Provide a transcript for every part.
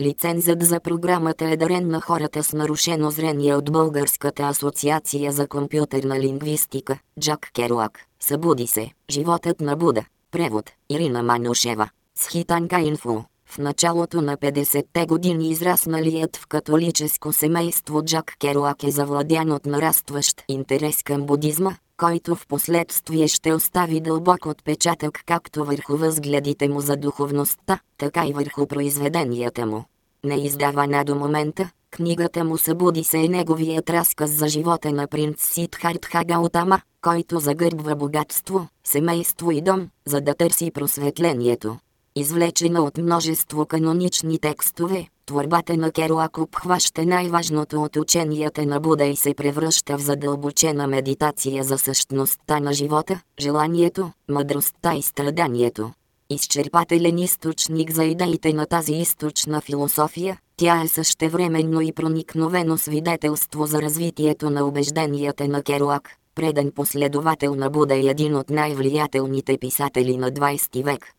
Лицензът за програмата е дарен на хората с нарушено зрение от Българската асоциация за компютърна лингвистика, Джак Керуак. Събуди се, животът на Буда. Превод, Ирина Манушева. Схитанка инфо. В началото на 50-те години израсналият в католическо семейство Джак Керуак е завладян от нарастващ интерес към будизма, който в последствие ще остави дълбок отпечатък както върху възгледите му за духовността, така и върху произведенията му. Не издавана до момента, книгата му събуди се е неговият разказ за живота на принц Сидхарт Хагаутама, който загърбва богатство, семейство и дом, за да търси просветлението. Извлечена от множество канонични текстове, творбата на Керуак обхваща най-важното от ученията на Буда и се превръща в задълбочена медитация за същността на живота, желанието, мъдростта и страданието. Изчерпателен източник за идеите на тази източна философия, тя е същевременно и проникновено свидетелство за развитието на убежденията на Керуак, предан последовател на Буда и един от най-влиятелните писатели на 20 век.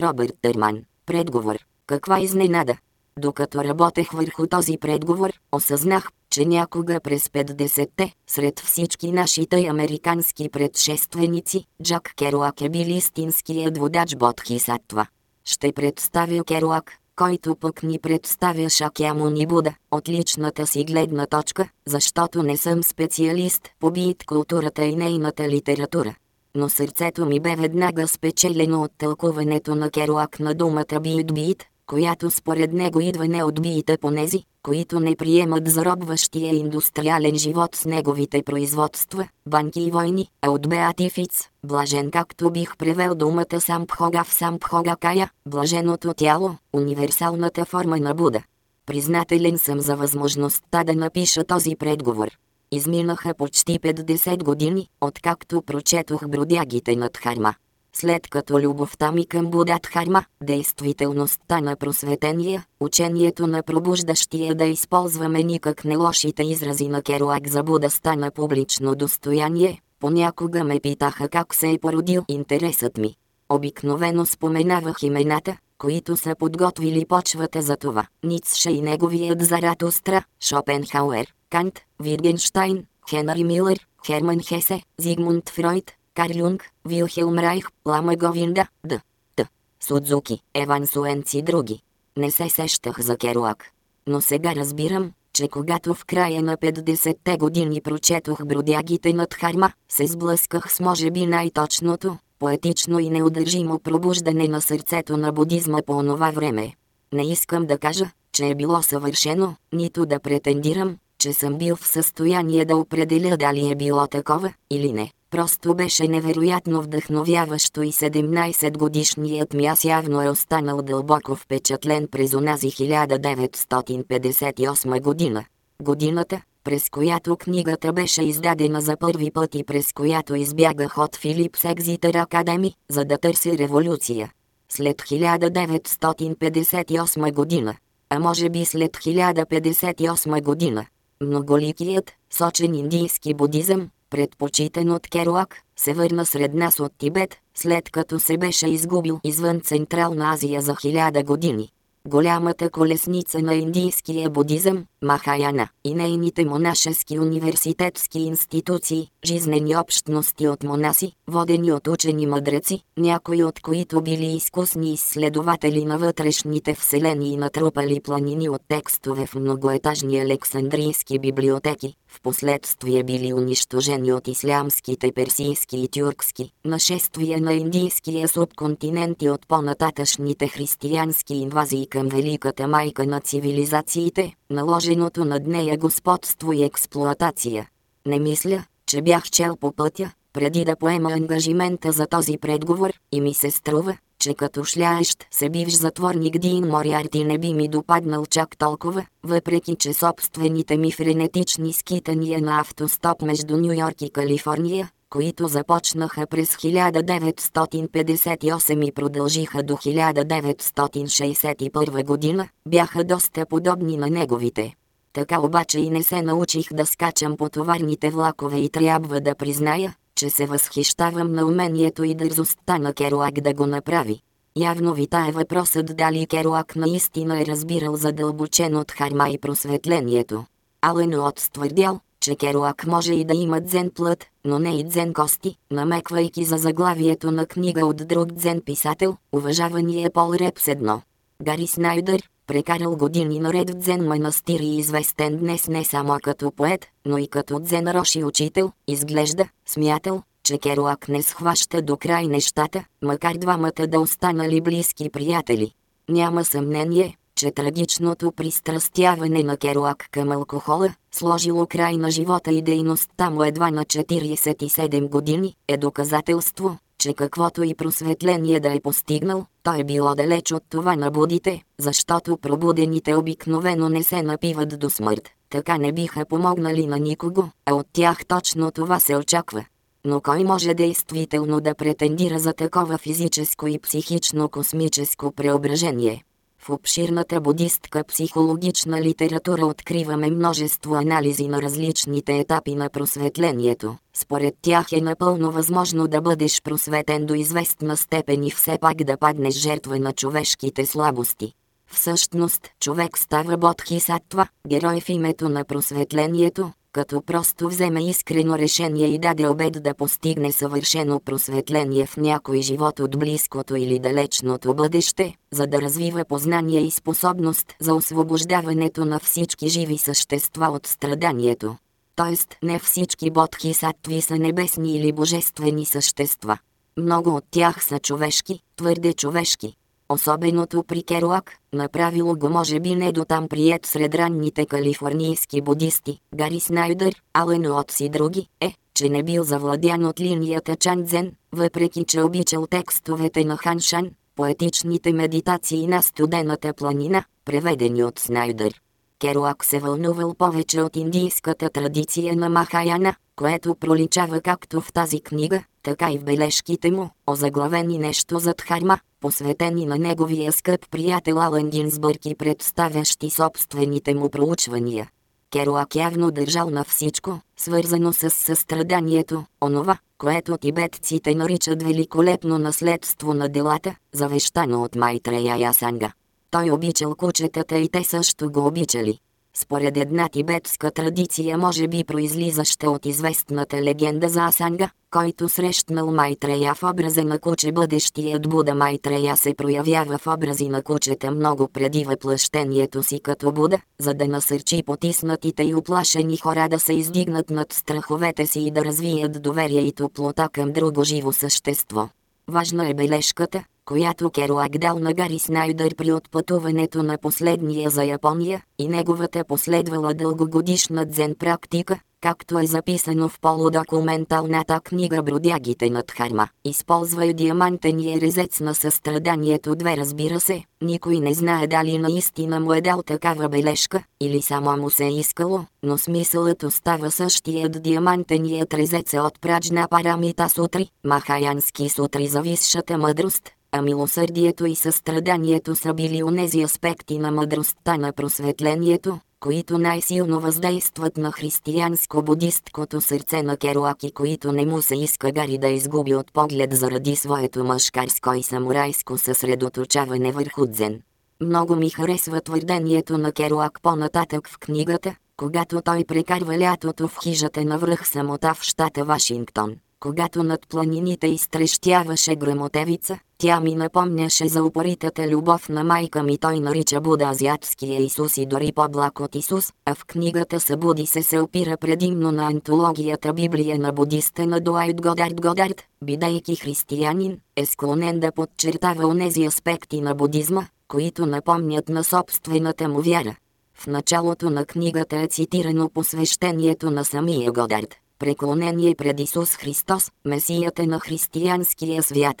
Робърт Търман. Предговор. Каква изненада! Докато работех върху този предговор, осъзнах, че някога през 50-те, сред всички нашите американски предшественици, Джак Керуак е бил истинският водач Бодхисаттва. Ще представя Керуак, който пък ни представя Шакямуни Буда, от личната си гледна точка, защото не съм специалист по бит културата и нейната литература но сърцето ми бе веднага спечелено от тълкуването на Керуак на думата бит-бит, която според него идва не от биите понези, които не приемат заробващия индустриален живот с неговите производства, банки и войни, а от Беатифиц, блажен както бих превел думата сам пхога в сам пхога кая, блаженото тяло, универсалната форма на Буда. Признателен съм за възможността да напиша този предговор. Изминаха почти 50 години, откакто прочетох бродягите над Харма. След като любовта ми към Будат Харма, действителността на просветения, учението на пробуждащия да използваме никак не лошите изрази на Керуак за Буда стана публично достояние, понякога ме питаха как се е породил интересът ми. Обикновено споменавах имената, които са подготвили почвата за това. Ницше и неговият Заратустра, Шопенхауер, Кант, Виргенштайн, Хенри Милър, Херман Хесе, Зигмунд Фройд, Карл Юнг, Вилхелм Райх, Лама Говинда, Д. Т. Судзуки, Еван Суенц и други. Не се сещах за Керуак. Но сега разбирам, че когато в края на 50-те години прочетох бродягите над Харма, се сблъсках с може би най-точното, поетично и неудържимо пробуждане на сърцето на будизма по онова време. Не искам да кажа, че е било съвършено, нито да претендирам, че съм бил в състояние да определя дали е било такова или не. Просто беше невероятно вдъхновяващо и 17 годишният ми аз явно е останал дълбоко впечатлен през онази 1958 година. Годината, през която книгата беше издадена за първи път и през която избягах от Филипс Екзитер Академи, за да търси революция. След 1958 година, а може би след 1058 година, Многоликият, сочен индийски будизъм, предпочитан от Керуак, се върна сред нас от Тибет, след като се беше изгубил извън Централна Азия за хиляда години. Голямата колесница на индийския будизъм, Махаяна, и нейните монашески университетски институции, жизнени общности от монаси, водени от учени мъдреци, някои от които били изкусни изследователи на вътрешните вселени и натрупали планини от текстове в многоетажни александрийски библиотеки, в последствие били унищожени от ислямските персийски и тюркски, нашествия на индийския субконтинент и от по-нататъчните християнски инвазии към великата майка на цивилизациите, наложеното над нея господство и експлоатация. Не мисля, че бях чел по пътя, преди да поема ангажимента за този предговор, и ми се струва, че като шляещ се бивш затворник Дин Мориарти не би ми допаднал чак толкова, въпреки че собствените ми френетични скитания на автостоп между Нью Йорк и Калифорния, които започнаха през 1958 и продължиха до 1961 година, бяха доста подобни на неговите. Така обаче и не се научих да скачам по товарните влакове и трябва да призная, че се възхищавам на умението и дързостта на Керуак да го направи. Явно витае въпросът дали Керуак наистина е разбирал задълбочено от харма и просветлението. Ален Уотс твърдял, че Керуак може и да има дзен плът, но не и дзен кости, намеквайки за заглавието на книга от друг дзен писател, уважавания Пол Репс едно. Гари Снайдър, прекарал години наред в дзен манастир и известен днес не само като поет, но и като дзен роши учител, изглежда, смятал, че Керуак не схваща до край нещата, макар двамата да останали близки приятели. Няма съмнение, че трагичното пристрастяване на Керуак към алкохола, сложило край на живота и дейността му едва на 47 години, е доказателство, че каквото и просветление да е постигнал, то е било далеч от това на будите, защото пробудените обикновено не се напиват до смърт. Така не биха помогнали на никого, а от тях точно това се очаква. Но кой може действително да претендира за такова физическо и психично космическо преображение? В обширната будистка психологична литература откриваме множество анализи на различните етапи на просветлението. Според тях е напълно възможно да бъдеш просветен до известна степен и все пак да паднеш жертва на човешките слабости. Всъщност, човек става бодхисаттва, герой в името на просветлението, като просто вземе искрено решение и даде обед да постигне съвършено просветление в някой живот от близкото или далечното бъдеще, за да развива познание и способност за освобождаването на всички живи същества от страданието. Тоест, не всички бодхисаттви са небесни или божествени същества. Много от тях са човешки, твърде човешки, Особеното при Керуак, направило го може би не до там прият сред ранните калифорнийски будисти, Гари Снайдър, Ален Уотс и други, е, че не бил завладян от линията Чанзен, въпреки че обичал текстовете на Ханшан, поетичните медитации на студената планина, преведени от Снайдър. Керуак се вълнувал повече от индийската традиция на Махаяна, което проличава както в тази книга, така и в бележките му, озаглавени нещо зад харма, посветени на неговия скъп приятел Алан Гинсбърг и представящи собствените му проучвания. Керуак явно държал на всичко, свързано с състраданието, онова, което тибетците наричат великолепно наследство на делата, завещано от Майтрея Ясанга. Той обичал кучетата и те също го обичали. Според една тибетска традиция може би произлизаща от известната легенда за Асанга, който срещнал Майтрея в образа на куче бъдещият Буда Майтрея се проявява в образи на кучета много преди въплъщението си като Буда, за да насърчи потиснатите и оплашени хора да се издигнат над страховете си и да развият доверие и топлота към друго живо същество. Важна е бележката, която Керуак дал на Гари Снайдър при отпътуването на последния за Япония и неговата последвала дългогодишна дзен практика, както е записано в полудокументалната книга Бродягите над Харма. Използвай диамантения резец на състраданието две разбира се, никой не знае дали наистина му е дал такава бележка, или само му се е искало, но смисълът остава същият диамантеният резец е от праджна парамита сутри, махаянски сутри за висшата мъдрост, а милосърдието и състраданието са били онези аспекти на мъдростта на просветлението, които най-силно въздействат на християнско-будисткото сърце на Керуаки, които не му се иска Гари да изгуби от поглед заради своето мъжкарско и самурайско съсредоточаване върху дзен. Много ми харесва твърдението на Керуак по-нататък в книгата, когато той прекарва лятото в хижата на връх самота в щата Вашингтон. Когато над планините изтрещяваше грамотевица, тя ми напомняше за упоритата любов на майка ми. Той нарича Буда азиатския Исус и дори по-благ от Исус, а в книгата Събуди се се опира предимно на антологията Библия на будиста на Дуайт Годард Годард, бидейки християнин, е склонен да подчертава онези аспекти на будизма, които напомнят на собствената му вяра. В началото на книгата е цитирано посвещението на самия Годард преклонение пред Исус Христос, Месията на християнския свят.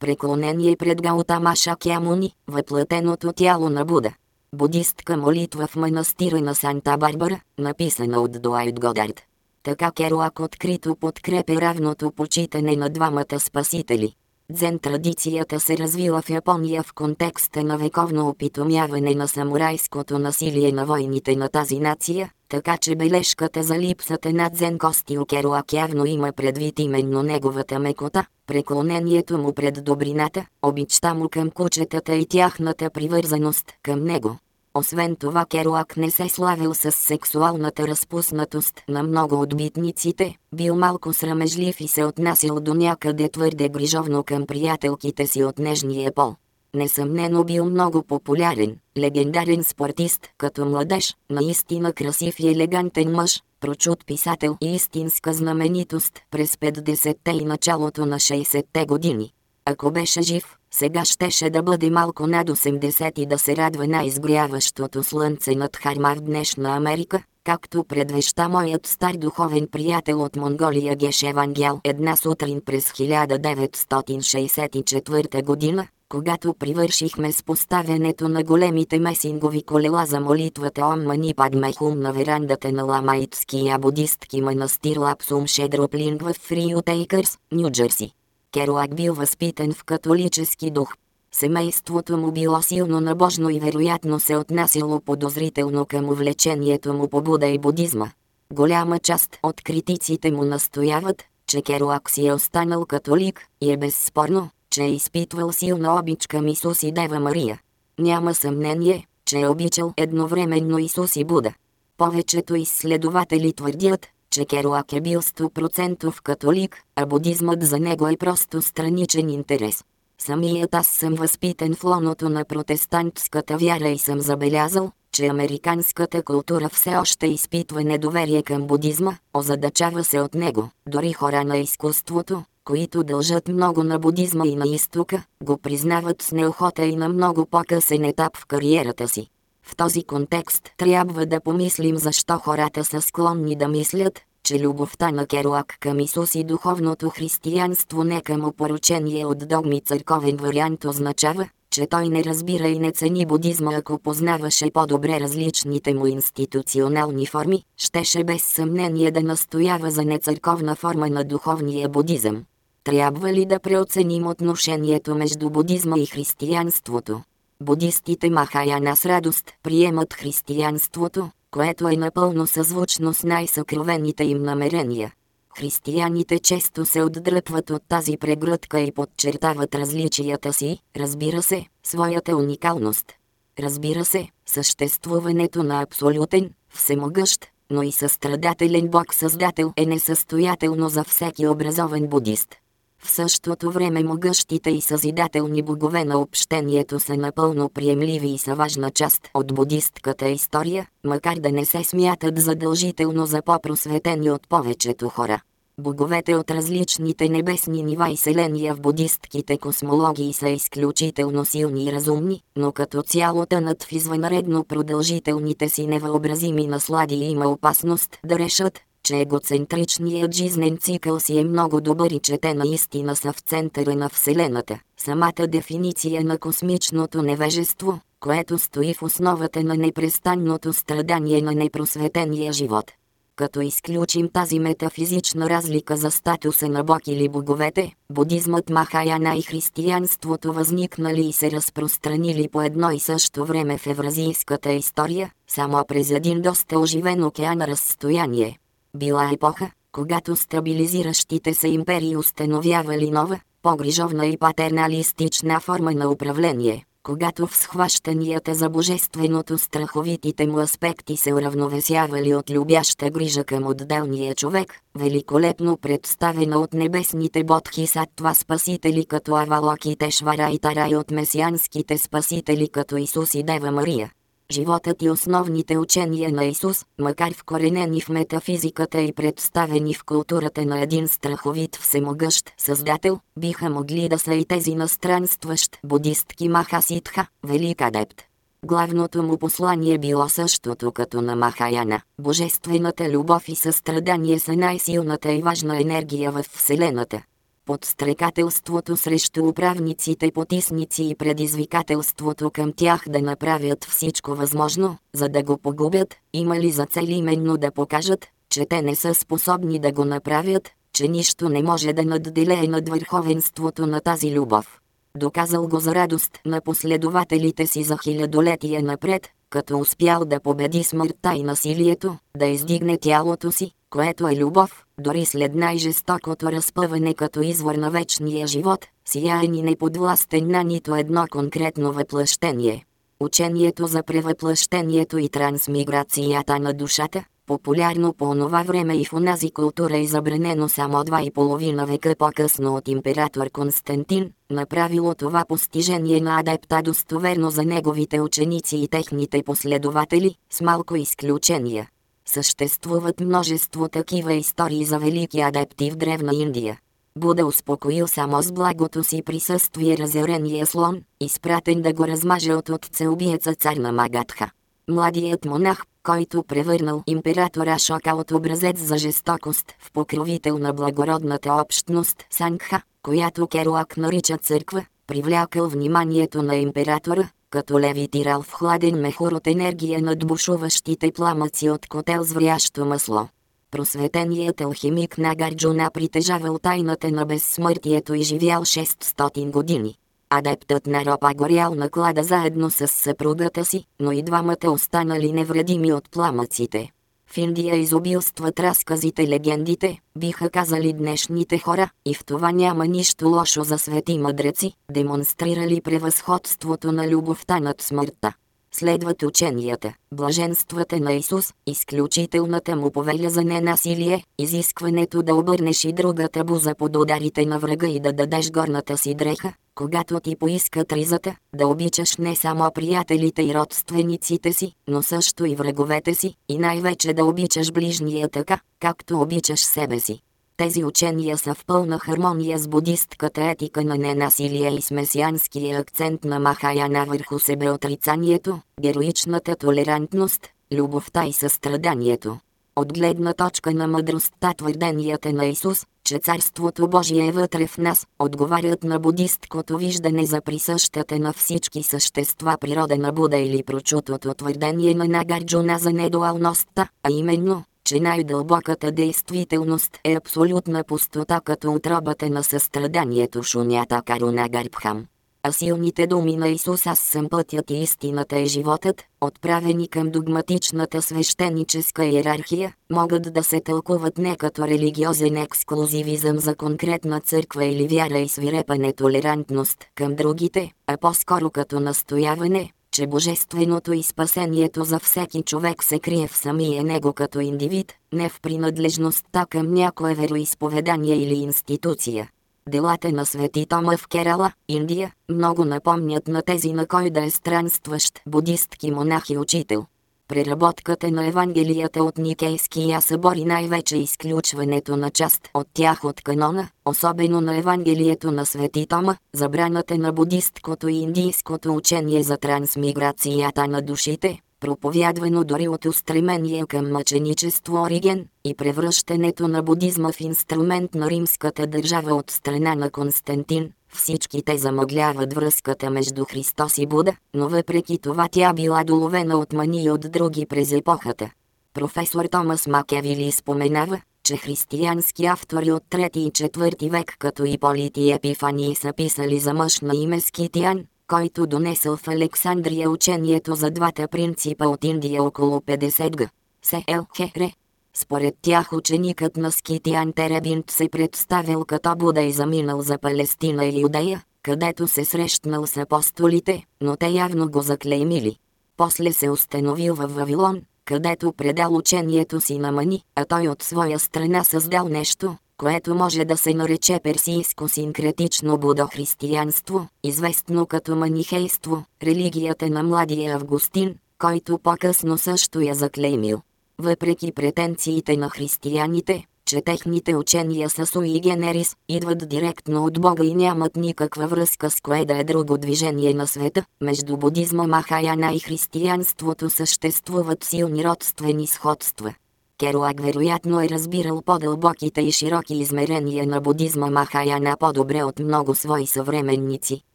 Преклонение пред Гаутама Шакямуни, въплътеното тяло на Буда. Будистка молитва в манастира на Санта Барбара, написана от Дуайт Годард. Така Керуак открито подкрепя равното почитане на двамата спасители. Дзен традицията се развила в Япония в контекста на вековно опитомяване на самурайското насилие на войните на тази нация, така че бележката за липсата на дзен Костил Керуак явно има предвид именно неговата мекота, преклонението му пред добрината, обичта му към кучетата и тяхната привързаност към него. Освен това Керуак не се славил с сексуалната разпуснатост на много от битниците, бил малко срамежлив и се отнасял до някъде твърде грижовно към приятелките си от нежния пол. Несъмнено бил много популярен, легендарен спортист, като младеж, наистина красив и елегантен мъж, прочут писател и истинска знаменитост през 50-те и началото на 60-те години. Ако беше жив, сега щеше да бъде малко над 80 и да се радва на изгряващото слънце над Хармар днешна Америка, както предвеща моят стар духовен приятел от Монголия Геш Евангел една сутрин през 1964 година, когато привършихме с поставянето на големите месингови колела за молитвата Ом Мани Падме на верандата на ламаитския будистки манастир Лапсум Шедроплинг в Фриутейкърс, Нью-Джерси. Керуак бил възпитан в католически дух. Семейството му било силно набожно и вероятно се отнасяло подозрително към увлечението му по Буда и будизма. Голяма част от критиците му настояват, че Керуак си е останал католик и е безспорно, че е изпитвал силна обич към Исус и Дева Мария. Няма съмнение, че е обичал едновременно Исус и Буда. Повечето изследователи твърдят, че Керуак е бил 100% католик, а будизмът за него е просто страничен интерес. Самият аз съм възпитан в лоното на протестантската вяра и съм забелязал, че американската култура все още изпитва недоверие към будизма, озадачава се от него. Дори хора на изкуството, които дължат много на будизма и на изтока, го признават с неохота и на много по-късен етап в кариерата си. В този контекст трябва да помислим защо хората са склонни да мислят, че любовта на Керуак към Исус и духовното християнство не към опоручение от догми църковен вариант означава, че той не разбира и не цени будизма ако познаваше по-добре различните му институционални форми, щеше без съмнение да настоява за нецърковна форма на духовния будизъм. Трябва ли да преоценим отношението между будизма и християнството? Будистите Махаяна с радост приемат християнството, което е напълно съзвучно с най-съкровените им намерения. Християните често се отдръпват от тази прегръдка и подчертават различията си, разбира се, своята уникалност. Разбира се, съществуването на абсолютен, всемогъщ, но и състрадателен Бог-създател е несъстоятелно за всеки образован будист. В същото време могъщите и съзидателни богове на общението са напълно приемливи и са важна част от будистката история, макар да не се смятат задължително за по-просветени от повечето хора. Боговете от различните небесни нива и селения в будистките космологии са изключително силни и разумни, но като цяло тънат в извънредно продължителните си невъобразими наслади и има опасност да решат, че егоцентричният жизнен цикъл си е много добър и че те наистина са в центъра на Вселената. Самата дефиниция на космичното невежество, което стои в основата на непрестанното страдание на непросветения живот. Като изключим тази метафизична разлика за статуса на Бог или боговете, будизмът Махаяна и християнството възникнали и се разпространили по едно и също време в евразийската история, само през един доста оживен океан разстояние. Била епоха, когато стабилизиращите се империи установявали нова, по-грижовна и патерналистична форма на управление, когато в схващанията за божественото страховитите му аспекти се уравновесявали от любяща грижа към отделния човек, великолепно представена от небесните бодхи това спасители като Авалок и Тешвара и Тарай от месианските спасители като Исус и Дева Мария. Животът и основните учения на Исус, макар вкоренени в метафизиката и представени в културата на един страховит всемогъщ Създател, биха могли да са и тези на странстващ будистки Махаситха, велик адепт. Главното му послание било същото като на Махаяна. Божествената любов и състрадание са най-силната и важна енергия в Вселената подстрекателството срещу управниците потисници и предизвикателството към тях да направят всичко възможно, за да го погубят, има ли за цел именно да покажат, че те не са способни да го направят, че нищо не може да надделее над върховенството на тази любов. Доказал го за радост на последователите си за хилядолетия напред, като успял да победи смъртта и насилието, да издигне тялото си, което е любов, дори след най-жестокото разпъване като извор на вечния живот, сияен и неподвластен на нито едно конкретно въплъщение. Учението за превъплъщението и трансмиграцията на душата, популярно по онова време и в онази култура забранено само два и половина века по-късно от император Константин, направило това постижение на адепта достоверно за неговите ученици и техните последователи, с малко изключения. Съществуват множество такива истории за велики адепти в Древна Индия. Буда успокоил само с благото си присъствие разярения слон, изпратен да го размаже от отцеубиеца цар на Магадха. Младият монах, който превърнал императора Шока от образец за жестокост в покровител на благородната общност Сангха, която Керуак нарича църква, привлякал вниманието на императора, като левитирал в хладен мехур от енергия над бушуващите пламъци от котел с врящо масло. Просветеният алхимик Нагарджуна притежавал тайната на безсмъртието и живял 600 години. Адептът на Ропа горял на клада заедно с съпругата си, но и двамата останали невредими от пламъците. В Индия изобилстват разказите легендите, биха казали днешните хора, и в това няма нищо лошо за свети мъдреци, демонстрирали превъзходството на любовта над смъртта. Следват ученията, блаженствата на Исус, изключителната му повеля за ненасилие, изискването да обърнеш и другата буза под ударите на врага и да дадеш горната си дреха, когато ти поискат ризата, да обичаш не само приятелите и родствениците си, но също и враговете си, и най-вече да обичаш ближния така, както обичаш себе си. Тези учения са в пълна хармония с будистката етика на ненасилие и с месианския акцент на Махаяна върху себеотрицанието, героичната толерантност, любовта и състраданието. От гледна точка на мъдростта твърденията на Исус, че Царството Божие е вътре в нас, отговарят на будисткото виждане за присъщата на всички същества природа на Буда или прочутото твърдение на Нагарджуна за недуалността, а именно, че най-дълбоката действителност е абсолютна пустота като отробата на състраданието Шунята Каруна Гарбхам. А силните думи на Исус аз съм пътят и истината е животът, отправени към догматичната свещеническа иерархия, могат да се тълкуват не като религиозен ексклюзивизъм за конкретна църква или вяра и свирепа нетолерантност към другите, а по-скоро като настояване, че божественото и спасението за всеки човек се крие в самия него като индивид, не в принадлежността към някое вероисповедание или институция. Делата на Свети Тома в Керала, Индия, много напомнят на тези на кой да е странстващ будистки монах и учител. Преработката на Евангелията от Никейския събор и най-вече изключването на част от тях от канона, особено на Евангелието на Свети Тома, забраната на будисткото и индийското учение за трансмиграцията на душите, проповядвано дори от устремение към мъченичество Ориген, и превръщането на будизма в инструмент на римската държава от страна на Константин, всички те замъгляват връзката между Христос и Буда, но въпреки това тя била доловена от мани от други през епохата. Професор Томас Макевили споменава, че християнски автори от 3 и 4 век като Иполит и Епифании са писали за мъж на име Скитиян, който донесъл в Александрия учението за двата принципа от Индия около 50 г. Сел Хере. Според тях ученикът на Скитиан Теребинт се представил като Буда и заминал за Палестина и Юдея, където се срещнал с апостолите, но те явно го заклеймили. После се установил в Вавилон, където предал учението си на Мани, а той от своя страна създал нещо, което може да се нарече персийско синкретично будохристиянство, известно като манихейство, религията на младия Августин, който по-късно също я заклеймил. Въпреки претенциите на християните, че техните учения са суи генерис, идват директно от Бога и нямат никаква връзка с кое да е друго движение на света, между будизма Махаяна и християнството съществуват силни родствени сходства. Керуак вероятно е разбирал по-дълбоките и широки измерения на будизма Махаяна по-добре от много свои съвременници,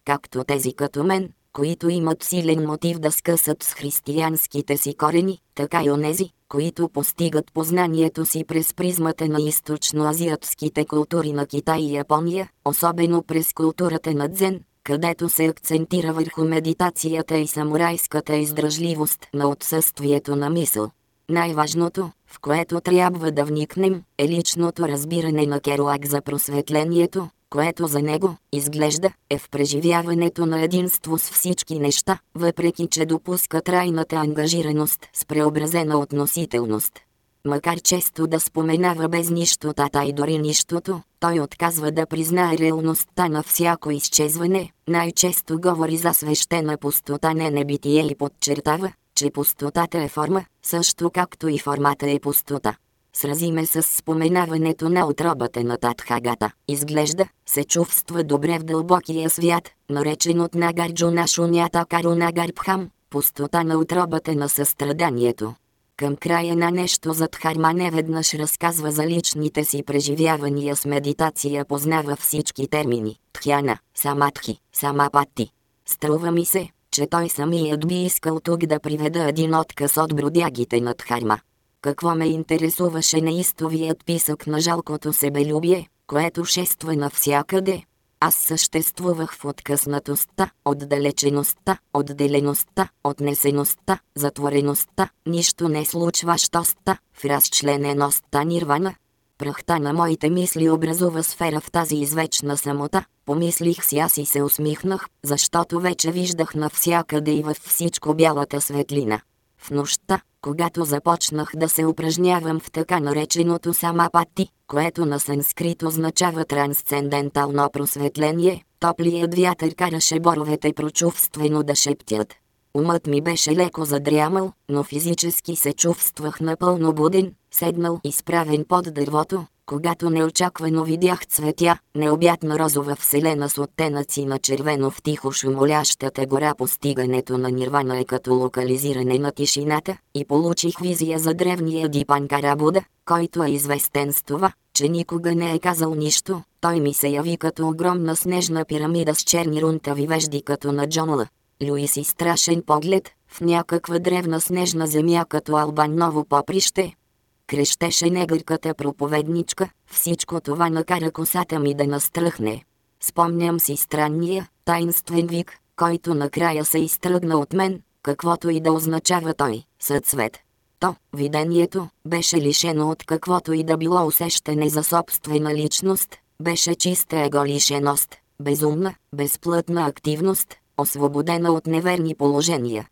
както тези като мен, които имат силен мотив да скъсат с християнските си корени, така и онези, които постигат познанието си през призмата на източноазиатските култури на Китай и Япония, особено през културата на Дзен, където се акцентира върху медитацията и самурайската издръжливост на отсъствието на мисъл. Най-важното, в което трябва да вникнем, е личното разбиране на Керуак за просветлението, което за него, изглежда, е в преживяването на единство с всички неща, въпреки че допуска трайната ангажираност с преобразена относителност. Макар често да споменава без нищотата и дори нищото, той отказва да признае реалността на всяко изчезване, най-често говори за свещена пустота не небитие и подчертава, че пустотата е форма, също както и формата е пустота. Сразиме с споменаването на отробата на Татхагата. Изглежда, се чувства добре в дълбокия свят, наречен от Нагарджуна Шунята Кару Нагарбхам, пустота на отробата на състраданието. Към края на нещо зад Харма неведнъж разказва за личните си преживявания с медитация познава всички термини – тхяна, самадхи, самапати. Струва ми се, че той самият би искал тук да приведа един отказ от бродягите над Харма. Какво ме интересуваше неистовият писък на жалкото себелюбие, което шества навсякъде, аз съществувах в откъснатостта, отдалечеността, отделеността, отнесеността, затвореността, нищо не случващостта, в разчленеността нирвана. Прахта на моите мисли образува сфера в тази извечна самота, помислих си аз и се усмихнах, защото вече виждах навсякъде и във всичко бялата светлина. В нощта, когато започнах да се упражнявам в така нареченото самапати, което на санскрит означава трансцендентално просветление, топлият вятър караше боровете прочувствено да шептят. Умът ми беше леко задрямал, но физически се чувствах напълно буден, седнал изправен под дървото, когато неочаквано видях цветя, необятна розова вселена с оттенъци на червено в тихо шумолящата гора постигането на нирвана е като локализиране на тишината, и получих визия за древния Дипан Карабуда, който е известен с това, че никога не е казал нищо, той ми се яви като огромна снежна пирамида с черни рунтави вежди като на Джонла. Люис и страшен поглед, в някаква древна снежна земя като Албан ново поприще, крещеше негърката проповедничка, всичко това накара косата ми да настръхне. Спомням си странния, тайнствен вик, който накрая се изтръгна от мен, каквото и да означава той, съцвет. То, видението, беше лишено от каквото и да било усещане за собствена личност, беше чиста еголишеност, безумна, безплътна активност, освободена от неверни положения.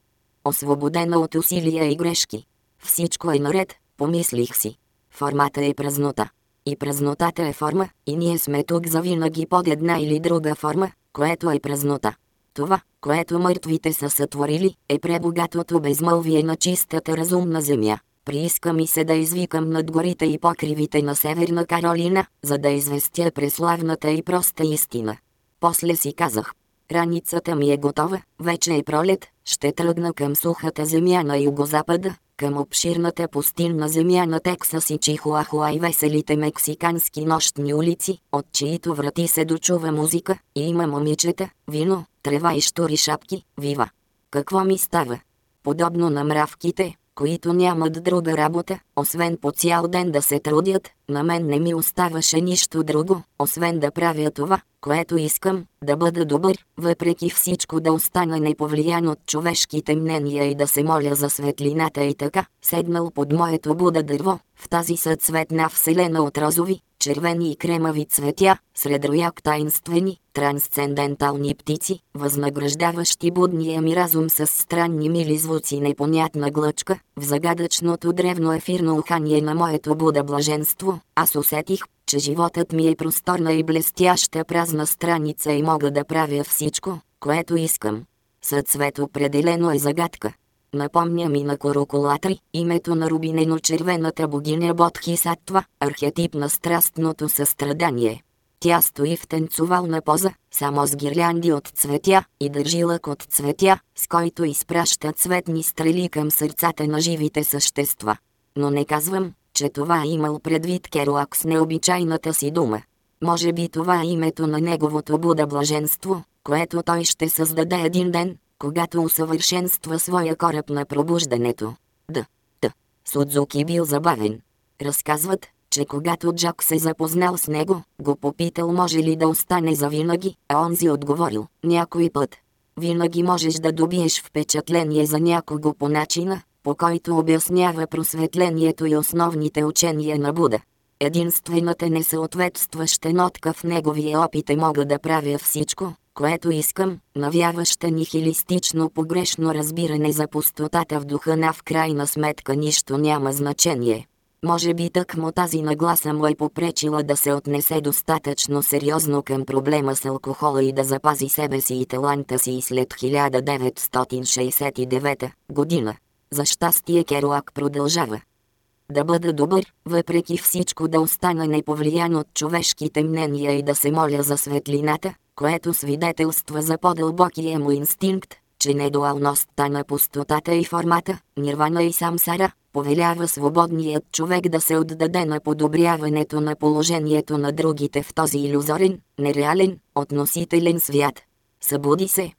Освободена от усилия и грешки. Всичко е наред, помислих си. Формата е празнота. И празнотата е форма, и ние сме тук завинаги под една или друга форма, което е празнота. Това, което мъртвите са сътворили, е пребогатото безмълвие на чистата разумна земя. Прииска ми се да извикам над горите и покривите на Северна Каролина, за да известя преславната и проста истина. После си казах, раницата ми е готова, вече е пролет, ще тръгна към сухата земя на югозапада, към обширната пустинна земя на Тексас и Чихуахуа и веселите мексикански нощни улици, от чието врати се дочува музика, и има момичета, вино, трева и штури шапки, вива. Какво ми става? Подобно на мравките, които нямат друга работа, освен по цял ден да се трудят, на мен не ми оставаше нищо друго, освен да правя това, което искам, да бъда добър, въпреки всичко да остана неповлиян от човешките мнения и да се моля за светлината и така, седнал под моето буда дърво, в тази съцветна вселена от розови, червени и кремави цветя, сред рояк таинствени, трансцендентални птици, възнаграждаващи будния ми разум с странни мили звуци непонятна глъчка, в загадъчното древно ефирно ухание на моето Буда блаженство, аз усетих, че животът ми е просторна и блестяща празна страница и мога да правя всичко, което искам. Съцвет определено е загадка. Напомня ми на Короколатри, името на рубинено-червената богиня Бодхисаттва, архетип на страстното състрадание. Тя стои в танцовална поза, само с гирлянди от цветя и държи лък от цветя, с който изпраща цветни стрели към сърцата на живите същества. Но не казвам, че това е имал предвид Керуак с необичайната си дума. Може би това е името на неговото Буда блаженство, което той ще създаде един ден, когато усъвършенства своя кораб на пробуждането. Да, да. Судзуки бил забавен. Разказват, че когато Джак се запознал с него, го попитал може ли да остане завинаги, а онзи отговорил, някой път. Винаги можеш да добиеш впечатление за някого по начина, по който обяснява просветлението и основните учения на Буда. Единствената несъответстваща нотка в неговия опит е мога да правя всичко, което искам, навяваща нихилистично погрешно разбиране за пустотата в духа на в крайна сметка нищо няма значение. Може би тък му тази нагласа му е попречила да се отнесе достатъчно сериозно към проблема с алкохола и да запази себе си и таланта си след 1969 година. За щастие Керуак продължава. Да бъда добър, въпреки всичко да остана неповлиян от човешките мнения и да се моля за светлината, което свидетелства за по-дълбокия му инстинкт, че недуалността на пустотата и формата, нирвана и самсара, повелява свободният човек да се отдаде на подобряването на положението на другите в този иллюзорен, нереален, относителен свят. Събуди се.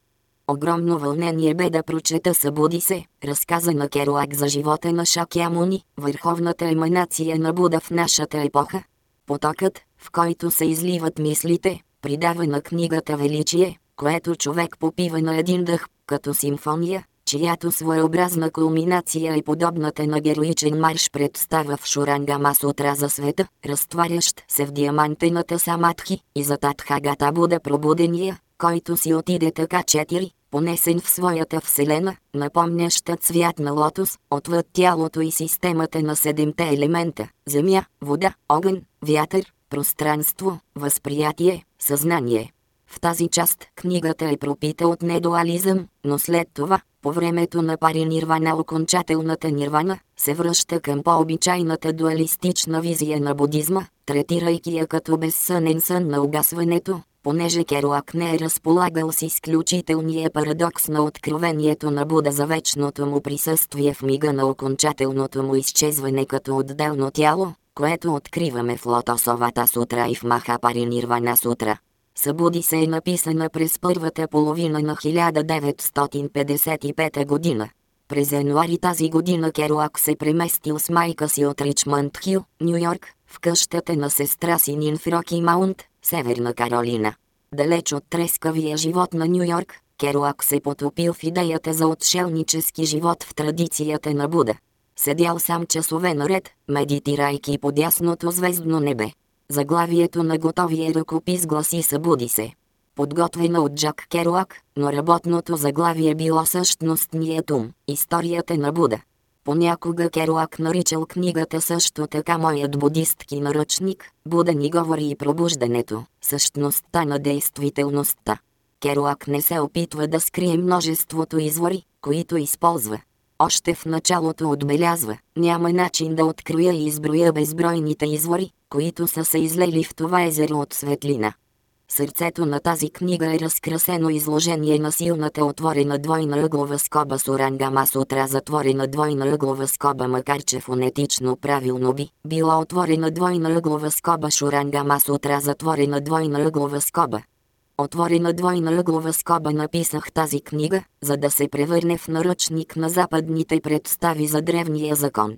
Огромно вълнение бе да прочета Събуди се, разказа на Керуак за живота на Шакямуни, върховната еманация на Буда в нашата епоха. Потокът, в който се изливат мислите, придава на книгата величие, което човек попива на един дъх, като симфония, чиято своеобразна кулминация е подобната на героичен марш представа в Шуранга Масутра за света, разтварящ се в диамантената самадхи и за Татхагата Буда пробудения, който си отиде така четири, понесен в своята вселена, напомняща цвят на лотос, отвъд тялото и системата на седемте елемента – земя, вода, огън, вятър, пространство, възприятие, съзнание. В тази част книгата е пропита от недуализъм, но след това, по времето на пари нирвана окончателната нирвана, се връща към по-обичайната дуалистична визия на будизма, третирайки я като безсънен сън на угасването, понеже Керуак не е разполагал с изключителния парадокс на откровението на Буда за вечното му присъствие в мига на окончателното му изчезване като отделно тяло, което откриваме в Лотосовата сутра и в Махапари Нирвана сутра. Събуди се е написана през първата половина на 1955 година. През януари тази година Керуак се преместил с майка си от Ричмънд Хил, Нью Йорк, в къщата на сестра си Нин в Роки Маунт, Северна Каролина. Далеч от трескавия живот на Нью Йорк, Керуак се потопил в идеята за отшелнически живот в традицията на Буда. Седял сам часове наред, медитирайки под ясното звездно небе. Заглавието на готовия ръкопис гласи Събуди се. Подготвена от Джак Керуак, но работното заглавие било същностният ум, историята на Буда. Понякога Керуак наричал книгата също така моят будистки наръчник, Буда ни говори и пробуждането, същността на действителността. Керуак не се опитва да скрие множеството извори, които използва. Още в началото отбелязва, няма начин да откроя и изброя безбройните извори, които са се излели в това езеро от светлина. Сърцето на тази книга е разкрасено изложение на силната отворена двойна ъглова скоба с орангама сутра затворена двойна ъглова скоба макар че фонетично правилно би била отворена двойна ъглова скоба шурангама сутра затворена двойна ъглова скоба. Отворена двойна ъглова скоба написах тази книга, за да се превърне в наръчник на западните представи за древния закон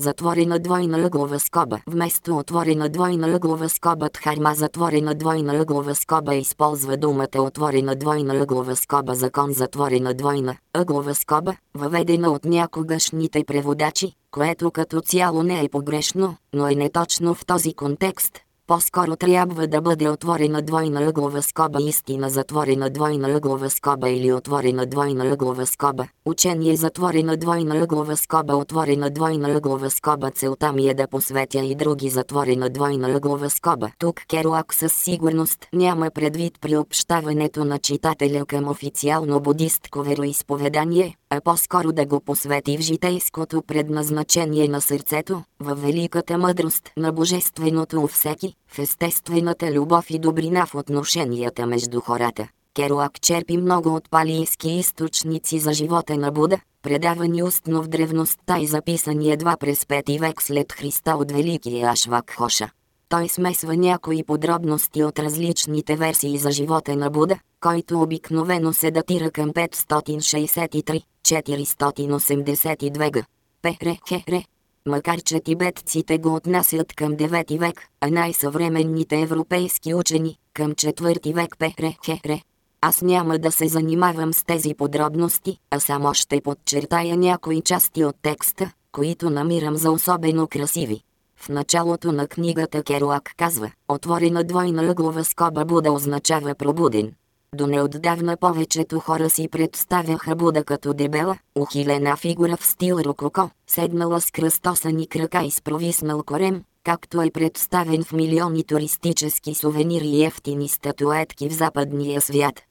затворена двойна ъглова скоба. Вместо отворена двойна ъглова скоба Дхарма затворена двойна ъглова скоба използва думата отворена двойна ъглова скоба закон затворена двойна ъглова скоба, въведена от някогашните преводачи, което като цяло не е погрешно, но е неточно в този контекст, по-скоро трябва да бъде отворена двойна ъглова скоба истина затворена двойна ъглова скоба или отворена двойна ъглова скоба. Учение затворена двойна ъглова скоба отворена двойна ъглова скоба целта ми е да посветя и други затворена двойна ъглова скоба. Тук Керуак със сигурност няма предвид приобщаването на читателя към официално будистко вероисповедание, а по-скоро да го посвети в житейското предназначение на сърцето, в великата мъдрост на божественото у всеки, в естествената любов и добрина в отношенията между хората. Керуак черпи много от палийски източници за живота на Буда, предавани устно в древността и записани едва през 5 век след Христа от великия Ашвак Хоша. Той смесва някои подробности от различните версии за живота на Буда, който обикновено се датира към 563-482 г. Пере-хе-ре. макар че тибетците го отнасят към 9 век, а най-съвременните европейски учени – към 4 век Перехере. Аз няма да се занимавам с тези подробности, а само ще подчертая някои части от текста, които намирам за особено красиви. В началото на книгата Керуак казва, отворена двойна ъглова скоба Буда означава пробуден. До неотдавна повечето хора си представяха Буда като дебела, ухилена фигура в стил рококо, седнала с кръстосани крака и с провиснал корем, както е представен в милиони туристически сувенири и ефтини статуетки в западния свят.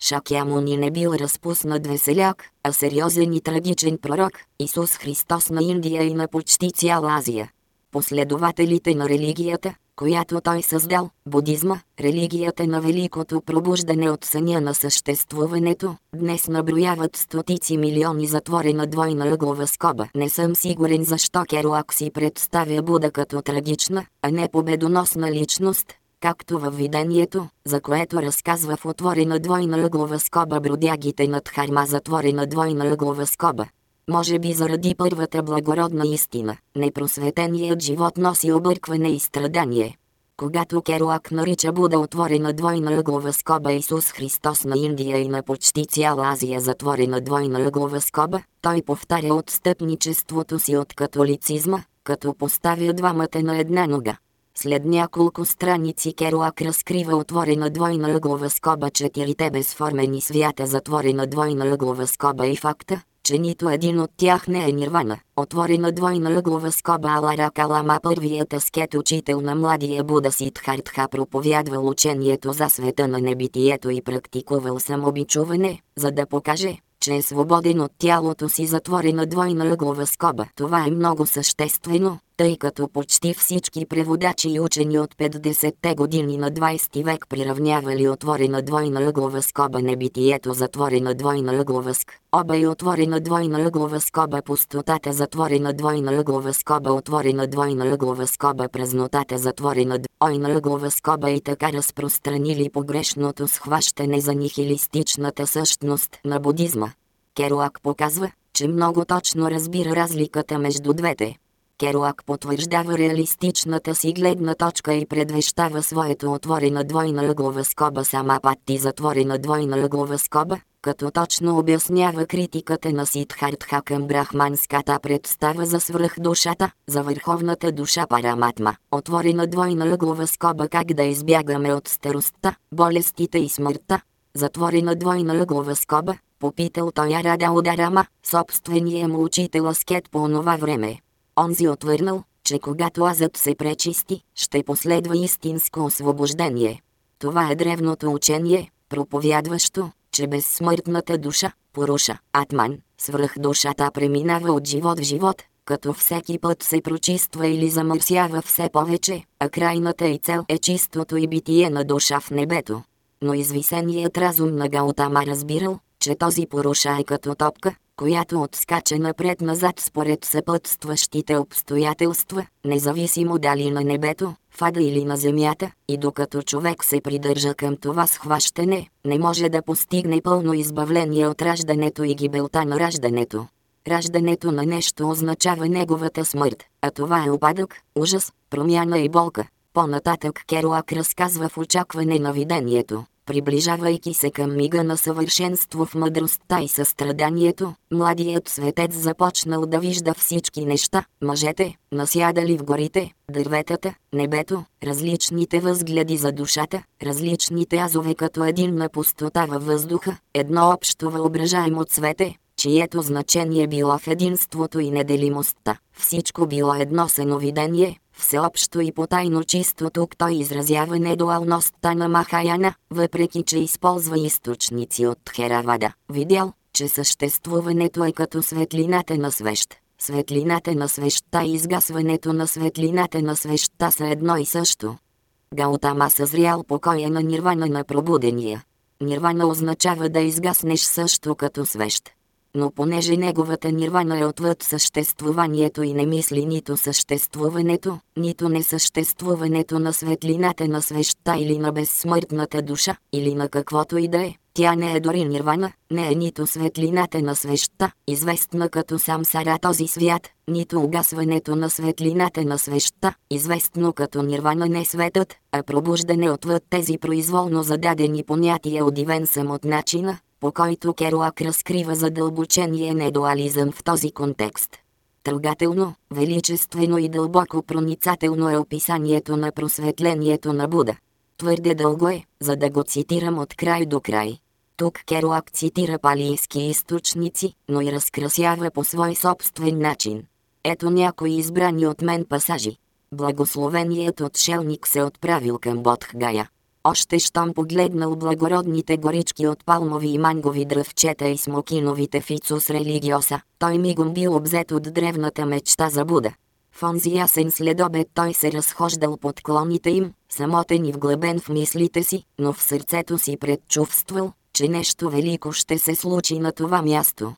Шакямуни не бил разпуснат веселяк, а сериозен и трагичен пророк, Исус Христос на Индия и на почти цяла Азия. Последователите на религията, която той създал, будизма, религията на великото пробуждане от съня на съществуването, днес наброяват стотици милиони затворена двойна ъглова скоба. Не съм сигурен защо Керуак си представя Буда като трагична, а не победоносна личност, както във видението, за което разказва в отворена двойна ъглова скоба бродягите над Харма затворена двойна ъглова скоба. Може би заради първата благородна истина, непросветеният живот носи объркване и страдание. Когато Керуак нарича Буда отворена двойна ъглова скоба Исус Христос на Индия и на почти цяла Азия затворена двойна ъглова скоба, той повтаря отстъпничеството си от католицизма, като поставя двамата на една нога. След няколко страници Керуак разкрива отворена двойна ъглова скоба четирите безформени свята затворена двойна ъглова скоба и факта, че нито един от тях не е нирвана. Отворена двойна ъглова скоба Алара Калама първият аскет учител на младия Буда Сидхартха проповядвал учението за света на небитието и практикувал самобичуване, за да покаже, че е свободен от тялото си затворена двойна ъглова скоба. Това е много съществено, тъй като почти всички преводачи и учени от 50-те години на 20 век приравнявали отворена двойна ъглова скоба небитието затворена двойна ъглова ск. Оба и отворена двойна ъглова скоба пустотата затворена двойна ъглова скоба отворена двойна ъглова скоба празнотата затворена двойна ъглова скоба и така разпространили погрешното схващане за нихилистичната същност на будизма. Керуак показва, че много точно разбира разликата между двете. Керуак потвърждава реалистичната си гледна точка и предвещава своето отворена двойна ъглова скоба. Сама пати затворена двойна ъглова скоба, като точно обяснява критиката на Сидхартха към брахманската представа за свръхдушата, за върховната душа Параматма, отворена двойна ъглова скоба как да избягаме от старостта, болестите и смъртта, затворена двойна ъглова скоба, попитал той Арада Ударама, собствения му учител Аскет по онова време. Онзи отвърнал, че когато азът се пречисти, ще последва истинско освобождение. Това е древното учение, проповядващо, че безсмъртната душа, поруша, атман, свръх душата преминава от живот в живот, като всеки път се прочиства или замърсява все повече, а крайната и цел е чистото и битие на душа в небето. Но извисеният разум на Гаутама разбирал, че този поруша е като топка, която отскача напред-назад според съпътстващите обстоятелства, независимо дали на небето, фада или на земята, и докато човек се придържа към това схващане, не може да постигне пълно избавление от раждането и гибелта на раждането. Раждането на нещо означава неговата смърт, а това е опадък, ужас, промяна и болка. По-нататък Керуак разказва в очакване на видението. Приближавайки се към мига на съвършенство в мъдростта и състраданието, младият светец започнал да вижда всички неща, мъжете, насядали в горите, дърветата, небето, различните възгледи за душата, различните азове като един на пустота във въздуха, едно общо въображаемо цвете, чието значение било в единството и неделимостта. Всичко било едно съновидение, всеобщо и потайно чисто тук той изразява недуалността на Махаяна, въпреки че използва източници от Херавада. Видял, че съществуването е като светлината на свещ. Светлината на свещта и изгасването на светлината на свещта са едно и също. Гаутама съзрял покоя на нирвана на пробудения. Нирвана означава да изгаснеш също като свещ. Но понеже неговата нирвана е отвъд съществуванието и не мисли нито съществуването, нито несъществуването на светлината на свеща или на безсмъртната душа, или на каквото и да е, тя не е дори нирвана, не е нито светлината на свеща, известна като сам сара този свят, нито угасването на светлината на свеща, известно като нирвана не светът, а пробуждане отвъд тези произволно зададени понятия удивен съм от начина, по който Керуак разкрива задълбочения недуализъм в този контекст. Трогателно, величествено и дълбоко проницателно е описанието на просветлението на Буда. Твърде дълго е, за да го цитирам от край до край. Тук Керуак цитира палийски източници, но и разкрасява по свой собствен начин. Ето някои избрани от мен пасажи. Благословеният отшелник се отправил към Бодхгая. Още щом погледнал благородните горички от палмови и мангови дръвчета и смокиновите фицус религиоса, той мигом бил обзет от древната мечта за Буда. В онзи ясен следобед той се разхождал под клоните им, самотен и вглъбен в мислите си, но в сърцето си предчувствал, че нещо велико ще се случи на това място.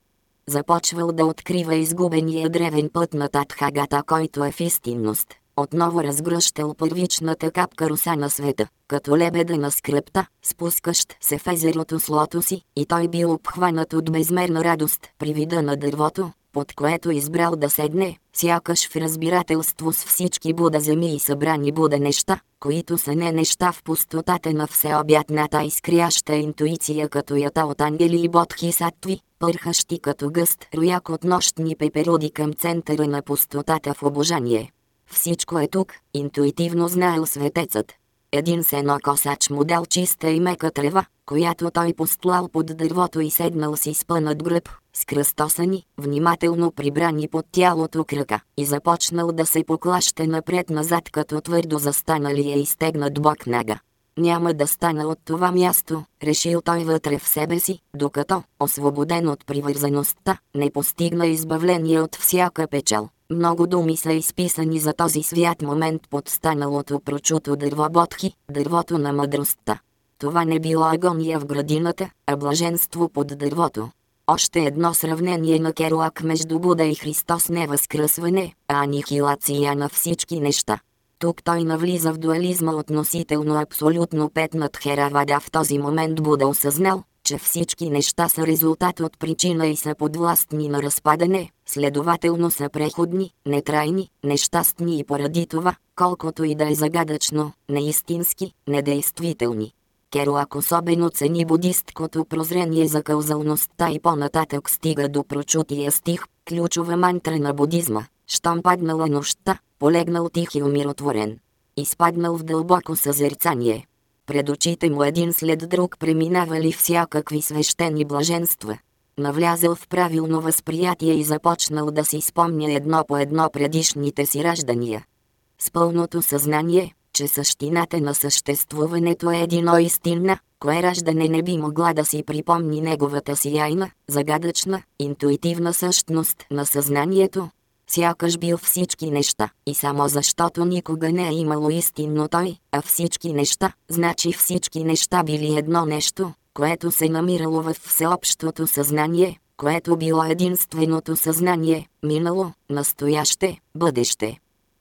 Започвал да открива изгубения древен път на Татхагата, който е в истинност. Отново разгръщал първичната капка руса на света, като лебеда на скръпта, спускащ се в езерото с лото си, и той бил обхванат от безмерна радост при вида на дървото, под което избрал да седне, сякаш в разбирателство с всички Буда земи и събрани Буда неща, които са не неща в пустотата на всеобятната изкряща интуиция като ята от ангели и бодхи сатви, пърхащи като гъст рояк от нощни пеперуди към центъра на пустотата в обожание. Всичко е тук, интуитивно знаел светецът. Един сенокосач му дал чиста и мека трева, която той постлал под дървото и седнал си спънат гръб, с кръстосани, внимателно прибрани под тялото кръка, и започнал да се поклаща напред-назад като твърдо застаналия и стегнат бок нага. Няма да стана от това място, решил той вътре в себе си, докато, освободен от привързаността, не постигна избавление от всяка печал. Много думи са изписани за този свят момент под станалото прочуто дърво Бодхи, дървото на мъдростта. Това не било агония в градината, а блаженство под дървото. Още едно сравнение на Керуак между Буда и Христос не възкръсване, а анихилация на всички неща. Тук той навлиза в дуализма относително абсолютно петнат Херавада в този момент Буда осъзнал, че всички неща са резултат от причина и са подвластни на разпадане, следователно са преходни, нетрайни, нещастни и поради това, колкото и да е загадъчно, неистински, недействителни. Керуак особено цени будисткото прозрение за каузалността и по-нататък стига до прочутия стих, ключова мантра на будизма. Щом паднала нощта, полегнал тих и умиротворен. Изпаднал в дълбоко съзерцание. Пред очите му един след друг преминавали всякакви свещени блаженства. Навлязал в правилно възприятие и започнал да си спомня едно по едно предишните си раждания. С пълното съзнание, че същината на съществуването е едино истинна, кое раждане не би могла да си припомни неговата сияйна, загадъчна, интуитивна същност на съзнанието, сякаш бил всички неща, и само защото никога не е имало истинно той, а всички неща, значи всички неща били едно нещо, което се намирало в всеобщото съзнание, което било единственото съзнание, минало, настояще, бъдеще.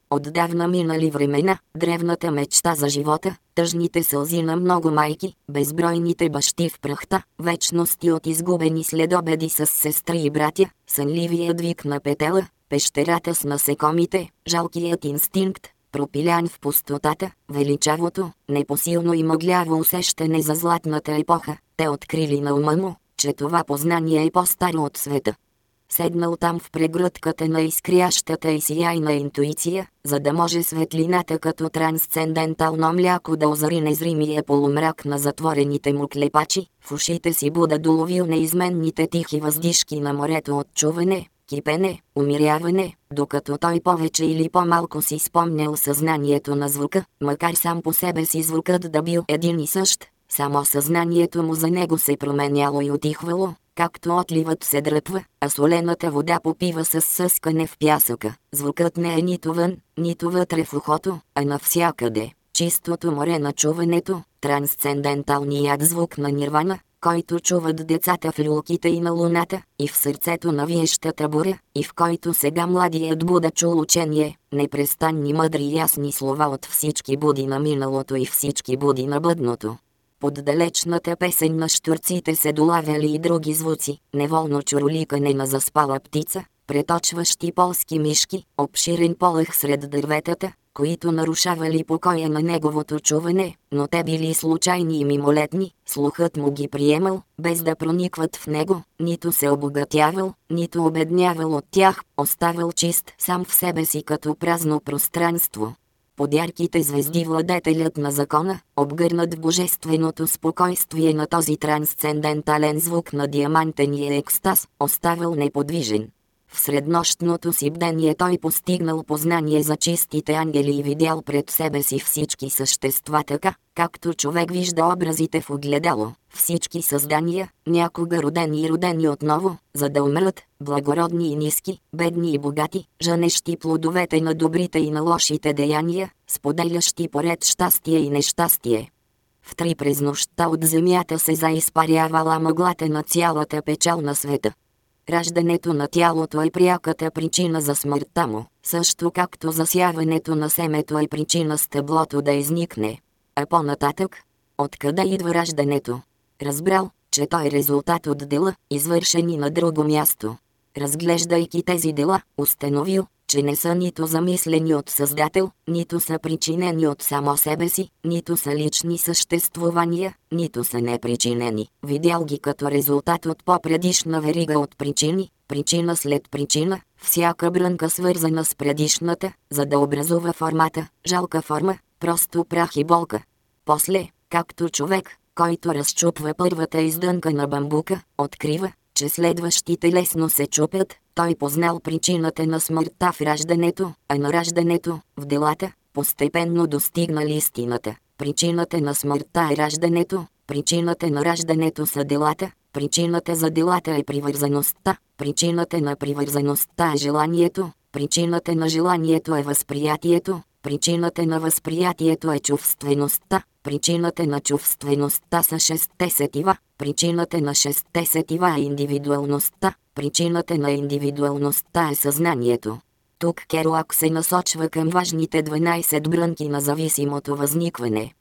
Отдавна минали времена, древната мечта за живота, тъжните сълзи на много майки, безбройните бащи в прахта, вечности от изгубени следобеди с сестри и братя, сънливият вик на петела, пещерата с насекомите, жалкият инстинкт, пропилян в пустотата, величавото, непосилно и мъгляво усещане за златната епоха, те открили на ума му, че това познание е по-старо от света. Седнал там в прегръдката на изкрящата и сияйна интуиция, за да може светлината като трансцендентално мляко да озари незримия полумрак на затворените му клепачи, в ушите си Буда доловил неизменните тихи въздишки на морето от чуване, кипене, умиряване, докато той повече или по-малко си спомнял съзнанието на звука, макар сам по себе си звукът да бил един и същ, само съзнанието му за него се променяло и отихвало, както отливът се дръпва, а солената вода попива с съскане в пясъка. Звукът не е нито вън, нито вътре в ухото, а навсякъде. Чистото море на чуването, трансценденталният звук на нирвана, който чуват децата в люлките и на луната, и в сърцето на виещата буря, и в който сега младият Буда чул учение, непрестанни мъдри и ясни слова от всички буди на миналото и всички буди на бъдното. Под далечната песен на штурците се долавяли и други звуци, неволно чуроликане на заспала птица, преточващи полски мишки, обширен полъх сред дърветата, които нарушавали покоя на неговото чуване, но те били случайни и мимолетни, слухът му ги приемал, без да проникват в него, нито се обогатявал, нито обеднявал от тях, оставил чист сам в себе си като празно пространство. Под ярките звезди владетелят на закона, обгърнат в божественото спокойствие на този трансцендентален звук на диамантения екстаз, оставил неподвижен. В среднощното си бдение той постигнал познание за чистите ангели и видял пред себе си всички същества така, както човек вижда образите в огледало. Всички създания, някога родени и родени отново, за да умрат, благородни и ниски, бедни и богати, жанещи плодовете на добрите и на лошите деяния, споделящи поред щастие и нещастие. В три през нощта от земята се заизпарявала мъглата на цялата печал на света. Раждането на тялото е пряката причина за смъртта му, също както засяването на семето е причина стъблото да изникне. А по-нататък? Откъде идва раждането? Разбрал, че той е резултат от дела, извършени на друго място. Разглеждайки тези дела, установил, че не са нито замислени от Създател, нито са причинени от само себе си, нито са лични съществувания, нито са непричинени. Видял ги като резултат от по-предишна верига от причини, причина след причина, всяка брънка свързана с предишната, за да образува формата, жалка форма, просто прах и болка. После, както човек, който разчупва първата издънка на бамбука, открива, че следващите лесно се чупят, той познал причината на смъртта в раждането, а на раждането, в делата, постепенно достигнали истината. Причината на смъртта е раждането, причината на раждането са делата, причината за делата е привързаността, причината на привързаността е желанието, причината на желанието е възприятието, причината на възприятието е чувствеността, причината на чувствеността са шестте сетива, причината на шестте сетива е индивидуалността, причината на индивидуалността е съзнанието. Тук Керуак се насочва към важните 12 брънки на зависимото възникване.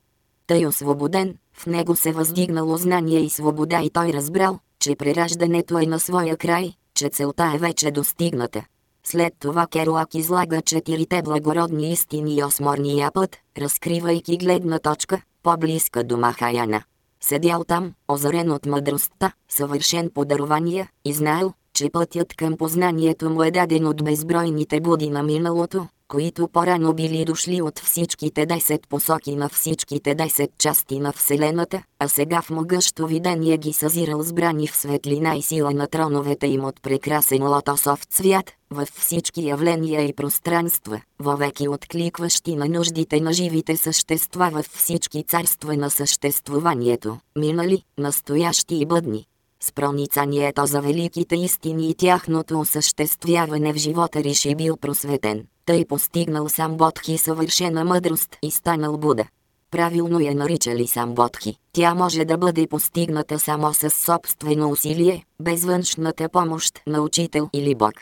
Тъй освободен, в него се въздигнало знание и свобода и той разбрал, че прераждането е на своя край, че целта е вече достигната. След това Керуак излага четирите благородни истини и осморния път, разкривайки гледна точка, по-близка до Махаяна. Седял там, озарен от мъдростта, съвършен по дарования, и знаел, че пътят към познанието му е даден от безбройните буди на миналото, които по-рано били дошли от всичките 10 посоки на всичките 10 части на Вселената, а сега в могъщо видение ги съзирал сбрани в светлина и сила на троновете им от прекрасен лотосов цвят, във всички явления и пространства, вовеки откликващи на нуждите на живите същества във всички царства на съществуванието, минали, настоящи и бъдни. С проницанието за великите истини и тяхното осъществяване в живота Риши бил просветен. Тъй постигнал сам Бодхи съвършена мъдрост и станал Буда. Правилно я наричали сам Бодхи. Тя може да бъде постигната само с собствено усилие, без външната помощ на учител или Бог.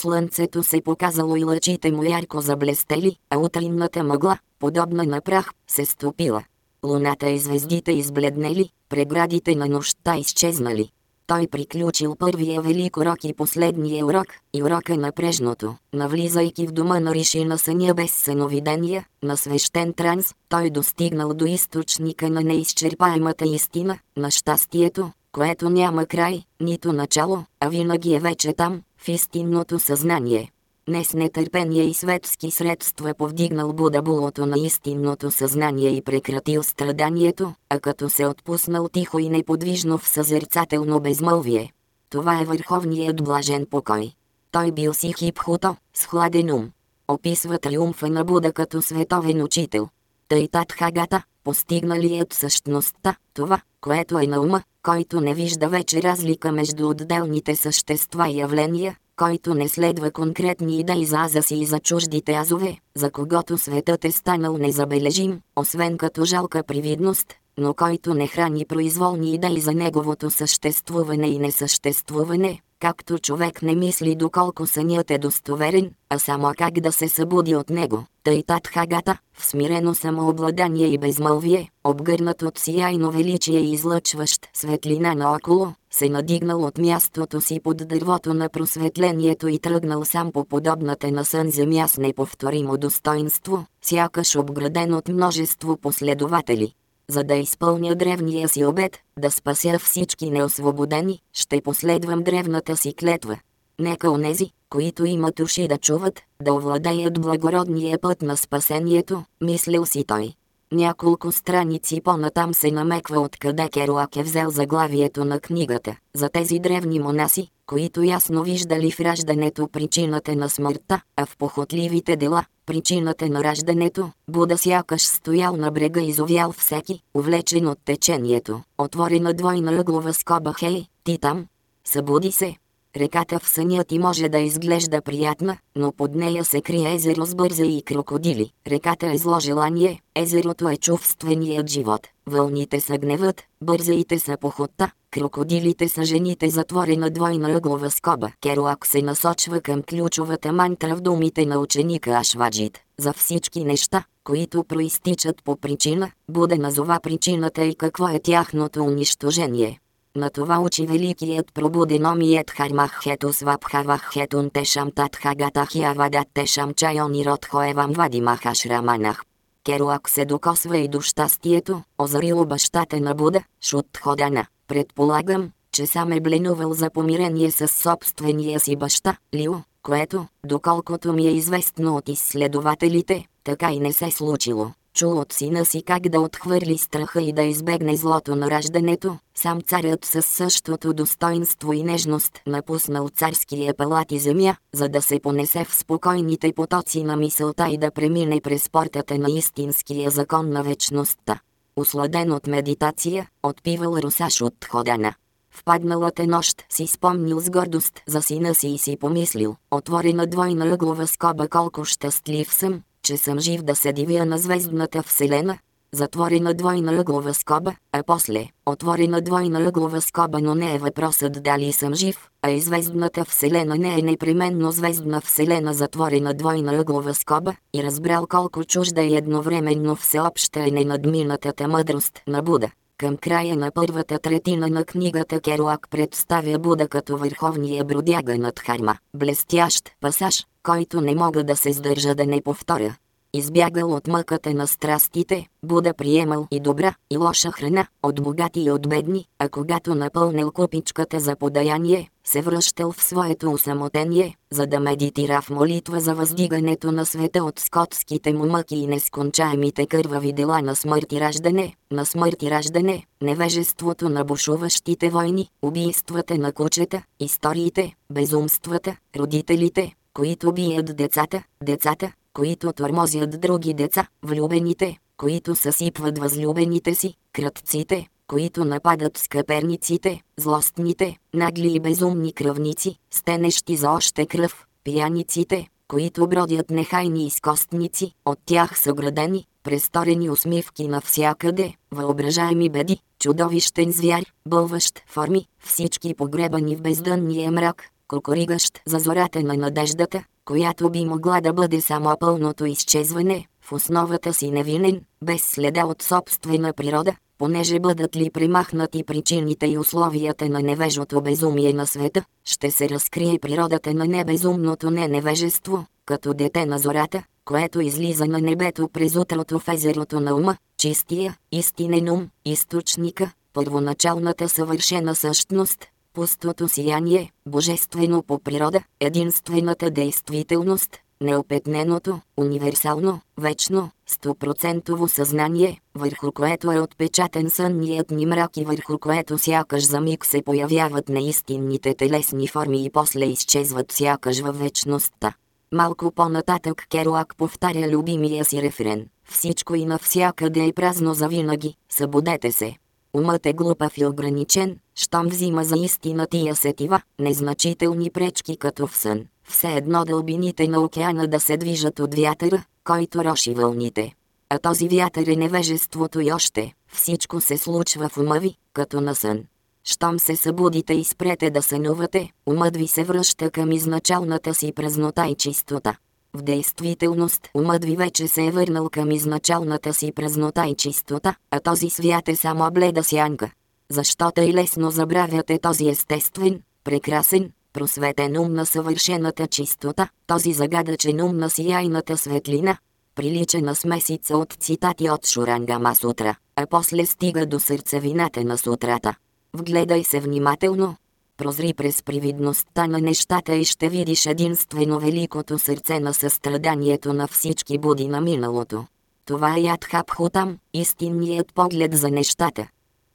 Слънцето се показало и лъчите му ярко заблестели, а утринната мъгла, подобна на прах, се стопила. Луната и звездите избледнели, преградите на нощта изчезнали. Той приключил първия велик урок и последния урок, и урока на прежното. Навлизайки в дома на Риши на съня без съновидения, на свещен транс, той достигнал до източника на неизчерпаемата истина, на щастието, което няма край, нито начало, а винаги е вече там, в истинното съзнание не с нетърпение и светски средства повдигнал Буда булото на истинното съзнание и прекратил страданието, а като се отпуснал тихо и неподвижно в съзерцателно безмълвие. Това е върховният блажен покой. Той бил си хипхуто, с хладен ум. Описва триумфа на Буда като световен учител. Тъй Татхагата, постигналият същността, това, което е на ума, който не вижда вече разлика между отделните същества и явления, който не следва конкретни идеи за аза си и за чуждите азове, за когото светът е станал незабележим, освен като жалка привидност, но който не храни произволни идеи за неговото съществуване и несъществуване, както човек не мисли доколко сънят е достоверен, а само как да се събуди от него. Тъй Татхагата, в смирено самообладание и безмълвие, обгърнат от сияйно величие и излъчващ светлина наоколо, се надигнал от мястото си под дървото на просветлението и тръгнал сам по подобната на сън земя с неповторимо достоинство, сякаш обграден от множество последователи за да изпълня древния си обед, да спася всички неосвободени, ще последвам древната си клетва. Нека онези, които имат уши да чуват, да овладеят благородния път на спасението, мислил си той. Няколко страници по-натам се намеква откъде Керуак е взел заглавието на книгата. За тези древни монаси, които ясно виждали в раждането причината на смъртта, а в похотливите дела, причината на раждането, Буда сякаш стоял на брега и зовял всеки, увлечен от течението. Отворена двойна ъглова скоба Хей, ти там? Събуди се, Реката в съня ти може да изглежда приятна, но под нея се крие езеро с бърза и крокодили. Реката е зло желание, езерото е чувственият живот. Вълните са гневът, бързаите са похота, крокодилите са жените затворена двойна ъглова скоба. Керуак се насочва към ключовата мантра в думите на ученика Ашваджит. За всички неща, които проистичат по причина, Буде назова причината и какво е тяхното унищожение. На това учи великият пробуден омиет хармах хето свапхавах хетун тешам татхагатах явадат тешам чайони род хоевам вадимах ашраманах. Керуак се докосва и до щастието, озарило бащата на Буда, Шутходана. Предполагам, че сам е бленувал за помирение с собствения си баща, Лио, което, доколкото ми е известно от изследователите, така и не се случило чул от сина си как да отхвърли страха и да избегне злото на раждането, сам царят със същото достоинство и нежност напуснал царския палат и земя, за да се понесе в спокойните потоци на мисълта и да премине през портата на истинския закон на вечността. Усладен от медитация, отпивал русаш от ходана. В падналата нощ си спомнил с гордост за сина си и си помислил, отворена двойна ъглова скоба колко щастлив съм, че съм жив да се дивя на звездната вселена, затворена двойна ъглова скоба, а после отворена двойна ъглова скоба, но не е въпросът дали съм жив, а и звездната вселена не е непременно звездна вселена затворена двойна ъглова скоба, и разбрал колко чужда и едновременно всеобща е ненадминатата мъдрост на Буда. Към края на първата третина на книгата Керуак представя Буда като върховния бродяга над Харма, блестящ пасаж, който не мога да се сдържа да не повторя. Избягал от мъката на страстите, Буда приемал и добра, и лоша храна, от богати и от бедни, а когато напълнил купичката за подаяние, се връщал в своето усамотение, за да медитира в молитва за въздигането на света от скотските му мъки и нескончаемите кървави дела на смърт и раждане, на смърт и раждане, невежеството на бушуващите войни, убийствата на кучета, историите, безумствата, родителите, които бият децата, децата, които тормозят други деца, влюбените, които съсипват възлюбените си, крътците, които нападат скъперниците, злостните, нагли и безумни кръвници, стенещи за още кръв, пияниците, които бродят нехайни изкостници, от тях са градени, престорени усмивки навсякъде, въображаеми беди, чудовищен звяр, бълващ форми, всички погребани в бездънния мрак, кокоригащ за зората на надеждата, която би могла да бъде само пълното изчезване, в основата си невинен, без следа от собствена природа, понеже бъдат ли примахнати причините и условията на невежото безумие на света, ще се разкрие природата на небезумното неневежество, като дете на зората, което излиза на небето през утрото в езерото на ума, чистия, истинен ум, източника, първоначалната съвършена същност, пустото сияние, божествено по природа, единствената действителност, неопетненото, универсално, вечно, стопроцентово съзнание, върху което е отпечатен сънният ни мрак и върху което сякаш за миг се появяват неистинните телесни форми и после изчезват сякаш във вечността. Малко по-нататък Керуак повтаря любимия си рефрен. Всичко и навсякъде е празно завинаги, събудете се. Умът е глупав и ограничен, щом взима за истина тия сетива, незначителни пречки като в сън. Все едно дълбините на океана да се движат от вятъра, който роши вълните. А този вятър е невежеството и още, всичко се случва в ума ви, като на сън. Щом се събудите и спрете да сънувате, умът ви се връща към изначалната си празнота и чистота. В действителност умът ви вече се е върнал към изначалната си празнота и чистота, а този свят е само бледа сянка. Защо тъй лесно забравяте този естествен, прекрасен, просветен ум на съвършената чистота, този загадъчен ум на сияйната светлина? Прилича на смесица от цитати от Шурангама сутра, а после стига до сърцевината на сутрата. Вгледай се внимателно. Прозри през привидността на нещата и ще видиш единствено великото сърце на състраданието на всички буди на миналото. Това е Ядхабхутам, истинният поглед за нещата.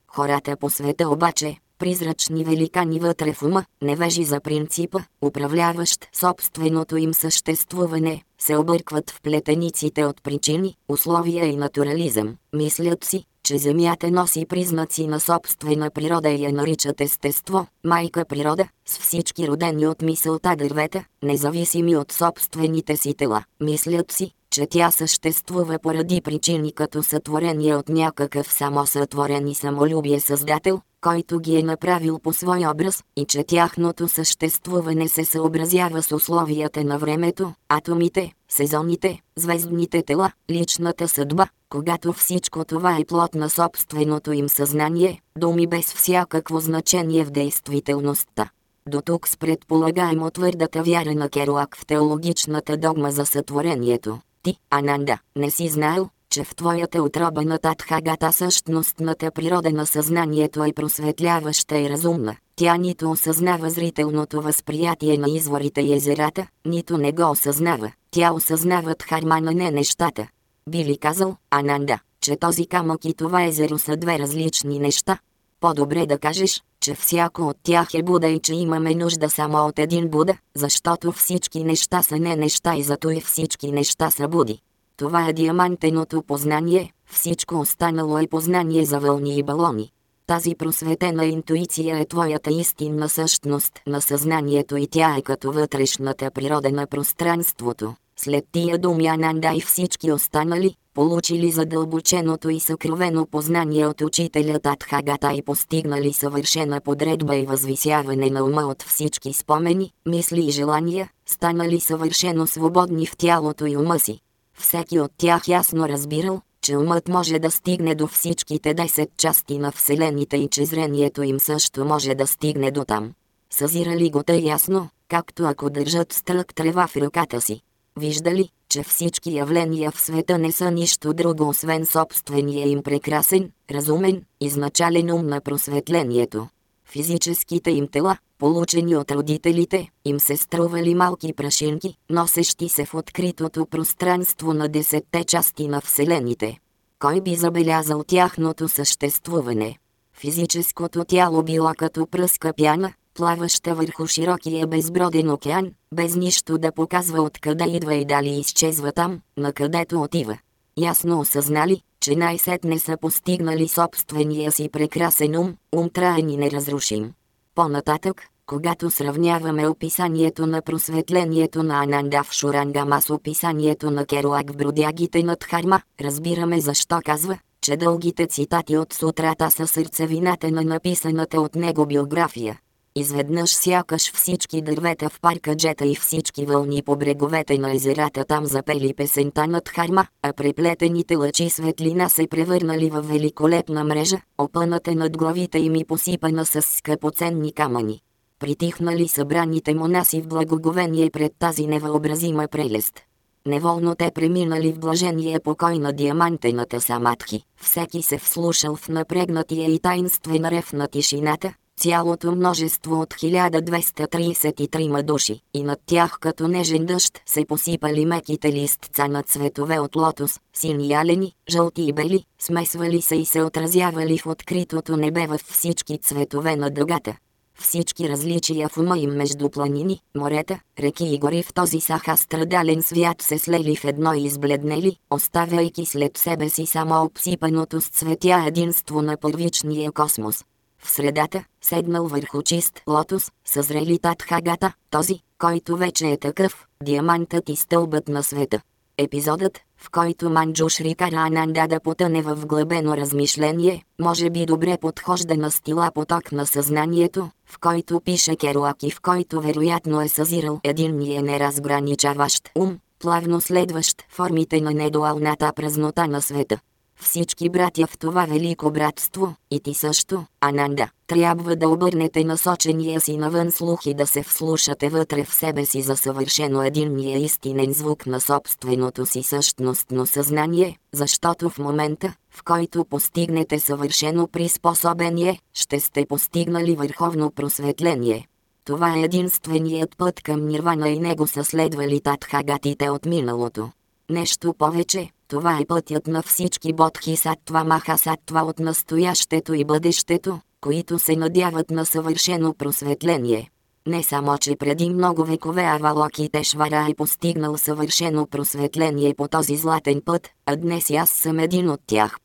Хората по света обаче, призрачни великани вътре в ума, невежи за принципа, управляващ собственото им съществуване, се объркват в плетениците от причини, условия и натурализъм. Мислят си, че Земята носи признаци на собствена природа и я наричат естество, майка природа, с всички родени от мисълта дървета, независими от собствените си тела. Мислят си, че тя съществува поради причини като сътворение от някакъв само сътворен и самолюбие създател, който ги е направил по свой образ, и че тяхното съществуване се съобразява с условията на времето, атомите, сезоните, звездните тела, личната съдба, когато всичко това е плод на собственото им съзнание, думи без всякакво значение в действителността. До тук с предполагаемо твърдата вяра на Керуак в теологичната догма за сътворението. Ти, Ананда, не си знаел, че в твоята отроба на Татхагата същностната природа на съзнанието е просветляваща и разумна. Тя нито осъзнава зрителното възприятие на изворите и езерата, нито не го осъзнава. Тя осъзнава Дхармана не нещата. Би ли казал, Ананда, че този камък и това езеро са две различни неща? По-добре да кажеш, че всяко от тях е Буда и че имаме нужда само от един Буда, защото всички неща са не неща и зато и всички неща са Буди. Това е диамантеното познание, всичко останало е познание за вълни и балони. Тази просветена интуиция е твоята истинна същност на съзнанието и тя е като вътрешната природа на пространството. След тия думи Ананда и всички останали, получили задълбоченото и съкровено познание от учителя Татхагата и постигнали съвършена подредба и възвисяване на ума от всички спомени, мисли и желания, станали съвършено свободни в тялото и ума си. Всеки от тях ясно разбирал, че умът може да стигне до всичките 10 части на Вселените и че зрението им също може да стигне до там. Съзирали го тъй ясно, както ако държат стрък трева в ръката си. Виждали, че всички явления в света не са нищо друго освен собствения им прекрасен, разумен, изначален ум на просветлението. Физическите им тела, получени от родителите, им се стрували малки прашинки, носещи се в откритото пространство на десетте части на Вселените. Кой би забелязал тяхното съществуване? Физическото тяло било като пръска пяна, плаваща върху широкия безброден океан, без нищо да показва откъде идва и дали изчезва там, на където отива. Ясно осъзнали, че най-сетне са постигнали собствения си прекрасен ум, ум траен и неразрушим. По-нататък, когато сравняваме описанието на просветлението на Ананда в Шурангама с описанието на Керуак в бродягите над Харма, разбираме защо казва, че дългите цитати от сутрата са сърцевината на написаната от него биография. Изведнъж сякаш всички дървета в парка Джета и всички вълни по бреговете на езерата там запели песента над Харма, а преплетените лъчи светлина се превърнали в великолепна мрежа, опъната над главите им и посипана с скъпоценни камъни. Притихнали събраните монаси в благоговение пред тази невъобразима прелест. Неволно те преминали в блажение покой на диамантената самадхи. Всеки се вслушал в напрегнатия и таинствен рев на тишината, цялото множество от 1233 души, и над тях като нежен дъжд се посипали меките листца на цветове от лотос, сини алени, жълти и бели, смесвали се и се отразявали в откритото небе във всички цветове на дъгата. Всички различия в ума им между планини, морета, реки и гори в този саха страдален свят се слели в едно и избледнели, оставяйки след себе си само обсипаното с цветя единство на първичния космос. В средата, седнал върху чист лотос, съзрели Татхагата, този, който вече е такъв, диамантът и стълбът на света. Епизодът, в който Манджушри кара Ананда да потъне в вглъбено размишление, може би добре подхожда на стила поток на съзнанието, в който пише Керуак и в който вероятно е съзирал единния неразграничаващ ум, плавно следващ формите на недуалната празнота на света. Всички братя в това велико братство, и ти също, Ананда, трябва да обърнете насочения си навън слух и да се вслушате вътре в себе си за съвършено единния истинен звук на собственото си същностно съзнание, защото в момента, в който постигнете съвършено приспособение, ще сте постигнали върховно просветление. Това е единственият път към нирвана и него са следвали татхагатите от миналото. Нещо повече, това е пътят на всички бодхисаттва махасаттва от настоящето и бъдещето, които се надяват на съвършено просветление. Не само, че преди много векове Авалоки Тешвара е постигнал съвършено просветление по този златен път, а днес аз съм един от тях.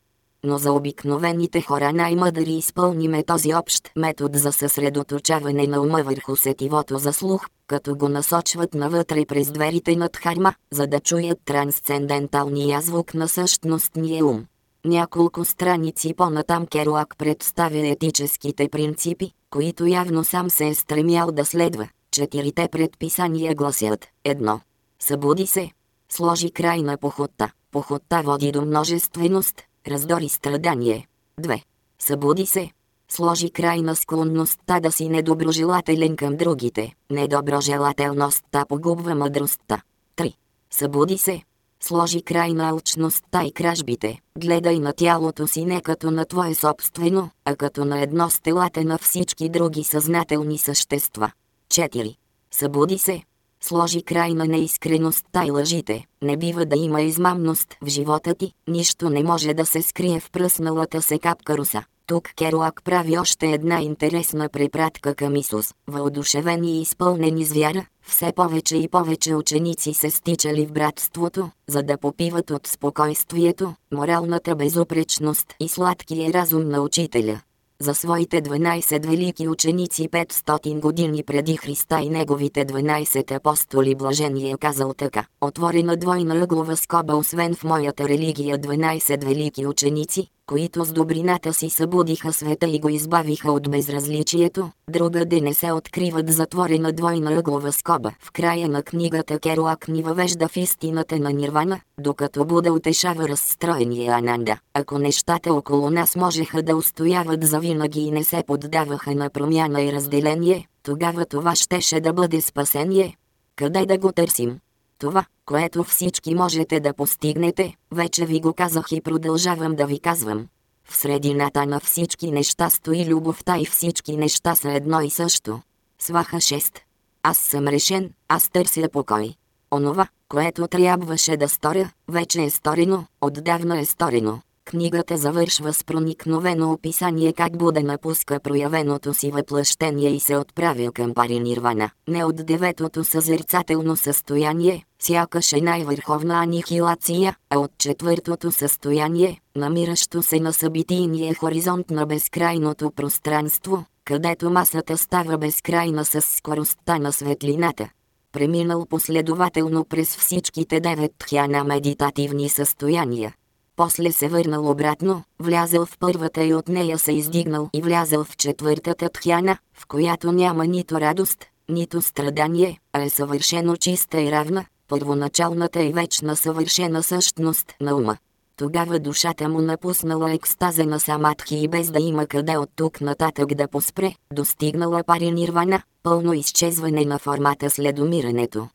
Но за обикновените хора най-мъдри изпълниме този общ метод за съсредоточаване на ума върху сетивото за слух, като го насочват навътре през дверите над харма, за да чуят трансценденталния звук на същностния ум. Няколко страници по-натам Керуак представя етическите принципи, които явно сам се е стремял да следва. Четирите предписания гласят едно. Събуди се. Сложи край на походта. Походта води до множественост, раздори страдание. 2. Събуди се. Сложи край на склонността да си недоброжелателен към другите. Недоброжелателността погубва мъдростта. 3. Събуди се. Сложи край на алчността и кражбите. Гледай на тялото си не като на твое собствено, а като на едно с на всички други съзнателни същества. 4. Събуди се. Сложи край на неискреността и лъжите. Не бива да има измамност в живота ти, нищо не може да се скрие в пръсналата се капка руса. Тук Керуак прави още една интересна препратка към Исус. Въодушевени и изпълнени с вяра, все повече и повече ученици се стичали в братството, за да попиват от спокойствието, моралната безупречност и сладкия разум на учителя за своите 12 велики ученици 500 години преди Христа и неговите 12 апостоли блажение казал така. Отворена двойна ъглова скоба освен в моята религия 12 велики ученици, които с добрината си събудиха света и го избавиха от безразличието, другаде не се откриват затворена двойна ъглова скоба. В края на книгата Керуак ни въвежда в истината на Нирвана, докато Буда утешава разстроения Ананда. Ако нещата около нас можеха да устояват завинаги и не се поддаваха на промяна и разделение, тогава това щеше да бъде спасение. Къде да го търсим? Това, което всички можете да постигнете, вече ви го казах и продължавам да ви казвам. В средината на всички неща стои любовта и всички неща са едно и също. Сваха 6. Аз съм решен, аз търся покой. Онова, което трябваше да сторя, вече е сторено, отдавна е сторено. Книгата завършва с проникновено описание как Буда напуска проявеното си въплъщение и се отправя към пари Нирвана. Не от деветото съзерцателно състояние, сякаш е най-върховна анихилация, а от четвъртото състояние, намиращо се на събитийния хоризонт на безкрайното пространство, където масата става безкрайна с скоростта на светлината. Преминал последователно през всичките девет тхяна медитативни състояния, после се върнал обратно, влязъл в първата и от нея се издигнал и влязъл в четвъртата тхяна, в която няма нито радост, нито страдание, а е съвършено чиста и равна, първоначалната и вечна съвършена същност на ума. Тогава душата му напуснала екстаза на самадхи и без да има къде от тук нататък да поспре, достигнала пари нирвана, пълно изчезване на формата след умирането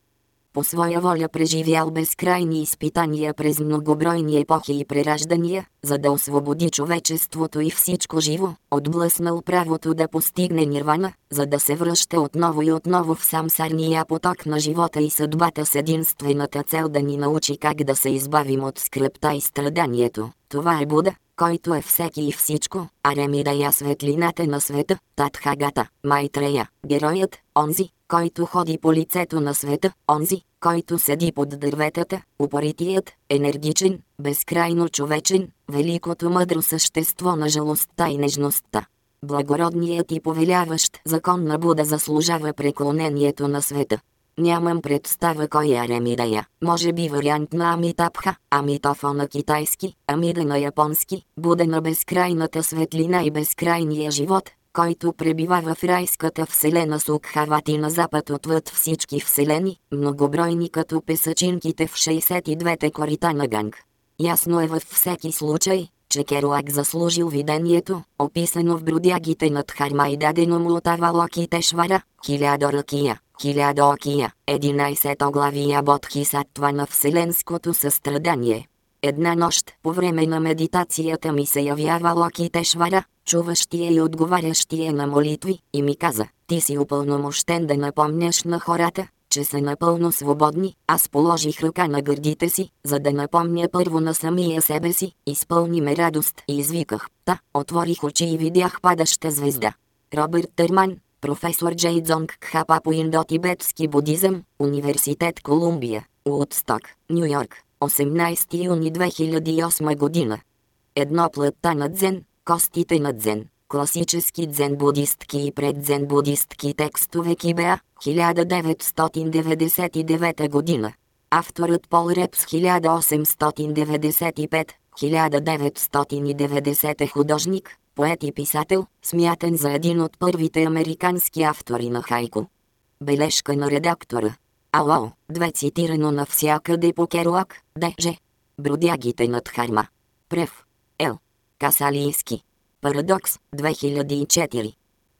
по своя воля преживял безкрайни изпитания през многобройни епохи и прераждания, за да освободи човечеството и всичко живо, отблъснал правото да постигне нирвана, за да се връща отново и отново в самсарния поток на живота и съдбата с единствената цел да ни научи как да се избавим от скръпта и страданието. Това е Буда, който е всеки и всичко, Аремидая светлината на света, Татхагата, Майтрея, героят, онзи, който ходи по лицето на света, онзи, който седи под дърветата, упоритият, енергичен, безкрайно човечен, великото мъдро същество на жалостта и нежността. Благородният и повеляващ закон на Буда заслужава преклонението на света. Нямам представа кой е Аремидая. Може би вариант на Амитапха, Амитофо на китайски, Амида на японски, Буда на безкрайната светлина и безкрайния живот, който пребива в райската вселена Сукхавати на запад отвъд всички вселени, многобройни като песачинките в 62-те корита на Ганг. Ясно е във всеки случай, че Керуак заслужил видението, описано в бродягите над Харма и дадено му от Авалокитешвара, хилядо ръкия, хилядо окия, 11 главия Бодхисаттва на вселенското състрадание. Една нощ по време на медитацията ми се явява Локитешвара, чуващия и отговарящия на молитви, и ми каза, ти си упълномощен да напомняш на хората, че са напълно свободни, аз положих ръка на гърдите си, за да напомня първо на самия себе си, изпълни ме радост и извиках, та, отворих очи и видях падаща звезда. Робърт Търман, професор Джей Дзонг Кхапа по индо-тибетски будизъм, Университет Колумбия, Уотсток, Нью Йорк, 18 юни 2008 година. Едно плътта на дзен, костите на дзен класически дзен-будистки и преддзен-будистки текстове Кибеа, 1999 година. Авторът Пол Репс 1895-1990 е художник, поет и писател, смятен за един от първите американски автори на хайко. Бележка на редактора. Ало, две цитирано навсякъде по Керуак, Дж. Бродягите над Харма. Прев. Ел. Касалийски. Парадокс, 2004.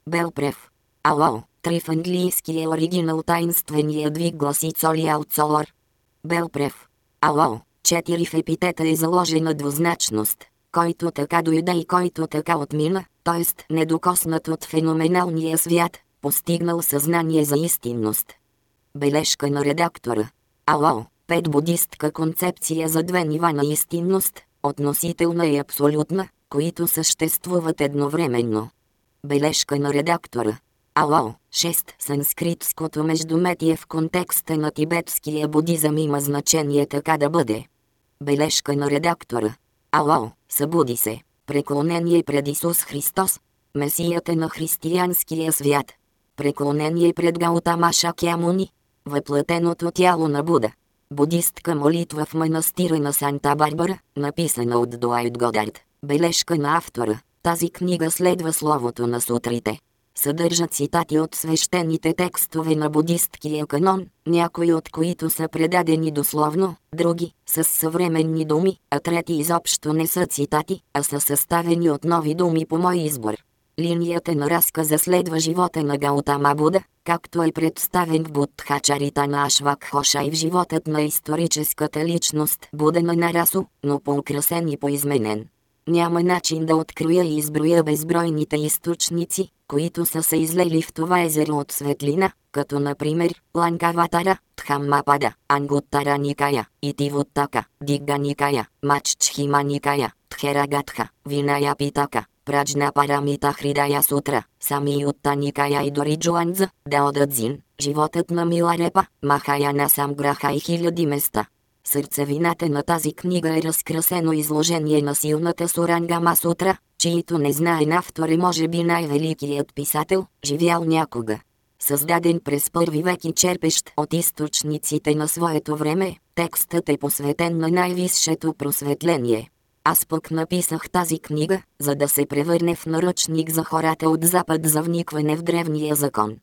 Белпрев. Ало, три в английски е оригинал таинствения двиг гласи Цоли Алцолор. Белпрев. Ало, четири в епитета е заложена двузначност, който така дойде и който така отмина, т.е. недокоснат от феноменалния свят, постигнал съзнание за истинност. Бележка на редактора. Ало, пет будистка концепция за две нива на истинност, относителна и абсолютна, които съществуват едновременно. Бележка на редактора. Ало, 6. Санскритското междуметие в контекста на тибетския будизъм има значение така да бъде. Бележка на редактора. Ало, събуди се. Преклонение пред Исус Христос. Месията на християнския свят. Преклонение пред Гаутама Шакямуни. Въплътеното тяло на Буда. Будистка молитва в манастира на Санта Барбара, написана от Дуайт Годард. Бележка на автора. Тази книга следва словото на сутрите. Съдържа цитати от свещените текстове на будисткия канон, някои от които са предадени дословно, други – с съвременни думи, а трети изобщо не са цитати, а са съставени от нови думи по мой избор. Линията на разказа следва живота на Гаутама Буда, както е представен в Будхачарита на Ашвак Хоша и в животът на историческата личност Буда на Нарасо, но по-украсен и по-изменен. Няма начин да откроя и изброя безбройните източници, които са се излели в това езеро от светлина, като например Ланкаватара, Тхаммапада, Ангуттара Никая, Итивоттака, Дигга Никая, Маччхима Никая, Тхерагатха, Виная Питака, Праджна Парамита Хридая Сутра, Самиютта Никая и дори Джуанза, Даодадзин, животът на Миларепа, Махаяна Самграха и хиляди места. Сърцевината на тази книга е разкрасено изложение на силната Суранга Масутра, чието незнаен автор е може би най-великият писател, живял някога. Създаден през първи век и черпещ от източниците на своето време, текстът е посветен на най-висшето просветление. Аз пък написах тази книга, за да се превърне в наръчник за хората от Запад за вникване в древния закон.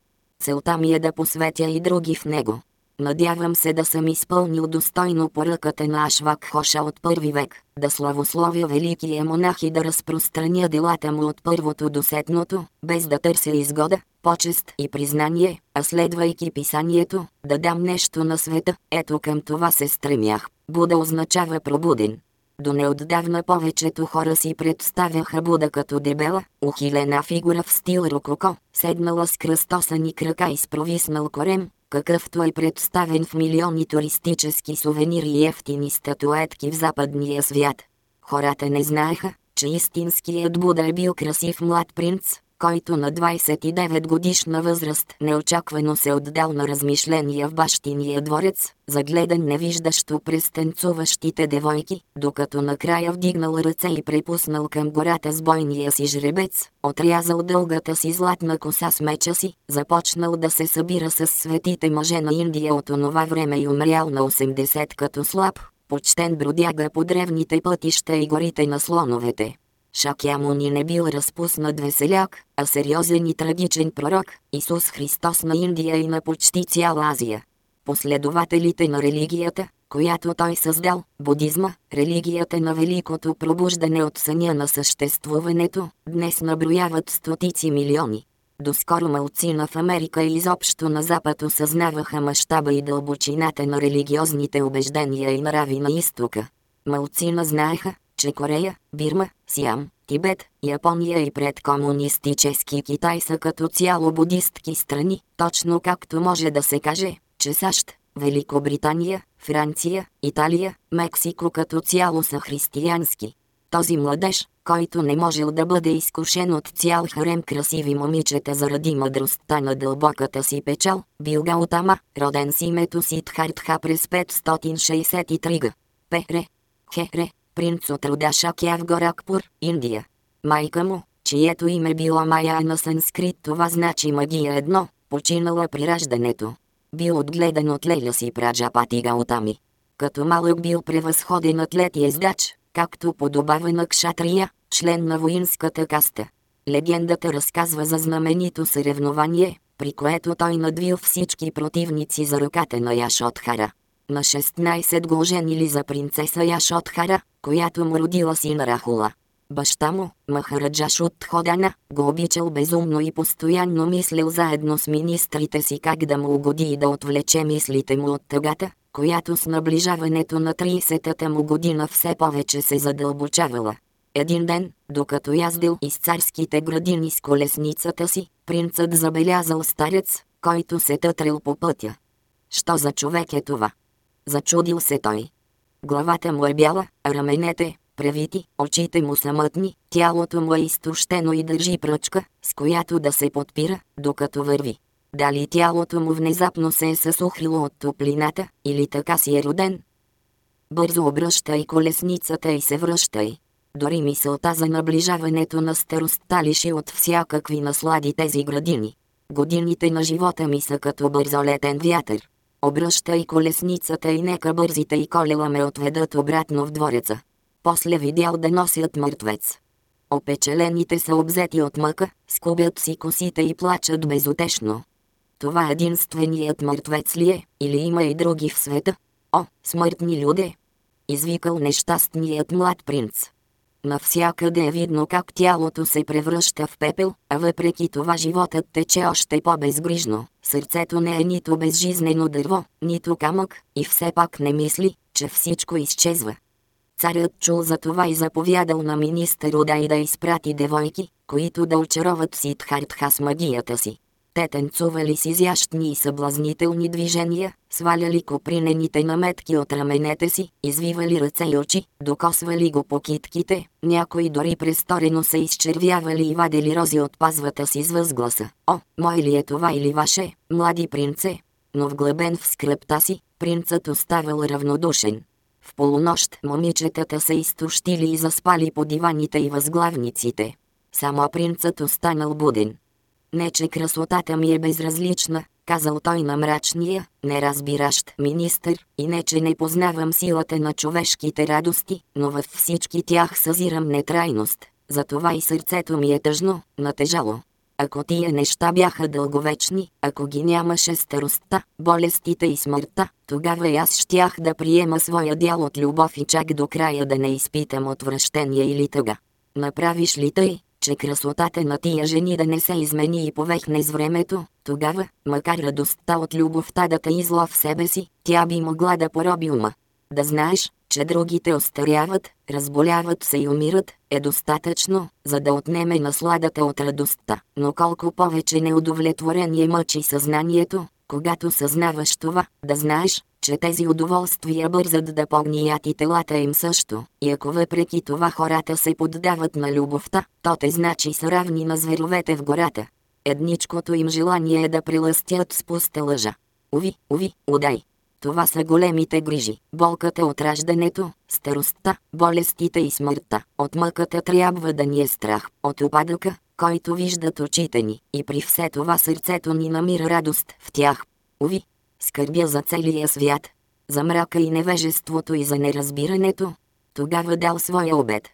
Целта ми е да посветя и други в него. Надявам се да съм изпълнил достойно поръката на Ашвак Хоша от първи век, да славословя великия монах и да разпространя делата му от първото до сетното, без да търся изгода, почест и признание, а следвайки писанието, да дам нещо на света, ето към това се стремях. Буда означава пробуден. До неотдавна повечето хора си представяха Буда като дебела, ухилена фигура в стил рококо, седнала с кръстосани крака и с провиснал корем, какъвто е представен в милиони туристически сувенири и ефтини статуетки в западния свят. Хората не знаеха, че истинският Буда е бил красив млад принц, който на 29 годишна възраст неочаквано се отдал на размишления в бащиния дворец, загледан невиждащо през танцуващите девойки, докато накрая вдигнал ръце и препуснал към гората с бойния си жребец, отрязал дългата си златна коса с меча си, започнал да се събира с светите мъже на Индия от онова време и умрял на 80 като слаб, почтен бродяга по древните пътища и горите на слоновете. Шакямуни не бил разпуснат веселяк, а сериозен и трагичен пророк, Исус Христос на Индия и на почти цяла Азия. Последователите на религията, която той създал, будизма, религията на великото пробуждане от съня на съществуването, днес наброяват стотици милиони. Доскоро малцина в Америка и изобщо на Запад осъзнаваха мащаба и дълбочината на религиозните убеждения и нрави на изтока. Малцина знаеха, че Корея, Бирма, Сиам, Тибет, Япония и предкомунистически Китай са като цяло будистки страни, точно както може да се каже, че САЩ, Великобритания, Франция, Италия, Мексико като цяло са християнски. Този младеж, който не можел да бъде изкушен от цял харем красиви момичета заради мъдростта на дълбоката си печал, бил Гаутама, роден с името Сидхартха през 563 г. Пере, Хере, принц от рода Шакя в Горакпур, Индия. Майка му, чието име било Майя на санскрит това значи магия едно, починала при раждането. Бил отгледан от леля си праджапати Гаутами. Като малък бил превъзходен атлет и ездач, както подобава на кшатрия, член на воинската каста. Легендата разказва за знаменито съревнование, при което той надвил всички противници за ръката на Яшотхара. На 16 го женили за принцеса Яшотхара, която му родила сина Рахула. Баща му, Махараджаш от Ходана, го обичал безумно и постоянно мислил заедно с министрите си как да му угоди и да отвлече мислите му от тъгата, която с наближаването на 30-та му година все повече се задълбочавала. Един ден, докато яздил из царските градини с колесницата си, принцът забелязал старец, който се тътрил по пътя. Що за човек е това? Зачудил се той. Главата му е бяла, раменете, превити, очите му са мътни, тялото му е изтощено и държи пръчка, с която да се подпира, докато върви. Дали тялото му внезапно се е съсухрило от топлината, или така си е роден? Бързо обръщай колесницата и се връщай. Дори мисълта за наближаването на старостта лиши от всякакви наслади тези градини. Годините на живота ми са като бързолетен вятър. Обръщай колесницата и нека бързите и колела ме отведат обратно в двореца. После видял да носят мъртвец. Опечелените са обзети от мъка, скубят си косите и плачат безутешно. Това единственият мъртвец ли е, или има и други в света? О, смъртни люде! Извикал нещастният млад принц. Навсякъде е видно как тялото се превръща в пепел, а въпреки това животът тече още по-безгрижно. Сърцето не е нито безжизнено дърво, нито камък, и все пак не мисли, че всичко изчезва. Царят чул за това и заповядал на министър Удай да изпрати девойки, които да очароват Сидхартха с магията си. Те танцували с изящни и съблазнителни движения, сваляли копринените наметки от раменете си, извивали ръце и очи, докосвали го по китките, някои дори престорено се изчервявали и вадели рози от пазвата си с възгласа. О, мой ли е това или ваше, млади принце? Но вглъбен в скръпта си, принцът оставал равнодушен. В полунощ момичетата се изтощили и заспали по диваните и възглавниците. Само принцът останал буден. Не, че красотата ми е безразлична, казал той на мрачния, неразбиращ министър, и не, че не познавам силата на човешките радости, но във всички тях съзирам нетрайност. Затова и сърцето ми е тъжно, натежало. Ако тия неща бяха дълговечни, ако ги нямаше старостта, болестите и смъртта, тогава и аз щях да приема своя дял от любов и чак до края да не изпитам отвращение или тъга. Направиш ли тъй, че красотата на тия жени да не се измени и повехне с времето, тогава, макар радостта от любовта да те изла в себе си, тя би могла да пороби ума. Да знаеш, че другите остаряват, разболяват се и умират, е достатъчно, за да отнеме насладата от радостта. Но колко повече неудовлетворение мъчи съзнанието, когато съзнаваш това, да знаеш, че тези удоволствия бързат да погният и телата им също, и ако въпреки това хората се поддават на любовта, то те значи са равни на зверовете в гората. Едничкото им желание е да прилъстят с пуста лъжа. Уви, уви, удай. Това са големите грижи. Болката от раждането, старостта, болестите и смъртта. От мъката трябва да ни е страх. От опадъка, който виждат очите ни. И при все това сърцето ни намира радост в тях. Уви, скърбя за целия свят. За мрака и невежеството и за неразбирането. Тогава дал своя обед.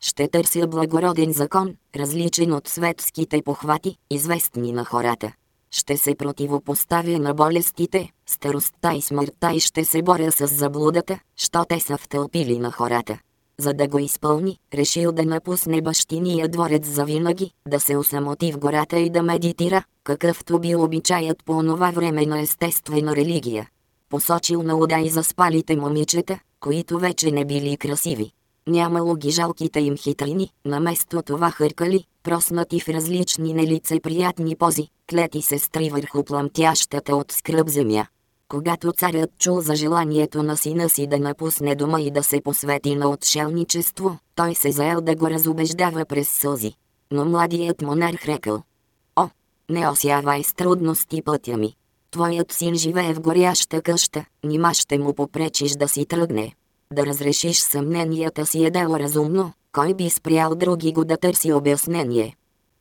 Ще търся благороден закон, различен от светските похвати, известни на хората. Ще се противопоставя на болестите, старостта и смъртта и ще се боря с заблудата, що те са втълпили на хората. За да го изпълни, решил да напусне бащиния дворец за винаги, да се осамоти в гората и да медитира, какъвто бил обичаят по онова време на естествена религия. Посочил на уда и заспалите момичета, които вече не били красиви. Нямало ги жалките им хитрини, наместо това хъркали, проснати в различни нелицеприятни пози, клети се стри върху пламтящата от скръп земя. Когато царят чул за желанието на сина си да напусне дома и да се посвети на отшелничество, той се заел да го разобеждава през сълзи. Но младият монарх рекал. О, не осявай с трудности пътя ми. Твоят син живее в горяща къща, нима ще му попречиш да си тръгне. Да разрешиш съмненията си е дело разумно, кой би спрял други го да търси обяснение.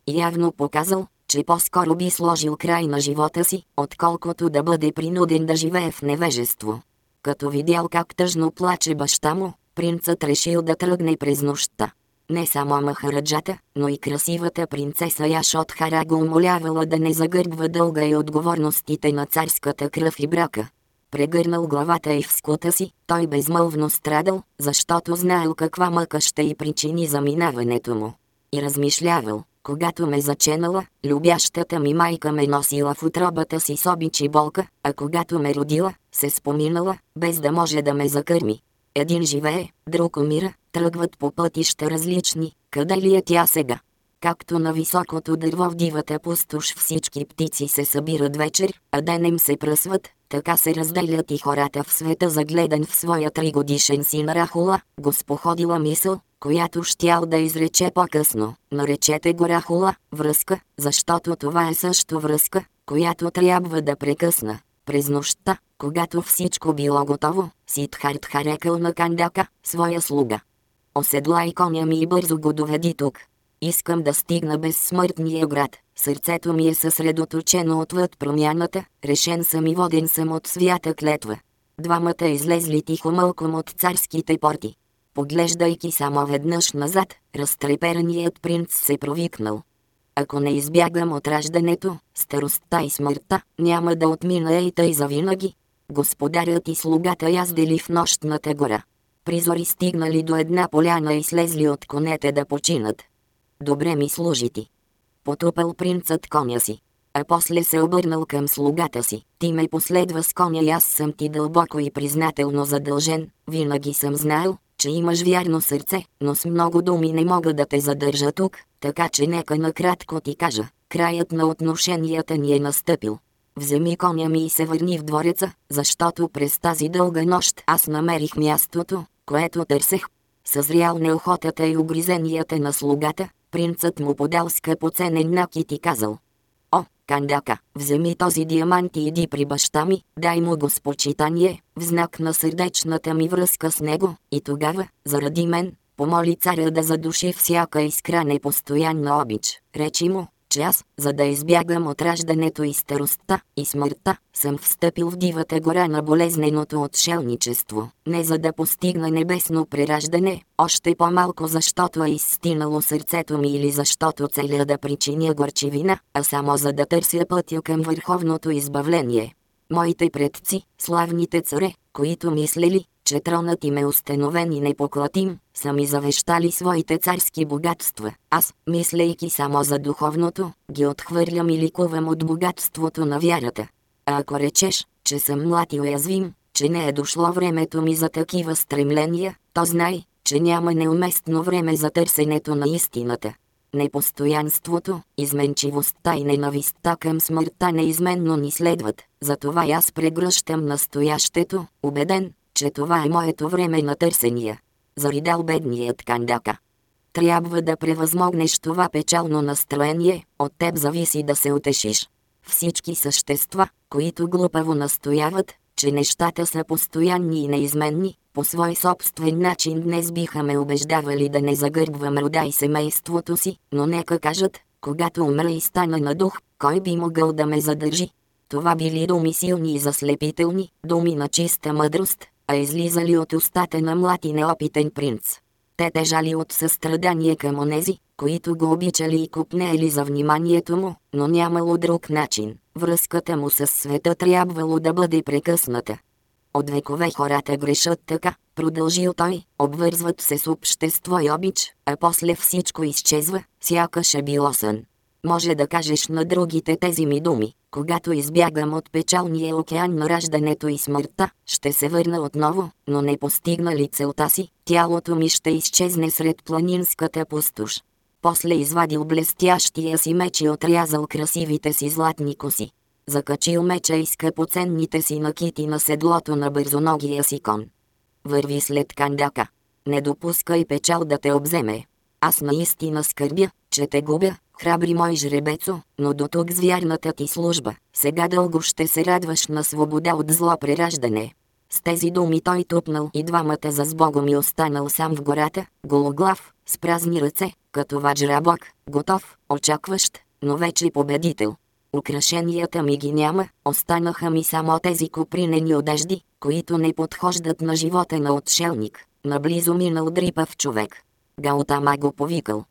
Явно показал, че по-скоро би сложил край на живота си, отколкото да бъде принуден да живее в невежество. Като видял как тъжно плаче баща му, принцът решил да тръгне през нощта. Не само Махараджата, но и красивата принцеса Яшот Хара го умолявала да не загърбва дълга и отговорностите на царската кръв и брака. Прегърнал главата и в скута си, той безмълвно страдал, защото знаел каква мъка ще й причини заминаването му. И размишлявал, когато ме заченала, любящата ми майка ме носила в отробата си с обичи болка, а когато ме родила, се споминала, без да може да ме закърми. Един живее, друг умира, тръгват по пътища различни, къде ли е тя сега? Както на високото дърво в дивата пустош всички птици се събират вечер, а денем се пръсват, така се разделят и хората в света загледан в своя тригодишен син Рахула, го споходила мисъл, която щял да изрече по-късно. Наречете го Рахула, връзка, защото това е също връзка, която трябва да прекъсна. През нощта, когато всичко било готово, Сидхартха рекал на Кандака, своя слуга. Оседла и коня ми и бързо го доведи тук. Искам да стигна безсмъртния град. Сърцето ми е съсредоточено отвъд промяната, решен съм и воден съм от свята клетва. Двамата излезли тихо мълком от царските порти. Поглеждайки само веднъж назад, разтрепераният принц се провикнал. Ако не избягам от раждането, старостта и смъртта, няма да отмина и тъй завинаги. Господарят и слугата яздели в нощната гора. Призори стигнали до една поляна и слезли от конете да починат. Добре ми служи ти. Потупал принцът коня си. А после се обърнал към слугата си. Ти ме последва с коня и аз съм ти дълбоко и признателно задължен. Винаги съм знаел, че имаш вярно сърце, но с много думи не мога да те задържа тук, така че нека накратко ти кажа. Краят на отношенията ни е настъпил. Вземи коня ми и се върни в двореца, защото през тази дълга нощ аз намерих мястото, което търсех. Съзрял неохотата и огризенията на слугата, принцът му подал скъпоценен накит и казал. Кандака, вземи този диамант и иди при баща ми, дай му го с почитание, в знак на сърдечната ми връзка с него, и тогава, заради мен, помоли царя да задуши всяка искра непостоянна обич. Речи му, че аз, за да избягам от раждането и старостта и смъртта, съм встъпил в дивата гора на болезненото отшелничество, не за да постигна небесно прераждане, още по-малко защото е изстинало сърцето ми или защото целя да причиня горчивина, а само за да търся пътя към върховното избавление. Моите предци, славните царе, които мислели, че тронът им е установен и непоклатим, са ми завещали своите царски богатства. Аз, мислейки само за духовното, ги отхвърлям и ликувам от богатството на вярата. А ако речеш, че съм млад и уязвим, че не е дошло времето ми за такива стремления, то знай, че няма неуместно време за търсенето на истината. непостоянството, изменчивостта и ненавистта към смъртта неизменно ни следват, затова аз прегръщам настоящето, убеден, че това е моето време на търсения. Заридал бедният кандака. Трябва да превъзмогнеш това печално настроение, от теб зависи да се утешиш. Всички същества, които глупаво настояват, че нещата са постоянни и неизменни, по свой собствен начин днес биха ме убеждавали да не загърбвам рода и семейството си, но нека кажат, когато умра и стана на дух, кой би могъл да ме задържи? Това били думи силни и заслепителни, думи на чиста мъдрост, а излизали от устата на млад и неопитен принц. Те тежали от състрадание към онези, които го обичали и купнели за вниманието му, но нямало друг начин. Връзката му с света трябвало да бъде прекъсната. От векове хората грешат така, продължил той, обвързват се с общество и обич, а после всичко изчезва, сякаш е било сън. Може да кажеш на другите тези ми думи, когато избягам от печалния океан на раждането и смъртта, ще се върна отново, но не постигна ли целта си, тялото ми ще изчезне сред планинската пустош. После извадил блестящия си меч и отрязал красивите си златни коси. Закачил меча и скъпоценните си накити на седлото на бързоногия си кон. Върви след кандака. Не допускай печал да те обземе. Аз наистина скърбя, че те губя, храбри мой жребецо, но до тук с вярната ти служба. Сега дълго ще се радваш на свобода от зло прераждане. С тези думи той тупнал и двамата за сбогом и останал сам в гората, гологлав, с празни ръце, като ваджрабок, готов, очакващ, но вече победител. Украшенията ми ги няма, останаха ми само тези купринени одежди, които не подхождат на живота на отшелник. Наблизо минал дрипав човек. Гаутама го повикал.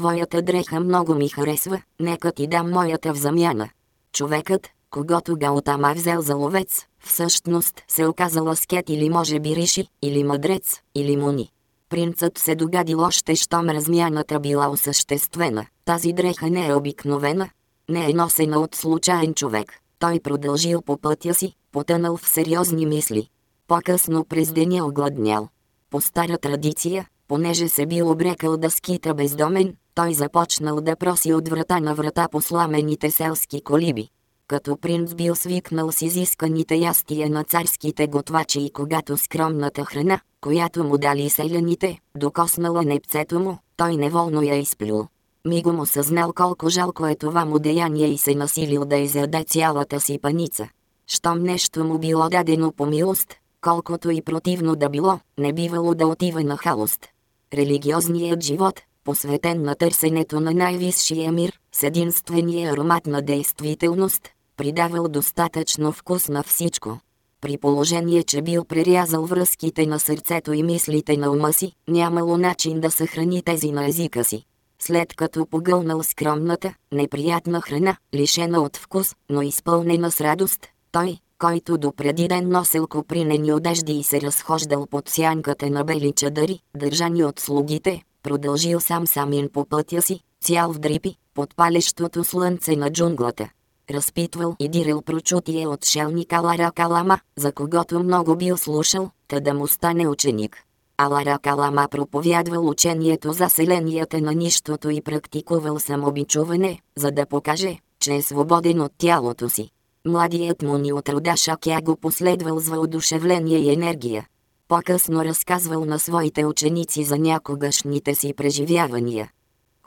Твоята дреха много ми харесва, нека ти дам моята в замяна. Човекът, когато Гаутама взел за ловец, всъщност се оказал аскет или може би риши, или мъдрец, или муни. Принцът се догадил още, щом размяната била осъществена. Тази дреха не е обикновена, не е носена от случайен човек. Той продължил по пътя си, потънал в сериозни мисли. По-късно през деня огладнял. По стара традиция, понеже се бил обрекал да скита бездомен, той започнал да проси от врата на врата по сламените селски колиби. Като принц бил свикнал с изисканите ястия на царските готвачи и когато скромната храна, която му дали селяните, докоснала непцето му, той неволно я изплюл. Мигом осъзнал колко жалко е това му деяние и се насилил да изяде цялата си паница. Щом нещо му било дадено по милост, колкото и противно да било, не бивало да отива на халост. Религиозният живот, посветен на търсенето на най-висшия мир, с единствения аромат на действителност, придавал достатъчно вкус на всичко. При положение, че бил прерязал връзките на сърцето и мислите на ума си, нямало начин да съхрани тези на езика си. След като погълнал скромната, неприятна храна, лишена от вкус, но изпълнена с радост, той, който допреди ден носил копринени одежди и се разхождал под сянката на бели чадъри, държани от слугите, продължил сам самин по пътя си, цял в дрипи, под палещото слънце на джунглата. Разпитвал и дирил прочутие от шелника Лара Калама, за когото много бил слушал, та да му стане ученик. Алара Калама проповядвал учението за селенията на нищото и практикувал самобичуване, за да покаже, че е свободен от тялото си. Младият му ни от рода Шакя го последвал с въодушевление и енергия. По-късно разказвал на своите ученици за някогашните си преживявания.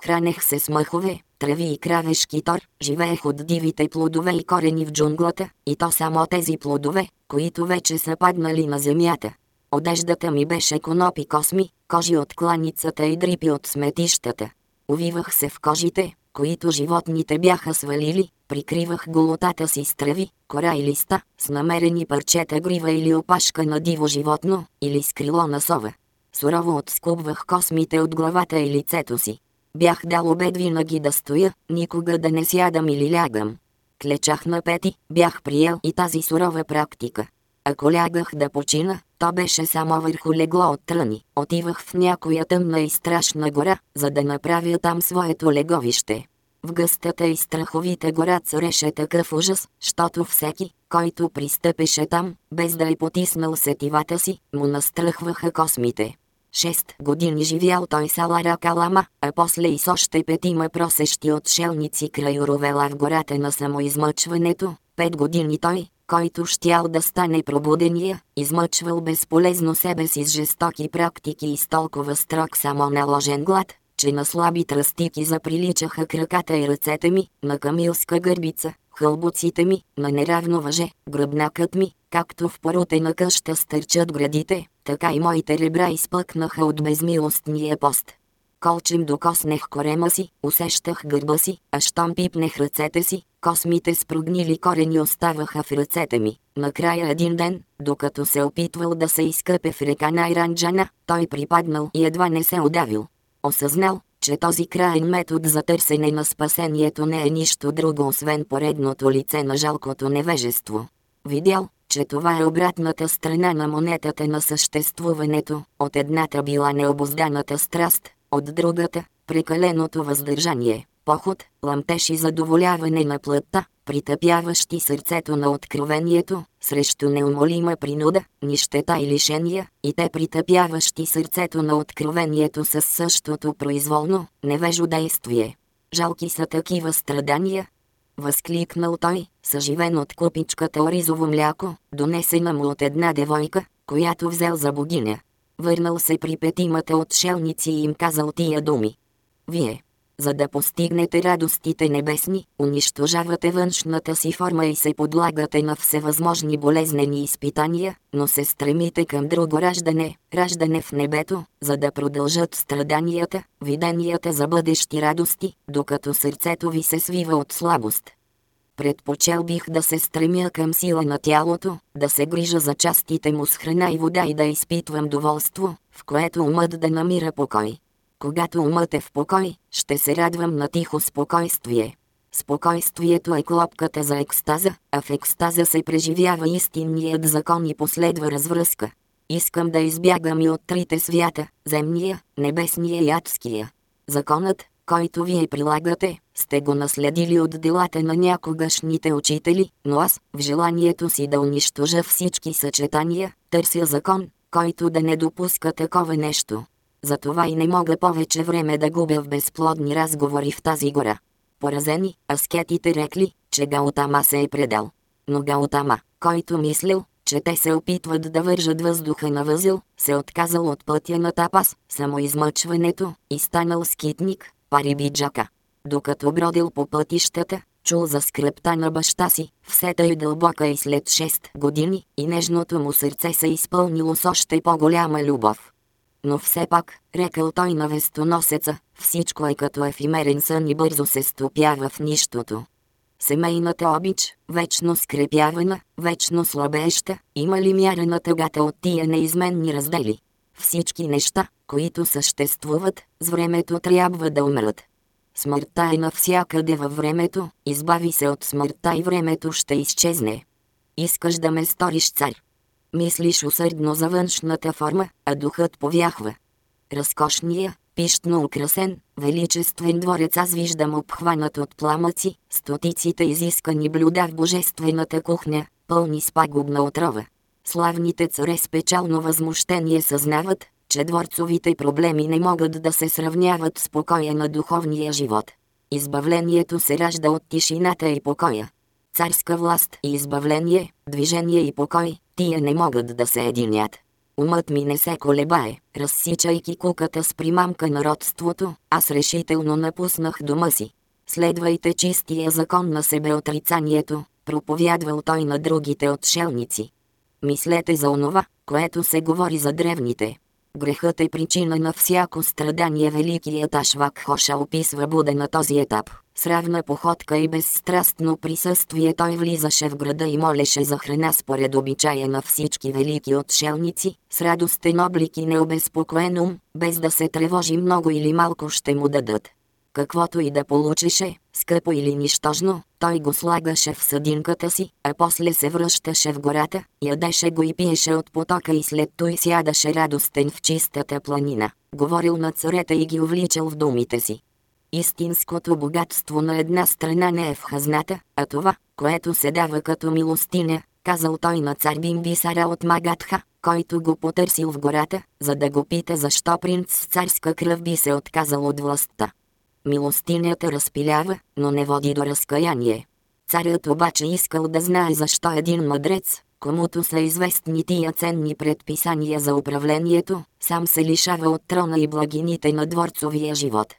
Хранех се с мъхове, трави и кравешки тор, живеех от дивите плодове и корени в джунглата, и то само тези плодове, които вече са паднали на земята. Одеждата ми беше конопи косми, кожи от кланицата и дрипи от сметищата. Увивах се в кожите, които животните бяха свалили, прикривах голотата си с трави, кора и листа, с намерени парчета грива или опашка на диво животно, или с крило на сова. Сурово отскубвах космите от главата и лицето си. Бях дал обед винаги да стоя, никога да не сядам или лягам. Клечах на пети, бях приел и тази сурова практика. Ако лягах да почина, то беше само върху легло от тръни. Отивах в някоя тъмна и страшна гора, за да направя там своето леговище. В гъстата и страховите гора цареше такъв ужас, щото всеки, който пристъпеше там, без да е потиснал сетивата си, му настръхваха космите. Шест години живял той с Алара Калама, а после и с още петима просещи отшелници край Оровела в гората на самоизмъчването. Пет години той, който щял да стане пробудения, измъчвал безполезно себе си с жестоки практики и с толкова строг само наложен глад, че на слаби тръстики заприличаха краката и ръцете ми, на камилска гърбица, хълбуците ми, на неравно въже, гръбнакът ми, както в порутена къща стърчат градите, така и моите ребра изпъкнаха от безмилостния пост. Колчем докоснех корема си, усещах гърба си, а щом пипнех ръцете си, космите с прогнили корени оставаха в ръцете ми. Накрая един ден, докато се опитвал да се изкъпе в река Найранджана, той припаднал и едва не се удавил. Осъзнал, че този краен метод за търсене на спасението не е нищо друго освен поредното лице на жалкото невежество. Видял, че това е обратната страна на монетата на съществуването, от едната била необозданата страст, от другата – прекаленото въздържание, поход, ламтеж и задоволяване на плътта, притъпяващи сърцето на откровението, срещу неумолима принуда, нищета и лишения, и те притъпяващи сърцето на откровението с същото произволно, невежо действие. Жалки са такива страдания, Възкликнал той, съживен от купичката оризово мляко, донесена му от една девойка, която взел за богиня. Върнал се при петимата отшелници и им казал тия думи. Вие, за да постигнете радостите небесни, унищожавате външната си форма и се подлагате на всевъзможни болезнени изпитания, но се стремите към друго раждане, раждане в небето, за да продължат страданията, виденията за бъдещи радости, докато сърцето ви се свива от слабост. Предпочел бих да се стремя към сила на тялото, да се грижа за частите му с храна и вода и да изпитвам доволство, в което умът да намира покой. Когато умът е в покой, ще се радвам на тихо спокойствие. Спокойствието е клопката за екстаза, а в екстаза се преживява истинният закон и последва развръзка. Искам да избягам и от трите свята – земния, небесния и адския. Законът, който вие прилагате, сте го наследили от делата на някогашните учители, но аз, в желанието си да унищожа всички съчетания, търся закон, който да не допуска такова нещо. Затова и не мога повече време да губя в безплодни разговори в тази гора. Поразени, аскетите рекли, че Гаутама се е предал. Но Гаутама, който мислил, че те се опитват да вържат въздуха на възел, се отказал от пътя на тапас, самоизмъчването и станал скитник, парибиджака. Докато бродил по пътищата, чул за скръпта на баща си, все тъй дълбока и след 6 години, и нежното му сърце се изпълнило с още по-голяма любов. Но все пак, рекал той на вестоносеца, всичко е като ефимерен сън и бързо се стопява в нищото. Семейната обич, вечно скрепявана, вечно слабеща, има ли мяра на тъгата от тия неизменни раздели? Всички неща, които съществуват, с времето трябва да умрат. Смъртта е навсякъде във времето, избави се от смъртта и времето ще изчезне. Искаш да ме сториш цар. Мислиш усърдно за външната форма, а духът повяхва. Разкошния, пищно украсен, величествен дворец аз виждам обхванат от пламъци, стотиците изискани блюда в божествената кухня, пълни с пагубна отрова. Славните царе с печално възмущение съзнават, че дворцовите проблеми не могат да се сравняват с покоя на духовния живот. Избавлението се ражда от тишината и покоя. Царска власт и избавление, движение и покой, тия не могат да се единят. Умът ми не се колебае, разсичайки куката с примамка на родството, аз решително напуснах дома си. Следвайте чистия закон на себеотрицанието, проповядвал той на другите отшелници. Мислете за онова, което се говори за древните. Грехът е причина на всяко страдание. Великият Ашвак Хоша описва Буда на този етап. С равна походка и безстрастно присъствие той влизаше в града и молеше за храна според обичая на всички велики отшелници, с радостен облик и необезпокоен ум, без да се тревожи много или малко ще му дадат. Каквото и да получеше, скъпо или нищожно, той го слагаше в съдинката си, а после се връщаше в гората, ядеше го и пиеше от потока и след той сядаше радостен в чистата планина. Говорил на царета и ги увличал в думите си. Истинското богатство на една страна не е в хазната, а това, което се дава като милостиня, казал той на цар Бимбисара от Магадха, който го потърсил в гората, за да го пита защо принц с царска кръв би се отказал от властта. Милостинята разпилява, но не води до разкаяние. Царят обаче искал да знае защо един мъдрец, комуто са известни тия ценни предписания за управлението, сам се лишава от трона и благините на дворцовия живот.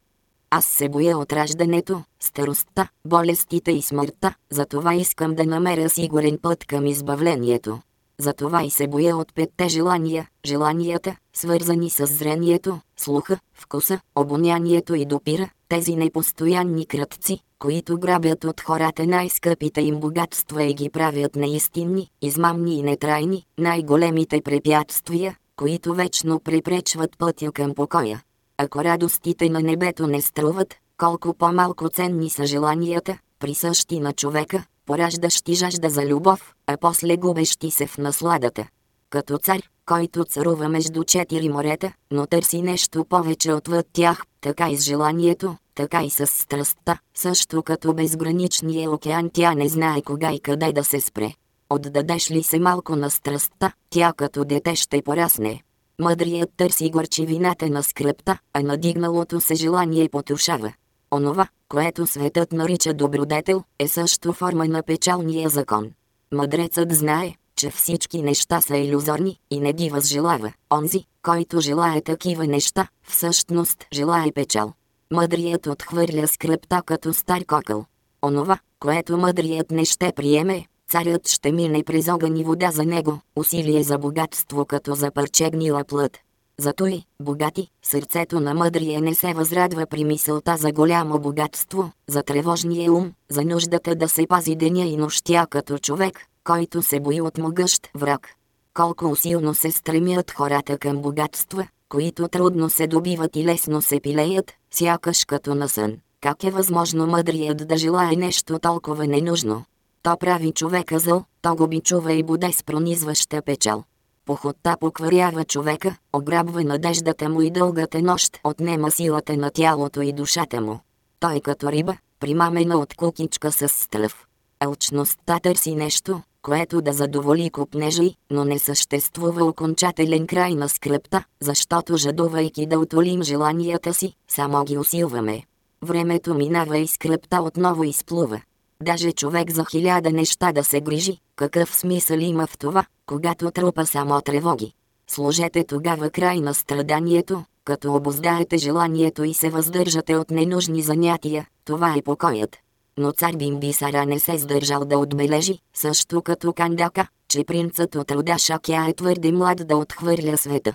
Аз се боя от раждането, старостта, болестите и смъртта, затова искам да намеря сигурен път към избавлението. Затова и се боя от петте желания, желанията, свързани с зрението, слуха, вкуса, обонянието и допира, тези непостоянни крътци, които грабят от хората най-скъпите им богатства и ги правят неистинни, измамни и нетрайни, най-големите препятствия, които вечно препречват пътя към покоя. Ако радостите на небето не струват, колко по-малко ценни са желанията, присъщи на човека, пораждащи жажда за любов, а после губещи се в насладата. Като цар, който царува между четири морета, но търси нещо повече отвъд тях, така и с желанието, така и с страстта, също като безграничния океан тя не знае кога и къде да се спре. Отдадеш ли се малко на страстта, тя като дете ще порасне. Мъдрият търси горчивината на скръпта, а надигналото се желание потушава. Онова, което светът нарича добродетел, е също форма на печалния закон. Мъдрецът знае, че всички неща са иллюзорни и не ги възжелава. Онзи, който желая такива неща, всъщност желая печал. Мъдрият отхвърля скръпта като стар кокъл. Онова, което мъдрият не ще приеме, царят ще мине през огън и вода за него, усилие за богатство като за парче гнила плът. Зато и, богати, сърцето на мъдрия не се възрадва при мисълта за голямо богатство, за тревожния ум, за нуждата да се пази деня и нощя като човек, който се бои от могъщ враг. Колко усилно се стремят хората към богатства, които трудно се добиват и лесно се пилеят, сякаш като на сън. Как е възможно мъдрият да желае нещо толкова ненужно? То прави човека зъл, то го бичува и буде с пронизваща печал. Похотта покварява човека, ограбва надеждата му и дългата нощ отнема силата на тялото и душата му. Той като риба, примамена от кукичка с стръв. Алчността търси нещо, което да задоволи купнежи, но не съществува окончателен край на скръпта, защото жадувайки да отолим желанията си, само ги усилваме. Времето минава и скръпта отново изплува. Даже човек за хиляда неща да се грижи, какъв смисъл има в това, когато трупа само тревоги. Сложете тогава край на страданието, като обоздаете желанието и се въздържате от ненужни занятия, това е покоят. Но цар Бимбисара не се сдържал да отбележи, също като Кандака, че принцът от рода Шакя е твърде млад да отхвърля света.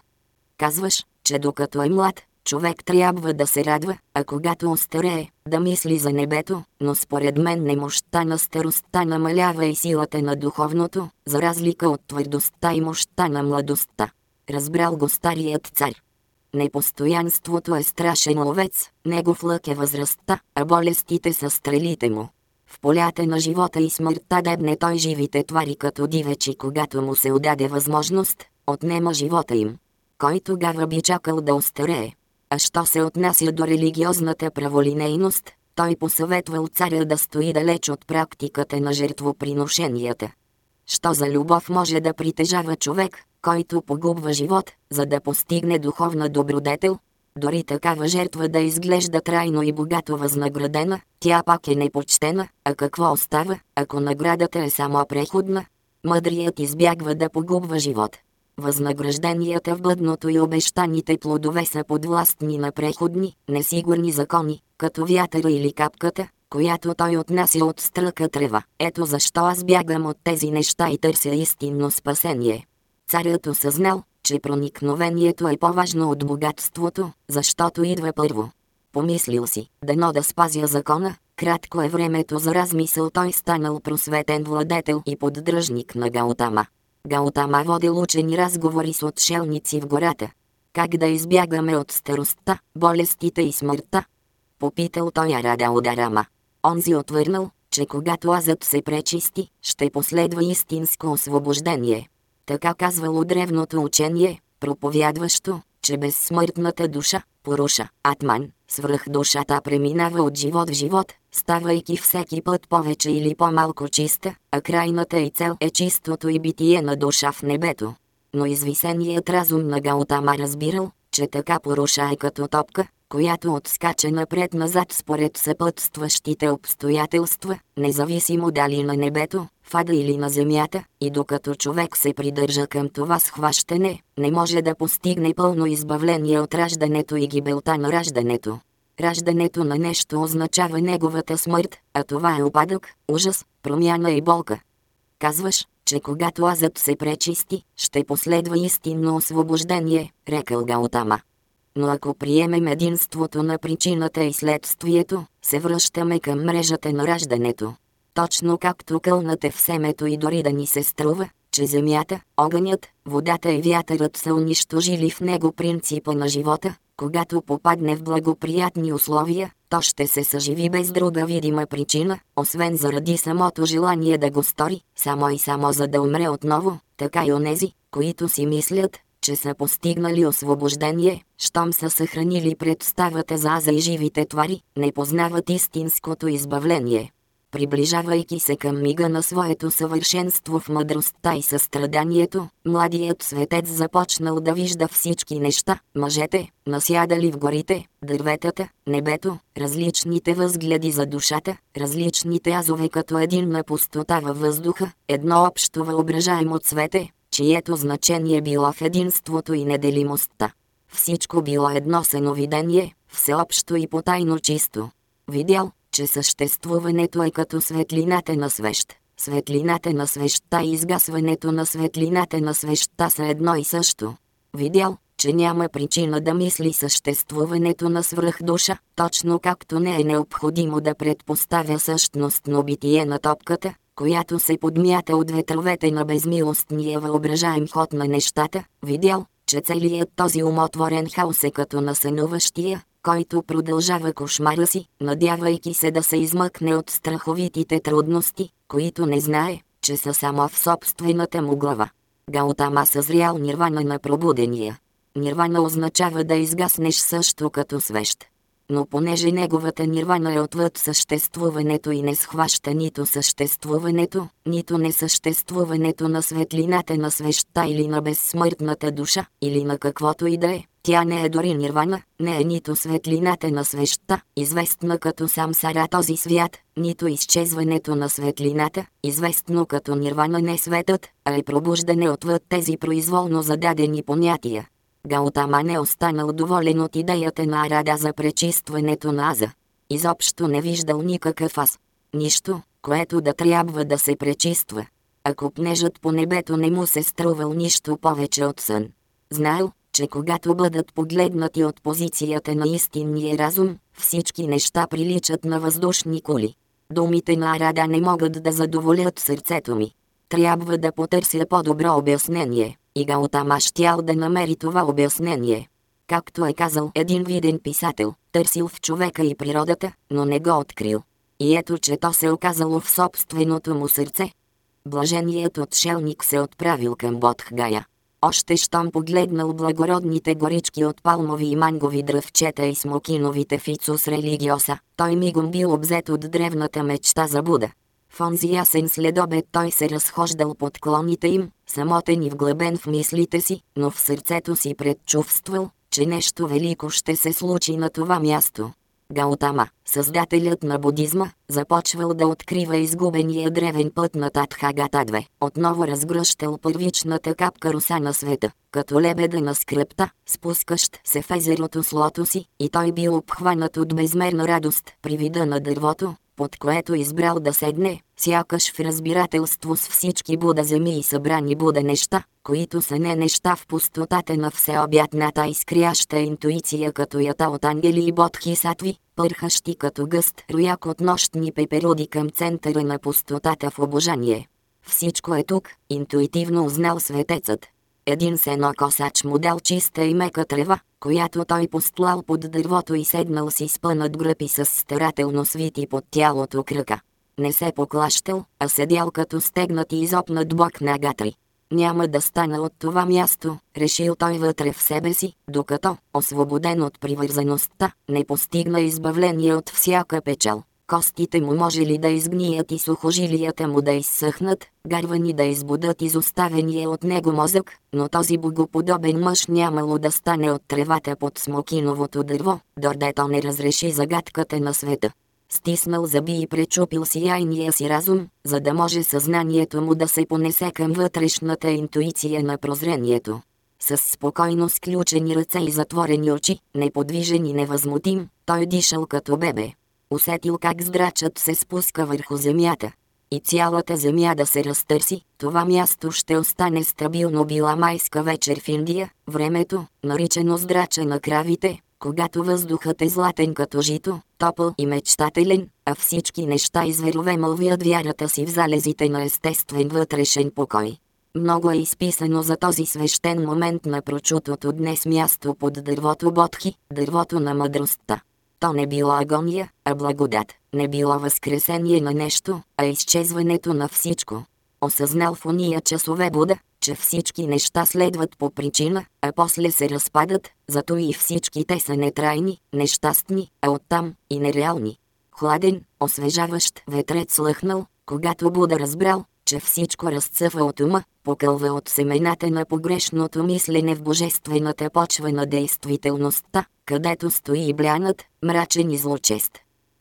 Казваш, че докато е млад, човек трябва да се радва, а когато остарее, да мисли за небето, но според мен немощта на старостта намалява и силата на духовното, за разлика от твърдостта и мощта на младостта. Разбрал го старият цар. Непостоянството е страшен ловец, негов лък е възрастта, а болестите са стрелите му. В полята на живота и смъртта дебне той живите твари като дивечи, когато му се отдаде възможност, отнема живота им. Кой тогава би чакал да остарее? А що се отнася до религиозната праволинейност, той посъветвал царя да стои далеч от практиката на жертвоприношенията. Що за любов може да притежава човек, който погубва живот, за да постигне духовна добродетел? Дори такава жертва да изглежда трайно и богато възнаградена, тя пак е непочтена, а какво остава, ако наградата е само преходна? Мъдрият избягва да погубва живот. Възнагражденията в бъдното и обещаните плодове са подвластни на преходни, несигурни закони, като вятъра или капката, която той отнася от стръка трева. Ето защо аз бягам от тези неща и търся истинно спасение. Царят осъзнал, че проникновението е по-важно от богатството, защото идва първо. Помислил си, дано да спазя закона, кратко е времето за размисъл той станал просветен владетел и поддръжник на Гаутама. Гаутама водил учени разговори с отшелници в гората. Как да избягаме от старостта, болестите и смъртта? Попитал той Арада Ударама. Онзи отвърнал, че когато азът се пречисти, ще последва истинско освобождение. Така казвало древното учение, проповядващо, че безсмъртната душа, поруша, атман, свръх душата преминава от живот в живот, ставайки всеки път повече или по-малко чиста, а крайната и цел е чистото и битие на душа в небето. но извисеният разум на Гаутама разбирал, че така поруша е като топка, която отскача напред-назад според съпътстващите обстоятелства, независимо дали на небето, фада или на земята, и докато човек се придържа към това схващане, не може да постигне пълно избавление от раждането и гибелта на раждането. Раждането на нещо означава неговата смърт, а това е опадък, ужас, промяна и болка. Казваш, че когато азът се пречисти, ще последва истинно освобождение, рекал Гаутама. Но ако приемем единството на причината и следствието, се връщаме към мрежата на раждането. Точно както кълнате в семето и дори да ни се струва, че земята, огънят, водата и вятърът са унищожили в него принципа на живота, когато попадне в благоприятни условия, то ще се съживи без друга видима причина, освен заради самото желание да го стори, само и само за да умре отново, така и онези, които си мислят, че са постигнали освобождение, щом са съхранили представата за аза и живите твари, не познават истинското избавление. Приближавайки се към мига на своето съвършенство в мъдростта и състраданието, младият светец започнал да вижда всички неща, мъжете, насядали в горите, дърветата, небето, различните възгледи за душата, различните азове като един на пустота във въздуха, едно общо въображаемо цвете, чието значение било в единството и неделимостта. Всичко било едно съновидение, всеобщо и потайно чисто. Видял, че съществуването е като светлината на свещ. Светлината на свещта и изгасването на светлината на свещта са едно и също. Видял, че няма причина да мисли съществуването на свръхдуша, точно както не е необходимо да предпоставя същностно битие на топката, която се подмята от ветровете на безмилостния въображаем ход на нещата, видял, че целият този умотворен хаос е като на сънуващия, който продължава кошмара си, надявайки се да се измъкне от страховитите трудности, които не знае, че са само в собствената му глава. Гаутама съзрял нирвана на пробудения. Нирвана означава да изгаснеш също като свещ но понеже неговата нирвана е отвъд съществуването и не схваща нито съществуването, нито несъществуването на светлината на свеща или на безсмъртната душа, или на каквото и да е, тя не е дори нирвана, не е нито светлината на свеща, известна като сам сара този свят, нито изчезването на светлината, известно като нирвана не светът, а е пробуждане отвъд тези произволно зададени понятия. Гаутама не останал доволен от идеята на Арада за пречистването на Аза. Изобщо не виждал никакъв аз. Нищо, което да трябва да се пречиства. Ако пнежът по небето не му се струвал нищо повече от сън. Знаел, че когато бъдат погледнати от позицията на истинния разум, всички неща приличат на въздушни кули. Думите на Арада не могат да задоволят сърцето ми. Трябва да потърся по-добро обяснение. И Гаутама щял да намери това обяснение. Както е казал един виден писател, търсил в човека и природата, но не го открил. И ето че то се оказало в собственото му сърце. Блаженият отшелник се отправил към Бодхгая. Още щом погледнал благородните горички от палмови и мангови дръвчета и смокиновите фицус религиоса, той мигом бил обзет от древната мечта за Буда. В онзи ясен следобед той се разхождал под клоните им, самотен и вглъбен в мислите си, но в сърцето си предчувствал, че нещо велико ще се случи на това място. Гаутама, създателят на будизма, започвал да открива изгубения древен път на Татхагата 2. Отново разгръщал първичната капка руса на света, като лебеда на скръпта, спускащ се в езерото с лото си, и той бил обхванат от безмерна радост при вида на дървото, под което избрал да седне, сякаш в разбирателство с всички Буда земи и събрани Буда неща, които са не неща в пустотата на всеобятната изкряща интуиция като ята от ангели и бодхи сатви, пърхащи като гъст рояк от нощни пепероди към центъра на пустотата в обожание. Всичко е тук, интуитивно узнал светецът, един сенокосач му дал чиста и мека трева, която той постлал под дървото и седнал си спънат гръб и с старателно свити под тялото кръка. Не се поклащал, а седял като стегнат и изопнат бок на гатри. Няма да стана от това място, решил той вътре в себе си, докато, освободен от привързаността, не постигна избавление от всяка печал. Костите му може ли да изгният и сухожилията му да изсъхнат, гарвани да избудат изоставения от него мозък, но този богоподобен мъж нямало да стане от тревата под смокиновото дърво, дордето не разреши загадката на света. Стиснал зъби и пречупил сияйния си разум, за да може съзнанието му да се понесе към вътрешната интуиция на прозрението. С спокойно сключени ръце и затворени очи, неподвижен и невъзмутим, той дишал като бебе. Усетил как здрачът се спуска върху земята. И цялата земя да се разтърси, това място ще остане стабилно била майска вечер в Индия, времето, наричано здрача на кравите, когато въздухът е златен като жито, топъл и мечтателен, а всички неща и зверове мълвят вярата си в залезите на естествен вътрешен покой. Много е изписано за този свещен момент на прочутото днес място под дървото Бодхи, дървото на мъдростта. То не било агония, а благодат, не било възкресение на нещо, а изчезването на всичко. Осъзнал в уния часове Буда, че всички неща следват по причина, а после се разпадат, зато и всички те са нетрайни, нещастни, а оттам и нереални. Хладен, освежаващ ветрец лъхнал, когато Буда разбрал, че всичко разцъфа от ума, покълва от семената на погрешното мислене в божествената почва на действителността, където стои блянат, мрачен и злочест.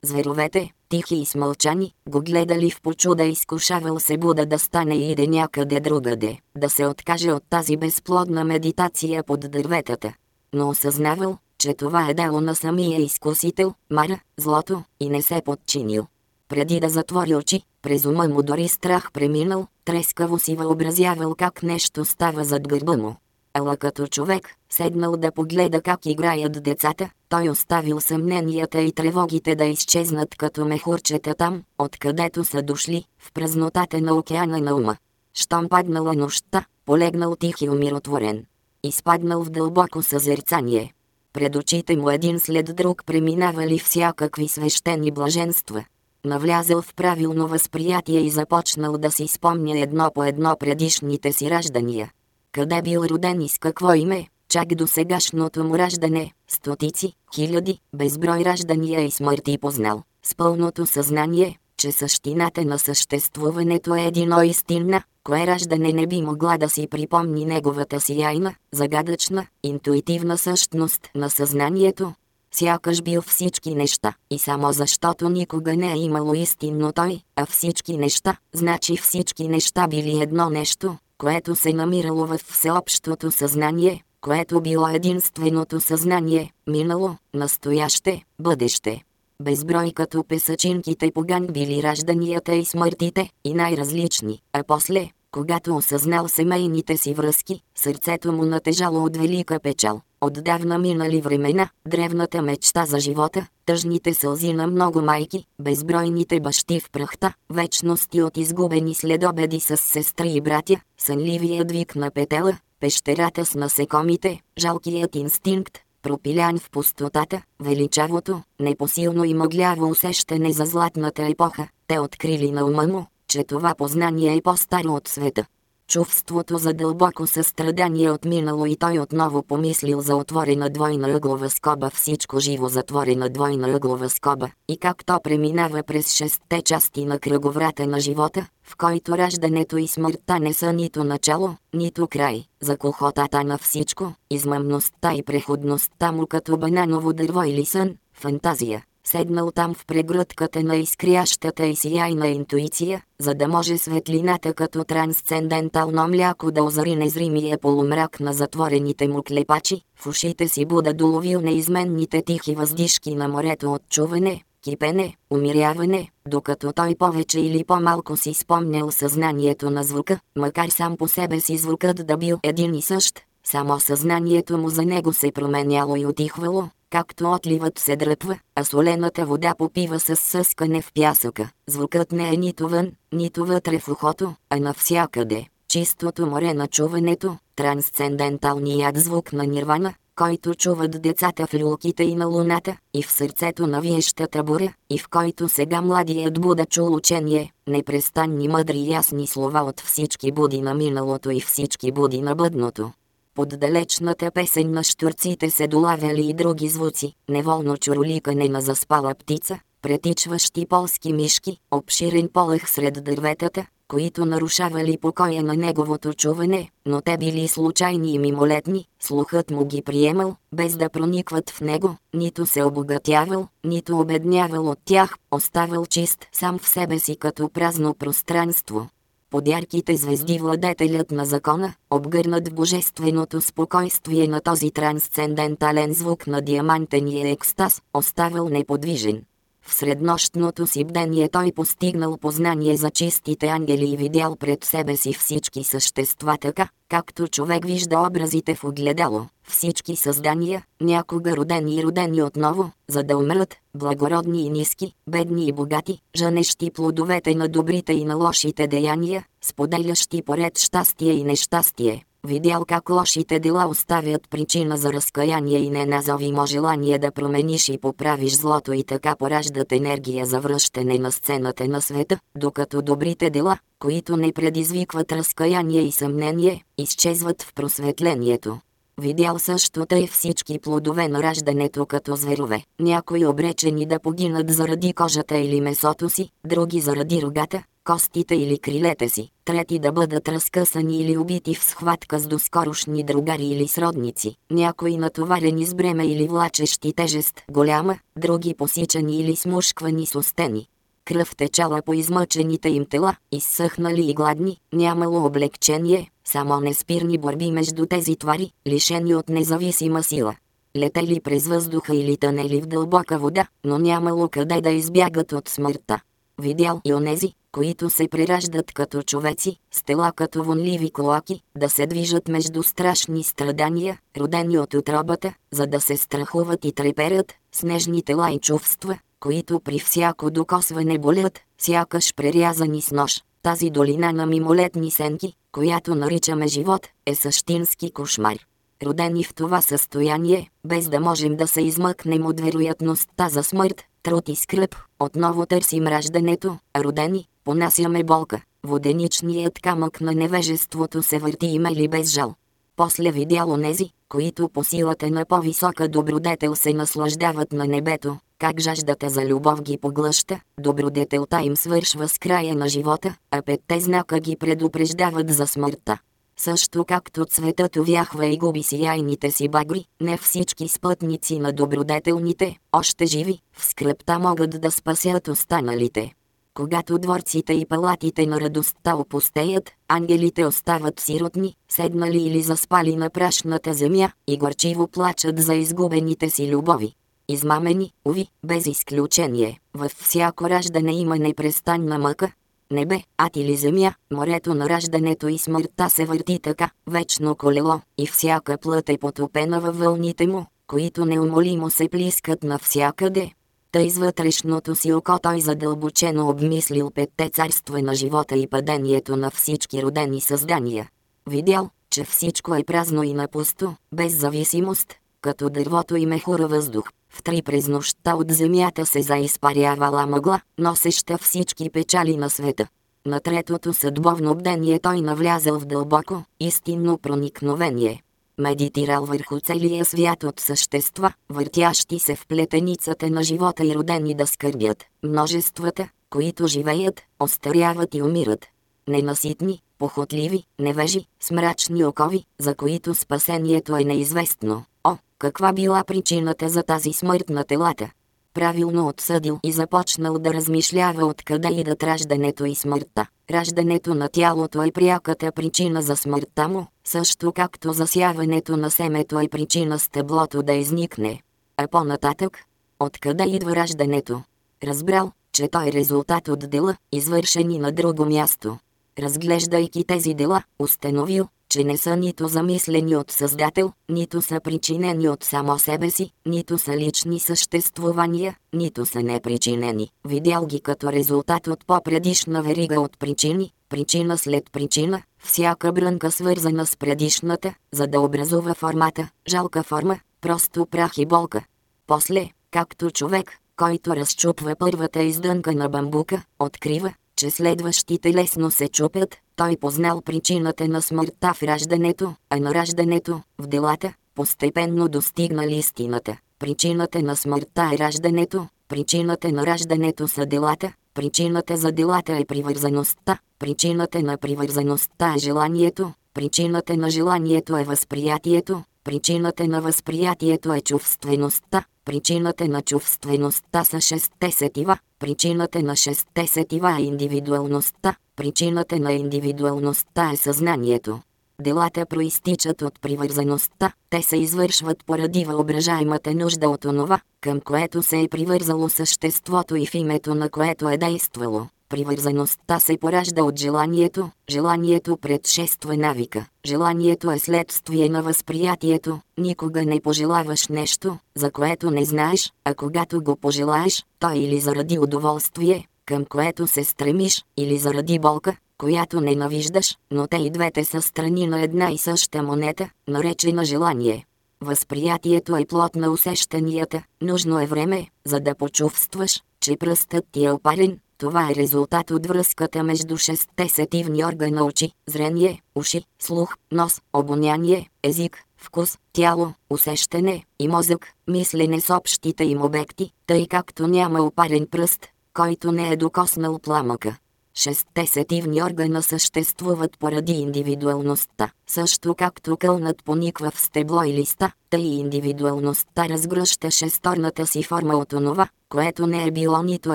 Зверовете, тихи и смълчани, го гледали в почуда изкушавал се Буда да стане и иде някъде другаде, да се откаже от тази безплодна медитация под дърветата. Но осъзнавал, че това е дело на самия изкусител, мара, злото, и не се подчинил. Преди да затвори очи, през ума му дори страх преминал, трескаво си въобразявал как нещо става зад гърба му. Ала като човек, седнал да погледа как играят децата, той оставил съмненията и тревогите да изчезнат като мехурчета там, откъдето са дошли, в празнотата на океана на ума. Щом паднала нощта, полегнал тих и умиротворен. Изпаднал в дълбоко съзерцание. Пред очите му един след друг преминавали всякакви свещени блаженства навлязъл в правилно възприятие и започнал да си спомня едно по едно предишните си раждания. Къде бил роден и с какво име, чак до сегашното му раждане, стотици, хиляди, безброй раждания и смърти познал, с пълното съзнание, че същината на съществуването е едино истинна, кое раждане не би могла да си припомни неговата сияйна, загадъчна, интуитивна същност на съзнанието, сякаш бил всички неща, и само защото никога не е имало истинно той, а всички неща, значи всички неща били едно нещо, което се намирало в всеобщото съзнание, което било единственото съзнание, минало, настояще, бъдеще. Безброй като песачинките поган били ражданията и смъртите, и най-различни, а после, когато осъзнал семейните си връзки, сърцето му натежало от велика печал. Отдавна минали времена, древната мечта за живота, тъжните сълзи на много майки, безбройните бащи в прахта, вечности от изгубени следобеди с сестри и братя, сънливият вик на петела, пещерата с насекомите, жалкият инстинкт, пропилян в пустотата, величавото, непосилно и мъгляво усещане за златната епоха, те открили на ума му, че това познание е по-старо от света. Чувството за дълбоко състрадание отминало и той отново помислил за отворена двойна ъглова скоба всичко живо затворена двойна ъглова скоба и как то преминава през шестте части на кръговрата на живота, в който раждането и смъртта не са нито начало, нито край, за кохотата на всичко, измъмността и преходността му като бананово дърво или сън, фантазия седнал там в прегръдката на изкрящата и сияйна интуиция, за да може светлината като трансцендентално мляко да озари незримия полумрак на затворените му клепачи, в ушите си Буда доловил неизменните тихи въздишки на морето от чуване, кипене, умиряване, докато той повече или по-малко си спомнял съзнанието на звука, макар сам по себе си звукът да бил един и същ, само съзнанието му за него се променяло и отихвало, както отливът се дръпва, а солената вода попива с съскане в пясъка. Звукът не е нито вън, нито вътре в ухото, а навсякъде. Чистото море на чуването, трансценденталният звук на нирвана, който чуват децата в люлките и на луната, и в сърцето на виещата буря, и в който сега младият Буда чул учение, непрестанни мъдри ясни слова от всички буди на миналото и всички буди на бъдното. Под далечната песен на штурците се долавяли и други звуци, неволно чуроликане на заспала птица, претичващи полски мишки, обширен полъх сред дърветата, които нарушавали покоя на неговото чуване, но те били случайни и мимолетни, слухът му ги приемал, без да проникват в него, нито се обогатявал, нито обеднявал от тях, оставал чист сам в себе си като празно пространство. Под ярките звезди владетелят на закона, обгърнат в божественото спокойствие на този трансцендентален звук на диамантения екстаз, оставал неподвижен. В среднощното си бдение той постигнал познание за чистите ангели и видял пред себе си всички същества така, както човек вижда образите в огледало. Всички създания, някога родени и родени отново, за да умрат, благородни и ниски, бедни и богати, жанещи плодовете на добрите и на лошите деяния, споделящи поред щастие и нещастие, видял как лошите дела оставят причина за разкаяние и неназовимо желание да промениш и поправиш злото и така пораждат енергия за връщане на сцената на света, докато добрите дела, които не предизвикват разкаяние и съмнение, изчезват в просветлението. Видял също тъй всички плодове на раждането като зверове, някои обречени да погинат заради кожата или месото си, други заради рогата, костите или крилете си, трети да бъдат разкъсани или убити в схватка с доскорошни другари или сродници, някои натоварени с бреме или влачещи тежест голяма, други посичани или смушквани с устени. Кръв течала по измъчените им тела, изсъхнали и гладни, нямало облегчение, само неспирни борби между тези твари, лишени от независима сила. Летели през въздуха или тънели в дълбока вода, но нямало къде да избягат от смъртта. Видял и онези, които се прираждат като човеци, с тела като вонливи колаки, да се движат между страшни страдания, родени от отробата, за да се страхуват и треперят, с нежни тела и чувства, които при всяко докосване болят, сякаш прерязани с нож. Тази долина на мимолетни сенки, която наричаме живот, е същински кошмар. Родени в това състояние, без да можем да се измъкнем от вероятността за смърт, труд и скръп, отново търсим раждането, а родени, понасяме болка. Воденичният камък на невежеството се върти има ли без жал. После видял онези, които по силата на по-висока добродетел се наслаждават на небето, как жаждата за любов ги поглъща, добродетелта им свършва с края на живота, а петте знака ги предупреждават за смъртта. Също както цветът увяхва и губи сияйните си багри, не всички спътници на добродетелните, още живи, в скръпта могат да спасят останалите. Когато дворците и палатите на радостта опустеят, ангелите остават сиротни, седнали или заспали на прашната земя и горчиво плачат за изгубените си любови. Измамени, уви, без изключение, във всяко раждане има непрестанна мъка. Небе, ад или земя, морето на раждането и смъртта се върти така, вечно колело, и всяка плът е потопена във вълните му, които неумолимо се плискат навсякъде, Тъй с вътрешното си око той задълбочено обмислил петте царства на живота и падението на всички родени създания. Видял, че всичко е празно и напусто, без зависимост, като дървото и мехура въздух. В три през нощта от земята се заизпарявала мъгла, носеща всички печали на света. На третото съдбовно бдение той навлязал в дълбоко, истинно проникновение медитирал върху целия свят от същества, въртящи се в плетеницата на живота и родени да скърбят, множествата, които живеят, остаряват и умират. Ненаситни, похотливи, невежи, с мрачни окови, за които спасението е неизвестно. О, каква била причината за тази смърт на телата? Правилно отсъдил и започнал да размишлява откъде идат раждането и смъртта. Раждането на тялото е пряката причина за смъртта му, също както засяването на семето е причина стъблото да изникне. А по-нататък, откъде идва раждането? Разбрал, че той е резултат от дела, извършени на друго място. Разглеждайки тези дела, установил, че не са нито замислени от Създател, нито са причинени от само себе си, нито са лични съществувания, нито са непричинени. Видял ги като резултат от по-предишна верига от причини, причина след причина, всяка брънка свързана с предишната, за да образува формата, жалка форма, просто прах и болка. После, както човек, който разчупва първата издънка на бамбука, открива, че следващите лесно се чупят, той познал причината на смъртта в раждането, а на раждането, в делата, постепенно достигнал истината. Причината на смъртта е раждането, Причината на раждането са делата, причината за делата е привързаността, причината на привързаността е желанието, причината на желанието е възприятието, причината на възприятието е чувствеността, причината на чувствеността са шестте сетива, причината на шестте сетива е индивидуалността, причината на индивидуалността е съзнанието. Делата проистичат от привързаността, те се извършват поради въображаемата нужда от онова, към което се е привързало съществото и в името на което е действало. Привързаността се поражда от желанието, желанието предшества навика, желанието е следствие на възприятието, никога не пожелаваш нещо, за което не знаеш, а когато го пожелаеш, то или заради удоволствие, към което се стремиш, или заради болка, която ненавиждаш, но те и двете са страни на една и съща монета, наречена желание. Възприятието е плод на усещанията, нужно е време, за да почувстваш, че пръстът ти е опарен, това е резултат от връзката между шестте сетивни органа очи, зрение, уши, слух, нос, обоняние, език, вкус, тяло, усещане и мозък, мислене с общите им обекти, тъй както няма опарен пръст, който не е докоснал пламъка. Шестте сетивни органа съществуват поради индивидуалността, също както кълнат пониква в стебло и листа, тъй индивидуалността разгръща шесторната си форма от онова, което не е било нито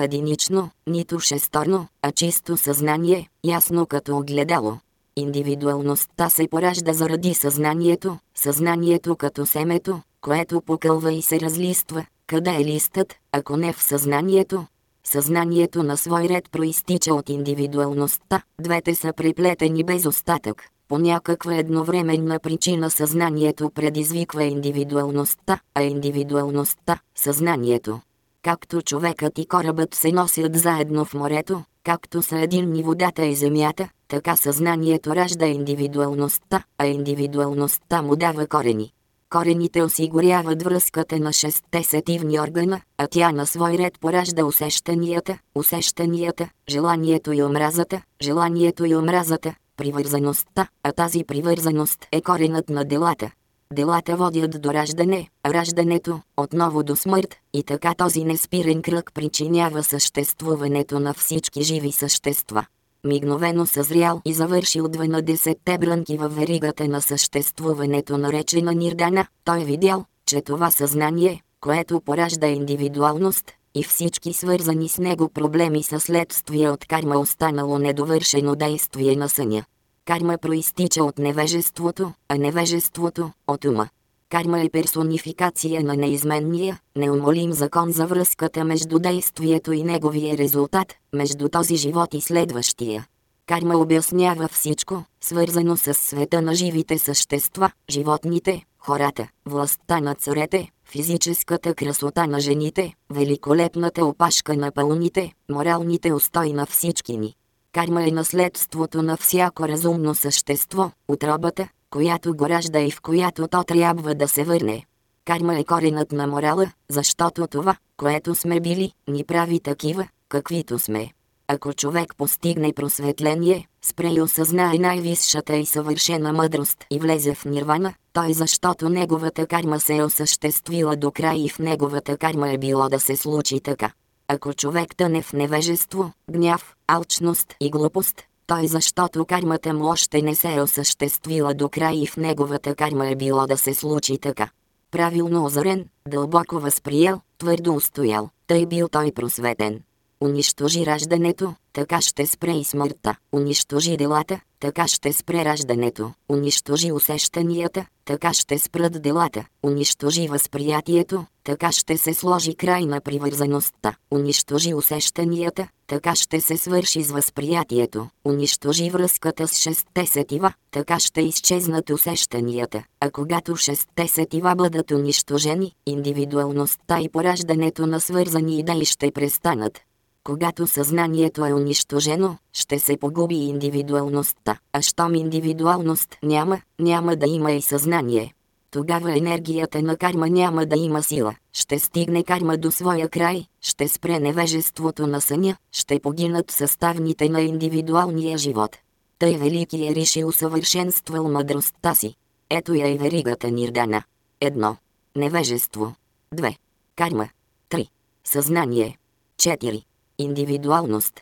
единично, нито шесторно, а чисто съзнание, ясно като огледало. Индивидуалността се поражда заради съзнанието, съзнанието като семето, което покълва и се разлиства, къде е листът, ако не в съзнанието, Съзнанието на свой ред проистича от индивидуалността, двете са приплетени без остатък. По някаква едновременна причина съзнанието предизвиква индивидуалността, а индивидуалността – съзнанието. Както човекът и корабът се носят заедно в морето, както са единни водата и земята, така съзнанието ражда индивидуалността, а индивидуалността му дава корени. Корените осигуряват връзката на шестте сетивни органа, а тя на свой ред поражда усещанията, усещанията, желанието и омразата, желанието и омразата, привързаността, а тази привързаност е коренът на делата. Делата водят до раждане, раждането – отново до смърт, и така този неспирен кръг причинява съществуването на всички живи същества мигновено съзрял и завършил 12-те брънки във веригата на съществуването наречена Нирдана, той видял, че това съзнание, което поражда индивидуалност, и всички свързани с него проблеми са следствие от карма останало недовършено действие на съня. Карма проистича от невежеството, а невежеството – от ума. Карма е персонификация на неизменния, неумолим закон за връзката между действието и неговия резултат, между този живот и следващия. Карма обяснява всичко, свързано с света на живите същества, животните, хората, властта на царете, физическата красота на жените, великолепната опашка на пълните, моралните устои на всички ни. Карма е наследството на всяко разумно същество, отробата, която го ражда и в която то трябва да се върне. Карма е коренът на морала, защото това, което сме били, ни прави такива, каквито сме. Ако човек постигне просветление, спре и осъзнае най-висшата и съвършена мъдрост и влезе в нирвана, той защото неговата карма се е осъществила до край и в неговата карма е било да се случи така. Ако човек тъне в невежество, гняв, алчност и глупост, той защото кармата му още не се е осъществила до край и в неговата карма е било да се случи така. Правилно озарен, дълбоко възприел, твърдо устоял, тъй бил той просветен. Унищожи раждането, така ще спре и смъртта. Унищожи делата, така ще спре раждането. Унищожи усещанията, така ще спрат делата. Унищожи възприятието, така ще се сложи край на привързаността. Унищожи усещанията, така ще се свърши с възприятието. Унищожи връзката с шестте сетива, така ще изчезнат усещанията. А когато шестте сетива бъдат унищожени, индивидуалността и пораждането на свързани идеи ще престанат. Когато съзнанието е унищожено, ще се погуби индивидуалността, а щом индивидуалност няма, няма да има и съзнание. Тогава енергията на карма няма да има сила, ще стигне карма до своя край, ще спре невежеството на съня, ще погинат съставните на индивидуалния живот. Тъй велики е решил усъвършенствал мъдростта си. Ето я и веригата Нирдана. Едно. Невежество. 2. Карма. 3. Съзнание. 4. Индивидуалност.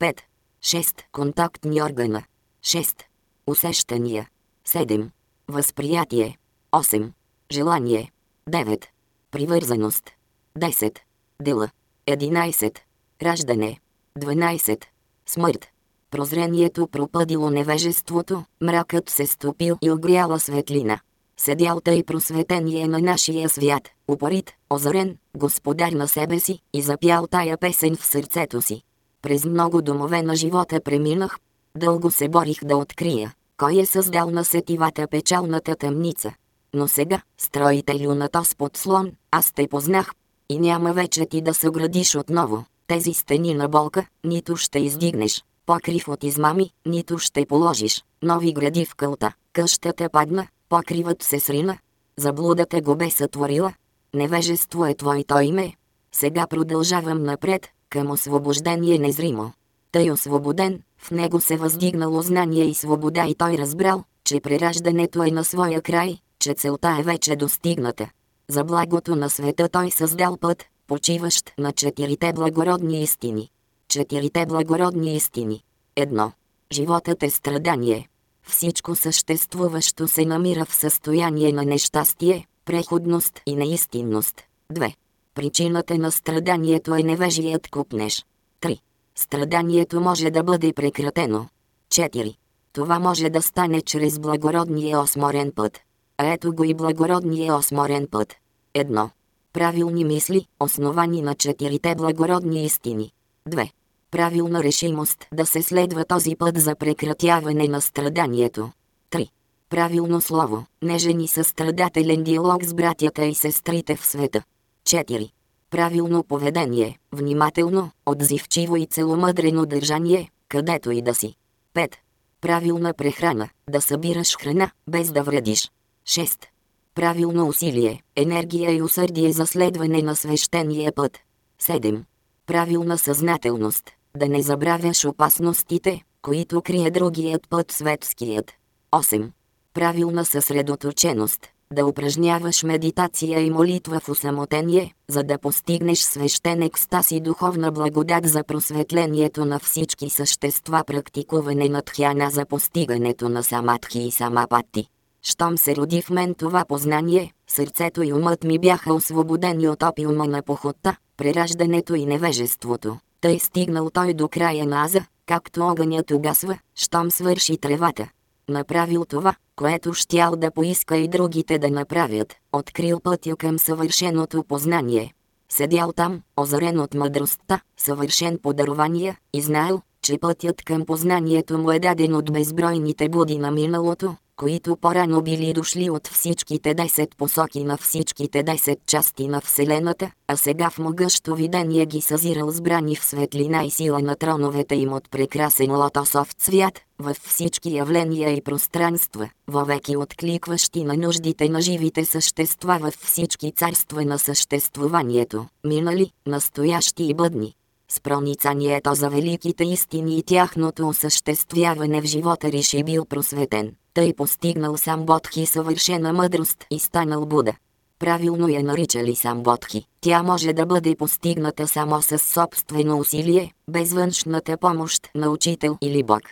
5. 6. Контактни органа. 6. Усещания. 7. Възприятие. 8. Желание. 9. Привързаност. 10. Дела. 11. Раждане. 12. Смърт. Прозрението пропъдило невежеството, мракът се стопил и огряла светлина. Седял тъй просветение на нашия свят, упорит, озарен, господар на себе си, и запял тая песен в сърцето си. През много домове на живота преминах, дълго се борих да открия, кой е създал на сетивата печалната тъмница. Но сега, строителю на този подслон, аз те познах, и няма вече ти да съградиш отново. Тези стени на болка, нито ще издигнеш, покрив от измами, нито ще положиш. Нови гради в кълта, къщата падна, покривът се срина. Заблудата го бе сътворила. Невежество е твоето име. Сега продължавам напред, към освобождение незримо. Тъй освободен, в него се въздигнало знание и свобода и той разбрал, че прераждането е на своя край, че целта е вече достигната. За благото на света той създал път, почиващ на четирите благородни истини. Четирите благородни истини. Едно. Животът е страдание. Всичко съществуващо се намира в състояние на нещастие, преходност и неистинност. 2. Причината на страданието е невежият купнеш. 3. Страданието може да бъде прекратено. 4. Това може да стане чрез благородния осморен път. А ето го и благородния осморен път. 1. Правилни мисли, основани на четирите благородни истини. 2. Правилна решимост да се следва този път за прекратяване на страданието. 3. Правилно слово, нежен и състрадателен диалог с братята и сестрите в света. 4. Правилно поведение, внимателно, отзивчиво и целомъдрено държание, където и да си. 5. Правилна прехрана, да събираш храна, без да вредиш. 6. Правилно усилие, енергия и усърдие за следване на свещения път. 7. Правилна съзнателност, да не забравяш опасностите, които крие другият път светският. 8. Правилна съсредоточеност, да упражняваш медитация и молитва в усамотение, за да постигнеш свещен екстаз и духовна благодат за просветлението на всички същества практикуване на тхяна за постигането на самадхи и самапати. Щом се роди в мен това познание, сърцето и умът ми бяха освободени от опиума на похота, прераждането и невежеството. Тъй стигнал той до края на аза, както огънят угасва, щом свърши тревата. Направил това, което щял да поиска и другите да направят, открил пътя към съвършеното познание. Седял там, озарен от мъдростта, съвършен по дарования, и знаел, че пътят към познанието му е даден от безбройните буди на миналото, които порано били дошли от всичките 10 посоки на всичките 10 части на Вселената, а сега в могъщо видение ги съзирал сбрани в светлина и сила на троновете им от прекрасен лотосов цвят, във всички явления и пространства, вовеки откликващи на нуждите на живите същества във всички царства на съществуванието, минали, настоящи и бъдни. С проницанието за великите истини и тяхното осъществяване в живота Риши бил просветен, тъй постигнал сам Бодхи съвършена мъдрост и станал Буда. Правилно я наричали сам Бодхи. Тя може да бъде постигната само с собствено усилие, без външната помощ на учител или Бог.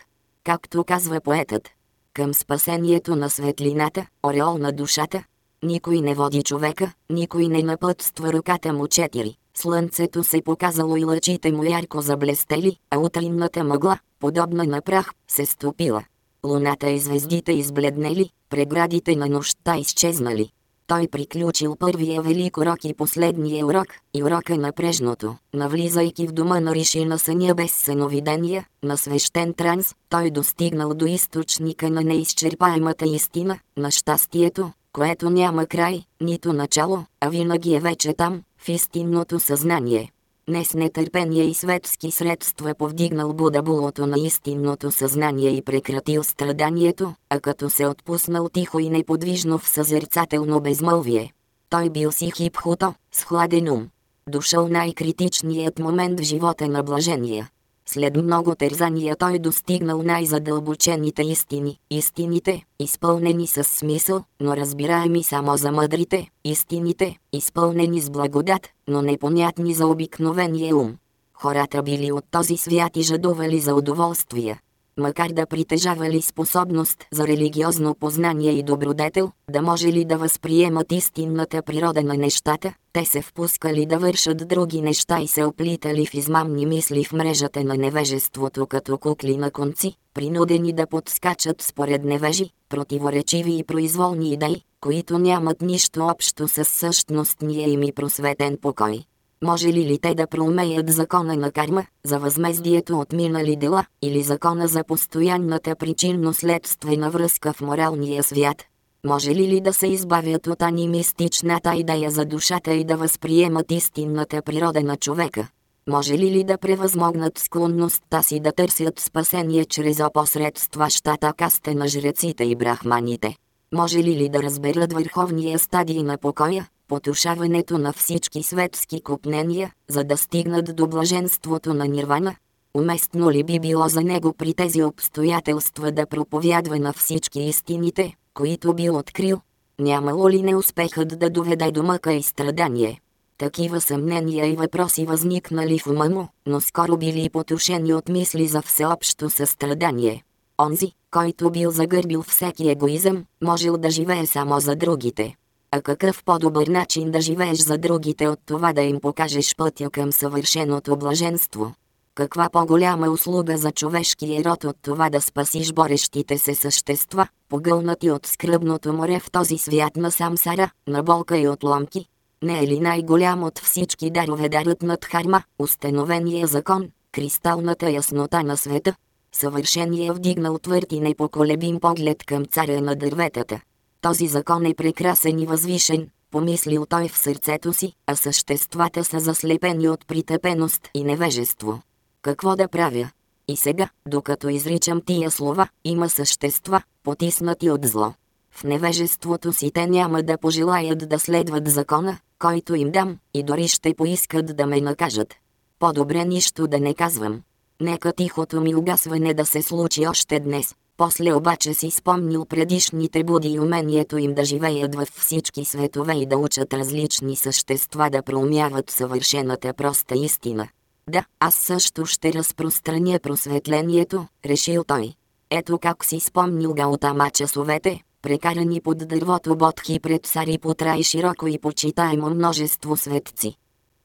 Както казва поетът, към спасението на светлината, ореол на душата, никой не води човека, никой не напътства ръката му четири. Слънцето се показало и лъчите му ярко заблестели, а утринната мъгла, подобна на прах, се стопила. Луната и звездите избледнели, преградите на нощта изчезнали. Той приключил първия велик урок и последния урок, и урока на прежното. Навлизайки в дома на Риши на съня без съновидения, на свещен транс, той достигнал до източника на неизчерпаемата истина, на щастието, което няма край, нито начало, а винаги е вече там, в истинното съзнание. Не с нетърпение и светски средства повдигнал Буда булото на истинното съзнание и прекратил страданието, а като се отпуснал тихо и неподвижно в съзерцателно безмълвие. Той бил си хипхуто, с хладен ум. Дошъл най-критичният момент в живота на блажения. След много тързания той достигнал най-задълбочените истини, истините, изпълнени с смисъл, но разбираеми само за мъдрите, истините, изпълнени с благодат, но непонятни за обикновения ум. Хората били от този свят и жадували за удоволствия, макар да притежавали способност за религиозно познание и добродетел, да може ли да възприемат истинната природа на нещата, те се впускали да вършат други неща и се оплитали в измамни мисли в мрежата на невежеството като кукли на конци, принудени да подскачат според невежи, противоречиви и произволни идеи, които нямат нищо общо с същностния им и просветен покой. Може ли ли те да проумеят закона на карма, за възмездието от минали дела, или закона за постоянната причинно-следствена връзка в моралния свят? Може ли ли да се избавят от анимистичната идея за душата и да възприемат истинната природа на човека? Може ли ли да превъзмогнат склонността си да търсят спасение чрез опосредстващата каста на жреците и брахманите? Може ли ли да разберат върховния стадий на покоя, потушаването на всички светски купнения, за да стигнат до блаженството на нирвана? Уместно ли би било за него при тези обстоятелства да проповядва на всички истините, които бил открил? Нямало ли неуспехът да доведе до мъка и страдание? Такива съмнения и въпроси възникнали в ума му, но скоро били потушени от мисли за всеобщо състрадание. Онзи, който бил загърбил всеки егоизъм, можел да живее само за другите. А какъв по-добър начин да живееш за другите от това да им покажеш пътя към съвършеното блаженство? Каква по-голяма услуга за човешкия род от това да спасиш борещите се същества, погълнати от скръбното море в този свят на самсара, на болка и отломки? Не е ли най-голям от всички дарове дарът над харма, установения закон, кристалната яснота на света? Съвършение вдигнал твърд и непоколебим поглед към царя на дърветата. Този закон е прекрасен и възвишен, помислил той в сърцето си, а съществата са заслепени от притъпеност и невежество. Какво да правя? И сега, докато изричам тия слова, има същества, потиснати от зло. В невежеството си те няма да пожелаят да следват закона, който им дам, и дори ще поискат да ме накажат. По-добре нищо да не казвам. Нека тихото ми угасване да се случи още днес, после обаче си спомнил предишните буди и умението им да живеят във всички светове и да учат различни същества да проумяват съвършената проста истина. Да, аз също ще разпространя просветлението, решил той. Ето как си спомнил Гаутама часовете, прекарани под дървото Бодхи пред Сарипутра и широко и почитаемо множество светци.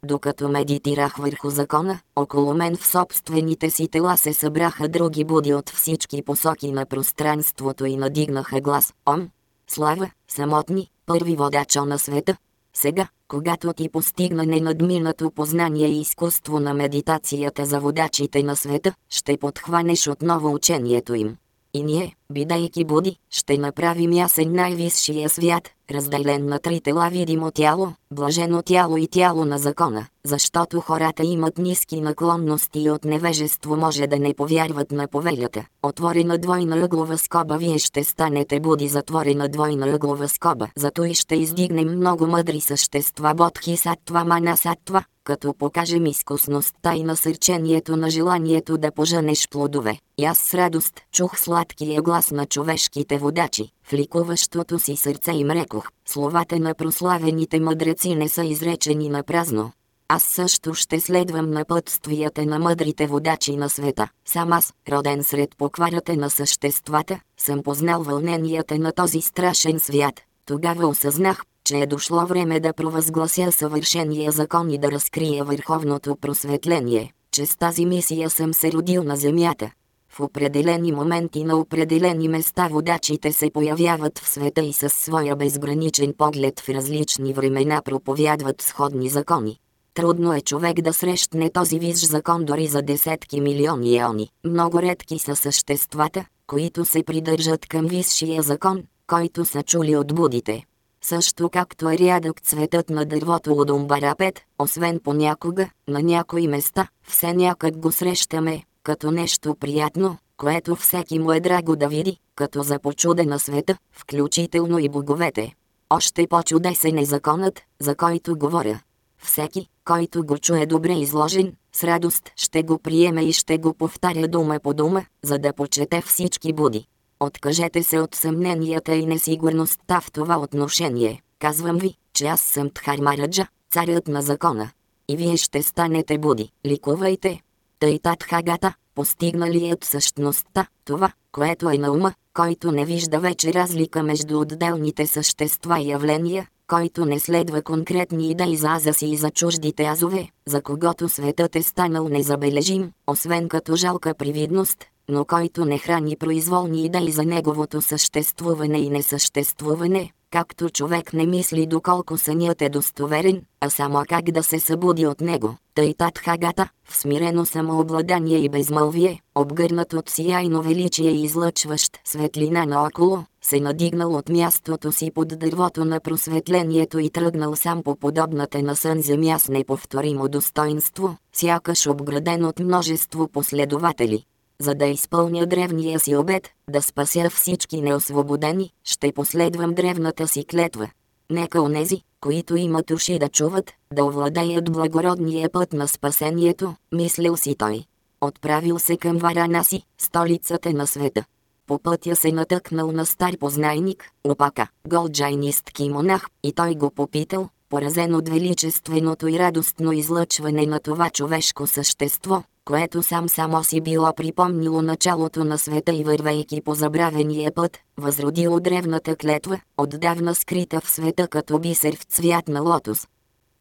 Докато медитирах върху закона, около мен в собствените си тела се събраха други буди от всички посоки на пространството и надигнаха глас «Ом!» Слава, самотни, първи водачо на света. Сега, когато ти постигна ненадминато познание и изкуство на медитацията за водачите на света, ще подхванеш отново учението им. И ние, бидейки буди, ще направим ясен най-висшия свят, разделен на три тела видимо тяло, блажено тяло и тяло на закона, защото хората имат ниски наклонности и от невежество може да не повярват на повелята. Отворена двойна ъглова скоба вие ще станете буди затворена двойна ъглова скоба. Зато и ще издигнем много мъдри същества Бодхи сатва мана сатва, като покажем изкусността и насърчението на желанието да поженеш плодове. И аз с радост чух сладкия глас на човешките водачи. В ликуващото си сърце им рекох, словата на прославените мъдреци не са изречени на празно. Аз също ще следвам напътствията на мъдрите водачи на света. Сам аз, роден сред покварата на съществата, съм познал вълненията на този страшен свят. Тогава осъзнах, че е дошло време да провъзглася съвършения закон и да разкрия върховното просветление, че с тази мисия съм се родил на земята. В определени моменти на определени места водачите се появяват в света и със своя безграничен поглед в различни времена проповядват сходни закони. Трудно е човек да срещне този виж закон дори за десетки милиони иони. Много редки са съществата, които се придържат към висшия закон, който са чули от будите. Също както е рядък цветът на дървото Удумбарапет, освен понякога, на някои места, все някак го срещаме, като нещо приятно, което всеки му е драго да види, като за почуда на света, включително и боговете. Още по-чудесен е законът, за който говоря. Всеки, който го чуе добре изложен, с радост ще го приеме и ще го повтаря дума по дума, за да почете всички буди. Откажете се от съмненията и несигурността в това отношение. Казвам ви, че аз съм Тхармараджа, царят на закона. И вие ще станете буди. Ликувайте. Тъй Татхагата, постигналият същността, това, което е на ума, който не вижда вече разлика между отделните същества и явления, който не следва конкретни идеи за аза си и за чуждите азове, за когото светът е станал незабележим, освен като жалка привидност, но който не храни произволни идеи за неговото съществуване и несъществуване, както човек не мисли доколко сънят е достоверен, а само как да се събуди от него. Тъй Татхагата, в смирено самообладание и безмълвие, обгърнат от сияйно величие и излъчващ светлина наоколо, се надигнал от мястото си под дървото на просветлението и тръгнал сам по подобната на сън земя с неповторимо достоинство, сякаш обграден от множество последователи за да изпълня древния си обед, да спася всички неосвободени, ще последвам древната си клетва. Нека онези, които имат уши да чуват, да овладеят благородния път на спасението, мислил си той. Отправил се към Варанаси, столицата на света. По пътя се натъкнал на стар познайник, опака, голджайнистки монах, и той го попитал, поразен от величественото и радостно излъчване на това човешко същество, което сам само си било припомнило началото на света и вървейки по забравения път, възродило древната клетва, отдавна скрита в света като бисер в цвят на лотос.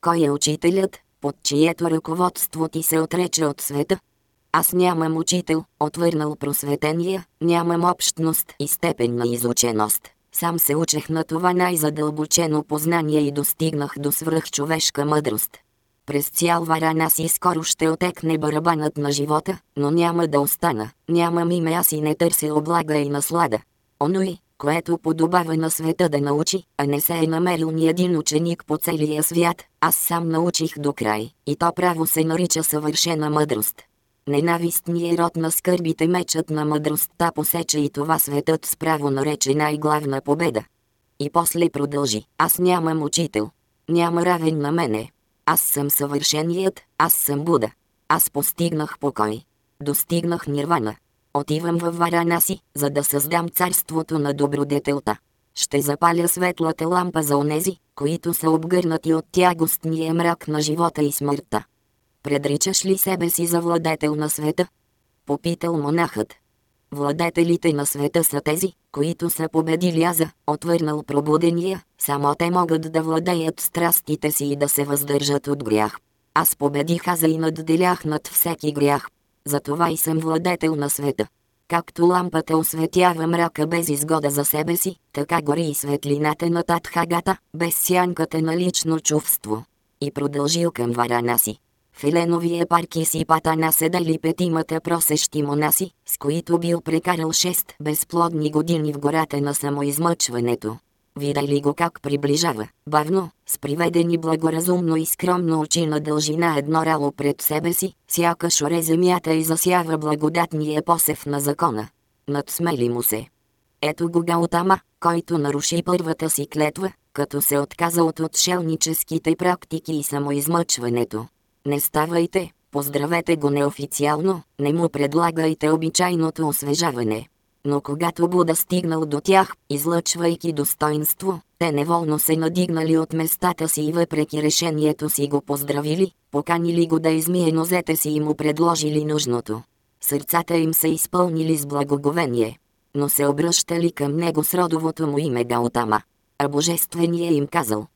Кой е учителят, под чието ръководство ти се отрече от света? Аз нямам учител, отвърнал просветения, нямам общност и степен на изученост. Сам се учех на това най-задълбочено познание и достигнах до свръхчовешка мъдрост. През цял си скоро ще отекне барабанът на живота, но няма да остана. Нямам име аз и не търся облага и наслада. Онои, което подобава на света да научи, а не се е намерил ни един ученик по целия свят, аз сам научих до край, и то право се нарича съвършена мъдрост. Ненавистният род на скърбите мечът на мъдростта посече и това светът справо нарече най-главна победа. И после продължи, аз нямам учител. Няма равен на мене, аз съм съвършеният, аз съм Буда. Аз постигнах покой. Достигнах нирвана. Отивам във Варанаси, за да създам царството на добродетелта. Ще запаля светлата лампа за онези, които са обгърнати от тягостния мрак на живота и смъртта. Предричаш ли себе си за владетел на света? Попитал монахът. Владетелите на света са тези, които са победили Аза, отвърнал пробудения, само те могат да владеят страстите си и да се въздържат от грях. Аз победих Аза и надделях над всеки грях. Затова и съм владетел на света. Както лампата осветява мрака без изгода за себе си, така гори и светлината на Татхагата, без сянката на лично чувство. И продължил към варана си. В Еленовия парк и сипата наседали петимата просещи монаси, с които бил прекарал 6 безплодни години в гората на самоизмъчването. Видали го как приближава, бавно, с приведени благоразумно и скромно очи на дължина едно рало пред себе си, сякаш оре земята и засява благодатния посев на закона. Надсмели му се. Ето го Гаутама, който наруши първата си клетва, като се отказа от отшелническите практики и самоизмъчването. Не ставайте, поздравете го неофициално, не му предлагайте обичайното освежаване. Но когато Буда стигнал до тях, излъчвайки достоинство, те неволно се надигнали от местата си и въпреки решението си го поздравили, поканили го да измие нозете си и му предложили нужното. Сърцата им се изпълнили с благоговение, но се обръщали към него с родовото му име Гаутама. А Божественият им казал,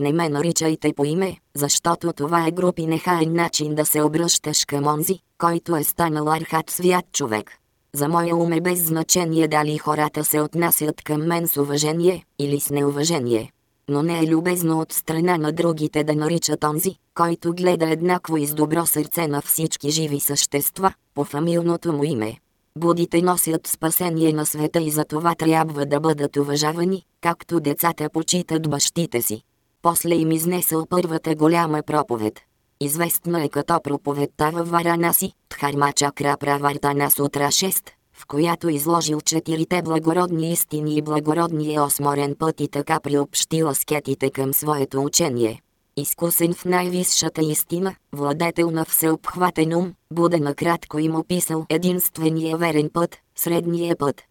не ме наричайте по име, защото това е групи нехаен начин да се обръщаш към онзи, който е станал архат свят човек. За моя ум е без значение дали хората се отнасят към мен с уважение или с неуважение. Но не е любезно от страна на другите да наричат онзи, който гледа еднакво и с добро сърце на всички живи същества, по фамилното му име. Будите носят спасение на света и за това трябва да бъдат уважавани, както децата почитат бащите си. После им изнесъл първата голяма проповед. Известна е като проповедта във Варанаси, Дхарма Чакра Правартана Сутра 6, в която изложил четирите благородни истини и благородния осморен път и така приобщил аскетите към своето учение. изкусен в най-висшата истина, владетел на всеобхватен ум, Буда накратко им описал единствения верен път, средния път.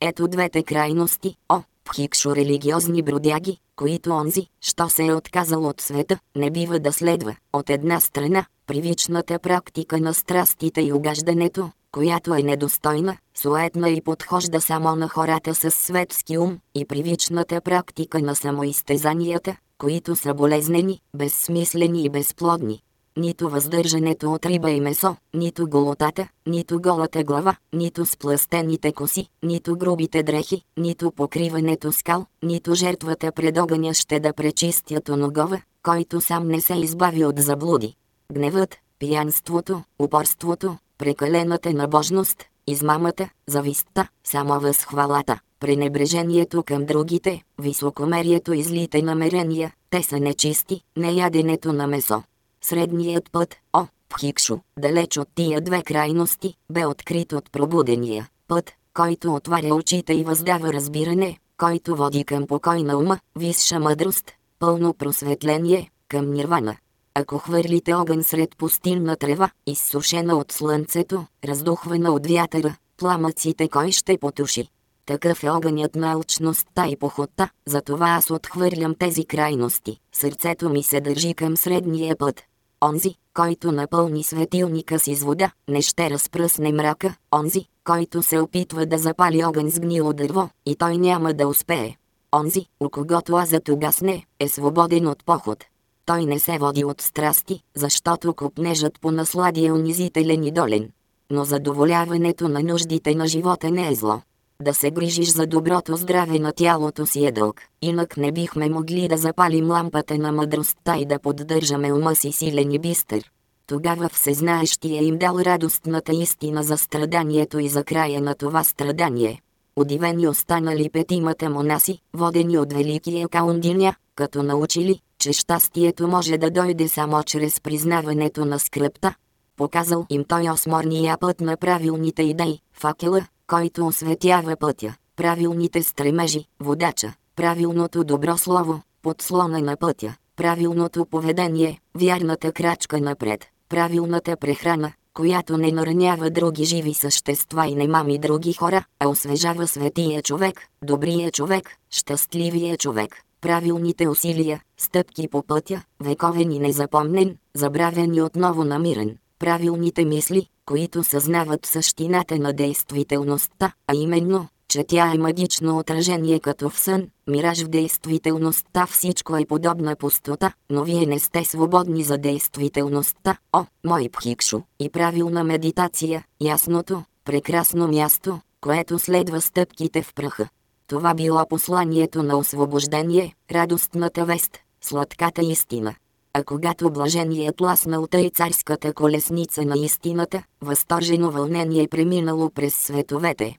Ето двете крайности, о, пхикшо религиозни бродяги, които онзи, що се е отказал от света, не бива да следва. От една страна, привичната практика на страстите и угаждането, която е недостойна, суетна и подхожда само на хората с светски ум, и привичната практика на самоизтезанията, които са болезнени, безсмислени и безплодни. Нито въздържането от риба и месо, нито голотата, нито голата глава, нито сплъстените коси, нито грубите дрехи, нито покриването скал, нито жертвата пред огъня ще да пречистят оногова, който сам не се избави от заблуди. Гневът, пиянството, упорството, прекалената набожност, измамата, завистта, само възхвалата, пренебрежението към другите, високомерието и злите намерения, те са нечисти, неяденето на месо. Средният път, о, Пхикшо, далеч от тия две крайности, бе открит от пробудения път, който отваря очите и въздава разбиране, който води към покойна ума, висша мъдрост, пълно просветление, към нирвана. Ако хвърлите огън сред пустинна трева, изсушена от слънцето, раздухвана от вятъра, пламъците кой ще потуши? Такъв е огънят на алчността и похота, затова аз отхвърлям тези крайности. Сърцето ми се държи към средния път. Онзи, който напълни светилника си с вода, не ще разпръсне мрака, онзи, който се опитва да запали огън с гнило дърво, и той няма да успее. Онзи, у когото азът угасне, е свободен от поход. Той не се води от страсти, защото купнежът по наслади е унизителен и долен. Но задоволяването на нуждите на живота не е зло. Да се грижиш за доброто здраве на тялото си е дълг, инак не бихме могли да запалим лампата на мъдростта и да поддържаме ума си силен и бистър. Тогава всезнаещия им дал радостната истина за страданието и за края на това страдание. Удивени останали петимата монаси, водени от великия Каундиня, като научили, че щастието може да дойде само чрез признаването на скръпта. Показал им той осморния път на правилните идеи, факела, който осветява пътя, правилните стремежи, водача, правилното добро слово, подслона на пътя, правилното поведение, вярната крачка напред, правилната прехрана, която не наранява други живи същества и не мами други хора, а освежава светия човек, добрия човек, щастливия човек. Правилните усилия, стъпки по пътя, вековен и незапомнен, забравен и отново намирен. Правилните мисли, които съзнават същината на действителността, а именно, че тя е магично отражение като в сън, мираж в действителността всичко е подобна пустота, но вие не сте свободни за действителността, о, мой пхикшо, и правилна медитация, ясното, прекрасно място, което следва стъпките в праха. Това било посланието на освобождение, радостната вест, сладката истина. А когато блаженият ласнал тъй царската колесница на истината, възторжено вълнение е преминало през световете.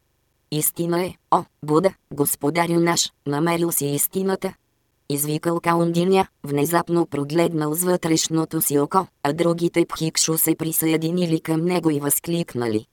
Истина е, о, Буда, господарю наш, намерил си истината. Извикал Каундиня, внезапно прогледнал с вътрешното си око, а другите пхикшо се присъединили към него и възкликнали.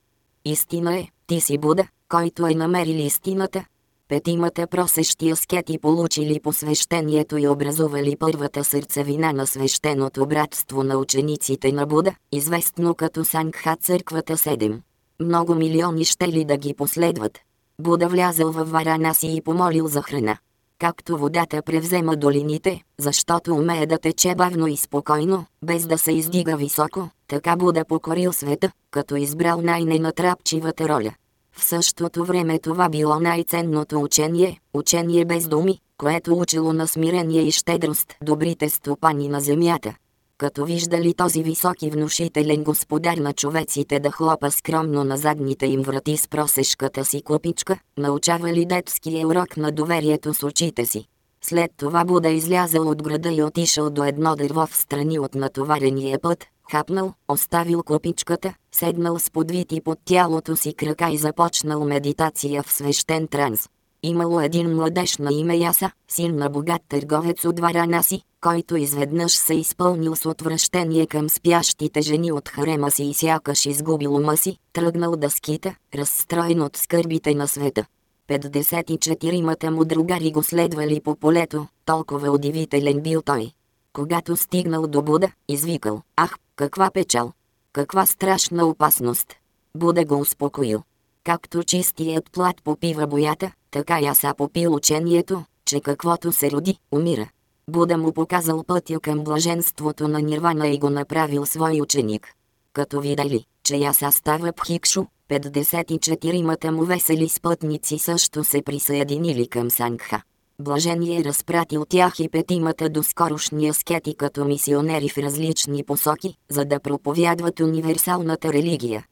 Истина е, ти си Буда, който е намерил истината, Петимата просещи аскети получили посвещението и образували първата сърцевина на свещеното братство на учениците на Буда, известно като Сангха църквата 7. Много милиони ще ли да ги последват. Буда влязъл във Варанаси и помолил за храна. Както водата превзема долините, защото умее да тече бавно и спокойно, без да се издига високо, така Буда покорил света, като избрал най-ненатрапчивата роля. В същото време това било най-ценното учение, учение без думи, което учило на смирение и щедрост добрите стопани на земята. Като виждали този високи внушителен господар на човеците да хлопа скромно на задните им врати с просешката си купичка, научавали детския урок на доверието с очите си. След това Буда излязъл от града и отишъл до едно дърво в страни от натоварения път, хапнал, оставил купичката, седнал с подвити под тялото си крака и започнал медитация в свещен транс. Имало един младеж на име Яса, син на богат търговец от Варанаси, който изведнъж се изпълнил с отвращение към спящите жени от харема си и сякаш изгубил ума си, тръгнал да скита, разстроен от скърбите на света. 54-мата му другари го следвали по полето, толкова удивителен бил той. Когато стигнал до Буда, извикал, ах, каква печал! Каква страшна опасност! Буда го успокоил. Както чистият плат попива боята, така я са попил учението, че каквото се роди, умира. Буда му показал пътя към блаженството на Нирвана и го направил свой ученик. Като видели, че яса става Пхикшу, 54-мата му весели спътници също се присъединили към Сангха. Блажение е разпратил тях и петимата до скорошния скети като мисионери в различни посоки, за да проповядват универсалната религия.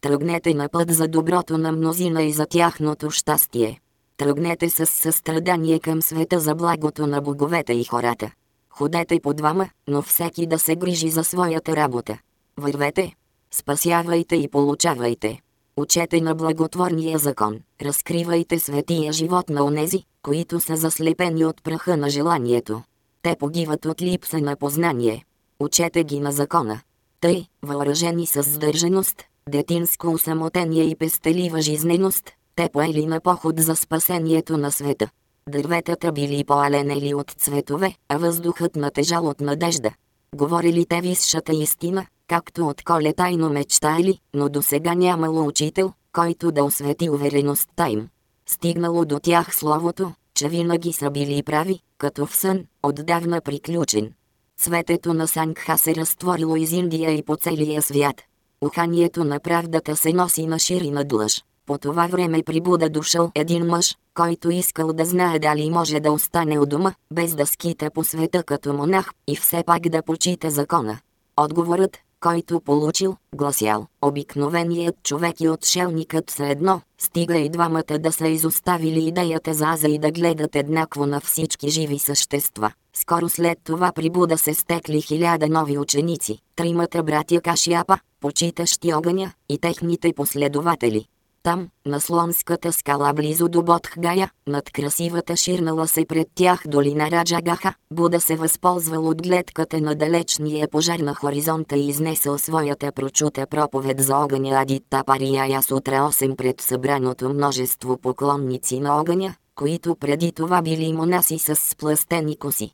Тръгнете на път за доброто на мнозина и за тяхното щастие. Тръгнете с състрадание към света за благото на боговете и хората. Ходете по двама, но всеки да се грижи за своята работа. Вървете, спасявайте и получавайте. Учете на благотворния закон, разкривайте светия живот на онези, които са заслепени от праха на желанието. Те погиват от липса на познание. Учете ги на закона. Тъй, въоръжени с сдържаност, детинско усамотение и пестелива жизненост, те поели на поход за спасението на света. Дърветата били поаленели от цветове, а въздухът натежал от надежда. Говорили те висшата истина, както от коле тайно мечтали, но до сега нямало учител, който да освети увереността им. Стигнало до тях словото, че винаги са били прави, като в сън, отдавна приключен. Цветето на Сангха се разтворило из Индия и по целия свят. Уханието на правдата се носи на шири надлъж. По това време при Буда дошъл един мъж, който искал да знае дали може да остане у дома, без да скита по света като монах и все пак да почита закона. Отговорът, който получил, гласял, обикновеният човек и отшелникът са едно, стига и двамата да са изоставили идеята за аза и да гледат еднакво на всички живи същества. Скоро след това при Буда се стекли хиляда нови ученици, тримата братя Кашиапа, почитащи огъня, и техните последователи. Там, на слонската скала близо до Бодхгая, над красивата ширнала се пред тях долина Раджагаха, Буда се възползвал от гледката на далечния пожар на хоризонта и изнесъл своята прочута проповед за огъня Адита Пария сутра 8 пред събраното множество поклонници на огъня, които преди това били монаси с сплъстени коси.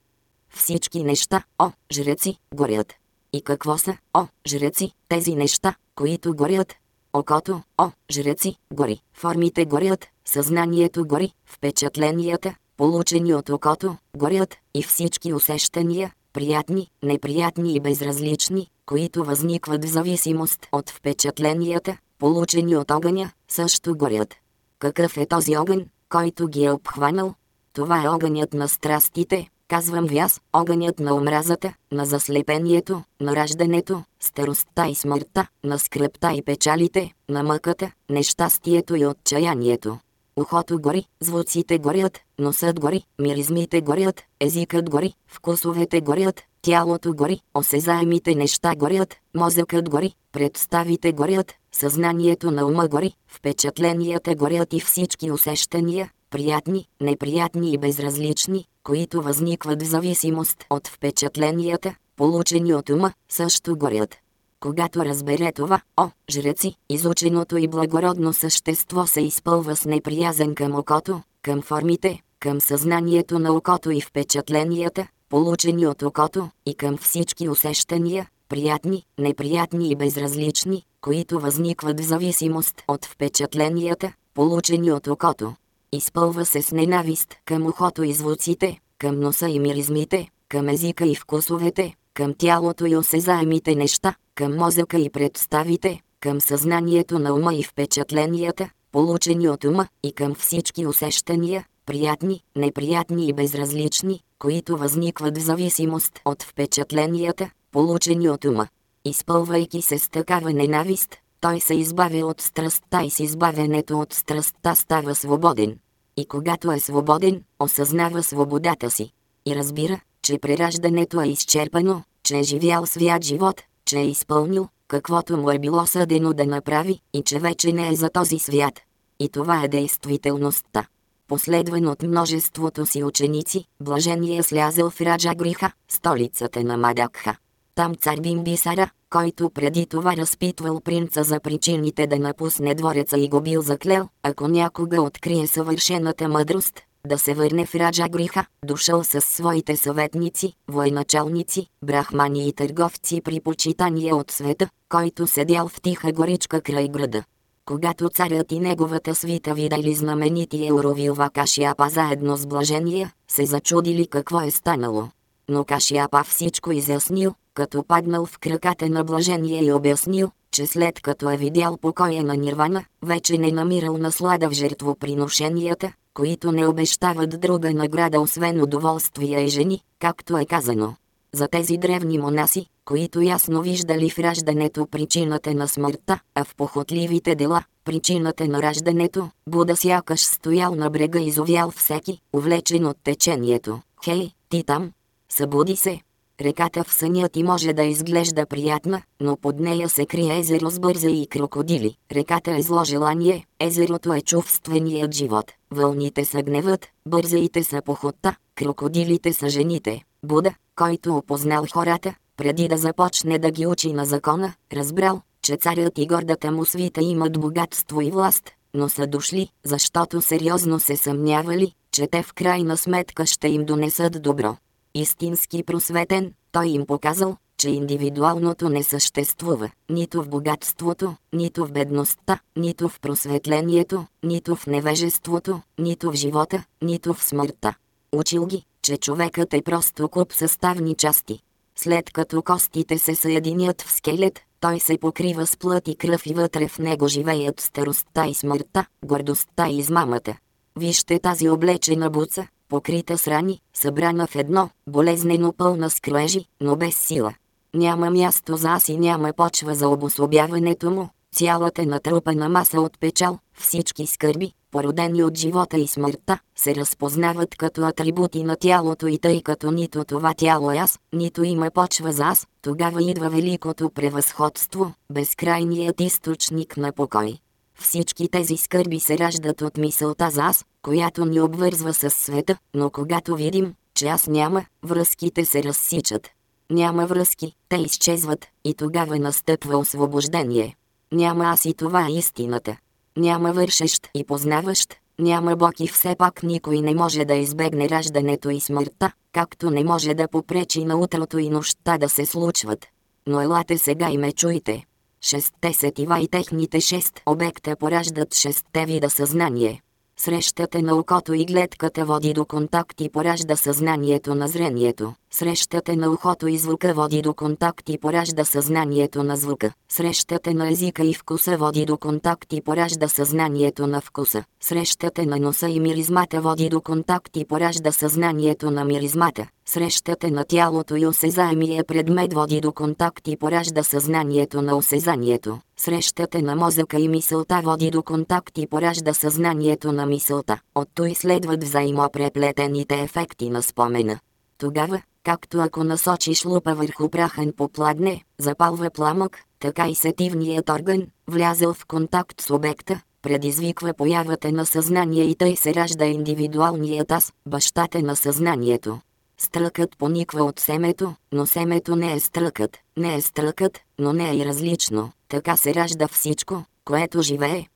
Всички неща, о, жреци, горят. И какво са, о, жреци, тези неща, които горят, Окото, о, жреци, гори. Формите горят, съзнанието гори, впечатленията, получени от окото, горят, и всички усещания, приятни, неприятни и безразлични, които възникват в зависимост от впечатленията, получени от огъня, също горят. Какъв е този огън, който ги е обхванал? Това е огънят на страстите, Казвам ви аз, огънят на омразата, на заслепението, на раждането, старостта и смъртта, на скръпта и печалите, на мъката, нещастието и отчаянието. Ухото гори, звуците горят, носът гори, миризмите горят, езикът гори, вкусовете горят, тялото гори, осезаемите неща горят, мозъкът гори, представите горят, съзнанието на ума гори, впечатленията горят и всички усещания, приятни, неприятни и безразлични, които възникват в зависимост от впечатленията, получени от ума, също горят. Когато разбере това, о, жреци, изученото и благородно същество се изпълва с неприязен към окото, към формите, към съзнанието на окото и впечатленията, получени от окото, и към всички усещания, приятни, неприятни и безразлични, които възникват в зависимост от впечатленията, получени от окото. Изпълва се с ненавист към ухото и звуците, към носа и миризмите, към езика и вкусовете, към тялото и осезаемите неща, към мозъка и представите, към съзнанието на ума и впечатленията, получени от ума, и към всички усещания, приятни, неприятни и безразлични, които възникват в зависимост от впечатленията, получени от ума. Изпълвайки се с такава ненавист, той се избавя от страстта и с избавянето от страстта става свободен. И когато е свободен, осъзнава свободата си. И разбира, че прераждането е изчерпано, че е живял свят живот, че е изпълнил, каквото му е било съдено да направи, и че вече не е за този свят. И това е действителността. Последван от множеството си ученици, блажение слязал в Раджа Гриха, столицата на Мадакха. Там цар Бимбисара, който преди това разпитвал принца за причините да напусне двореца и го бил заклел, ако някога открие съвършената мъдрост, да се върне в Раджа Гриха, дошъл с своите съветници, военачалници, брахмани и търговци при почитание от света, който седял в тиха горичка край града. Когато царят и неговата свита видели знаменития Уровилва Кашиапа заедно с блажения, се зачудили какво е станало. Но Кашиапа всичко изяснил, като паднал в краката на блажение и обяснил, че след като е видял покоя на Нирвана, вече не намирал наслада в жертвоприношенията, които не обещават друга награда освен удоволствия и жени, както е казано. За тези древни монаси, които ясно виждали в раждането причината на смъртта, а в похотливите дела, причината на раждането, Буда сякаш стоял на брега и зовял всеки, увлечен от течението. Хей, ти там? Събуди се, Реката в съня ти може да изглежда приятна, но под нея се крие езеро с бърза и крокодили. Реката е зло желание, езерото е чувственият живот. Вълните са гневът, бързаите са похота, крокодилите са жените. Буда, който опознал хората, преди да започне да ги учи на закона, разбрал, че царят и гордата му свита имат богатство и власт, но са дошли, защото сериозно се съмнявали, че те в крайна сметка ще им донесат добро. Истински просветен, той им показал, че индивидуалното не съществува, нито в богатството, нито в бедността, нито в просветлението, нито в невежеството, нито в живота, нито в смъртта. Учил ги, че човекът е просто куп съставни части. След като костите се съединят в скелет, той се покрива с плът и кръв и вътре в него живеят старостта и смъртта, гордостта и измамата. Вижте тази облечена буца, покрита с рани, събрана в едно, болезнено пълна с кроежи, но без сила. Няма място за аз и няма почва за обособяването му. Цялата натрупана маса от печал, всички скърби, породени от живота и смъртта, се разпознават като атрибути на тялото и тъй като нито това тяло е аз, нито има почва за аз, тогава идва великото превъзходство, безкрайният източник на покой. Всички тези скърби се раждат от мисълта за аз, която ни обвързва с света, но когато видим, че аз няма, връзките се разсичат. Няма връзки, те изчезват, и тогава настъпва освобождение. Няма аз и това е истината. Няма вършещ и познаващ, няма Бог и все пак никой не може да избегне раждането и смъртта, както не може да попречи на утрото и нощта да се случват. Но елате сега и ме чуйте. Шестте сетива и техните шест обекта пораждат шестте вида съзнание. Срещата на окото и гледката води до контакт и поражда съзнанието на зрението. Срещата на ухото и звука води до контакт и поражда съзнанието на звука. Срещата на езика и вкуса води до контакт и поражда съзнанието на вкуса. Срещата на носа и миризмата води до контакт и поражда съзнанието на миризмата. Срещата на тялото и осезаемия предмет води до контакт и поражда съзнанието на осезанието. Срещата на мозъка и мисълта води до контакт и поражда съзнанието на мисълта. От той следват взаимопреплетените ефекти на спомена. Тогава, както ако насочиш лупа върху прахен попладне, запалва пламък, така и сетивният орган, влязъл в контакт с обекта, предизвиква появата на съзнание и тъй се ражда индивидуалният аз, бащата на съзнанието. Стръкът пониква от семето, но семето не е стръкът, не е стръкът, но не е и различно. Така се ражда всичко, което живее.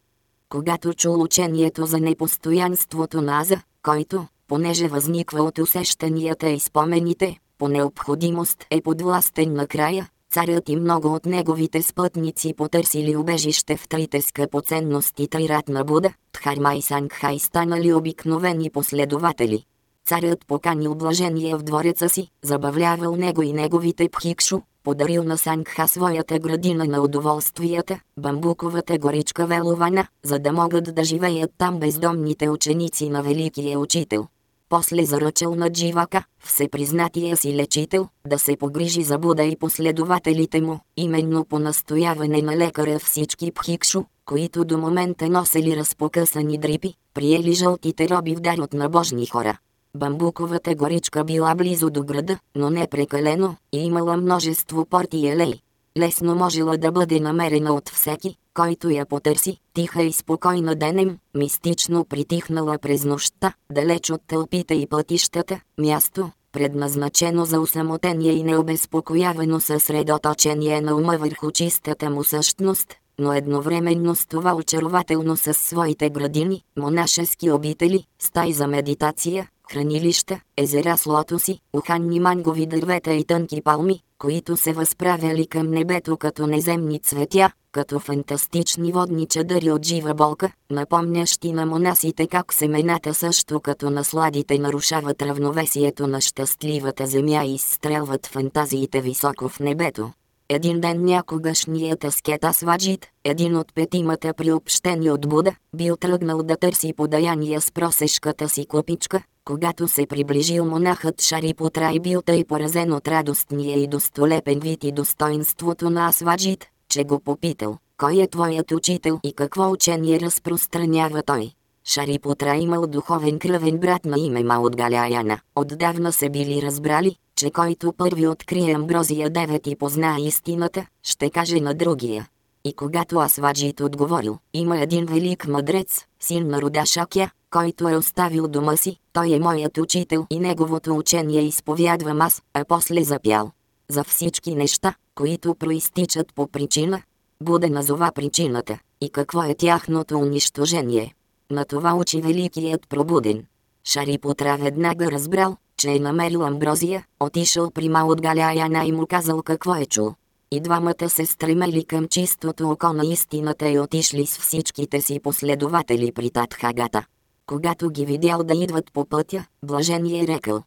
Когато чул учението за непостоянството на Аза, който, понеже възниква от усещанията и спомените, по необходимост е подвластен накрая, царят и много от неговите спътници потърсили убежище в трите скъпоценности Трират на Буда, Дхарма и Сангхай станали обикновени последователи. Царят поканил блажение в двореца си, забавлявал него и неговите пхикшу, подарил на Сангха своята градина на удоволствията, бамбуковата горичка Велована, за да могат да живеят там бездомните ученици на Великия Учител. После заръчал на Дживака, всепризнатия си лечител, да се погрижи за Буда и последователите му, именно по настояване на лекаря всички пхикшу, които до момента носели разпокъсани дрипи, приели жълтите роби в дар от набожни хора. Бамбуковата горичка била близо до града, но не прекалено, и имала множество порти и елей. Лесно можела да бъде намерена от всеки, който я потърси, тиха и спокойна денем, мистично притихнала през нощта, далеч от тълпите и пътищата, място, предназначено за усамотение и необезпокоявано съсредоточение на ума върху чистата му същност, но едновременно с това очарователно с своите градини, монашески обители, стаи за медитация, хранилища, езера с лотоси, уханни мангови дървета и тънки палми, които се възправяли към небето като неземни цветя, като фантастични водни чадъри от жива болка, напомнящи на монасите как семената също като насладите нарушават равновесието на щастливата земя и изстрелват фантазиите високо в небето. Един ден някогашният аскет Асваджит, един от петимата приобщени от Буда, бил тръгнал да търси подаяния с просешката си копичка, когато се приближил монахът Шарипутра и бил тъй поразен от радостния и достолепен вид и достоинството на Асваджит, че го попитал, кой е твоят учител и какво учение разпространява той. Шарипутра имал духовен кръвен брат на име Маот Галяяна. Отдавна се били разбрали, че който първи открие Амброзия 9 и познае истината, ще каже на другия. И когато Асваджит отговорил, има един велик мъдрец, син на рода Шакя, който е оставил дома си, той е моят учител и неговото учение изповядвам аз, а после запял. За всички неща, които проистичат по причина, Буде назова причината, и какво е тяхното унищожение. На това учи великият пробуден. Шарипутра веднага разбрал, че е намерил амброзия, отишъл при от Галяяна и му казал какво е чул. И двамата се стремели към чистото око на истината и отишли с всичките си последователи при Татхагата. Когато ги видял да идват по пътя, блажен е рекал.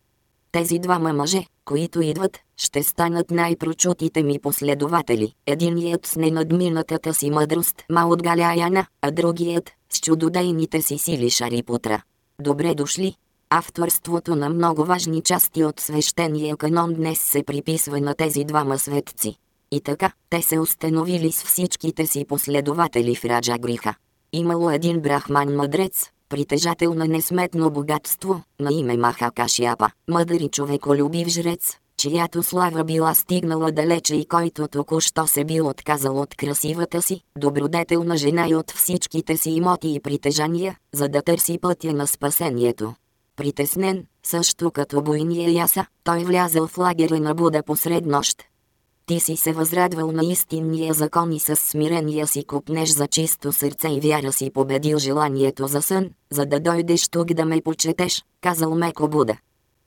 Тези двама мъже, които идват, ще станат най-прочутите ми последователи. Единият с ненадминатата си мъдрост от Галяяна, а другият с чудодейните си сили Шарипутра. Добре дошли, Авторството на много важни части от свещения канон днес се приписва на тези двама светци. И така, те се установили с всичките си последователи в Раджа Гриха. Имало един брахман мъдрец, притежател на несметно богатство, на име Маха Кашиапа, мъдър и човеколюбив жрец, чиято слава била стигнала далече и който току-що се бил отказал от красивата си, добродетелна жена и от всичките си имоти и притежания, за да търси пътя на спасението. Притеснен, също като буйния яса, той влязъл в лагера на Буда посред нощ. Ти си се възрадвал на истинния закон и с смирения си купнеш за чисто сърце и вяра си победил желанието за сън, за да дойдеш тук да ме почетеш, казал меко Буда.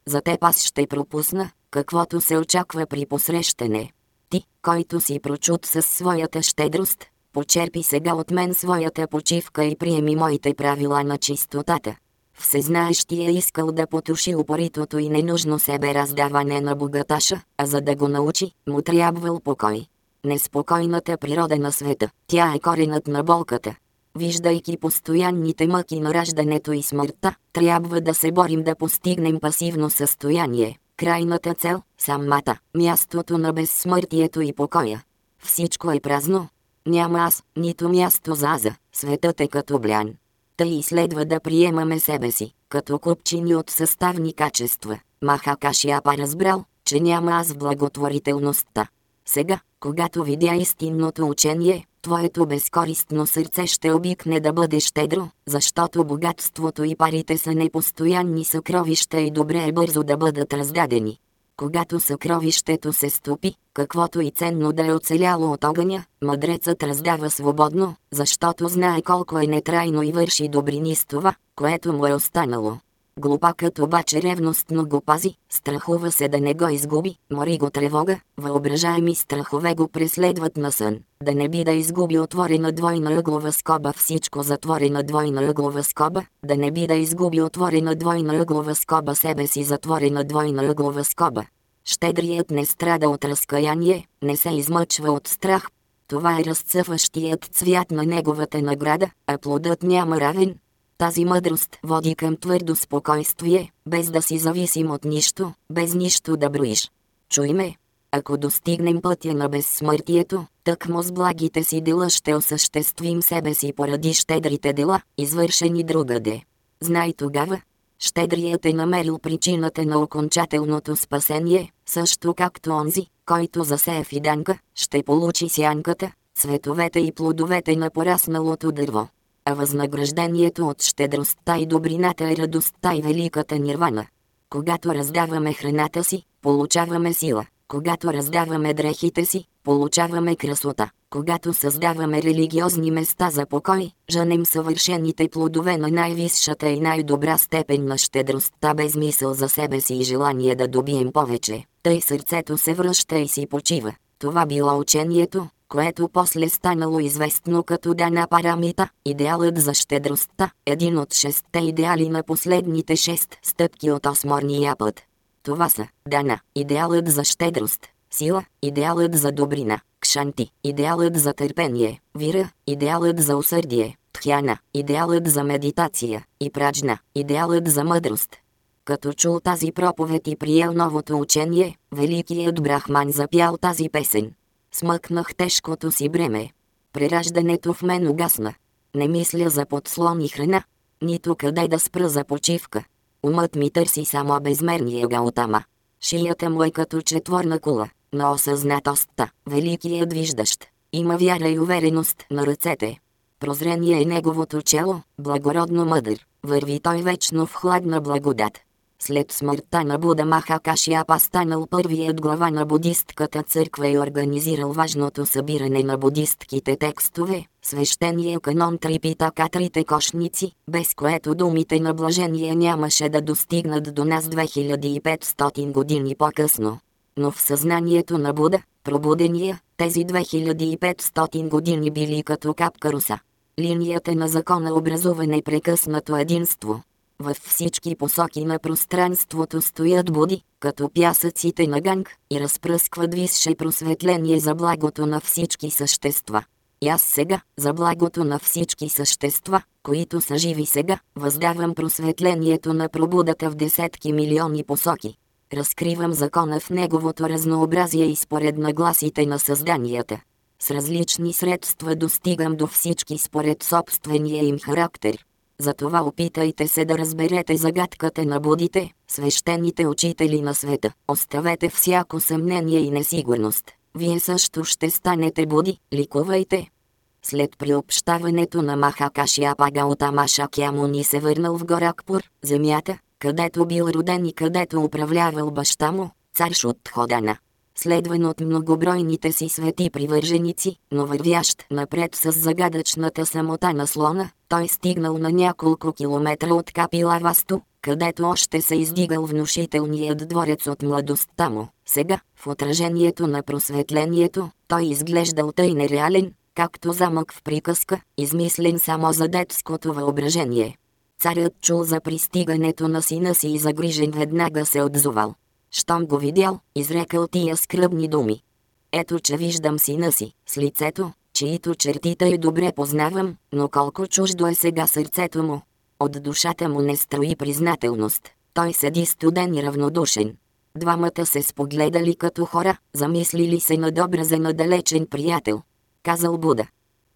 За теб аз ще пропусна, каквото се очаква при посрещане. Ти, който си прочут със своята щедрост, почерпи сега от мен своята почивка и приеми моите правила на чистотата. Всезнаещия искал да потуши упоритото и ненужно себе раздаване на богаташа, а за да го научи, му трябвал покой. Неспокойната природа на света, тя е коренът на болката. Виждайки постоянните мъки на раждането и смъртта, трябва да се борим да постигнем пасивно състояние. Крайната цел – самата, мястото на безсмъртието и покоя. Всичко е празно. Няма аз, нито място за аза, светът е като блян. Тъй следва да приемаме себе си, като купчини от съставни качества. Махакашиапа разбрал, че няма аз благотворителността. Сега, когато видя истинното учение, твоето безкористно сърце ще обикне да бъде щедро, защото богатството и парите са непостоянни съкровища и добре е бързо да бъдат раздадени. Когато съкровището се стопи, каквото и ценно да е оцеляло от огъня, мъдрецът раздава свободно, защото знае колко е нетрайно и върши добрини с това, което му е останало. Глупакът обаче ревностно го пази, страхува се да не го изгуби, мори го тревога, въображаеми страхове го преследват на сън, да не би да изгуби отворена двойна ъглова скоба всичко затворена двойна ъглова скоба, да не би да изгуби отворена двойна ъглова скоба себе си затворена двойна ъглова скоба. Щедрият не страда от разкаяние, не се измъчва от страх, това е разцъфващият цвят на неговата награда, а плодът няма равен, тази мъдрост води към твърдо спокойствие, без да си зависим от нищо, без нищо да броиш. Чуй ме, ако достигнем пътя на безсмъртието, тъкмо с благите си дела ще осъществим себе си поради щедрите дела, извършени другаде. Знай тогава, щедрият е намерил причината на окончателното спасение, също както онзи, който засее фиданка, ще получи сянката, цветовете и плодовете на порасналото дърво а възнаграждението от щедростта и добрината е радостта и великата нирвана. Когато раздаваме храната си, получаваме сила. Когато раздаваме дрехите си, получаваме красота. Когато създаваме религиозни места за покой, женем съвършените плодове на най-висшата и най-добра степен на щедростта без мисъл за себе си и желание да добием повече. Тъй сърцето се връща и си почива. Това било учението, което после станало известно като Дана Парамита, идеалът за щедростта, един от шестте идеали на последните шест стъпки от осморния път. Това са Дана, идеалът за щедрост, сила, идеалът за добрина, кшанти, идеалът за търпение, вира, идеалът за усърдие, тхяна, идеалът за медитация, и праджна, идеалът за мъдрост. Като чул тази проповед и приел новото учение, великият брахман запял тази песен. Смъкнах тежкото си бреме. Прераждането в мен угасна. Не мисля за подслон и храна, нито къде да спра за почивка. Умът ми търси само безмерния гаутама. Шията му е като четворна кула, но осъзнатостта, великият виждащ. Има вяра и увереност на ръцете. Прозрение е неговото чело, благородно мъдър. Върви той вечно в хладна благодат. След смъртта на Буда Маха Кашиапа станал първият глава на будистката църква и организирал важното събиране на будистките текстове, свещения канон Трипитака трите кошници, без което думите на блажение нямаше да достигнат до нас 2500 години по-късно. Но в съзнанието на Буда, пробудения, тези 2500 години били като капка руса. Линията на закона образува непрекъснато единство, във всички посоки на пространството стоят буди, като пясъците на ганг, и разпръскват висше просветление за благото на всички същества. И аз сега, за благото на всички същества, които са живи сега, въздавам просветлението на пробудата в десетки милиони посоки. Разкривам закона в неговото разнообразие и според нагласите на създанията. С различни средства достигам до всички според собствения им характер. Затова опитайте се да разберете загадката на будите, свещените учители на света. Оставете всяко съмнение и несигурност. Вие също ще станете буди, ликувайте. След приобщаването на Махакаши Апагаота Машакямуни се върнал в Горакпур, земята, където бил роден и където управлявал баща му, цар Шутходана следван от многобройните си свети привърженици, но вървящ напред с загадъчната самота на слона, той стигнал на няколко километра от Капилавасто, където още се издигал внушителният дворец от младостта му. Сега, в отражението на просветлението, той изглеждал тъй нереален, както замък в приказка, измислен само за детското въображение. Царят чул за пристигането на сина си и загрижен веднага се отзовал. Щом го видял, изрекал тия скръбни думи. Ето че виждам сина си, с лицето, чието чертите и добре познавам, но колко чуждо е сега сърцето му. От душата му не строи признателност. Той седи студен и равнодушен. Двамата се спогледали като хора, замислили се над образа на далечен приятел. Казал Буда.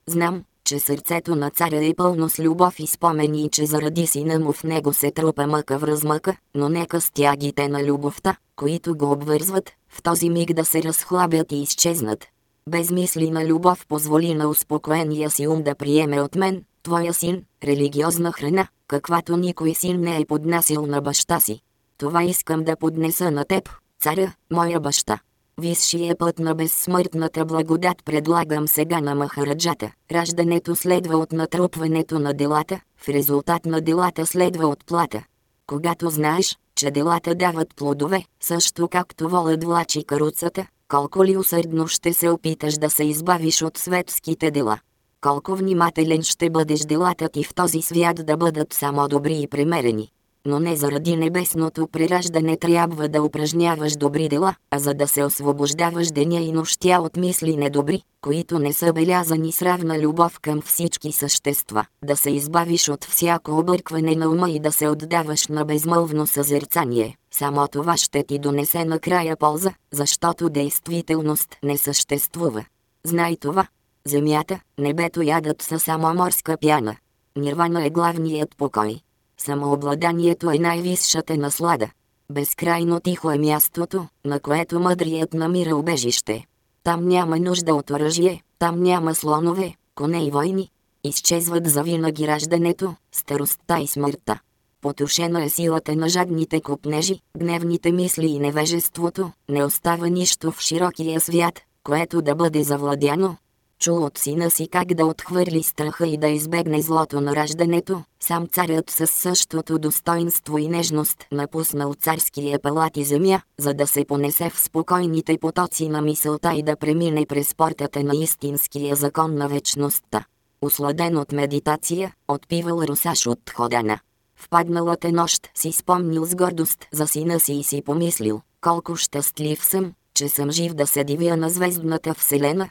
Знам, че сърцето на царя е пълно с любов и спомени и че заради сина му в него се трупа мъка връзмъка, но нека стягите на любовта, които го обвързват, в този миг да се разхлабят и изчезнат. Без мисли на любов позволи на успокоения си ум да приеме от мен, твоя син, религиозна храна, каквато никой син не е поднасил на баща си. Това искам да поднеса на теб, царя, моя баща. Висшия път на безсмъртната благодат предлагам сега на Махараджата. Раждането следва от натрупването на делата, в резултат на делата следва от плата. Когато знаеш, че делата дават плодове, също както волът влачи каруцата, колко ли усърдно ще се опиташ да се избавиш от светските дела. Колко внимателен ще бъдеш делата ти в този свят да бъдат само добри и премерени но не заради небесното прираждане трябва да упражняваш добри дела, а за да се освобождаваш деня и нощя от мисли недобри, които не са белязани с равна любов към всички същества, да се избавиш от всяко объркване на ума и да се отдаваш на безмълвно съзерцание. Само това ще ти донесе накрая полза, защото действителност не съществува. Знай това. Земята, небето ядат са само морска пяна. Нирвана е главният покой. Самообладанието е най-висшата наслада. Безкрайно тихо е мястото, на което мъдрият намира убежище. Там няма нужда от оръжие, там няма слонове, коне и войни. Изчезват завинаги раждането, старостта и смъртта. Потушена е силата на жадните купнежи, гневните мисли и невежеството, не остава нищо в широкия свят, което да бъде завладяно. Чул от сина си как да отхвърли страха и да избегне злото на раждането, сам царят със същото достоинство и нежност напуснал царския палат и земя, за да се понесе в спокойните потоци на мисълта и да премине през портата на истинския закон на вечността. Усладен от медитация, отпивал русаш от ходана. В падналата нощ си спомнил с гордост за сина си и си помислил, колко щастлив съм, че съм жив да се дивя на звездната вселена.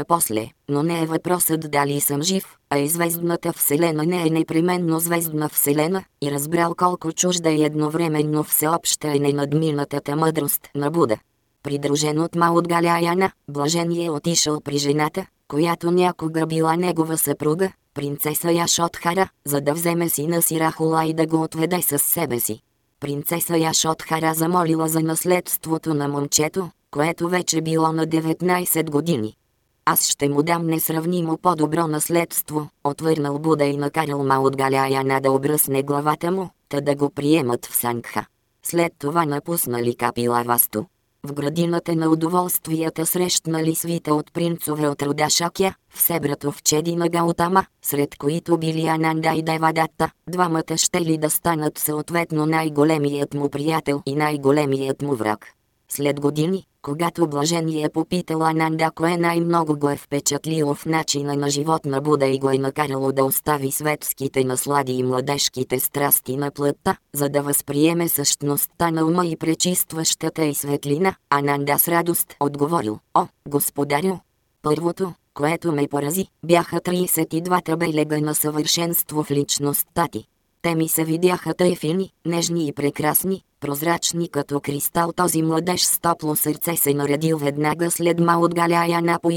А после, но не е въпросът дали съм жив, а и звездната вселена не е непременно звездна вселена, и разбрал колко чужда и едновременно всеобща е ненадминатата мъдрост на Буда. Придружен от Маот Галяяна, блажен е отишъл при жената, която някога била негова съпруга, принцеса Яшотхара, за да вземе сина си Рахула и да го отведе с себе си. Принцеса Яшотхара замолила за наследството на момчето, което вече било на 19 години. Аз ще му дам несравнимо по-добро наследство, отвърнал Буда и накарал ма от Галяяна да обръсне главата му, та да го приемат в Сангха. След това напуснали Капила Васто. В градината на удоволствията срещнали свита от принцове от рода Шакя, все братовчеди на Гаутама, сред които били Ананда и Девадата, двамата ще ли да станат съответно най-големият му приятел и най-големият му враг. След години, когато блажение попитал Ананда кое най-много го е впечатлило в начина на живот на Буда и го е накарало да остави светските наслади и младежките страсти на плътта, за да възприеме същността на ума и пречистващата и светлина, Ананда с радост отговорил, «О, господарю! Първото, което ме порази, бяха 32 белега на съвършенство в личността ти. Те ми се видяха тъй фини, нежни и прекрасни, прозрачни като кристал. Този младеж с топло сърце се наредил веднага след ма от галяяна по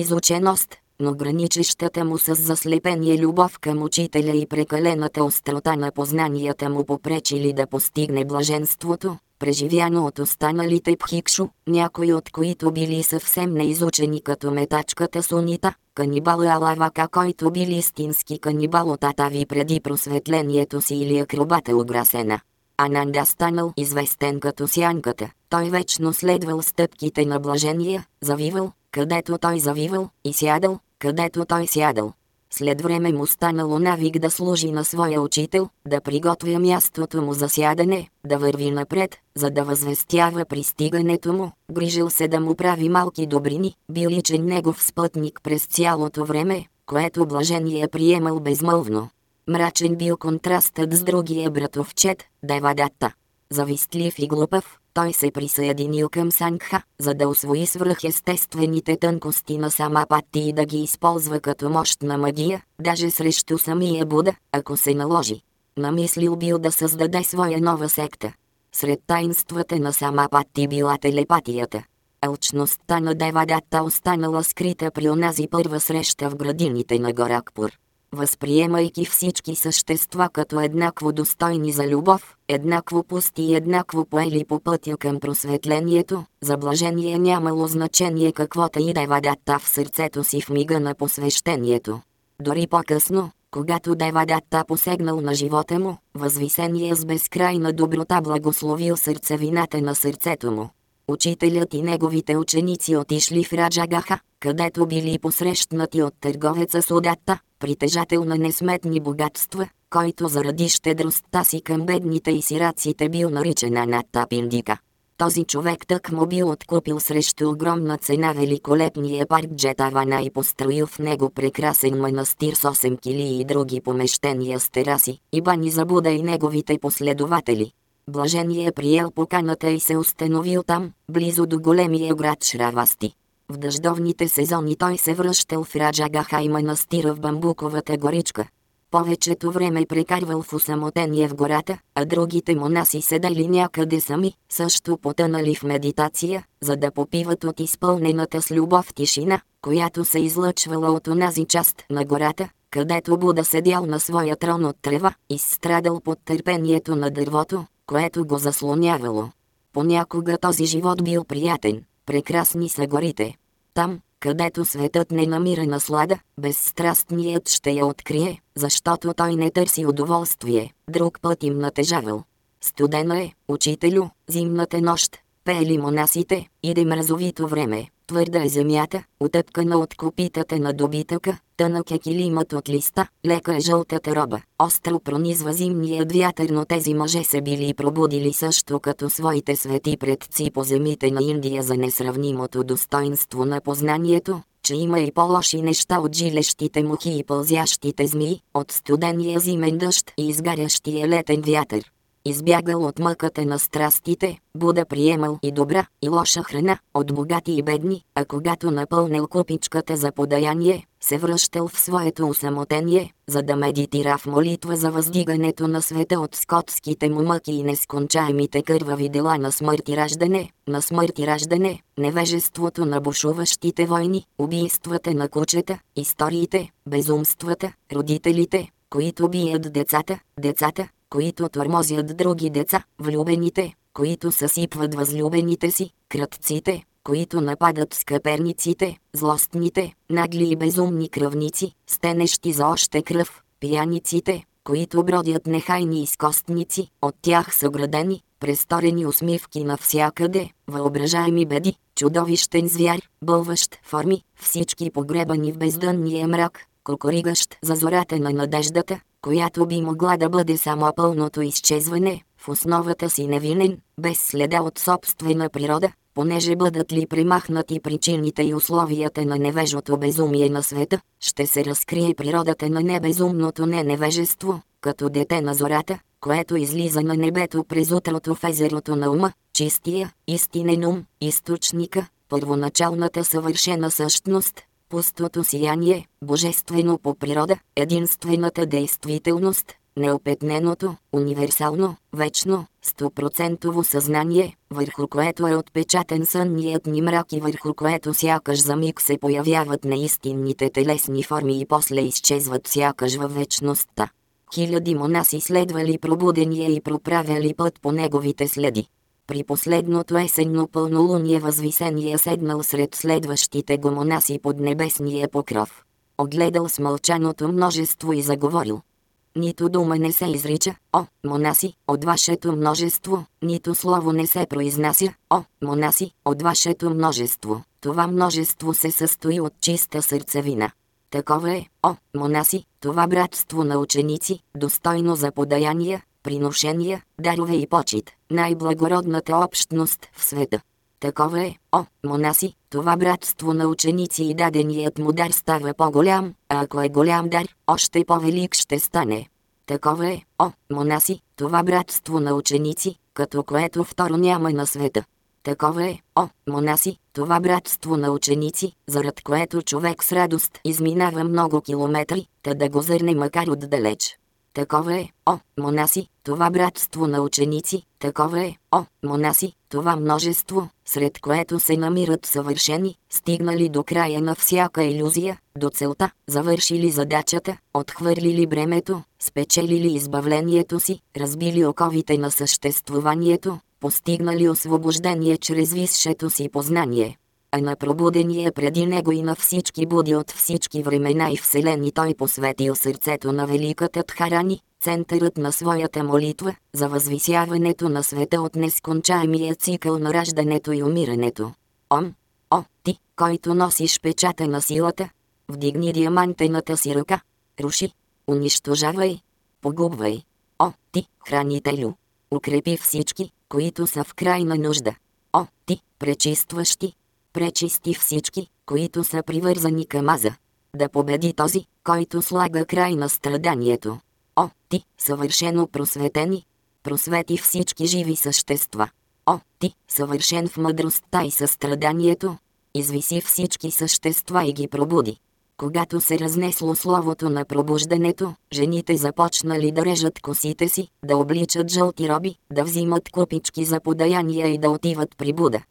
но граничещата му с заслепение любов към учителя и прекалената острота на познанията му попречили да постигне блаженството, преживяно от останалите пхикшо, някои от които били съвсем неизучени като метачката сунита, канибал Алавака, който бил истински канибал от Атави преди просветлението си или акробата Ограсена. Ананда станал известен като сянката. Той вечно следвал стъпките на блажения, завивал, където той завивал, и сядал, където той сядал. След време му станало навик да служи на своя учител, да приготвя мястото му за сядане, да върви напред, за да възвестява пристигането му, грижил се да му прави малки добрини, бил личен негов спътник през цялото време, което блажение приемал безмълвно. Мрачен бил контрастът с другия братовчет, Девадата. Завистлив и глупав, той се присъединил към Сангха, за да освои свръхестествените тънкости на Самапати и да ги използва като мощна магия, даже срещу самия Буда, ако се наложи. Намислил бил да създаде своя нова секта. Сред тайнствата на Самапати била телепатията. Алчността на Девадата останала скрита при онази първа среща в градините на Горакпур възприемайки всички същества като еднакво достойни за любов, еднакво пусти и еднакво поели по пътя към просветлението, за блажение нямало значение каквото и да вадата в сърцето си в мига на посвещението. Дори по-късно, когато Девадата посегнал на живота му, възвисение с безкрайна доброта благословил сърцевината на сърцето му. Учителят и неговите ученици отишли в Раджагаха, където били посрещнати от търговеца Судата, притежател на несметни богатства, който заради щедростта си към бедните и сираците бил наричан Аната Пиндика. Този човек тък му бил откупил срещу огромна цена великолепния парк Джетавана и построил в него прекрасен манастир с 8 кили и други помещения с тераси, и бани за Буда и неговите последователи. Блажение приел поканата и се установил там, близо до големия град Шравасти. В дъждовните сезони той се връщал в Раджагаха и манастира в бамбуковата горичка. Повечето време прекарвал в усамотение в гората, а другите монаси седали някъде сами, също потънали в медитация, за да попиват от изпълнената с любов тишина, която се излъчвала от онази част на гората, където Буда седял на своя трон от трева, изстрадал под търпението на дървото, което го заслонявало. Понякога този живот бил приятен, прекрасни са горите. Там, където светът не намира наслада, безстрастният ще я открие, защото той не търси удоволствие, друг път им натежавал. Студено е, учителю, зимната нощ, пеели монасите, иде мразовито време, твърда е земята, отъпкана от копитата на добитъка, тънък е килимът от листа, лека е жълтата роба, остро пронизва зимният вятър, но тези мъже са били пробудили също като своите свети предци по земите на Индия за несравнимото достоинство на познанието, че има и по-лоши неща от жилещите мухи и пълзящите змии, от студения зимен дъжд и изгарящия летен вятър. Избягал от мъката на страстите, Буда приемал и добра, и лоша храна, от богати и бедни, а когато напълнил купичката за подаяние, се връщал в своето усамотение, за да медитира в молитва за въздигането на света от скотските му мъки и нескончаемите кървави дела на смърт и раждане, на смърт и раждане, невежеството на бушуващите войни, убийствата на кучета, историите, безумствата, родителите, които бият децата, децата, които тормозят други деца, влюбените, които съсипват възлюбените си, крътците, които нападат скъперниците, злостните, нагли и безумни кръвници, стенещи за още кръв, пияниците, които бродят нехайни изкостници, от тях са градени, престорени усмивки навсякъде, въображаеми беди, чудовищен звяр, бълващ форми, всички погребани в бездънния мрак, кокоригащ за зората на надеждата, която би могла да бъде само пълното изчезване, в основата си невинен, без следа от собствена природа, понеже бъдат ли примахнати причините и условията на невежото безумие на света, ще се разкрие природата на небезумното неневежество, като дете на зората, което излиза на небето през утрото в езерото на ума, чистия, истинен ум, източника, първоначалната съвършена същност, пустото сияние, божествено по природа, единствената действителност, неопетненото, универсално, вечно, стопроцентово съзнание, върху което е отпечатен сънният ни мрак и върху което сякаш за миг се появяват неистинните телесни форми и после изчезват сякаш във вечността. Хиляди монаси следвали пробудения и проправяли път по неговите следи. При последното есенно пълнолуние възвисение седнал сред следващите го монаси под небесния покров. Огледал смълчаното множество и заговорил. Нито дума не се изрича, о, монаси, от вашето множество, нито слово не се произнася, о, монаси, от вашето множество. Това множество се състои от чиста сърцевина. Такова е, о, монаси, това братство на ученици, достойно за подаяния, приношения, дарове и почет, най-благородната общност в света. Такова е, о, монаси, това братство на ученици и даденият му дар става по-голям, а ако е голям дар, още по-велик ще стане. Такова е, о, монаси, това братство на ученици, като което второ няма на света. Такова е, о, монаси, това братство на ученици, зарад което човек с радост изминава много километри, та да го зърне макар отдалеч. Такова е, о, монаси, това братство на ученици, такова е, о, монаси, това множество, сред което се намират съвършени, стигнали до края на всяка иллюзия, до целта, завършили задачата, отхвърлили бремето, спечелили избавлението си, разбили оковите на съществуванието, постигнали освобождение чрез висшето си познание, а на пробудения преди него и на всички буди от всички времена и вселени той посветил сърцето на великата Тхарани, центърът на своята молитва, за възвисяването на света от нескончаемия цикъл на раждането и умирането. Ом, о, ти, който носиш печата на силата, вдигни диамантената си ръка, руши, унищожавай, погубвай. О, ти, хранителю, укрепи всички, които са в крайна нужда. О, ти, пречистващи, пречисти всички, които са привързани към Аза. Да победи този, който слага край на страданието. О, ти, съвършено просветени, просвети всички живи същества. О, ти, съвършен в мъдростта и състраданието, извиси всички същества и ги пробуди. Когато се разнесло словото на пробуждането, жените започнали да режат косите си, да обличат жълти роби, да взимат купички за подаяния и да отиват при Буда.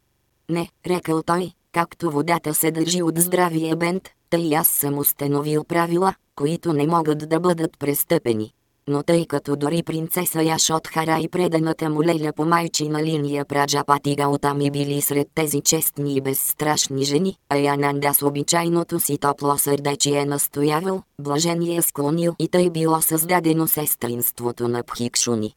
Не, рекал той, както водата се държи от здравия бент, тъй аз съм установил правила, които не могат да бъдат престъпени. Но тъй като дори принцеса Яшотхара и преданата му Леля по майчина линия Праджапати Гаутами били сред тези честни и безстрашни жени, а Янанда с обичайното си топло сърдечие настоявал, блажение склонил и тъй било създадено сестринството на Пхикшуни.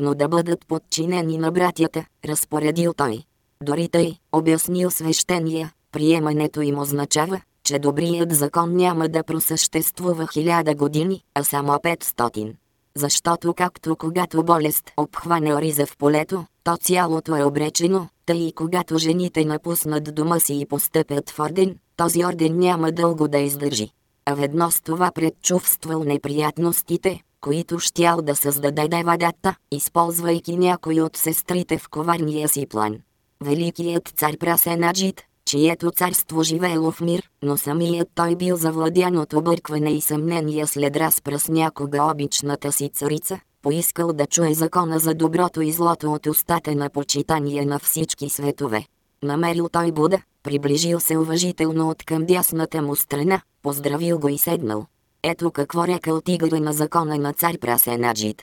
Но да бъдат подчинени на братята, разпоредил той Дори тъй, обяснил свещения, приемането им означава, че добрият закон няма да просъществува хиляда години, а само 500. Защото както когато болест обхване ориза в полето, то цялото е обречено, тъй и когато жените напуснат дома си и постъпят в орден, този орден няма дълго да издържи. А ведно с това предчувствал неприятностите, които щял да създаде девадата, използвайки някой от сестрите в коварния си план. Великият цар Прасенаджит, чието царство живеело в мир, но самият той бил завладян от объркване и съмнения след разпръс някога обичната си царица, поискал да чуе закона за доброто и злото от устата на почитание на всички светове. Намерил той Буда, приближил се уважително от към дясната му страна, поздравил го и седнал. Ето какво рекал тигъра на закона на цар Прасенаджит.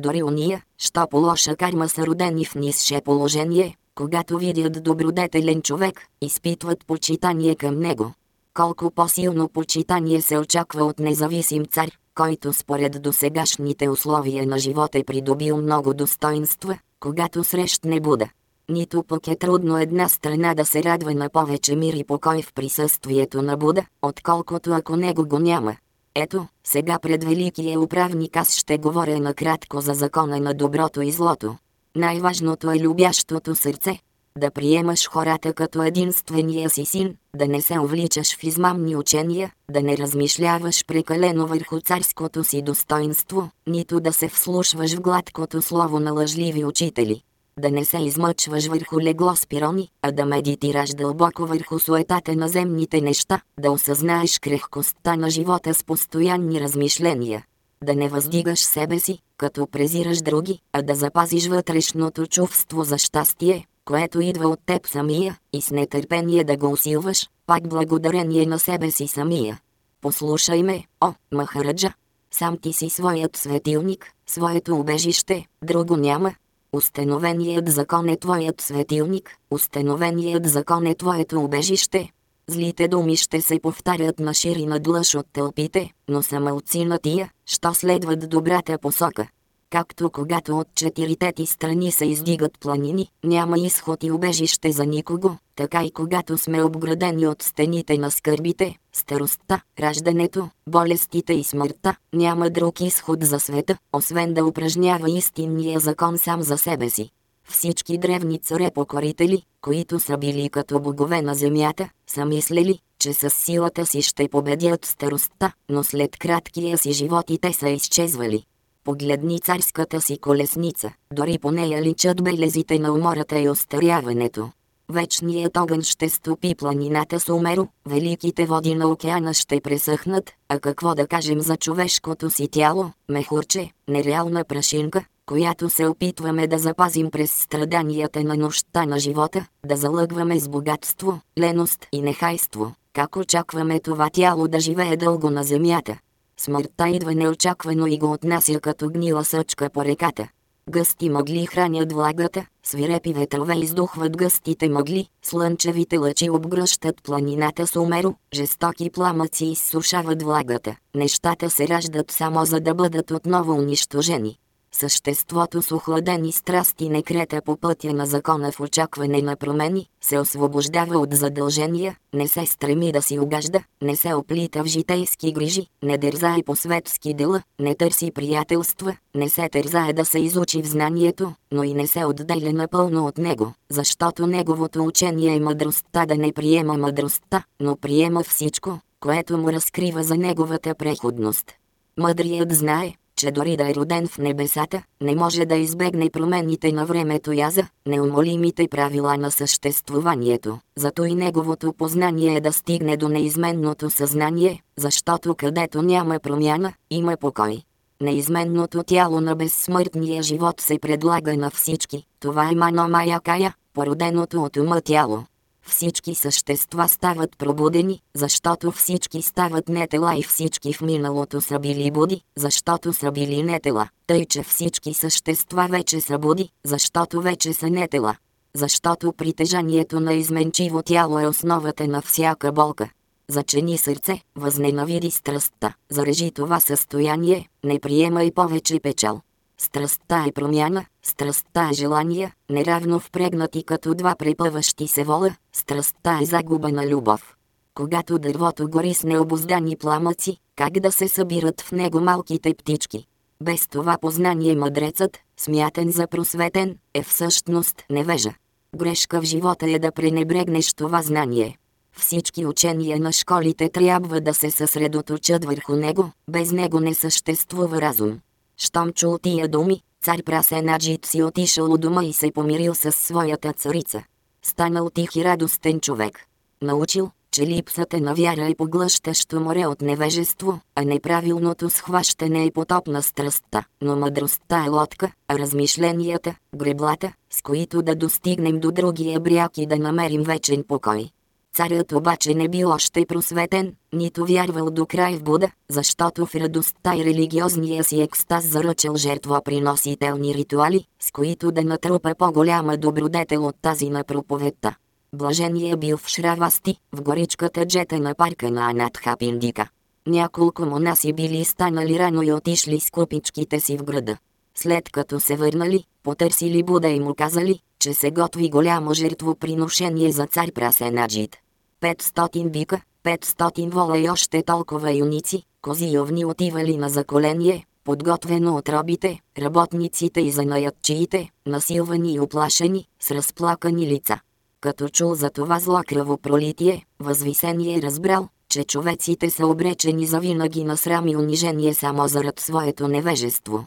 Дори уния, що по лоша карма са родени в нисше положение, когато видят добродетелен човек, изпитват почитание към него. Колко по-силно почитание се очаква от независим цар, който според досегашните условия на живота е придобил много достоинства, когато срещне Буда. Нито пък е трудно една страна да се радва на повече мир и покой в присъствието на Буда, отколкото ако него го няма. Ето, сега пред Великия управник аз ще говоря накратко за закона на доброто и злото. Най-важното е любящото сърце. Да приемаш хората като единствения си син, да не се увличаш в измамни учения, да не размишляваш прекалено върху царското си достоинство, нито да се вслушваш в гладкото слово на лъжливи учители. Да не се измъчваш върху легло с пирони, а да медитираш дълбоко върху суетата на земните неща, да осъзнаеш крехкостта на живота с постоянни размишления да не въздигаш себе си, като презираш други, а да запазиш вътрешното чувство за щастие, което идва от теб самия, и с нетърпение да го усилваш, пак благодарение на себе си самия. Послушай ме, о, Махараджа! Сам ти си своят светилник, своето убежище, друго няма. Установеният закон е твоят светилник, установеният закон е твоето убежище, Злите думи ще се повтарят на шир и надлъж от тълпите, но са мълци на тия, що следват добрата посока. Както когато от четирите ти страни се издигат планини, няма изход и убежище за никого, така и когато сме обградени от стените на скърбите, старостта, раждането, болестите и смъртта, няма друг изход за света, освен да упражнява истинния закон сам за себе си. Всички древни царе-покорители, които са били като богове на земята, са мислели, че с силата си ще победят старостта, но след краткия си живот и те са изчезвали. Погледни царската си колесница, дори по нея личат белезите на умората и остаряването. Вечният огън ще стопи планината с умеро, великите води на океана ще пресъхнат, а какво да кажем за човешкото си тяло, мехурче, нереална прашинка, която се опитваме да запазим през страданията на нощта на живота, да залъгваме с богатство, леност и нехайство, как очакваме това тяло да живее дълго на земята. Смъртта идва неочаквано и го отнася като гнила съчка по реката. Гъсти мъгли хранят влагата, свирепи ветрове издухват гъстите мъгли, слънчевите лъчи обгръщат планината с умеро, жестоки пламъци изсушават влагата. Нещата се раждат само за да бъдат отново унищожени. Съществото с охладени страсти не крета по пътя на закона в очакване на промени, се освобождава от задължения, не се стреми да си угажда, не се оплита в житейски грижи, не дързае по светски дела, не търси приятелства, не се тързае да се изучи в знанието, но и не се отделя напълно от него, защото неговото учение е мъдростта да не приема мъдростта, но приема всичко, което му разкрива за неговата преходност. Мъдрият знае, че дори да е роден в небесата, не може да избегне промените на времето яза, неумолимите правила на съществуванието. Зато и неговото познание е да стигне до неизменното съзнание, защото където няма промяна, има покой. Неизменното тяло на безсмъртния живот се предлага на всички. Това е Мано Маякая, породеното от ума тяло. Всички същества стават пробудени, защото всички стават нетела и всички в миналото са били буди, защото са били нетела, тъй че всички същества вече са буди, защото вече са нетела. Защото притежанието на изменчиво тяло е основата на всяка болка. Зачени сърце, възненавиди страстта, зарежи това състояние, не приема и повече печал. Страстта е промяна, страстта е желание, неравно впрегнати като два препъващи се вола, страстта е загуба на любов. Когато дървото гори с необоздани пламъци, как да се събират в него малките птички? Без това познание мъдрецът, смятен за просветен, е всъщност невежа. Грешка в живота е да пренебрегнеш това знание. Всички учения на школите трябва да се съсредоточат върху него, без него не съществува разум. Щом чул тия думи, цар Прасенаджит си отишъл у дома и се помирил с своята царица. Станал тих и радостен човек. Научил, че липсата на вяра е поглъщащо море от невежество, а неправилното схващане е потоп на страстта, но мъдростта е лодка, а размишленията – греблата, с които да достигнем до другия бряг и да намерим вечен покой. Царят обаче не бил още просветен, нито вярвал до край в Буда, защото в радостта и религиозния си екстаз заръчал жертвоприносителни ритуали, с които да натрупа по-голяма добродетел от тази на проповедта. Блажение бил в Шравасти, в горичката джета на парка на Анатха Пиндика. Няколко монаси били станали рано и отишли с купичките си в града. След като се върнали, потърсили Буда и му казали, че се готви голямо жертвоприношение за цар Прасенаджит. 500 бика, 500 вола и още толкова юници, кози и овни отивали на заколение, подготвено от робите, работниците и занаятчиите, насилвани и оплашени, с разплакани лица. Като чул за това зло кръвопролитие, възвисение разбрал, че човеците са обречени за винаги на срам и унижение само зарад своето невежество.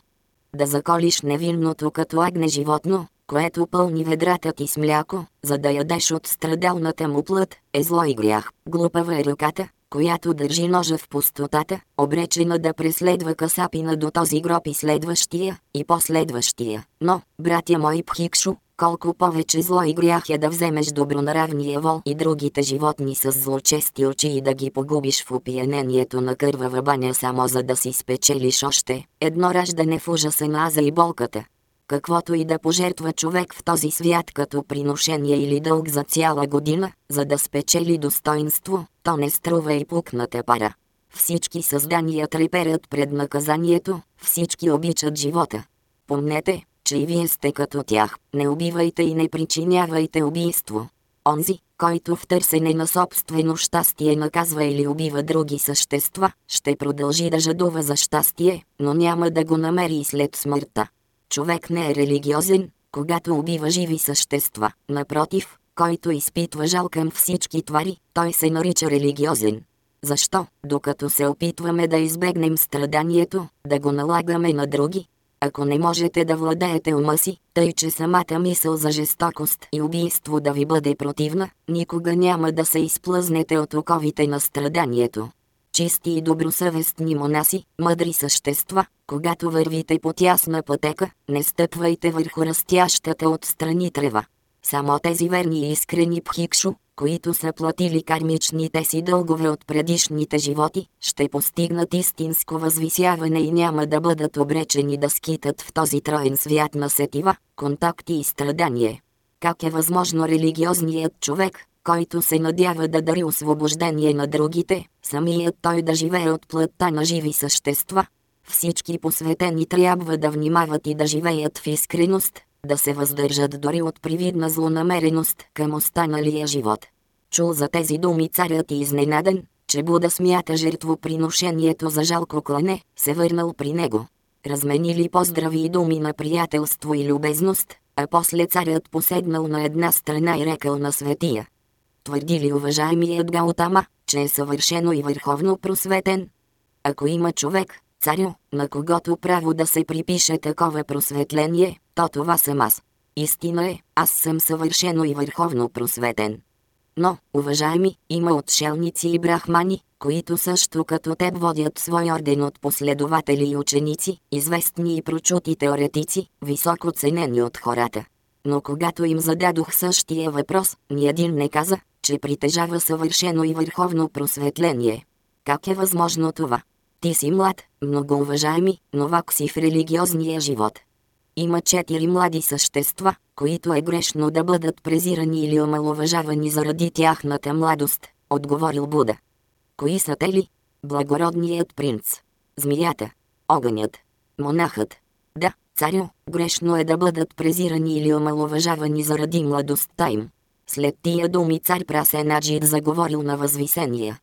Да заколиш невинното като агне животно, което пълни ведрата ти с мляко, за да ядеш от страдалната му плът, е зло и грях. Глупава е ръката, която държи ножа в пустотата, обречена да преследва касапина до този гроб и следващия, и последващия. Но, братя мои Пхикшо, колко повече зло и грях е да вземеш добронравния вол и другите животни с злочести очи и да ги погубиш в опиянението на кървава баня само за да си спечелиш още едно раждане в ужаса на аза и болката. Каквото и да пожертва човек в този свят като приношение или дълг за цяла година, за да спечели достоинство, то не струва и пукната пара. Всички създания треперят пред наказанието, всички обичат живота. Помнете, че и вие сте като тях. Не убивайте и не причинявайте убийство. Онзи, който в търсене на собствено щастие наказва или убива други същества, ще продължи да жадува за щастие, но няма да го намери след смъртта. Човек не е религиозен, когато убива живи същества. Напротив, който изпитва жал към всички твари, той се нарича религиозен. Защо, докато се опитваме да избегнем страданието, да го налагаме на други, ако не можете да владеете ума си, тъй че самата мисъл за жестокост и убийство да ви бъде противна, никога няма да се изплъзнете от оковите на страданието. Чисти и добросъвестни монаси, мъдри същества, когато вървите по тясна пътека, не стъпвайте върху растящата отстрани трева. Само тези верни и искрени пхикшо, които са платили кармичните си дългове от предишните животи, ще постигнат истинско възвисяване и няма да бъдат обречени да скитат в този троен свят на сетива, контакти и страдание. Как е възможно религиозният човек, който се надява да дари освобождение на другите, самият той да живее от плътта на живи същества? Всички посветени трябва да внимават и да живеят в искреност, да се въздържат дори от привидна злонамереност към останалия живот. Чул за тези думи царят и изненаден, че Буда смята жертвоприношението за жалко клане, се върнал при него. Разменили поздрави и думи на приятелство и любезност, а после царят поседнал на една страна и рекал на светия. Твърди ли уважаемият Гаутама, че е съвършено и върховно просветен? Ако има човек, царю, на когото право да се припише такова просветление, то това съм аз. Истина е, аз съм съвършено и върховно просветен. Но, уважаеми, има отшелници и брахмани, които също като теб водят свой орден от последователи и ученици, известни и прочути теоретици, високо ценени от хората. Но когато им зададох същия въпрос, ни един не каза, че притежава съвършено и върховно просветление. Как е възможно това? Ти си млад, многоуважаеми, новак си в религиозния живот. Има четири млади същества, които е грешно да бъдат презирани или омалуважавани заради тяхната младост, отговорил Буда. Кои са те ли? Благородният принц. Змията. Огънят. Монахът. Да, Царю, грешно е да бъдат презирани или омалуважавани заради младостта им. След тия думи цар Прасенаджид заговорил на възвисения.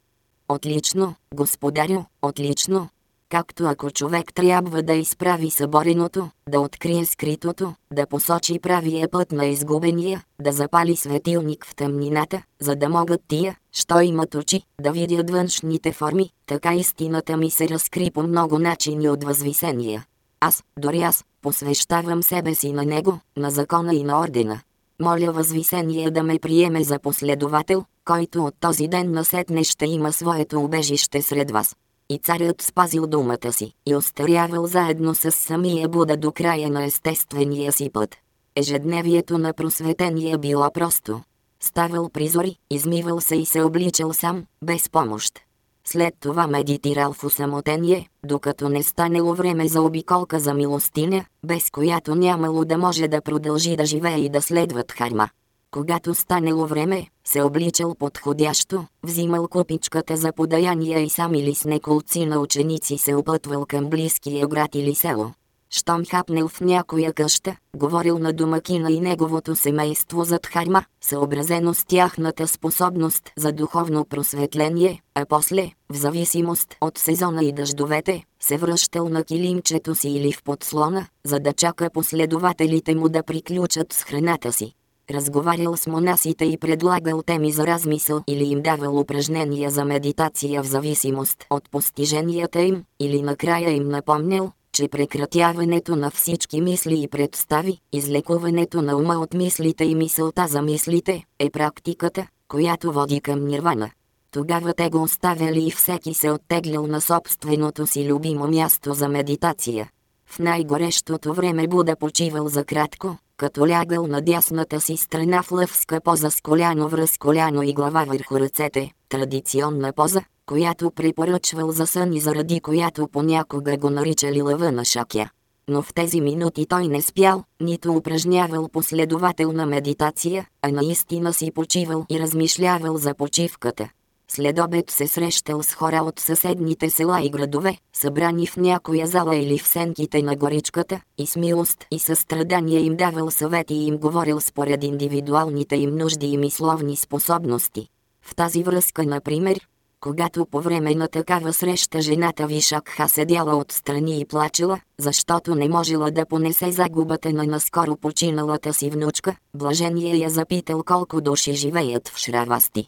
Отлично, господарю, отлично. Както ако човек трябва да изправи събореното, да открие скритото, да посочи правия път на изгубения, да запали светилник в тъмнината, за да могат тия, що имат очи, да видят външните форми, така истината ми се разкри по много начини от възвисения. Аз, дори аз, посвещавам себе си на него, на закона и на ордена. Моля възвисение да ме приеме за последовател, който от този ден насетне ще има своето убежище сред вас. И царят спазил думата си и остарявал заедно с самия Буда до края на естествения си път. Ежедневието на просветение било просто. Ставал призори, измивал се и се обличал сам, без помощ. След това медитирал в усамотение, докато не станело време за обиколка за милостиня, без която нямало да може да продължи да живее и да следват харма. Когато станело време, се обличал подходящо, взимал купичката за подаяние и сам или с неколци на ученици се опътвал към близкия град или село. Щом хапнел в някоя къща, говорил на домакина и неговото семейство зад харма, съобразено с тяхната способност за духовно просветление, а после, в зависимост от сезона и дъждовете, се връщал на килимчето си или в подслона, за да чака последователите му да приключат с храната си. Разговарял с монасите и предлагал теми за размисъл или им давал упражнения за медитация в зависимост от постиженията им, или накрая им напомнял, че прекратяването на всички мисли и представи, излекуването на ума от мислите и мисълта за мислите, е практиката, която води към нирвана. Тогава те го оставяли и всеки се оттеглял на собственото си любимо място за медитация. В най-горещото време Буда почивал за кратко, като лягал на дясната си страна в лъвска поза с коляно връз коляно и глава върху ръцете, традиционна поза, която препоръчвал за сън и заради която понякога го наричали лъва на шакя. Но в тези минути той не спял, нито упражнявал последователна медитация, а наистина си почивал и размишлявал за почивката. След обед се срещал с хора от съседните села и градове, събрани в някоя зала или в сенките на горичката, и с милост и състрадание им давал съвети и им говорил според индивидуалните им нужди и мисловни способности. В тази връзка, например, когато по време на такава среща жената Вишакха седяла отстрани и плачела, защото не можела да понесе загубата на наскоро починалата си внучка, блажение я запитал колко души живеят в Шравасти.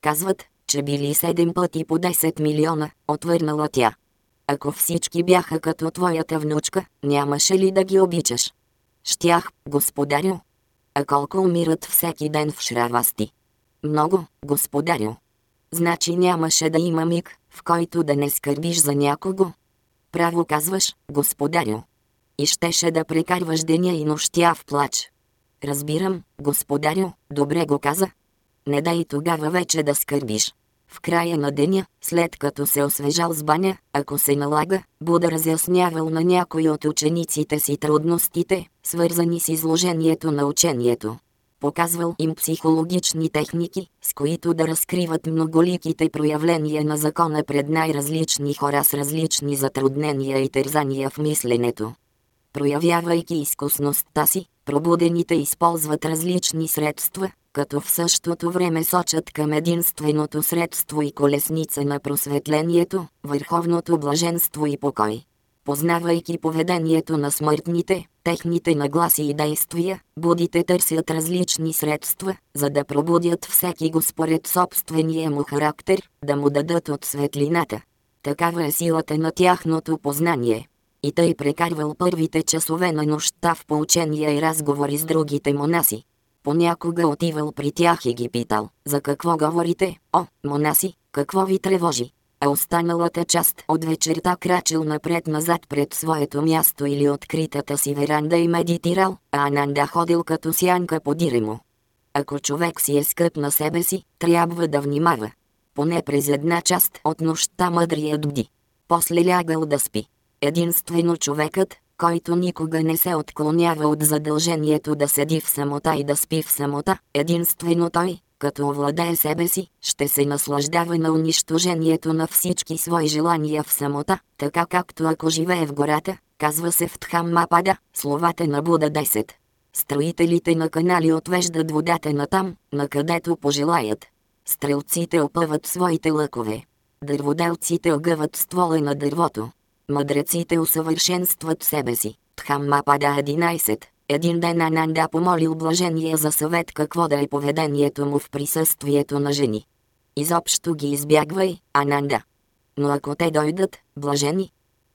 Казват, че били седем пъти по 10 милиона, отвърнала тя. Ако всички бяха като твоята внучка, нямаше ли да ги обичаш? Щях, господарю. А колко умират всеки ден в Шравасти? Много, господарю. Значи нямаше да има миг, в който да не скърбиш за някого. Право казваш, господарю. И щеше да прекарваш деня и нощя в плач. Разбирам, господарю, добре го каза. Не дай тогава вече да скърбиш. В края на деня, след като се освежал с баня, ако се налага, Буда разяснявал на някой от учениците си трудностите, свързани с изложението на учението. Показвал им психологични техники, с които да разкриват многоликите проявления на закона пред най-различни хора с различни затруднения и тързания в мисленето. Проявявайки изкусността си, пробудените използват различни средства, като в същото време сочат към единственото средство и колесница на просветлението, върховното блаженство и покой. Познавайки поведението на смъртните, техните нагласи и действия, будите търсят различни средства, за да пробудят всеки го според собствения му характер, да му дадат от светлината. Такава е силата на тяхното познание. И тъй прекарвал първите часове на нощта в поучения и разговори с другите монаси. Понякога отивал при тях и ги питал, за какво говорите, о, монаси, какво ви тревожи? А останалата част от вечерта крачил напред-назад пред своето място или откритата си веранда и медитирал, а Ананда ходил като сянка по диремо. Ако човек си е скъп на себе си, трябва да внимава. Поне през една част от нощта мъдрият бди. После лягал да спи. Единствено човекът, който никога не се отклонява от задължението да седи в самота и да спи в самота, единствено той, като овладее себе си, ще се наслаждава на унищожението на всички свои желания в самота, така както ако живее в гората, Казва се в Тхаммапада, словата на Буда 10. Строителите на канали отвеждат водата на там, на където пожелаят. Стрелците опъват своите лъкове. Дърводелците огъват ствола на дървото. Мъдреците усъвършенстват себе си. Тхаммапада 11. Един ден Ананда помолил блажение за съвет какво да е поведението му в присъствието на жени. Изобщо ги избягвай, Ананда. Но ако те дойдат, блажени,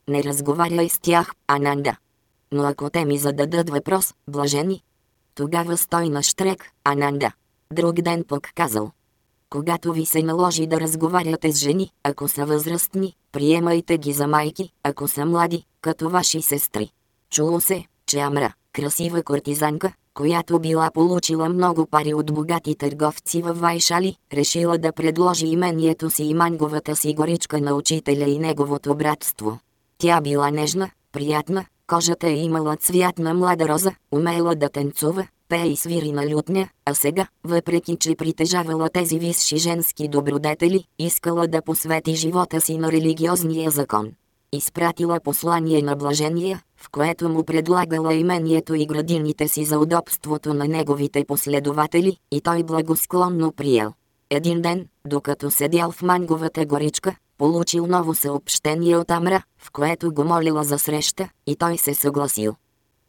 не разговаряй с тях, Ананда. Но ако те ми зададат въпрос, блажени, тогава стой на штрек, Ананда. Друг ден пък казал. Когато ви се наложи да разговаряте с жени, ако са възрастни, приемайте ги за майки, ако са млади, като ваши сестри. Чуло се, че Амра, красива кортизанка, която била получила много пари от богати търговци във Вайшали, решила да предложи имението си и манговата си горичка на учителя и неговото братство. Тя била нежна, приятна, кожата е имала цвят на млада роза, умела да танцува, пее и свири на лютня, а сега, въпреки че притежавала тези висши женски добродетели, искала да посвети живота си на религиозния закон. Изпратила послание на блажения, в което му предлагала имението и градините си за удобството на неговите последователи, и той благосклонно приел. Един ден, докато седял в манговата горичка, получил ново съобщение от Амра, в което го молила за среща, и той се съгласил.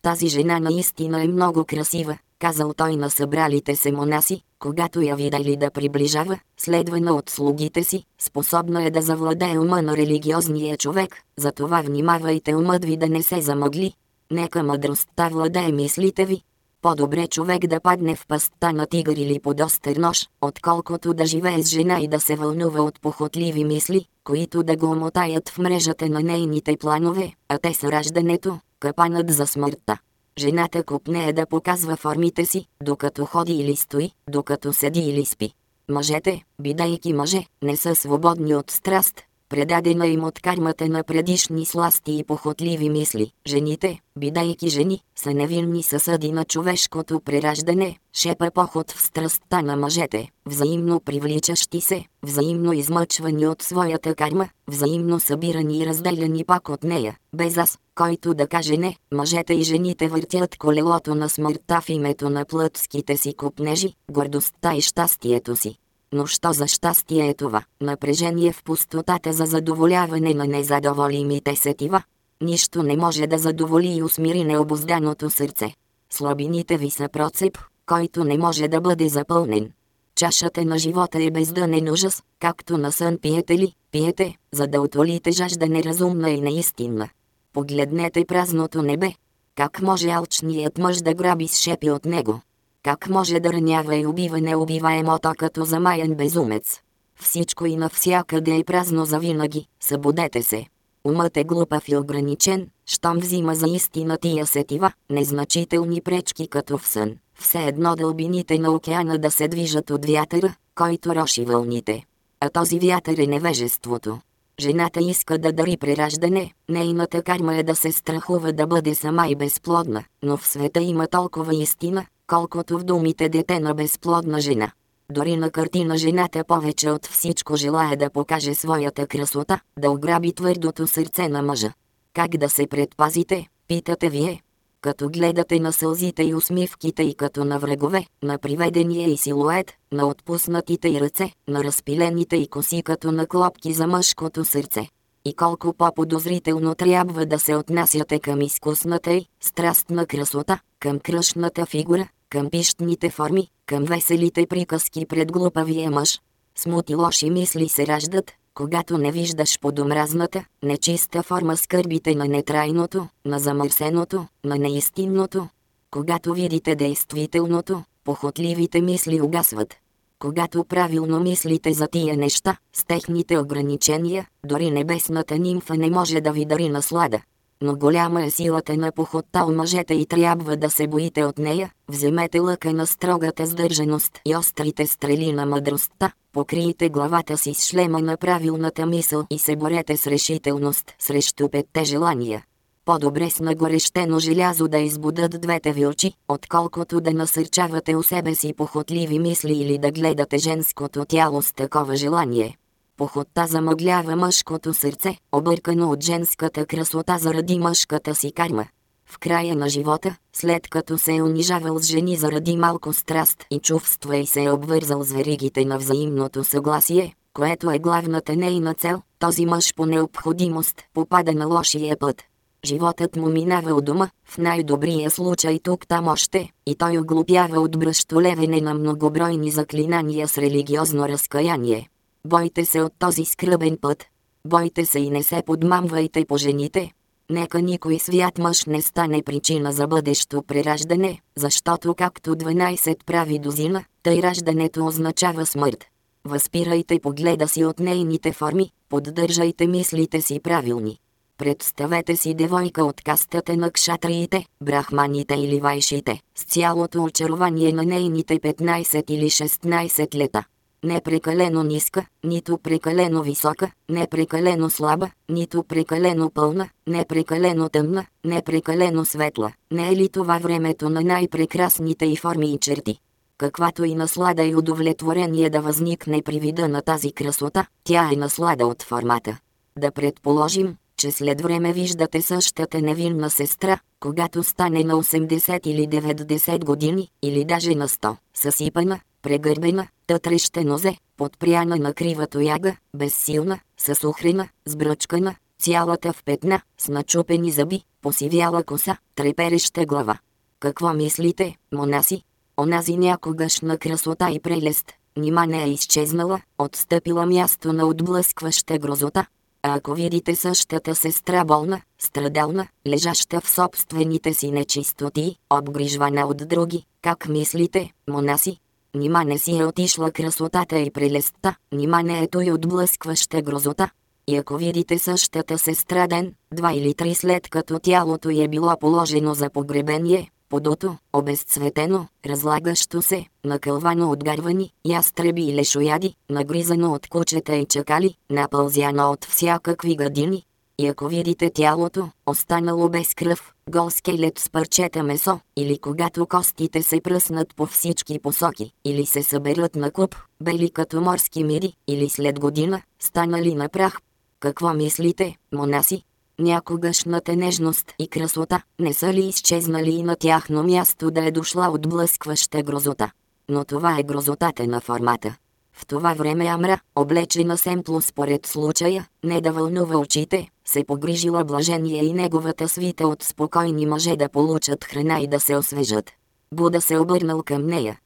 Тази жена наистина е много красива, казал той на събралите се монаси, когато я видели да приближава, следвана от слугите си, способна е да завладее ума на религиозния човек, затова внимавайте умът ви да не се замъгли. Нека мъдростта владее мислите ви, по-добре човек да падне в пастта на тигър или под остър нож, отколкото да живее с жена и да се вълнува от похотливи мисли, които да го омотаят в мрежата на нейните планове, а те са раждането, капанът за смъртта. Жената купне е да показва формите си, докато ходи или стои, докато седи или спи. Мъжете, бидейки мъже, не са свободни от страст, предадена им от кармата на предишни сласти и похотливи мисли. Жените, бидейки жени, са невинни съсъди на човешкото прераждане, шепа поход в страстта на мъжете, взаимно привличащи се, взаимно измъчвани от своята карма, взаимно събирани и разделяни пак от нея, без аз, който да каже не, мъжете и жените въртят колелото на смъртта в името на плътските си купнежи, гордостта и щастието си. Но що за щастие е това? Напрежение в пустотата за задоволяване на незадоволимите сетива. Нищо не може да задоволи и усмири необозданото сърце. Слабините ви са процеп, който не може да бъде запълнен. Чашата на живота е бездънен ужас, както на сън пиете ли, пиете, за да отволите жажда неразумна и неистинна. Погледнете празното небе. Как може алчният мъж да граби с шепи от него? Как може да ранява и убива неубиваемото като замаян безумец? Всичко и навсякъде е празно завинаги, събудете се. Умът е глупав и ограничен, щом взима за истина тия сетива, незначителни пречки като в сън. Все едно дълбините на океана да се движат от вятъра, който роши вълните. А този вятър е невежеството. Жената иска да дари прераждане, нейната карма е да се страхува да бъде сама и безплодна, но в света има толкова истина, колкото в думите дете на безплодна жена. Дори на картина жената повече от всичко желая да покаже своята красота, да ограби твърдото сърце на мъжа. Как да се предпазите, питате вие? Като гледате на сълзите и усмивките и като на врагове, на приведения и силует, на отпуснатите и ръце, на разпилените и коси като на клопки за мъжкото сърце. И колко по-подозрително трябва да се отнасяте към изкусната и страстна красота, към кръшната фигура, към пищните форми, към веселите приказки пред глупавия мъж. Смути лоши мисли се раждат, когато не виждаш подомразната, нечиста форма скърбите на нетрайното, на замърсеното, на неистинното. Когато видите действителното, похотливите мисли угасват. Когато правилно мислите за тия неща, с техните ограничения, дори небесната нимфа не може да ви дари наслада но голяма е силата на похотта у мъжете и трябва да се боите от нея, вземете лъка на строгата сдържаност и острите стрели на мъдростта, покрийте главата си с шлема на правилната мисъл и се борете с решителност срещу петте желания. По-добре с нагорещено желязо да избудат двете ви очи, отколкото да насърчавате у себе си похотливи мисли или да гледате женското тяло с такова желание. Похотта замъглява мъжкото сърце, объркано от женската красота заради мъжката си карма. В края на живота, след като се е унижавал с жени заради малко страст и чувства и се е обвързал с веригите на взаимното съгласие, което е главната нейна цел, този мъж по необходимост попада на лошия път. Животът му минава от дома, в най-добрия случай тук-там още, и той оглупява от бръщолевене на многобройни заклинания с религиозно разкаяние. Бойте се от този скръбен път. Бойте се и не се подмамвайте по жените. Нека никой свят мъж не стане причина за бъдещо прераждане, защото както 12 прави дозина, тъй раждането означава смърт. Възпирайте погледа си от нейните форми, поддържайте мислите си правилни. Представете си девойка от кастата на кшатриите, брахманите или вайшите, с цялото очарование на нейните 15 или 16 лета. Не прекалено ниска, нито прекалено висока, не прекалено слаба, нито прекалено пълна, не прекалено тъмна, не прекалено светла. Не е ли това времето на най-прекрасните и форми и черти? Каквато и наслада и удовлетворение да възникне при вида на тази красота, тя е наслада от формата. Да предположим, че след време виждате същата невинна сестра, когато стане на 80 или 90 години, или даже на 100, съсипана, прегърбена, тътреще нозе, подпряна на крива тояга, безсилна, съсухрена, сбръчкана, цялата в петна, с начупени зъби, посивяла коса, трепереща глава. Какво мислите, монаси? Онази някогашна красота и прелест, нима не е изчезнала, отстъпила място на отблъскваща грозота, а ако видите същата сестра болна, страдална, лежаща в собствените си нечистоти, обгрижвана от други, как мислите, монаси? Нима не си е отишла красотата и прелестта, нима не е той отблъскваща грозота. И ако видите същата сестра ден, два или три след като тялото е било положено за погребение, подото, обезцветено, разлагащо се, накълвано от гарвани, ястреби и лешояди, нагризано от кучета и чакали, напълзяно от всякакви гадини. И ако видите тялото, останало без кръв, гол скелет с парчета месо, или когато костите се пръснат по всички посоки, или се съберат на куп, бели като морски мири, или след година, станали на прах. Какво мислите, монаси? Някогашната нежност и красота не са ли изчезнали и на тяхно място да е дошла отблъскваща грозота? Но това е грозотата на формата. В това време Амра, облечена семпло според случая, не да вълнува очите, се погрижила блажение и неговата свита от спокойни мъже да получат храна и да се освежат. Буда се обърнал към нея.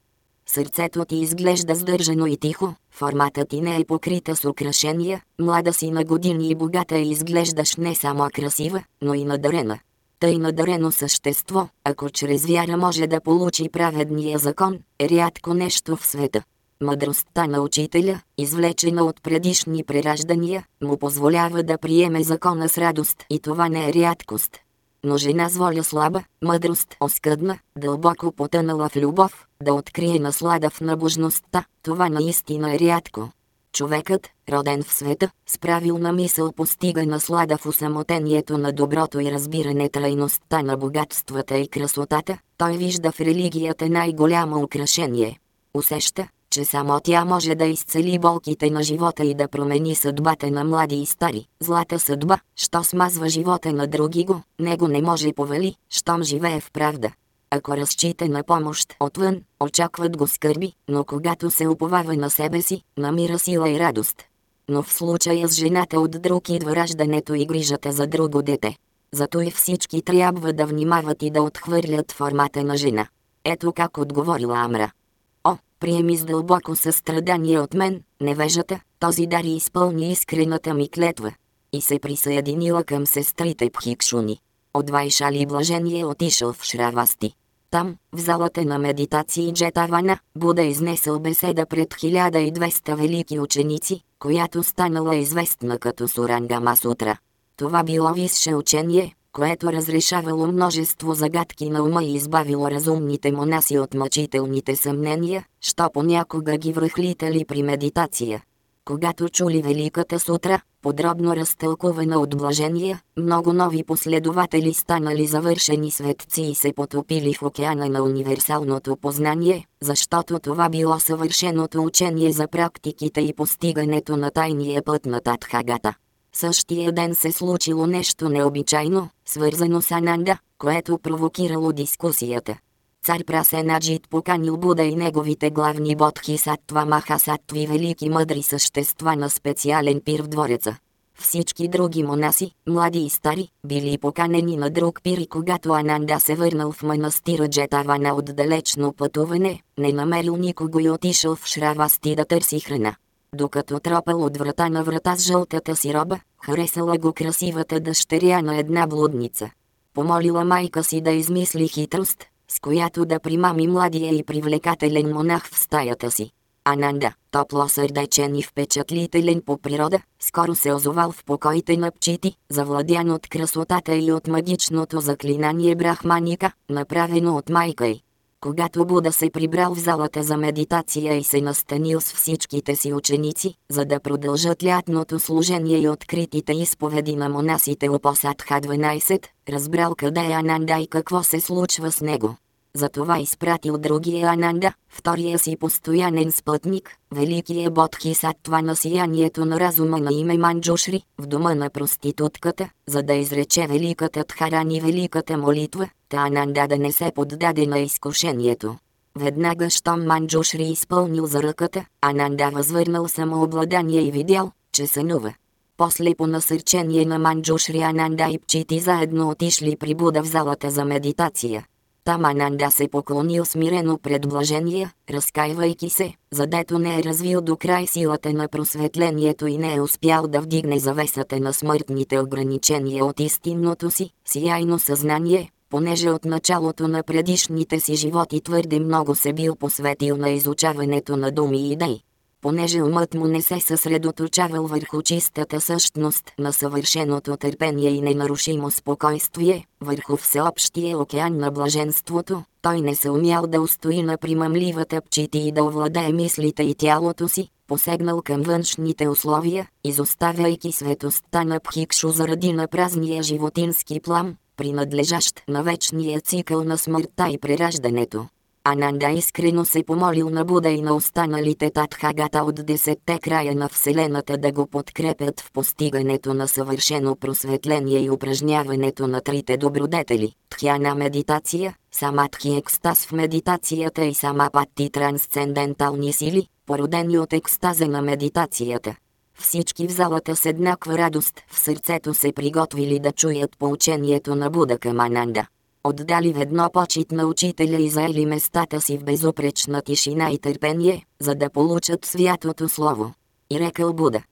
Сърцето ти изглежда сдържано и тихо, формата ти не е покрита с украшения, млада си на години и богата и изглеждаш не само красива, но и надарена. Тъй надарено същество, ако чрез вяра може да получи праведния закон, е рядко нещо в света. Мъдростта на учителя, извлечена от предишни прераждания, му позволява да приеме закона с радост и това не е рядкост. Но жена с воля слаба, мъдрост оскъдна, дълбоко потънала в любов, да открие наслада в набожността, това наистина е рядко. Човекът, роден в света, с правилна мисъл постига наслада в усамотението на доброто и разбиране трайността на богатствата и красотата, той вижда в религията най-голямо украшение. Усеща, че само тя може да изцели болките на живота и да промени съдбата на млади и стари. Злата съдба, що смазва живота на други го, него не може повали, щом живее в правда. Ако разчита на помощ отвън, очакват го скърби, но когато се уповава на себе си, намира сила и радост. Но в случая с жената от друг идва раждането и грижата за друго дете. Зато и всички трябва да внимават и да отхвърлят формата на жена. Ето как отговорила Амра. Приеми с дълбоко състрадание от мен, невежата, този дар и изпълни искрената ми клетва. И се присъединила към сестрите Пхикшуни. От Вайшали блажение отишъл в Шравасти. Там, в залата на медитации Джетавана, Буда изнесъл беседа пред 1200 велики ученици, която станала известна като Суранга Масутра. Това било висше учение, което разрешавало множество загадки на ума и избавило разумните монаси от мъчителните съмнения, що понякога ги връхлитали при медитация. Когато чули Великата сутра, подробно разтълкувана от блажения, много нови последователи станали завършени светци и се потопили в океана на универсалното познание, защото това било съвършеното учение за практиките и постигането на тайния път на Татхагата. Същия ден се случило нещо необичайно, свързано с Ананда, което провокирало дискусията. Цар Прасенаджит поканил Буда и неговите главни бодхи саттва махасаттви велики мъдри същества на специален пир в двореца. Всички други монаси, млади и стари, били поканени на друг пир и когато Ананда се върнал в манастира Джетавана от далечно пътуване, не намерил никого и отишъл в Шравасти да търси храна. Докато тропал от врата на врата с жълтата си роба, харесала го красивата дъщеря на една блудница. Помолила майка си да измисли хитрост, с която да примами младия и привлекателен монах в стаята си. Ананда, топло сърдечен и впечатлителен по природа, скоро се озовал в покоите на пчити, завладян от красотата и от магичното заклинание Брахманика, направено от майка й. Когато Буда се прибрал в залата за медитация и се настанил с всичките си ученици, за да продължат лятното служение и откритите изповеди на монасите Опосадха 12, разбрал къде е Ананда и какво се случва с него. Затова изпратил другия Ананда, втория си постоянен спътник, великия Бодхисаттва на сиянието на разума на име Манджушри, в дома на проститутката, за да изрече великата Тхарани великата молитва, та Ананда да не се поддаде на изкушението. Веднага щом Манджушри изпълнил за ръката, Ананда възвърнал самообладание и видял, че сънува. После по насърчение на Манджушри Ананда и Пчити заедно отишли при Буда в залата за медитация. Там Ананда се поклонил смирено пред блажения, разкаивайки се, задето не е развил до край силата на просветлението и не е успял да вдигне завесата на смъртните ограничения от истинното си, сияйно съзнание, понеже от началото на предишните си животи твърде много се бил посветил на изучаването на думи и идеи понеже умът му не се съсредоточавал върху чистата същност на съвършеното търпение и ненарушимо спокойствие, върху всеобщия океан на блаженството, той не се умял да устои на примамливата пчити и да овладее мислите и тялото си, посегнал към външните условия, изоставяйки светостта на Пхикшу заради на празния животински плам, принадлежащ на вечния цикъл на смъртта и прераждането. Ананда искрено се помолил на Буда и на останалите татхагата от десетте края на Вселената да го подкрепят в постигането на съвършено просветление и упражняването на трите добродетели – тхяна медитация, самадхи екстаз в медитацията и самапати трансцендентални сили, породени от екстаза на медитацията. Всички в залата с еднаква радост в сърцето се приготвили да чуят поучението на Буда към Ананда отдали ведно почет на учителя и заели местата си в безупречна тишина и търпение, за да получат святото слово. И рекал Буда.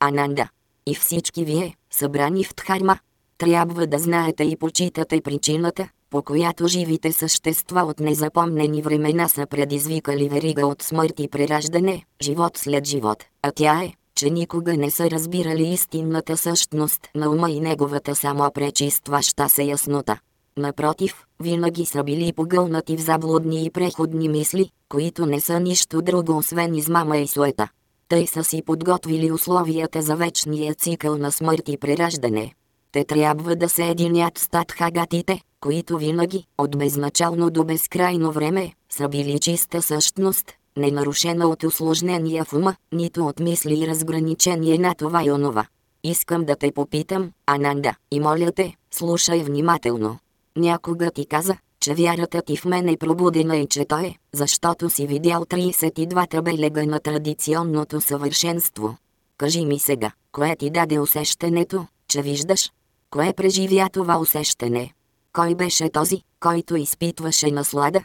Ананда. И всички вие, събрани в Дхарма, трябва да знаете и почитате причината, по която живите същества от незапомнени времена са предизвикали верига от смърт и прераждане, живот след живот, а тя е, че никога не са разбирали истинната същност на ума и неговата само пречистваща се яснота. Напротив, винаги са били погълнати в заблудни и преходни мисли, които не са нищо друго освен измама и суета. Тъй са си подготвили условията за вечния цикъл на смърт и прераждане. Те трябва да се единят с татхагатите, които винаги, от безначално до безкрайно време, са били чиста същност, ненарушена от усложнения в ума, нито от мисли и разграничение на това и онова. Искам да те попитам, Ананда, и моля те, слушай внимателно. Някога ти каза, че вярата ти в мен е пробудена и че той е, защото си видял 32-та белега на традиционното съвършенство. Кажи ми сега, кое ти даде усещането, че виждаш? Кое преживя това усещане? Кой беше този, който изпитваше наслада?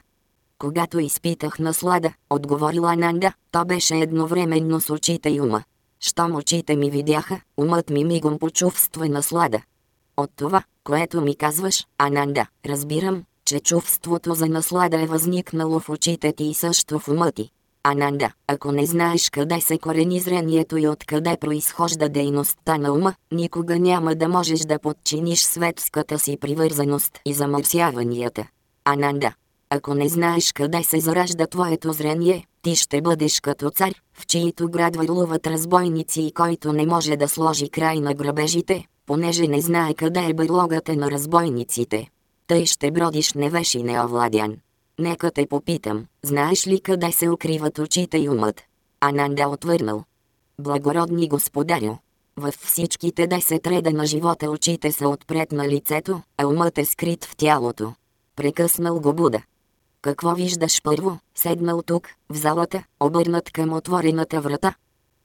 Когато изпитах наслада, отговорила Нанда, то беше едновременно с очите и ума. Щом очите ми видяха, умът ми мигом почувства наслада. От това, което ми казваш, Ананда, разбирам, че чувството за наслада е възникнало в очите ти и също в ума ти. Ананда, ако не знаеш къде се корени зрението и откъде произхожда дейността на ума, никога няма да можеш да подчиниш светската си привързаност и замърсяванията. Ананда, Ако не знаеш къде се заражда твоето зрение, ти ще бъдеш като цар, в чието град върлуват разбойници и който не може да сложи край на грабежите, понеже не знае къде е бърлогата на разбойниците. Тъй ще бродиш невеш и неовладян. Нека те попитам, знаеш ли къде се укриват очите и умът? Ананда отвърнал. Благородни господарю, във всичките 10 реда на живота очите са отпред на лицето, а умът е скрит в тялото. Прекъснал го Буда. Какво виждаш първо, седнал тук, в залата, обърнат към отворената врата?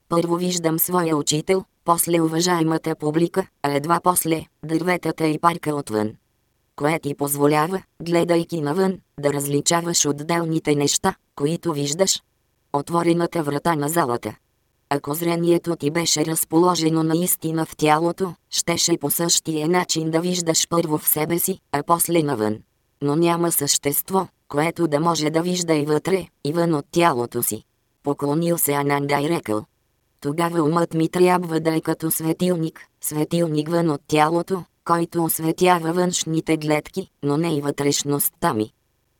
Първо виждам своя учител, после уважаемата публика, а едва после дърветата и парка отвън. Кое ти позволява, гледайки навън, да различаваш отделните неща, които виждаш? Отворената врата на залата. Ако зрението ти беше разположено наистина в тялото, щеше по същия начин да виждаш първо в себе си, а после навън. Но няма същество, което да може да вижда и вътре, и вън от тялото си. Поклонил се Ананда и рекал. Тогава умът ми трябва да е като светилник, светилник вън от тялото, който осветява външните гледки, но не и вътрешността ми.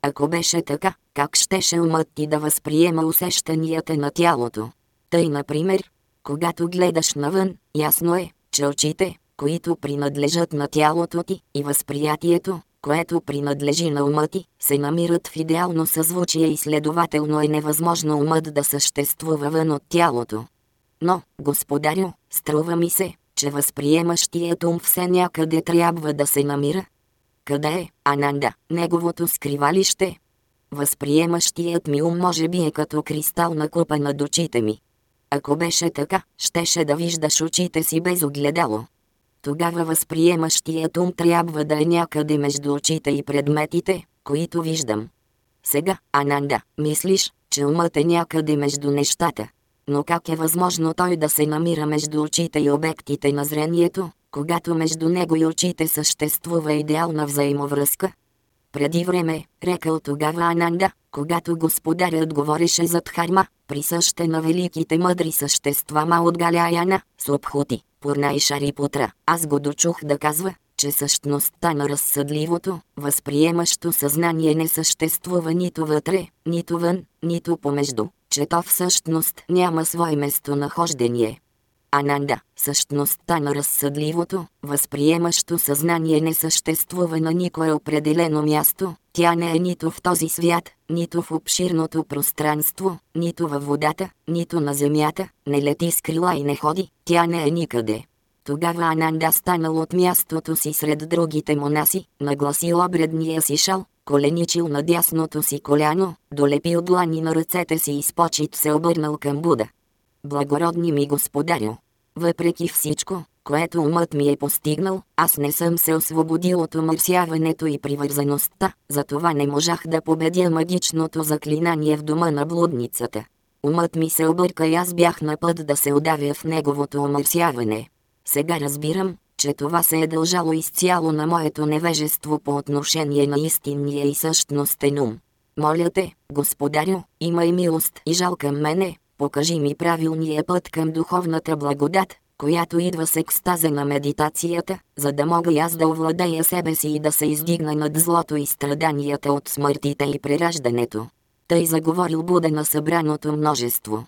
Ако беше така, как щеше умът ти да възприема усещанията на тялото? Тъй, например, когато гледаш навън, ясно е, че очите, които принадлежат на тялото ти, и възприятието, което принадлежи на ума ти, се намират в идеално съзвучие и следователно е невъзможно умът да съществува вън от тялото. Но, господарю, струва ми се, че възприемащият ум все някъде трябва да се намира. Къде е, Ананда, неговото скривалище? Възприемащият ми ум може би е като кристал на купа над очите ми. Ако беше така, щеше да виждаш очите си без огледало. Тогава възприемащият ум трябва да е някъде между очите и предметите, които виждам. Сега, Ананда, мислиш, че умът е някъде между нещата. Но как е възможно той да се намира между очите и обектите на зрението, когато между него и очите съществува идеална взаимовръзка? Преди време, рекал тогава Ананда, когато господарят говореше за Дхарма, присъще на великите мъдри същества ма от Галяяна, Субхути, Пурна и Шарипутра, аз го дочух да казва, че същността на разсъдливото, възприемащо съзнание не съществува нито вътре, нито вън, нито помежду, че то всъщност няма свое местонахождение. Ананда, същността на разсъдливото, възприемащо съзнание не съществува на никое определено място, тя не е нито в този свят, нито в обширното пространство, нито във водата, нито на земята, не лети с крила и не ходи, тя не е никъде. Тогава Ананда станал от мястото си сред другите монаси, нагласил обредния си шал, коленичил на дясното си коляно, долепил длани на ръцете си и с почет се обърнал към Буда. Благородни ми господарю, въпреки всичко, което умът ми е постигнал, аз не съм се освободил от умърсяването и привързаността, затова не можах да победя магичното заклинание в дома на блудницата. Умът ми се обърка и аз бях на път да се удавя в неговото умърсяване. Сега разбирам, че това се е дължало изцяло на моето невежество по отношение на истинния и същностен ум. Моля те, господарю, имай милост и жал към мене, покажи ми правилния път към духовната благодат, която идва с екстаза на медитацията, за да мога и аз да овладея себе си и да се издигна над злото и страданията от смъртите и прераждането. Тъй заговорил Буда на събраното множество.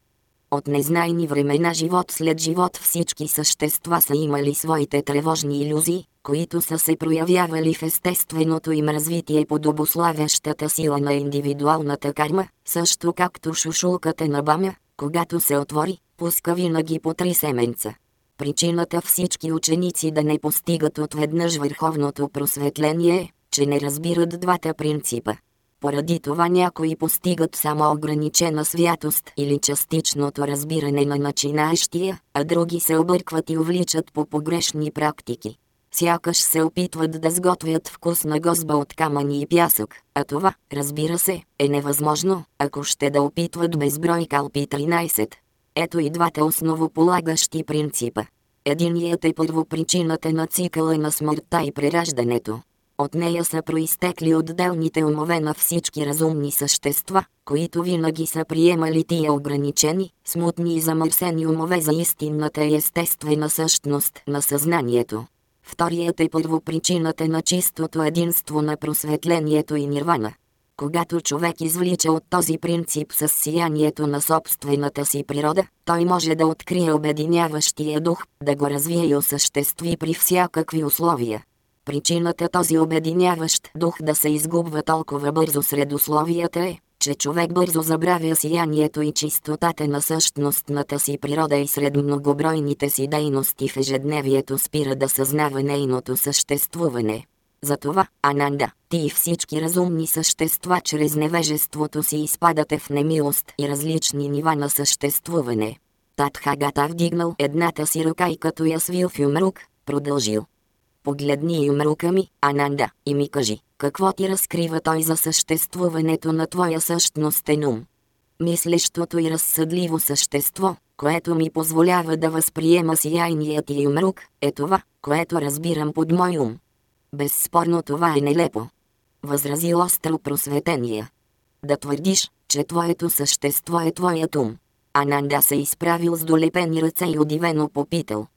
От незнайни времена живот след живот всички същества са имали своите тревожни иллюзии, които са се проявявали в естественото им развитие под обославящата сила на индивидуалната карма, също както шушулката на бамя, когато се отвори, пуска винаги по три семенца. Причината всички ученици да не постигат отведнъж върховното просветление е, че не разбират двата принципа. Поради това някои постигат само ограничена святост или частичното разбиране на начинаещия, а други се объркват и увличат по погрешни практики. Сякаш се опитват да сготвят вкусна гозба от камъни и пясък, а това, разбира се, е невъзможно, ако ще да опитват безброй калпи 13. Ето и двата основополагащи принципа. Единият е първопричината на цикъла на смъртта и прераждането. От нея са проистекли отделните умове на всички разумни същества, които винаги са приемали тия ограничени, смутни и замърсени умове за истинната и естествена същност на съзнанието. Вторият е първопричината на чистото единство на просветлението и нирвана. Когато човек извлича от този принцип с сиянието на собствената си природа, той може да открие обединяващия дух, да го развие и осъществи при всякакви условия. Причината този обединяващ дух да се изгубва толкова бързо сред условията е, че човек бързо забравя сиянието и чистотата на същностната си природа и сред многобройните си дейности в ежедневието спира да съзнава нейното съществуване. Затова, Ананда, ти и всички разумни същества чрез невежеството си изпадате в немилост и различни нива на съществуване. Татхагата вдигнал едната си ръка и като я свил в юмрук, продължил. Погледни юмрука ми, Ананда, и ми кажи, какво ти разкрива той за съществуването на твоя същностен ум? Мислещото и разсъдливо същество, което ми позволява да възприема сияйният ти юмрук, е това, което разбирам под мой ум. Безспорно това е нелепо. Възрази остро просветения. Да твърдиш, че твоето същество е твоят ум. Ананда се изправил с долепени ръце и удивено попитал.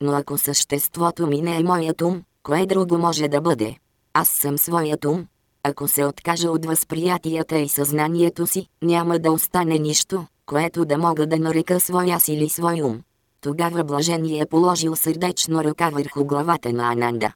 Но ако съществото ми не е моят ум, кое друго може да бъде? Аз съм своят ум. Ако се откажа от възприятията и съзнанието си, няма да остане нищо, което да мога да нарека свой аз или свой ум. Тогава блажение е положил сърдечно ръка върху главата на Ананда.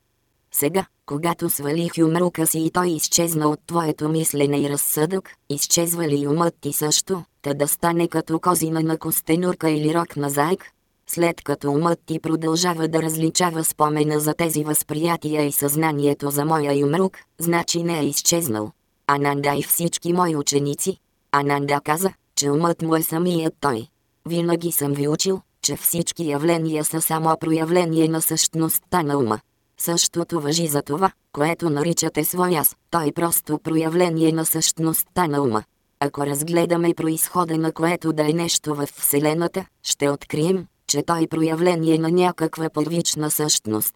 Сега, когато свалих юмрука си и той изчезна от твоето мислене и разсъдък, изчезва ли умът ти също, та да стане като козина на костенурка или рок на заек? След като умът ти продължава да различава спомена за тези възприятия и съзнанието за моя юмрук, значи не е изчезнал. Ананда и всички мои ученици. Ананда каза, че умът му е самият той. Винаги съм ви учил, че всички явления са само проявление на същността на ума. Същото въжи за това, което наричате свой аз, той просто проявление на същността на ума. Ако разгледаме происхода на което да е нещо в Вселената, ще открием, че той проявление на някаква първична същност.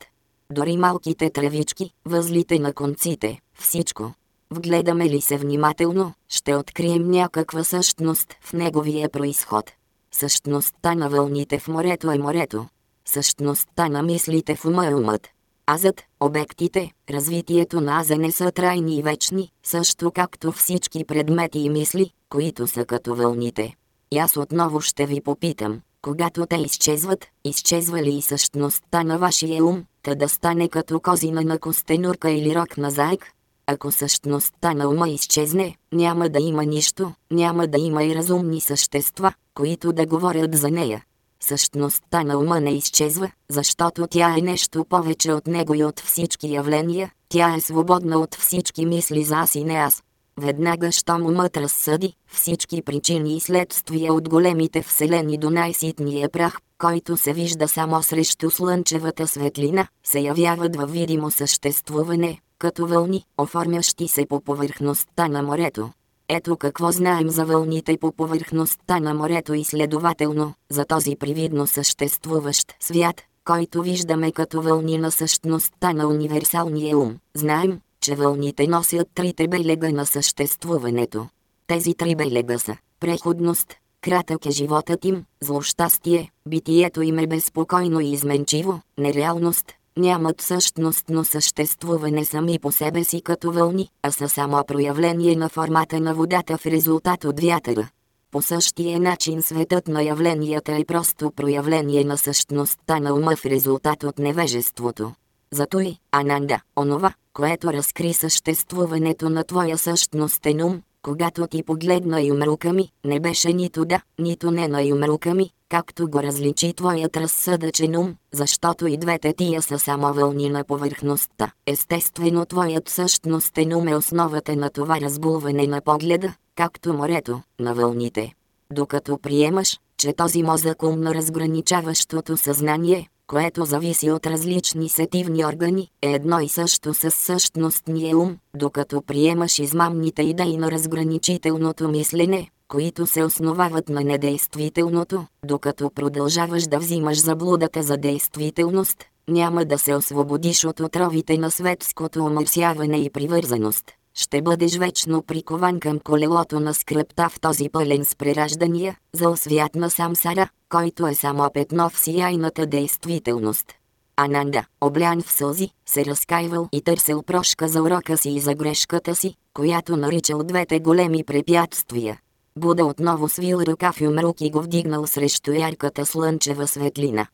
Дори малките тревички, възлите на конците, всичко. Вгледаме ли се внимателно, ще открием някаква същност в неговия происход. Същността на вълните в морето е морето. Същността на мислите в ума е умът. Азът, обектите, развитието на аза не са трайни и вечни, също както всички предмети и мисли, които са като вълните. И аз отново ще ви попитам, когато те изчезват, изчезва ли и същността на вашия ум, та да стане като козина на костенурка или рок на заек? Ако същността на ума изчезне, няма да има нищо, няма да има и разумни същества, които да говорят за нея. Същността на ума не изчезва, защото тя е нещо повече от него и от всички явления, тя е свободна от всички мисли за аз и не аз. Веднага щом умът разсъди, всички причини и следствия от големите вселени до най-ситния прах, който се вижда само срещу слънчевата светлина, се явяват във видимо съществуване, като вълни, оформящи се по повърхността на морето. Ето какво знаем за вълните по повърхността на морето и следователно, за този привидно съществуващ свят, който виждаме като вълни на същността на универсалния ум. Знаем, че вълните носят трите белега на съществуването. Тези три белега са преходност, кратък е животът им, злощастие, битието им е безпокойно и изменчиво, нереалност, нямат същностно съществуване сами по себе си като вълни, а са само проявление на формата на водата в резултат от вятъра. По същия начин светът на явленията е просто проявление на същността на ума в резултат от невежеството. Зато и, Ананда, онова, което разкри съществуването на твоя същностен ум, когато ти погледна юмрука ми, не беше нито да, нито не на юмрука ми, както го различи твоят разсъдъчен ум, защото и двете тия са само вълни на повърхността. Естествено твоят същностен ум е основата на това разбулване на погледа, както морето, на вълните. Докато приемаш, че този мозък ум на разграничаващото съзнание, което зависи от различни сетивни органи, е едно и също с същностния ум, докато приемаш измамните идеи на разграничителното мислене, които се основават на недействителното, докато продължаваш да взимаш заблудата за действителност, няма да се освободиш от отровите на светското омърсяване и привързаност. Ще бъдеш вечно прикован към колелото на скръпта в този пълен с прераждания, за освят на самсара, който е само петно в сияйната действителност. Ананда, облян в сълзи, се разкаивал и търсил прошка за урока си и за грешката си, която наричал двете големи препятствия. Буда отново свил ръка в юмрук и го вдигнал срещу ярката слънчева светлина.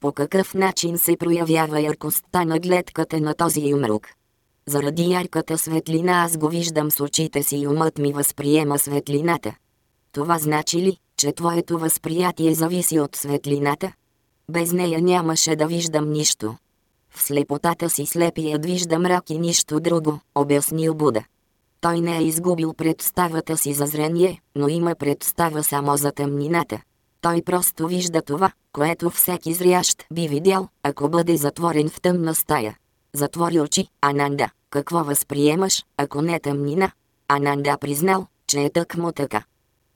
По какъв начин се проявява яркостта на гледката на този юмрук? Заради ярката светлина аз го виждам с очите си и умът ми възприема светлината. Това значи ли, че твоето възприятие зависи от светлината? Без нея нямаше да виждам нищо. В слепотата си слепият вижда мрак и нищо друго, обяснил Буда. Той не е изгубил представата си за зрение, но има представа само за тъмнината. Той просто вижда това, което всеки зрящ би видял, ако бъде затворен в тъмна стая. Затвори очи, Ананда, какво възприемаш, ако не тъмнина? Ананда признал, че е тъкмо така.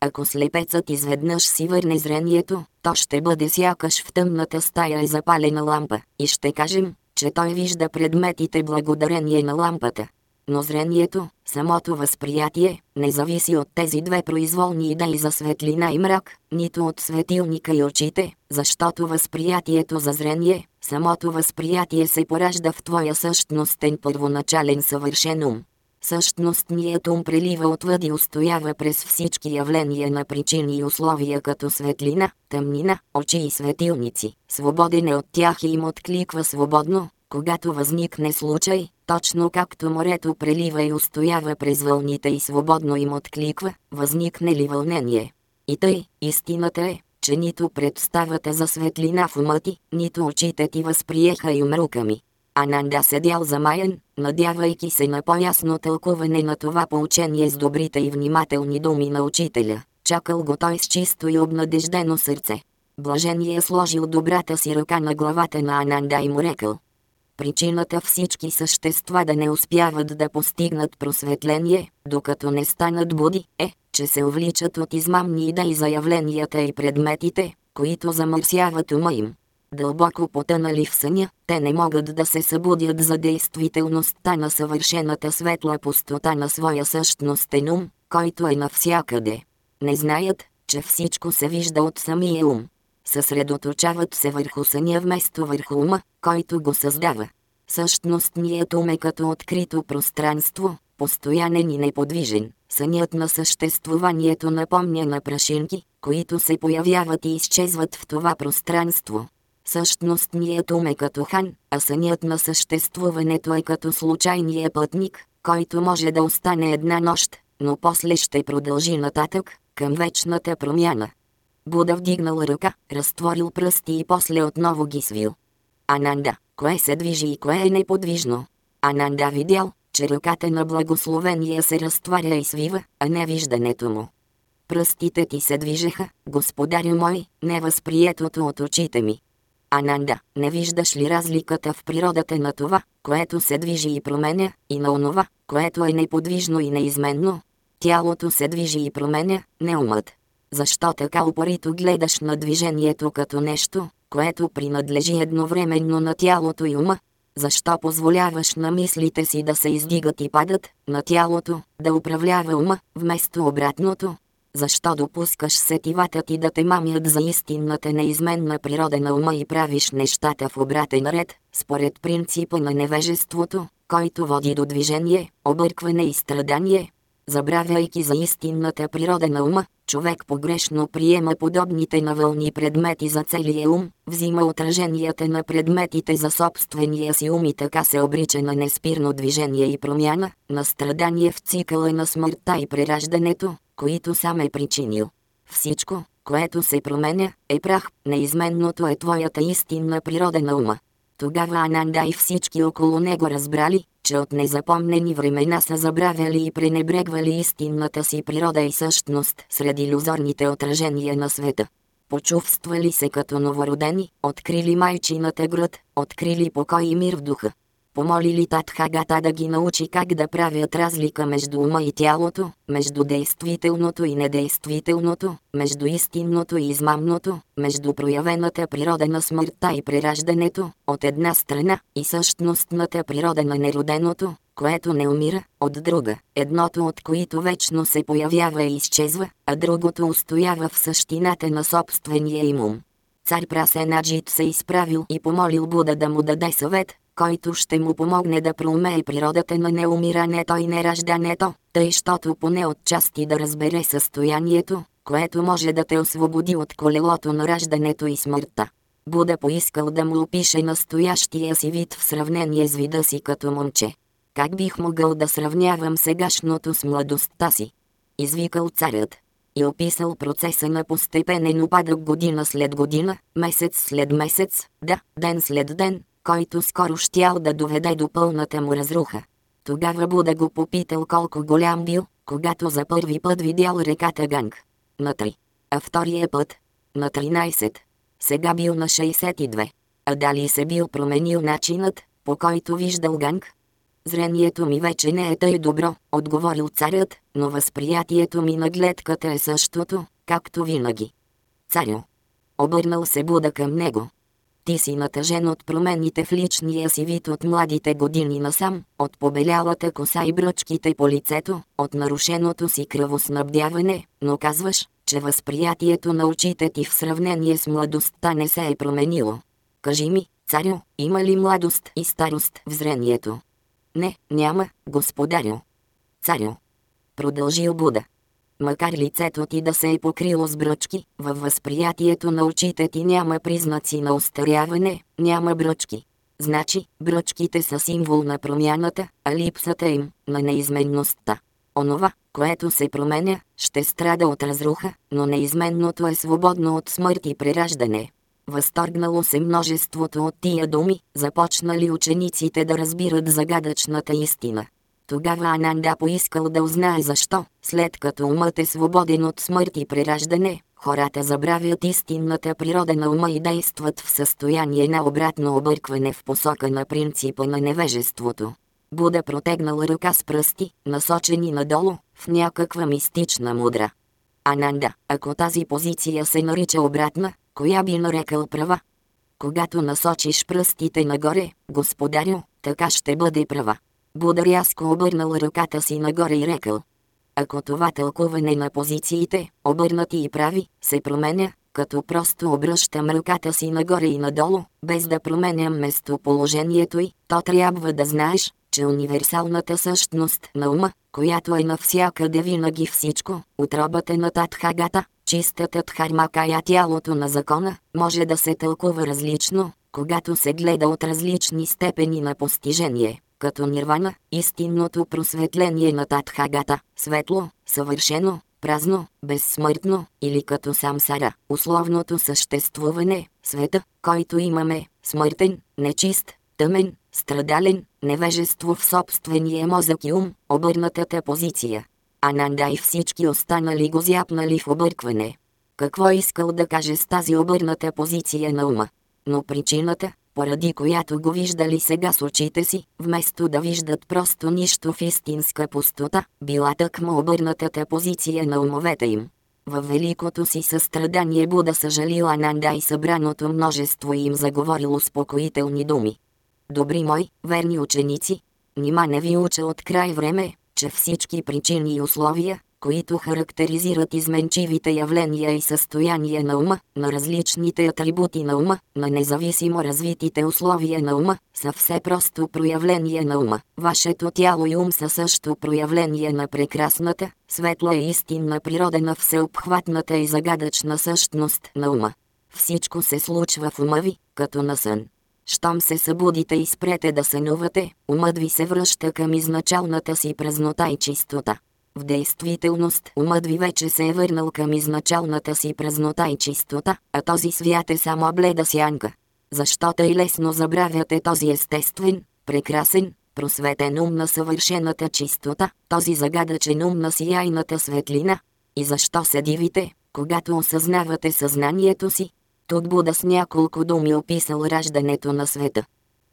Ако слепецът изведнъж си върне зрението, то ще бъде сякаш в тъмната стая е запалена лампа, и ще кажем, че той вижда предметите благодарение на лампата. Но зрението, самото възприятие, не зависи от тези две произволни идеи за светлина и мрак, нито от светилника и очите, защото възприятието за зрение, самото възприятие се поражда в твоя същностен първоначален съвършен ум. Същностният ум прелива отвъд и устоява през всички явления на причини и условия като светлина, тъмнина, очи и светилници. Свободен е от тях и им откликва свободно, когато възникне случай, точно както морето прелива и устоява през вълните и свободно им откликва, възникне ли вълнение. И тъй, истината е, че нито представата за светлина в ума ти, нито очите ти възприеха и умрука ми. Ананда седял замаян, надявайки се на по-ясно тълкуване на това поучение с добрите и внимателни думи на учителя. Чакал го той с чисто и обнадеждено сърце. Блажение сложил добрата си ръка на главата на Ананда и му рекал. Причината всички същества да не успяват да постигнат просветление, докато не станат буди, е, че се увличат от измамни идеи за явленията и предметите, които замърсяват ума им. Дълбоко потънали в съня, те не могат да се събудят за действителността на съвършената светла пустота на своя същностен ум, който е навсякъде. Не знаят, че всичко се вижда от самия ум. Съсредоточават се върху съня вместо върху ума, който го създава. Същностният ум е като открито пространство, постоянен и неподвижен. Сънят на съществуванието напомня на прашинки, които се появяват и изчезват в това пространство. Същностният ум е като хан, а сънят на съществуването е като случайния пътник, който може да остане една нощ, но после ще продължи нататък, към вечната промяна. Буда вдигнал ръка, разтворил пръсти и после отново ги свил. Ананда, кое се движи и кое е неподвижно? Ананда видял, че ръката на благословения се разтваря и свива, а не виждането му. Пръстите ти се движеха, господарю мой, невъзприетото от очите ми. Ананда, не виждаш ли разликата в природата на това, което се движи и променя, и на онова, което е неподвижно и неизменно? Тялото се движи и променя, не умът. Защо така упорито гледаш на движението като нещо, което принадлежи едновременно на тялото и ума? Защо позволяваш на мислите си да се издигат и падат, на тялото, да управлява ума, вместо обратното? Защо допускаш сетивата ти да те мамят за истинната неизменна природа на ума и правиш нещата в обратен ред, според принципа на невежеството, който води до движение, объркване и страдание? Забравяйки за истинната природа на ума, човек погрешно приема подобните на вълни предмети за целия ум, взима отраженията на предметите за собствения си ум и така се обрича на неспирно движение и промяна, на страдание в цикъла на смъртта и прераждането, които сам е причинил. Всичко, което се променя, е прах, неизменното е твоята истинна природа на ума. Тогава Ананда и всички около него разбрали, че от незапомнени времена са забравяли и пренебрегвали истинната си природа и същност сред иллюзорните отражения на света. Почувствали се като новородени, открили майчината град, открили покой и мир в духа помолили Татхагата да ги научи как да правят разлика между ума и тялото, между действителното и недействителното, между истинното и измамното, между проявената природа на смъртта и прераждането, от една страна, и същностната природа на нероденото, което не умира, от друга, едното от които вечно се появява и изчезва, а другото устоява в същината на собствения им ум. Цар Прасенаджит се изправил и помолил Буда да му даде съвет, който ще му помогне да проумее природата на неумирането и нераждането, тъй щото поне отчасти да разбере състоянието, което може да те освободи от колелото на раждането и смъртта. Буда поискал да му опише настоящия си вид в сравнение с вида си като момче. Как бих могъл да сравнявам сегашното с младостта си? Извикал царят. И описал процеса на постепенен упадък година след година, месец след месец, да, ден след ден, който скоро щял да доведе до пълната му разруха. Тогава Буда го попитал колко голям бил, когато за първи път видял реката Ганг. На 3. А втория път? На 13. Сега бил на 62. А дали се бил променил начинът, по който виждал Ганг? Зрението ми вече не е тъй добро, отговорил царят, но възприятието ми на гледката е същото, както винаги. Царю. Обърнал се Буда към него. Ти си натъжен от промените в личния си вид от младите години насам, от побелялата коса и бръчките по лицето, от нарушеното си кръвоснабдяване, но казваш, че възприятието на очите ти в сравнение с младостта не се е променило. Кажи ми, царю, има ли младост и старост в зрението? Не, няма, господарю. Царю. Продължил Буда. Макар лицето ти да се е покрило с бръчки, във възприятието на очите ти няма признаци на устаряване, няма бръчки. Значи, бръчките са символ на промяната, а липсата им – на неизменността. Онова, което се променя, ще страда от разруха, но неизменното е свободно от смърт и прераждане. Възторгнало се множеството от тия думи, започнали учениците да разбират загадъчната истина. Тогава Ананда поискал да узнае защо, след като умът е свободен от смърт и прераждане, хората забравят истинната природа на ума и действат в състояние на обратно объркване в посока на принципа на невежеството. Буда протегнал ръка с пръсти, насочени надолу, в някаква мистична мудра. Ананда, ако тази позиция се нарича обратна, коя би нарекал права? Когато насочиш пръстите нагоре, господарю, така ще бъде права. Буда рязко обърнал ръката си нагоре и рекал. Ако това тълкуване на позициите, обърнати и прави, се променя, като просто обръщам ръката си нагоре и надолу, без да променям местоположението й, то трябва да знаеш, че универсалната същност на ума, която е навсякъде винаги всичко, отробата на Татхагата, чистата Дхармакая тялото на закона, може да се тълкува различно, когато се гледа от различни степени на постижение, като нирвана, истинното просветление на Татхагата, светло, съвършено, празно, безсмъртно, или като самсара, условното съществуване, света, който имаме, смъртен, нечист, тъмен, страдален, невежество в собствения мозък и ум, обърнатата позиция. Ананда и всички останали го зяпнали в объркване. Какво искал да каже с тази обърната позиция на ума? Но причината, поради която го виждали сега с очите си, вместо да виждат просто нищо в истинска пустота, била тъкмо обърнатата позиция на умовете им. Във великото си състрадание Буда съжалил Ананда и събраното множество им заговорил успокоителни думи. Добри мои, верни ученици, нима не ви уча от край време, че всички причини и условия, които характеризират изменчивите явления и състояния на ума, на различните атрибути на ума, на независимо развитите условия на ума, са все просто проявление на ума. Вашето тяло и ум са също проявление на прекрасната, светла и истинна природа на всеобхватната и загадъчна същност на ума. Всичко се случва в ума ви, като на сън. Щом се събудите и спрете да сънувате, умът ви се връща към изначалната си празнота и чистота. В действителност умът ви вече се е върнал към изначалната си празнота и чистота, а този свят е само бледа сянка. Защо тъй лесно забравяте този естествен, прекрасен, просветен ум на съвършената чистота, този загадъчен ум на сияйната светлина? И защо се дивите, когато осъзнавате съзнанието си? Тук Буда с няколко думи описал раждането на света.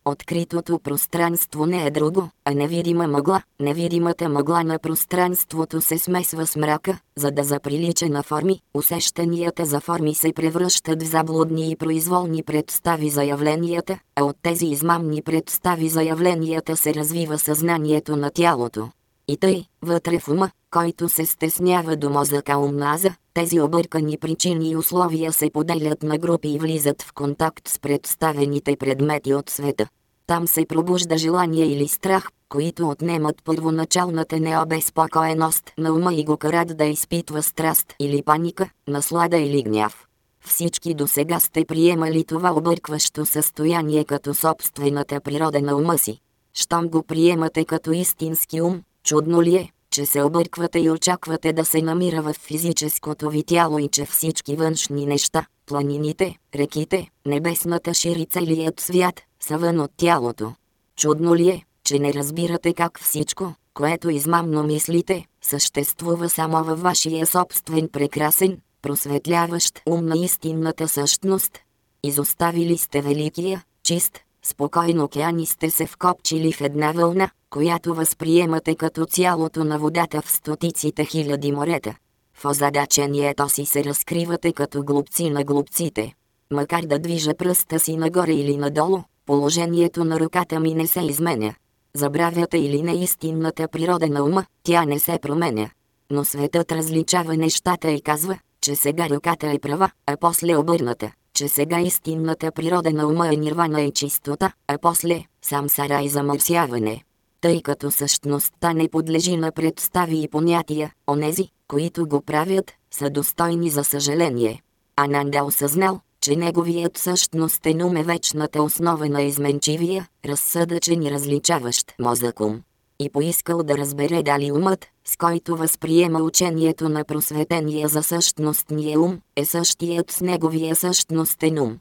Откритото пространство не е друго, а невидима мъгла. Невидимата мъгла на пространството се смесва с мрака, за да заприлича на форми. Усещанията за форми се превръщат в заблудни и произволни представи за явленията, а от тези измамни представи за явленията се развива съзнанието на тялото. И тъй, вътре в ума, който се стеснява до мозъка умназа, тези объркани причини и условия се поделят на групи и влизат в контакт с представените предмети от света. Там се пробужда желание или страх, които отнемат първоначалната необезпокоеност на ума и го карат да изпитва страст или паника, наслада или гняв. Всички до сега сте приемали това объркващо състояние като собствената природа на ума си. Щом го приемате като истински ум, чудно ли е, че се обърквате и очаквате да се намира в физическото ви тяло и че всички външни неща, планините, реките, небесната шири целият свят, са вън от тялото. Чудно ли е, че не разбирате как всичко, което измамно мислите, съществува само във вашия собствен прекрасен, просветляващ ум на истинната същност. Изоставили сте великия, чист, спокойно океан и сте се вкопчили в една вълна, която възприемате като цялото на водата в стотиците хиляди морета. В озадачението си се разкривате като глупци на глупците. Макар да движа пръста си нагоре или надолу, положението на ръката ми не се изменя. Забравяте или не истинната природа на ума, тя не се променя. Но светът различава нещата и казва, че сега ръката е права, а после обърната, че сега истинната природа на ума е нирвана и чистота, а после сам сара и замърсяване. Тъй като същността не подлежи на представи и понятия, онези, които го правят, са достойни за съжаление. Ананда осъзнал, че неговият същностен ум е вечната основа на изменчивия, разсъдъчен и различаващ мозък ум и поискал да разбере дали умът, с който възприема учението на просветения за същностния ум, е същият с неговия същностен ум.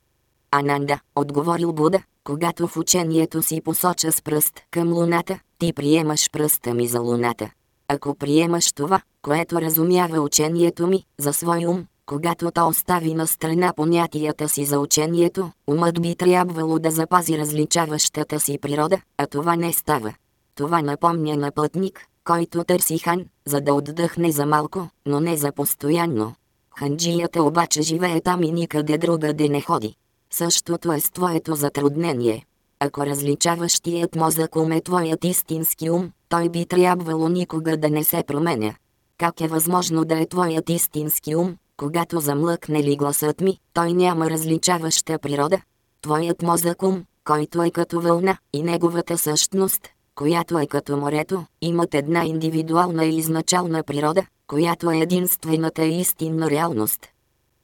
Ананда, отговорил Буда, когато в учението си посоча с пръст към луната, ти приемаш пръста ми за луната. Ако приемаш това, което разумява учението ми, за свой ум, когато то остави на страна понятията си за учението, умът би трябвало да запази различаващата си природа, а това не става. Това напомня на пътник, който търси хан, за да отдъхне за малко, но не за постоянно. Ханджията обаче живее там и никъде другаде не ходи. Същото е с твоето затруднение. Ако различаващият мозък ум е твоят истински ум, той би трябвало никога да не се променя. Как е възможно да е твоят истински ум, когато замлъкне ли гласът ми, той няма различаваща природа? Твоят мозък ум, който е като вълна и неговата същност, която е като морето, имат една индивидуална и изначална природа, която е единствената и истинна реалност.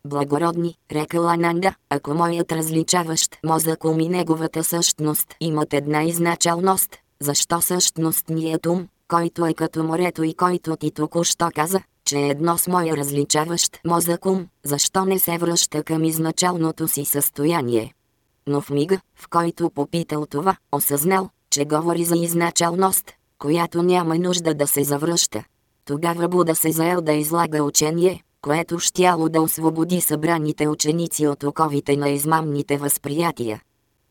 Благородни, рекал Ананда, ако моят различаващ мозък ум и неговата същност имат една изначалност, защо същностният ум, който е като морето и който ти току-що каза, че е едно с моя различаващ мозък ум, защо не се връща към изначалното си състояние? Но в мига, в който попитал това, осъзнал, че говори за изначалност, която няма нужда да се завръща. Тогава Буда се заел да излага учение, което щяло да освободи събраните ученици от оковите на измамните възприятия.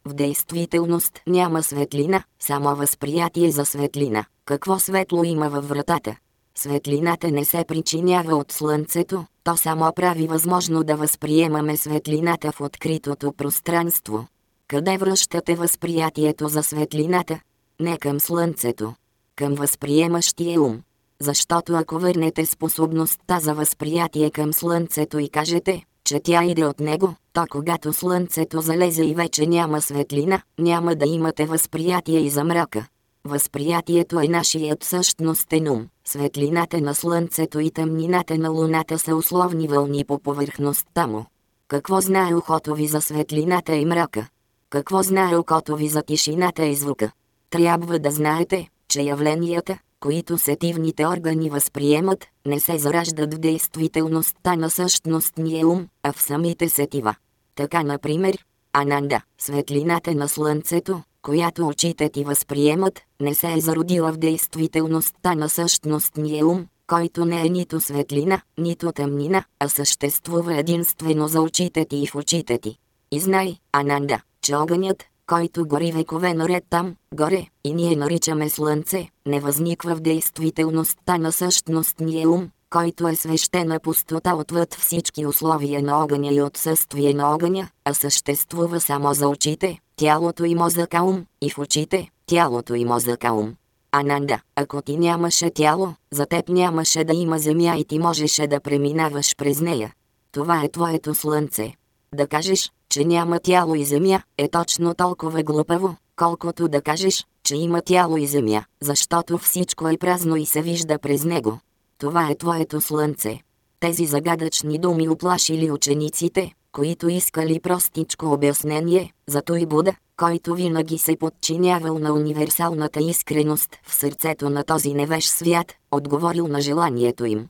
В действителност няма светлина, само възприятие за светлина. Какво светло има във вратата? Светлината не се причинява от слънцето, то само прави възможно да възприемаме светлината в откритото пространство. Къде връщате възприятието за светлината? Не към слънцето. Към възприемащия ум. Защото ако върнете способността за възприятие към слънцето и кажете, че тя иде от него, то когато слънцето залезе и вече няма светлина, няма да имате възприятие и за мрака. Възприятието е нашият същностен ум. Светлината на слънцето и тъмнината на луната са условни вълни по повърхността му. Какво знае ухото ви за светлината и мрака? Какво знае окото ви за тишината и звука? Трябва да знаете, че явленията, които сетивните органи възприемат, не се зараждат в действителността на същностния ум, а в самите сетива. Така, например, Ананда, светлината на Слънцето, която очите ти възприемат, не се е зародила в действителността на същностния ум, който не е нито светлина, нито тъмнина, а съществува единствено за очите ти и в очите ти. И знай, Ананда, че огънят, който гори векове наред там, горе, и ние наричаме слънце, не възниква в действителността на същностния ум, който е свещена пустота отвъд всички условия на огъня и отсъствие на огъня, а съществува само за очите, тялото и мозъка ум, и в очите, тялото и мозъка ум. Ананда, ако ти нямаше тяло, за теб нямаше да има земя и ти можеше да преминаваш през нея. Това е твоето слънце. Да кажеш, че няма тяло и земя, е точно толкова глупаво, колкото да кажеш, че има тяло и земя, защото всичко е празно и се вижда през него. Това е твоето слънце. Тези загадъчни думи оплашили учениците, които искали простичко обяснение, зато и Буда, който винаги се подчинявал на универсалната искреност в сърцето на този невеж свят, отговорил на желанието им.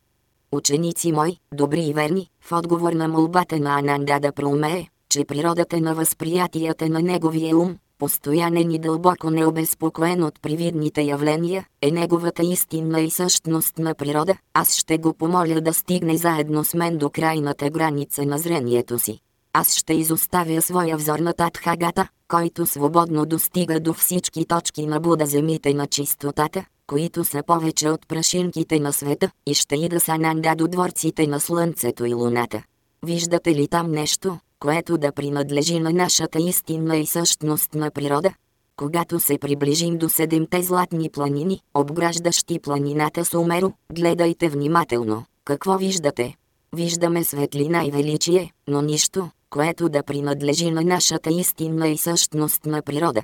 Ученици мои, добри и верни, в отговор на молбата на Ананда да проумее, че природата на възприятията на неговия ум, постоянен и дълбоко необезпокоен от привидните явления, е неговата истинна и същностна природа, аз ще го помоля да стигне заедно с мен до крайната граница на зрението си. Аз ще изоставя своя взор на Татхагата, който свободно достига до всички точки на Буда земите на чистотата, които са повече от прашинките на света, и ще ида с Ананда до дворците на Слънцето и Луната. Виждате ли там нещо, което да принадлежи на нашата истинна и същностна природа? Когато се приближим до седемте златни планини, обграждащи планината Сумеро, гледайте внимателно. Какво виждате? Виждаме светлина и величие, но нищо, което да принадлежи на нашата истинна и същностна природа.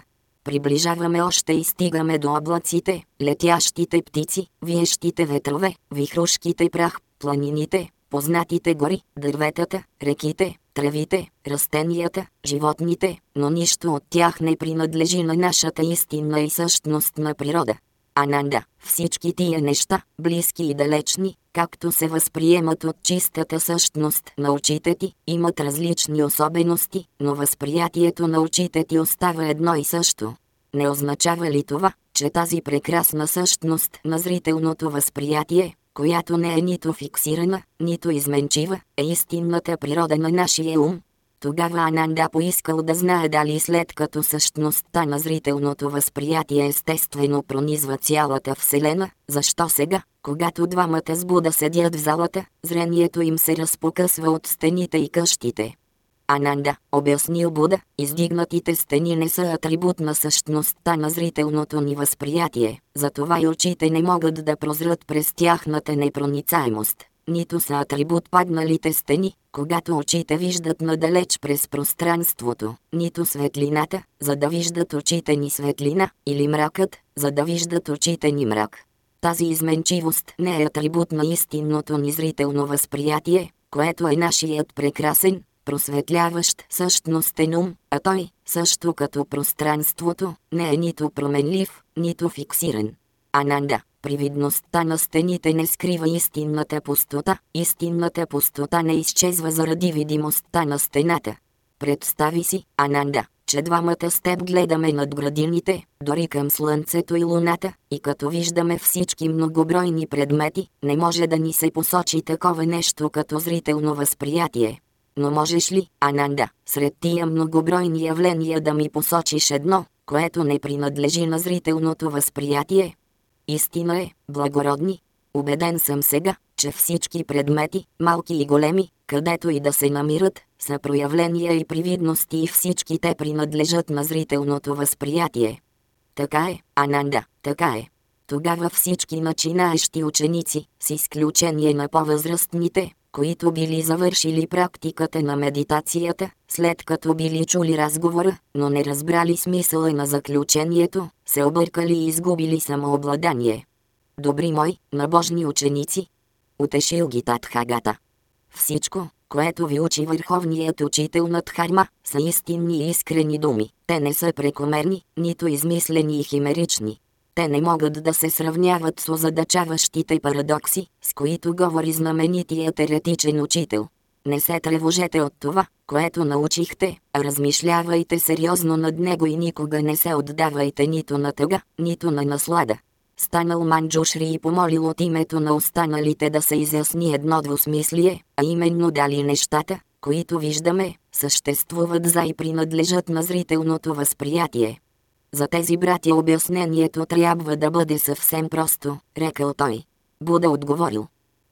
Приближаваме още и стигаме до облаците, летящите птици, виещите ветрове, вихрушките прах, планините, познатите гори, дърветата, реките, тревите, растенията, животните, но нищо от тях не принадлежи на нашата истинна и същностна природа. Ананда, всички тия неща, близки и далечни, както се възприемат от чистата същност на очите ти, имат различни особености, но възприятието на очите ти остава едно и също. Не означава ли това, че тази прекрасна същност на зрителното възприятие, която не е нито фиксирана, нито изменчива, е истинната природа на нашия ум. Тогава Ананда поискал да знае дали след като същността на зрителното възприятие естествено пронизва цялата Вселена, защо сега, когато двамата с Буда седят в залата, зрението им се разпокъсва от стените и къщите. Ананда, обяснил Буда, издигнатите стени не са атрибут на същността на зрителното ни възприятие, затова и очите не могат да прозрат през тяхната непроницаемост. Нито са атрибут падналите стени, когато очите виждат надалеч през пространството, нито светлината, за да виждат очите ни светлина, или мракът, за да виждат очите ни мрак. Тази изменчивост не е атрибут на истинното ни зрително възприятие, което е нашият прекрасен, просветляващ същностен ум, а той, също като пространството, не е нито променлив, нито фиксиран. Ананда, привидността на стените не скрива истинната пустота, истинната пустота не изчезва заради видимостта на стената. Представи си, Ананда, че двамата с теб гледаме над градините, дори към слънцето и луната, и като виждаме всички многобройни предмети, не може да ни се посочи такова нещо като зрително възприятие. Но можеш ли, Ананда, сред тия многобройни явления да ми посочиш едно, което не принадлежи на зрителното възприятие? Истина е, благородни. Убеден съм сега, че всички предмети, малки и големи, където и да се намират, са проявления и привидности и всички те принадлежат на зрителното възприятие. Така е, Ананда, така е. Тогава всички начинаещи ученици, с изключение на по-възрастните, които били завършили практиката на медитацията, след като били чули разговора, но не разбрали смисъла на заключението, се объркали и изгубили самообладание. Добри мои, набожни ученици, утешил ги Татхагата. Всичко, което ви учи върховният учител на Дхарма, са истинни и искрени думи. Те не са прекомерни, нито измислени и химерични. Те не могат да се сравняват с озадачаващите парадокси, с които говори знаменитият еретичен учител. Не се тревожете от това, което научихте, а размишлявайте сериозно над него и никога не се отдавайте нито на тъга, нито на наслада. Станал Манджушри и помолил от името на останалите да се изясни едно двусмислие, а именно дали нещата, които виждаме, съществуват за и принадлежат на зрителното възприятие. За тези братя обяснението трябва да бъде съвсем просто, рекал той. Буда отговорил.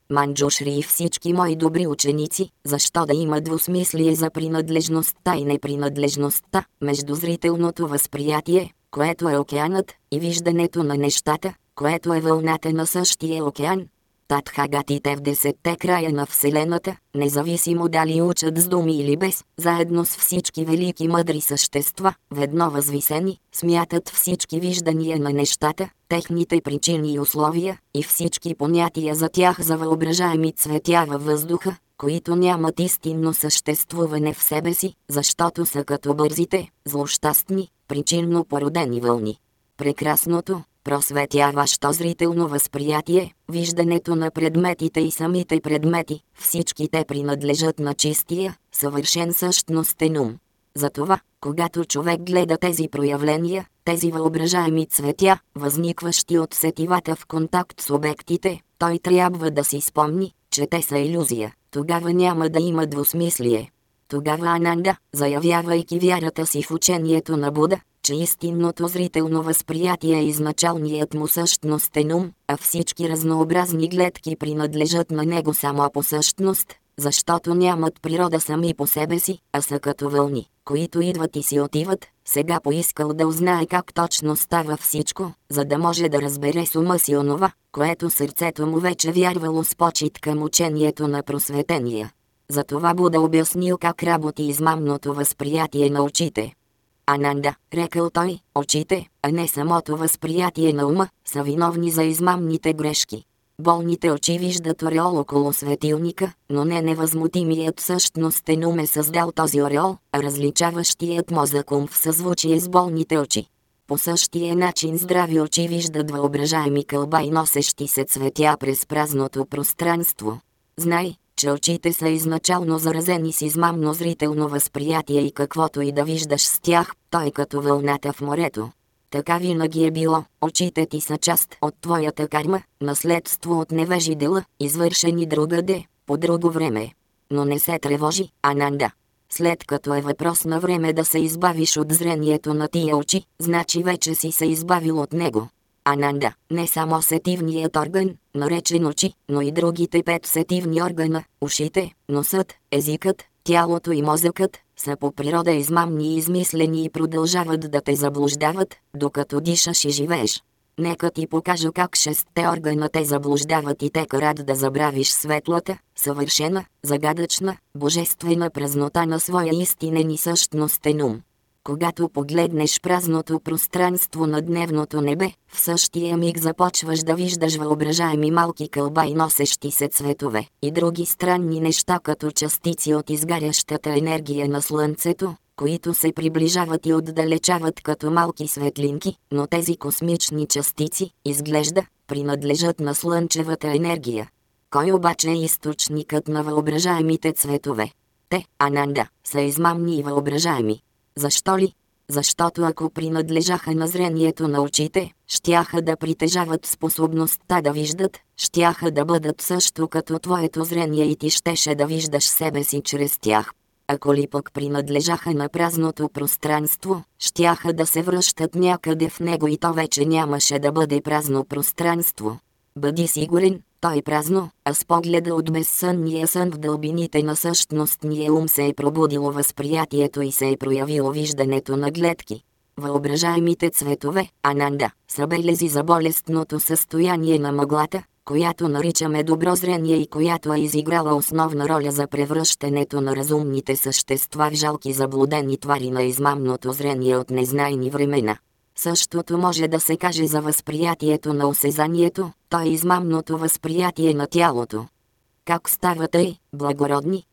Манджушри и всички мои добри ученици, защо да има двусмислие за принадлежността и непринадлежността, между зрителното възприятие, което е океанът, и виждането на нещата, което е вълната на същия океан. Татхагатите в десетте края на Вселената, независимо дали учат с думи или без, заедно с всички велики мъдри същества, ведно възвисени, смятат всички виждания на нещата, техните причини и условия, и всички понятия за тях за въображаеми цветя във въздуха, които нямат истинно съществуване в себе си, защото са като бързите, злощастни, причинно породени вълни. Прекрасното, просветяващо зрително възприятие, виждането на предметите и самите предмети, всички те принадлежат на чистия, съвършен същностен ум. Затова, когато човек гледа тези проявления, тези въображаеми цветя, възникващи от сетивата в контакт с обектите, той трябва да си спомни, че те са иллюзия. Тогава няма да има двусмислие. Тогава Ананда, заявявайки вярата си в учението на Буда, че истинното зрително възприятие е изначалният му същностен ум, а всички разнообразни гледки принадлежат на него само по същност, защото нямат природа сами по себе си, а са като вълни, които идват и си отиват, сега поискал да узнае как точно става всичко, за да може да разбере с ума си онова, което сърцето му вече вярвало с почет към учението на просветения. Затова Буда обяснил как работи измамното възприятие на очите. Ананда, рекал той, очите, а не самото възприятие на ума, са виновни за измамните грешки. Болните очи виждат ореол около светилника, но не невъзмутимият същностен ум е създал този ореол, а различаващият мозък ум в съзвучие с болните очи. По същия начин здрави очи виждат въображаеми кълба и носещи се цветя през празното пространство. Знай, че очите са изначално заразени с измамно зрително възприятие и каквото и да виждаш с тях, той като вълната в морето. Така винаги е било, очите ти са част от твоята карма, наследство от невежи дела, извършени другаде, по друго време. Но не се тревожи, Ананда. След като е въпрос на време да се избавиш от зрението на тия очи, значи вече си се избавил от него. Ананда, не само сетивният орган, наречен очи, но и другите пет сетивни органа, ушите, носът, езикът, тялото и мозъкът, са по природа измамни и измислени и продължават да те заблуждават, докато дишаш и живееш. Нека ти покажа как шестте органа те заблуждават и те карат да забравиш светлата, съвършена, загадъчна, божествена празнота на своя истинен и същностен ум. Когато погледнеш празното пространство на дневното небе, в същия миг започваш да виждаш въображаеми малки кълба и носещи се цветове и други странни неща като частици от изгарящата енергия на Слънцето, които се приближават и отдалечават като малки светлинки, но тези космични частици, изглежда, принадлежат на слънчевата енергия. Кой обаче е източникът на въображаемите цветове? Те, Ананда, са измамни и въображаеми. Защо ли? Защото ако принадлежаха на зрението на очите, щяха да притежават способността да виждат, щяха да бъдат също като твоето зрение и ти щеше да виждаш себе си чрез тях. Ако ли пък принадлежаха на празното пространство, щяха да се връщат някъде в него и то вече нямаше да бъде празно пространство. Бъди сигурен, той празно, а с погледа от безсънния сън в дълбините на същностния ум се е пробудило възприятието и се е проявило виждането на гледки. Въображаемите цветове, Ананда, са белези за болестното състояние на мъглата, която наричаме добро зрение и която е изиграла основна роля за превръщането на разумните същества в жалки заблудени твари на измамното зрение от незнайни времена. Същото може да се каже за възприятието на осезанието, то е измамното възприятие на тялото. Как става тъй, благородни?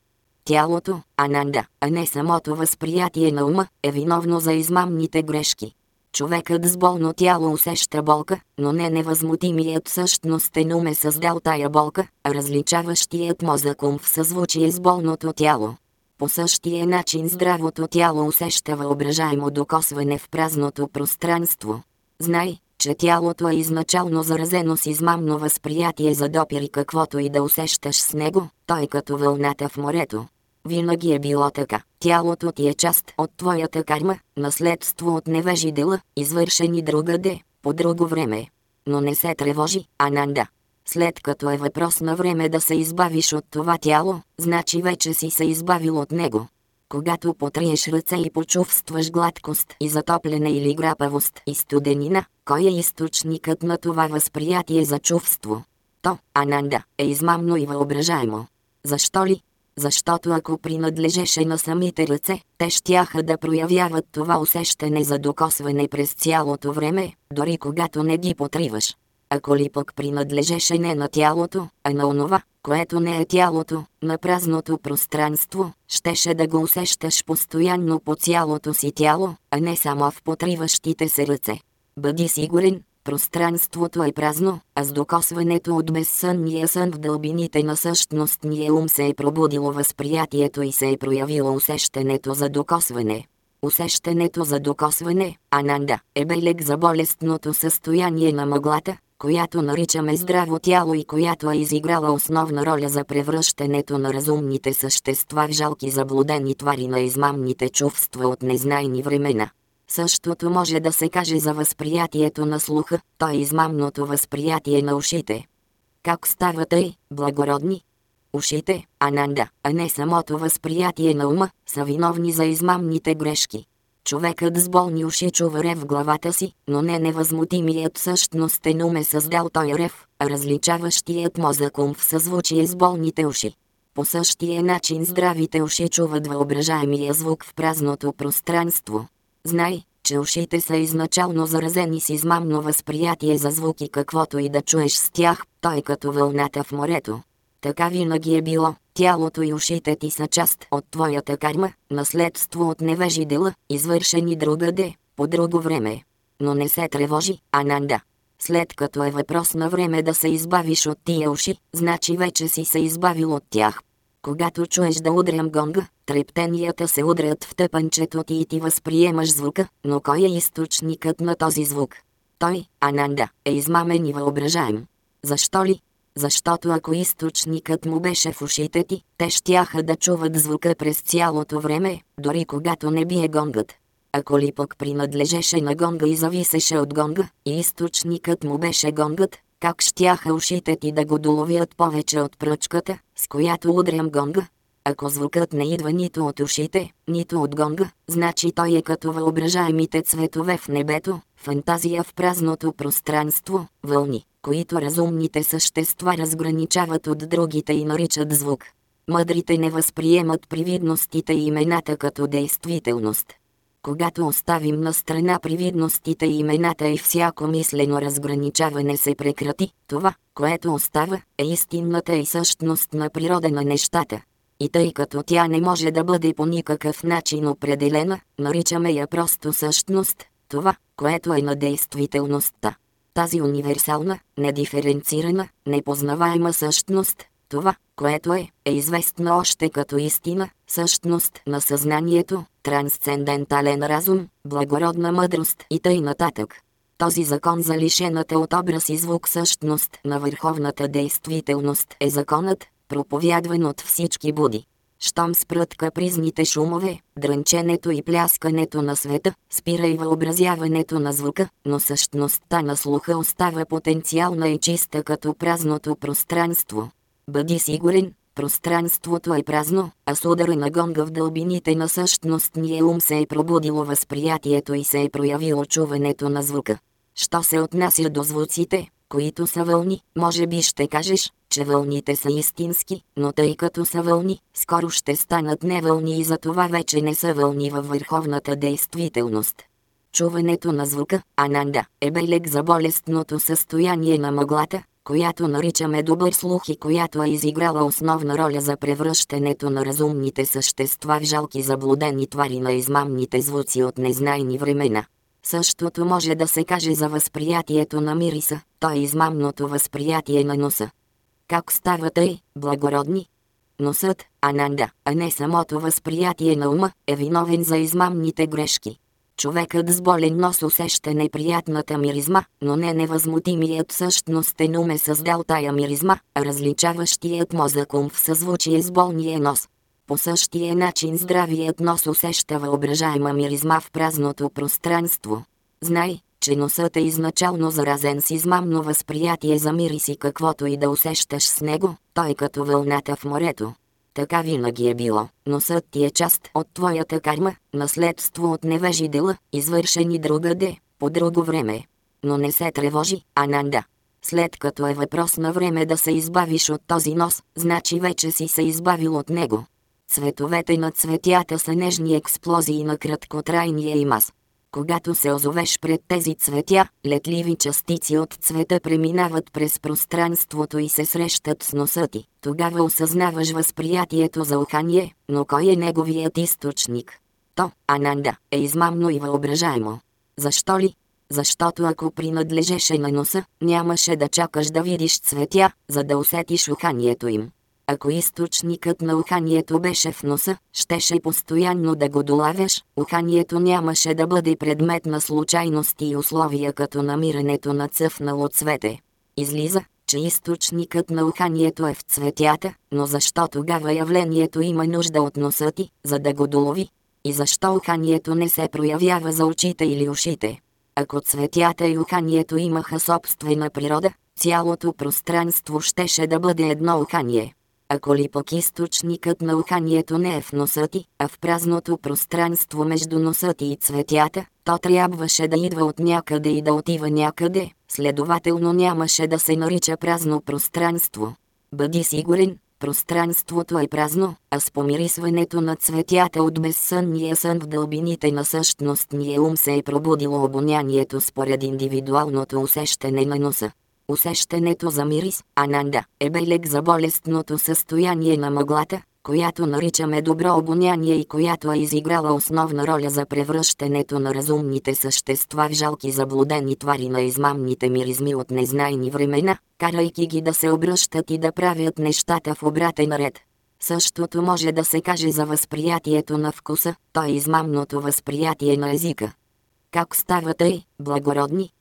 Тялото, Ананда, а не самото възприятие на ума, е виновно за измамните грешки. Човекът с болно тяло усеща болка, но не невъзмутимият същностен ум е създал тая болка, а различаващият мозък ум в съзвучие с болното тяло. По същия начин здравото тяло усеща въображаемо докосване в празното пространство. Знай, че тялото е изначално заразено с измамно възприятие за допир и каквото и да усещаш с него, той е като вълната в морето. Винаги е било така. Тялото ти е част от твоята карма, наследство от невежи дела, извършени другаде, по друго време. Но не се тревожи, Ананда, след като е въпрос на време да се избавиш от това тяло, значи вече си се избавил от него. Когато потриеш ръце и почувстваш гладкост и затопляне или грапавост и студенина, кой е източникът на това възприятие за чувство? То, Ананда, е измамно и въображаемо. Защо ли? Защото ако принадлежеше на самите ръце, те щяха да проявяват това усещане за докосване през цялото време, дори когато не ги потриваш. Ако ли пък принадлежеше не на тялото, а на онова, което не е тялото, на празното пространство, щеше да го усещаш постоянно по цялото си тяло, а не само в потриващите се ръце. Бъди сигурен, пространството е празно, а с докосването от безсънния сън в дълбините на същностния ум се е пробудило възприятието и се е проявило усещането за докосване. Усещането за докосване, Ананда, е белег за болестното състояние на мъглата, която наричаме здраво тяло и която е изиграла основна роля за превръщането на разумните същества в жалки заблудени твари на измамните чувства от незнайни времена. Същото може да се каже за възприятието на слуха, то е измамното възприятие на ушите. Как става тъй, благородни? Ушите, Ананда, а не самото възприятие на ума, са виновни за измамните грешки. Човекът с болни уши чува рев в главата си, но не невъзмутимият същностен ум е създал той рев, а различаващият мозък ум в съзвучие с болните уши. По същия начин здравите уши чуват въображаемия звук в празното пространство. Знай, че ушите са изначално заразени с измамно възприятие за звуки каквото и да чуеш с тях, той като вълната в морето. Така винаги е било. Тялото и ушите ти са част от твоята карма, наследство от невежи дела, извършени другаде, по друго време. Но не се тревожи, Ананда. След като е въпрос на време да се избавиш от тия уши, значи вече си се избавил от тях. Когато чуеш да удрям гонга, трептенията се удрят в тъпанчето ти и ти възприемаш звука, но кой е източникът на този звук? Той, Ананда, е измамен и въображаем. Защо ли? Защото ако източникът му беше в ушите ти, те щяха да чуват звука през цялото време, дори когато не бие гонгът. Ако ли пък принадлежеше на гонга и зависеше от гонга, и източникът му беше гонгът, как щяха ушите ти да го доловят повече от пръчката, с която удрям гонга? Ако звукът не идва нито от ушите, нито от гонга, значи той е като въображаемите цветове в небето, фантазия в празното пространство, вълни, които разумните същества разграничават от другите и наричат звук. Мъдрите не възприемат привидностите и имената като действителност. Когато оставим на страна привидностите и имената и всяко мислено разграничаване се прекрати, това, което остава, е истинната и същност на природа на нещата. И тъй като тя не може да бъде по никакъв начин определена, наричаме я просто същност, това, което е на действителността. Тази универсална, недиференцирана, непознаваема същност, това, което е, е известно още като истина, същност на съзнанието, трансцендентален разум, благородна мъдрост и тъй нататък. Този закон за лишената от образ и звук същност на върховната действителност е законът, проповядван от всички буди. Щом спрат капризните шумове, дрънченето и пляскането на света, спира и въобразяването на звука, но същността на слуха остава потенциална и чиста като празното пространство. Бъди сигурен, пространството е празно, а с удара на гонга в дълбините на същностния ум се е пробудило възприятието и се е проявило чуването на звука. Що се отнася до звуците, които са вълни, може би ще кажеш, че вълните са истински, но тъй като са вълни, скоро ще станат невълни и за това вече не са вълни във върховната действителност. Чуването на звука, Ананда, е белег за болестното състояние на мъглата, която наричаме добър слух и която е изиграла основна роля за превръщането на разумните същества в жалки заблудени твари на измамните звуци от незнайни времена. Същото може да се каже за възприятието на мириса, то е измамното възприятие на носа. Как става тъй, благородни? Носът, Ананда, а не самото възприятие на ума, е виновен за измамните грешки. Човекът с болен нос усеща неприятната миризма, но не невъзмутимият същностен ум е създал тая миризма, а различаващият мозък ум в съзвучие с болния нос. По същия начин здравият нос усеща въображаема миризма в празното пространство. Знай, че носът е изначално заразен с измамно възприятие за мириси каквото и да усещаш с него, той като вълната в морето. Така винаги е било. Носът ти е част от твоята карма, наследство от невежи дела, извършени другаде, по друго време. Но не се тревожи, Ананда. След като е въпрос на време да се избавиш от този нос, значи вече си се избавил от него. Цветовете на цветята са нежни експлозии на краткотрайния им аз. Когато се озовеш пред тези цветя, летливи частици от цвета преминават през пространството и се срещат с носа ти. Тогава осъзнаваш възприятието за ухание, но кой е неговият източник? То, Ананда, е измамно и въображаемо. Защо ли? Защото ако принадлежеше на носа, нямаше да чакаш да видиш цветя, за да усетиш уханието им. Ако източникът на уханието беше в носа, щеше постоянно да го долавяш, уханието нямаше да бъде предмет на случайности и условия като намирането на цъфнало цвете. Излиза, че източникът на уханието е в цветята, но защо тогава явлението има нужда от носа ти, за да го долови? И защо уханието не се проявява за очите или ушите? Ако цветята и уханието имаха собствена природа, цялото пространство щеше да бъде едно ухание. Ако ли пък източникът на уханието не е в носа ти, а в празното пространство между носа ти и цветята, то трябваше да идва от някъде и да отива някъде, следователно нямаше да се нарича празно пространство. Бъди сигурен, пространството е празно, а с помирисването на цветята от безсънния сън в дълбините на същностния ум се е пробудило обонянието според индивидуалното усещане на носа. Усещането за мирис, ананда, е белег за болестното състояние на мъглата, която наричаме добро обоняние и която е изиграла основна роля за превръщането на разумните същества в жалки заблудени твари на измамните миризми от незнайни времена, карайки ги да се обръщат и да правят нещата в обратен ред. Същото може да се каже за възприятието на вкуса, то е измамното възприятие на езика. Как става тъй, благородни,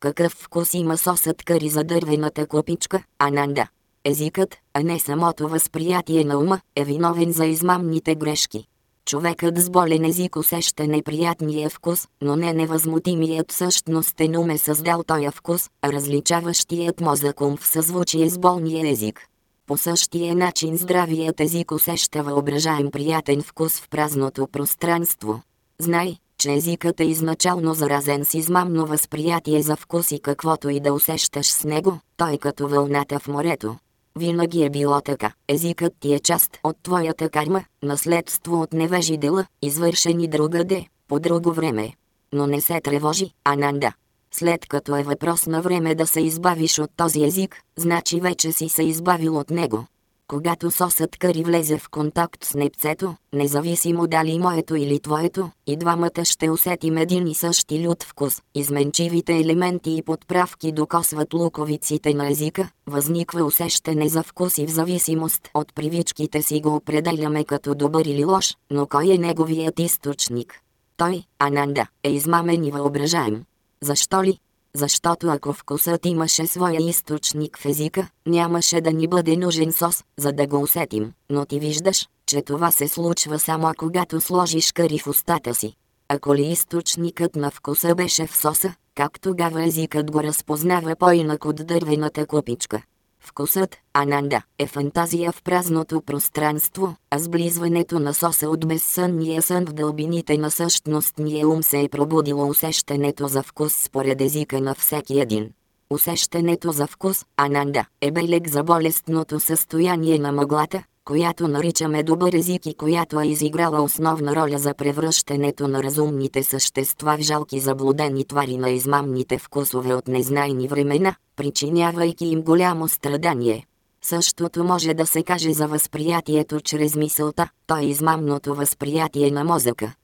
какъв вкус има сосът кари за дървената копичка, Ананда? Езикът, а не самото възприятие на ума, е виновен за измамните грешки. Човекът с болен език усеща неприятния вкус, но не невъзмутимият същностен ум е създал този вкус, а различаващият мозък ум в съзвучие с болния език. По същия начин здравият език усеща въображаем приятен вкус в празното пространство. Знай, че езикът е изначално заразен с измамно възприятие за вкус и каквото и да усещаш с него, той като вълната в морето. Винаги е било така. Езикът ти е част от твоята карма, наследство от невежи дела, извършени другаде, по друго време. Но не се тревожи, Ананда. След като е въпрос на време да се избавиш от този език, значи вече си се избавил от него. Когато сосът кари влезе в контакт с непцето, независимо дали моето или твоето, и двамата ще усетим един и същи лют вкус. Изменчивите елементи и подправки докосват луковиците на езика, възниква усещане за вкус и в зависимост от привичките си го определяме като добър или лош, но кой е неговият източник? Той, Ананда, е измамен и въображаем. Защо ли? Защото ако вкусът имаше своя източник в езика, нямаше да ни бъде нужен сос, за да го усетим. Но ти виждаш, че това се случва само когато сложиш кари в устата си. Ако ли източникът на вкуса беше в соса, как тогава езикът го разпознава по-инак от дървената купичка? Вкусът, Ананда, е фантазия в празното пространство, а сблизването на соса от безсънния сън в дълбините на същностния ум се е пробудило усещането за вкус според езика на всеки един. Усещането за вкус, Ананда, е белег за болестното състояние на мъглата, която наричаме добър език и която е изиграла основна роля за превръщането на разумните същества в жалки заблудени твари на измамните вкусове от незнайни времена, причинявайки им голямо страдание. Същото може да се каже за възприятието чрез мисълта, то е измамното възприятие на мозъка.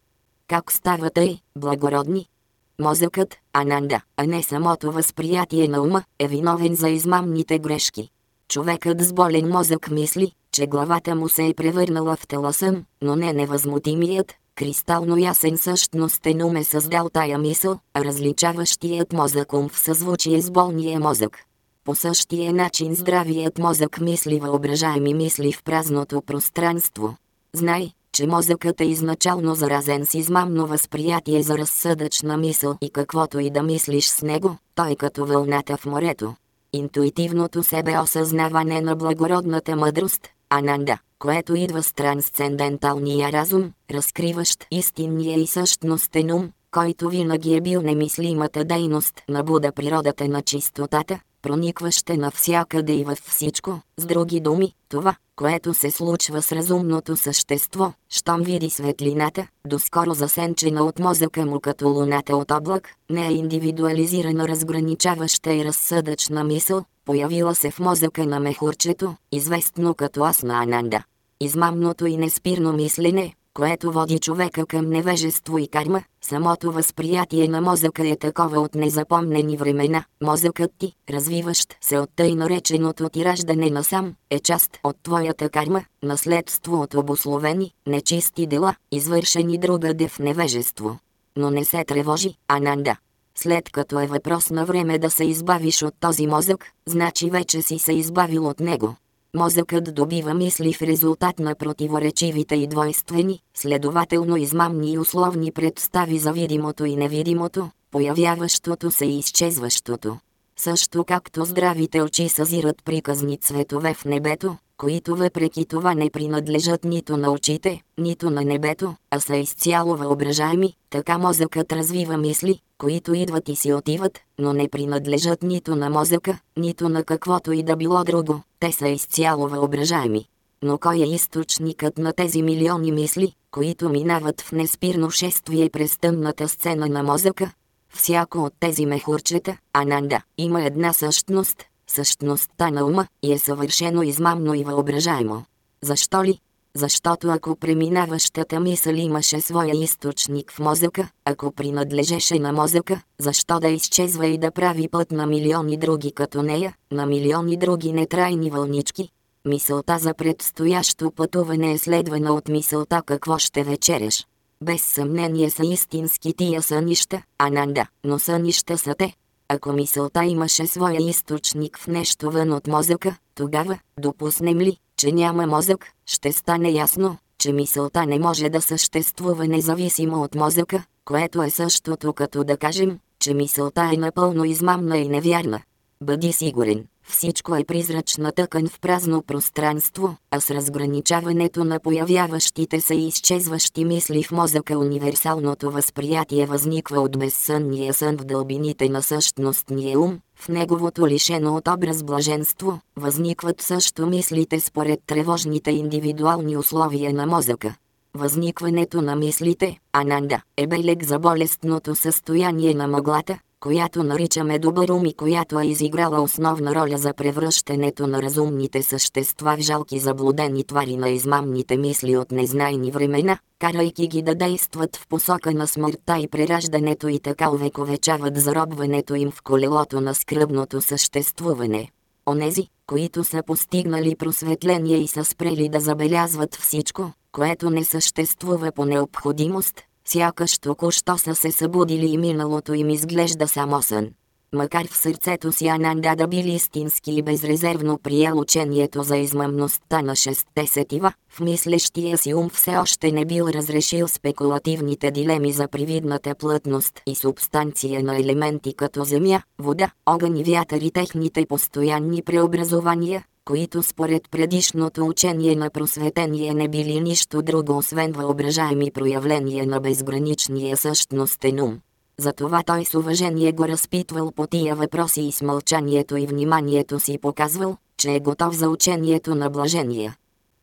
Как става тъй, благородни? Мозъкът, Ананда, а не самото възприятие на ума, е виновен за измамните грешки. Човекът с болен мозък мисли, че главата му се е превърнала в теласън, но не невъзмутимият, кристално ясен същностен ум е създал тая мисъл, а различаващият мозък ум в съзвучие с болния мозък. По същия начин здравият мозък мисли въображаеми мисли в празното пространство. Знай, че мозъкът е изначално заразен с измамно възприятие за разсъдъчна мисъл и каквото и да мислиш с него, той като вълната в морето. Интуитивното себе осъзнаване на благородната мъдрост, Ананда, което идва с трансценденталния разум, разкриващ истинния и същностен ум, който винаги е бил немислимата дейност на Буда природата на чистотата, проникваща навсякъде и във всичко, с други думи, това, което се случва с разумното същество, щом види светлината, доскоро засенчена от мозъка му като луната от облак, не е индивидуализирана разграничаваща и разсъдъчна мисъл, появила се в мозъка на мехурчето, известно като аз на Ананда. Измамното и неспирно мислене, което води човека към невежество и карма, самото възприятие на мозъка е такова от незапомнени времена. Мозъкът ти, развиващ се от тъй нареченото ти раждане насам, е част от твоята карма, наследство от обословени, нечисти дела, извършени другаде в невежество. Но не се тревожи, Ананда. След като е въпрос на време да се избавиш от този мозък, значи вече си се избавил от него. Мозъкът добива мисли в резултат на противоречивите и двойствени, следователно измамни и условни представи за видимото и невидимото, появяващото се и изчезващото. Също както здравите очи съзират приказни цветове в небето, които въпреки това не принадлежат нито на очите, нито на небето, а са изцяло въображаеми, така мозъкът развива мисли, които идват и си отиват, но не принадлежат нито на мозъка, нито на каквото и да било друго, те са изцяло въображаеми. Но кой е източникът на тези милиони мисли, които минават в неспирно шествие през тъмната сцена на мозъка? Всяко от тези мехурчета, Ананда, има една същност, същността на ума, и е съвършено измамно и въображаемо. Защо ли? Защото ако преминаващата мисъл имаше своя източник в мозъка, ако принадлежеше на мозъка, защо да изчезва и да прави път на милиони други като нея, на милиони други нетрайни вълнички? Мисълта за предстоящо пътуване е следвана от мисълта какво ще вечеряш. Без съмнение са истински тия сънища, Ананда, но сънища са те, ако мисълта имаше своя източник в нещо вън от мозъка, тогава, допуснем ли, че няма мозък, ще стане ясно, че мисълта не може да съществува независимо от мозъка, което е същото като да кажем, че мисълта е напълно измамна и невярна. Бъди сигурен, всичко е призрачна тъкан в празно пространство, а с разграничаването на появяващите се и изчезващи мисли в мозъка универсалното възприятие възниква от безсънния сън в дълбините на същностния ум, в неговото лишено от образ блаженство, възникват също мислите според тревожните индивидуални условия на мозъка. Възникването на мислите, Ананда, е белег за болестното състояние на мъглата, която наричаме добър ум и която е изиграла основна роля за превръщането на разумните същества в жалки заблудени твари на измамните мисли от незнайни времена, карайки ги да действат в посока на смъртта и прераждането и така увековечават заробването им в колелото на скръбното съществуване. Онези, които са постигнали просветление и са спрели да забелязват всичко, което не съществува по необходимост, Сякаш току-що са се събудили и миналото им изглежда само сън. Макар в сърцето си Ананда да бил истински и безрезервно приел учението за измъмността на шестте сетива, в мислещия си ум все още не бил разрешил спекулативните дилеми за привидната плътност и субстанция на елементи като земя, вода, огън и вятър и техните постоянни преобразования, които според предишното учение на просветение не били нищо друго освен въображаеми проявления на безграничния същностен ум. Затова той с уважение го разпитвал по тия въпроси и с мълчанието и вниманието си показвал, че е готов за учението на блажения.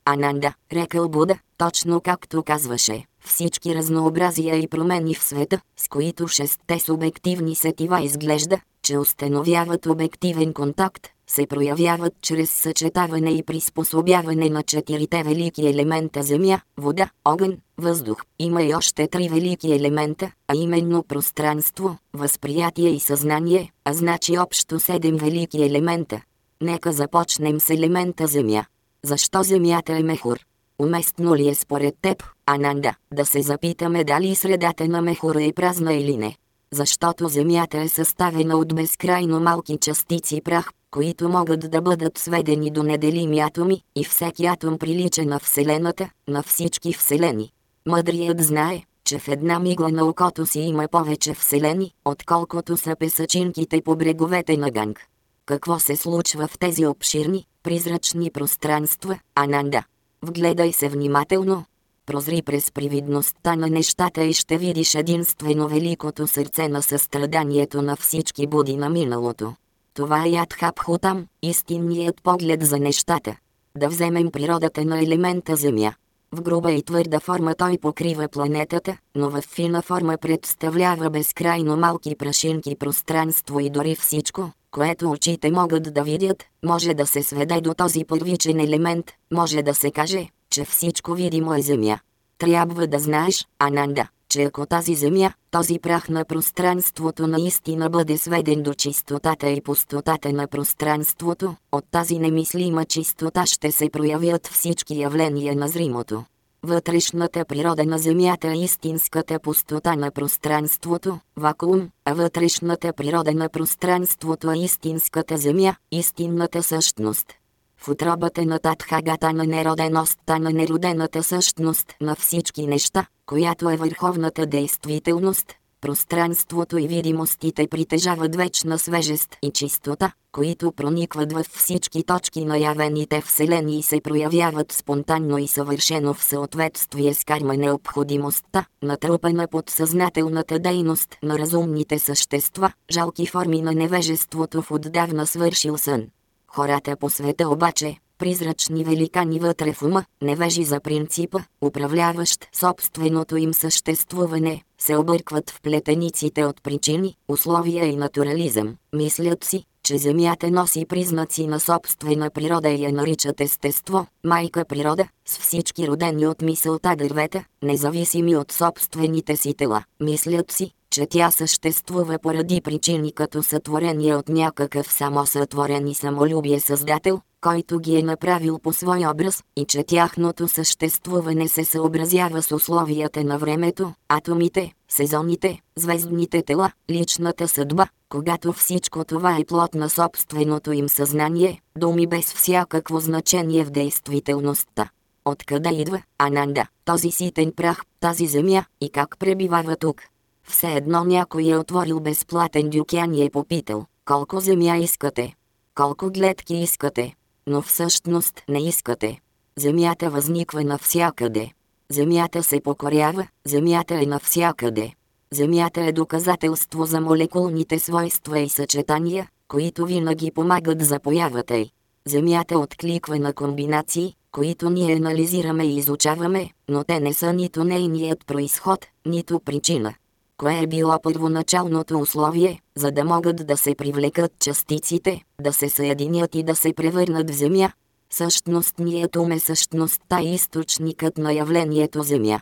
Ананда, рекал Буда, точно както казваше, всички разнообразия и промени в света, с които шестте субективни сетива изглежда, че установяват обективен контакт, се проявяват чрез съчетаване и приспособяване на четирите велики елемента земя, вода, огън, въздух. Има и още три велики елемента, а именно пространство, възприятие и съзнание, а значи общо седем велики елемента. Нека започнем с елемента земя. Защо земята е мехур? Уместно ли е според теб, Ананда, да се запитаме дали средата на мехура е празна или не? Защото Земята е съставена от безкрайно малки частици прах, които могат да бъдат сведени до неделими атоми, и всеки атом прилича на Вселената, на всички Вселени. Мъдрият знае, че в една мигла на окото си има повече Вселени, отколкото са песачинките по бреговете на Ганг. Какво се случва в тези обширни, призрачни пространства, Ананда. Вгледай се внимателно. Прозри през привидността на нещата и ще видиш единствено великото сърце на състраданието на всички буди на миналото. Това е Ядхабхутам, истинният поглед за нещата. Да вземем природата на елемента Земя. В груба и твърда форма той покрива планетата, но в фина форма представлява безкрайно малки прашинки пространство и дори всичко, което очите могат да видят, може да се сведе до този първичен елемент, може да се каже, че всичко видимо е Земя. Трябва да знаеш, Ананда, че ако тази земя, този прах на пространството наистина бъде сведен до чистотата и пустотата на пространството, от тази немислима чистота ще се проявят всички явления на зримото. Вътрешната природа на Земята е истинската пустота на пространството, вакуум, а вътрешната природа на пространството е истинската Земя, истинната същност в отробата на Татхагата на неродеността на неродената същност на всички неща, която е върховната действителност, пространството и видимостите притежават вечна свежест и чистота, които проникват във всички точки на явените вселени и се проявяват спонтанно и съвършено в съответствие с карма необходимостта, натрупана под съзнателната дейност на разумните същества, жалки форми на невежеството в отдавна свършил сън. Хората по света обаче, призрачни великани вътре в ума, невежи за принципа, управляващ собственото им съществуване, се объркват в плетениците от причини, условия и натурализъм. Мислят си, че Земята носи признаци на собствена природа и я наричат естество, майка природа, с всички родени от мисълта дървета, независими от собствените си тела. Мислят си, че тя съществува поради причини като сътворение от някакъв самосътворен и самолюбие създател, който ги е направил по свой образ, и че тяхното съществуване се съобразява с условията на времето, атомите, сезоните, звездните тела, личната съдба, когато всичко това е плод на собственото им съзнание, думи без всякакво значение в действителността. Откъде идва, Ананда, този ситен прах, тази земя и как пребивава тук? Все едно някой е отворил безплатен дюкян и е попитал, колко земя искате, колко гледки искате, но всъщност не искате. Земята възниква навсякъде. Земята се покорява, земята е навсякъде. Земята е доказателство за молекулните свойства и съчетания, които винаги помагат за появата й. Земята откликва на комбинации, които ние анализираме и изучаваме, но те не са нито нейният происход, нито причина кое е било първоначалното условие, за да могат да се привлекат частиците, да се съединят и да се превърнат в Земя. Същностният ум е същността и източникът на явлението Земя.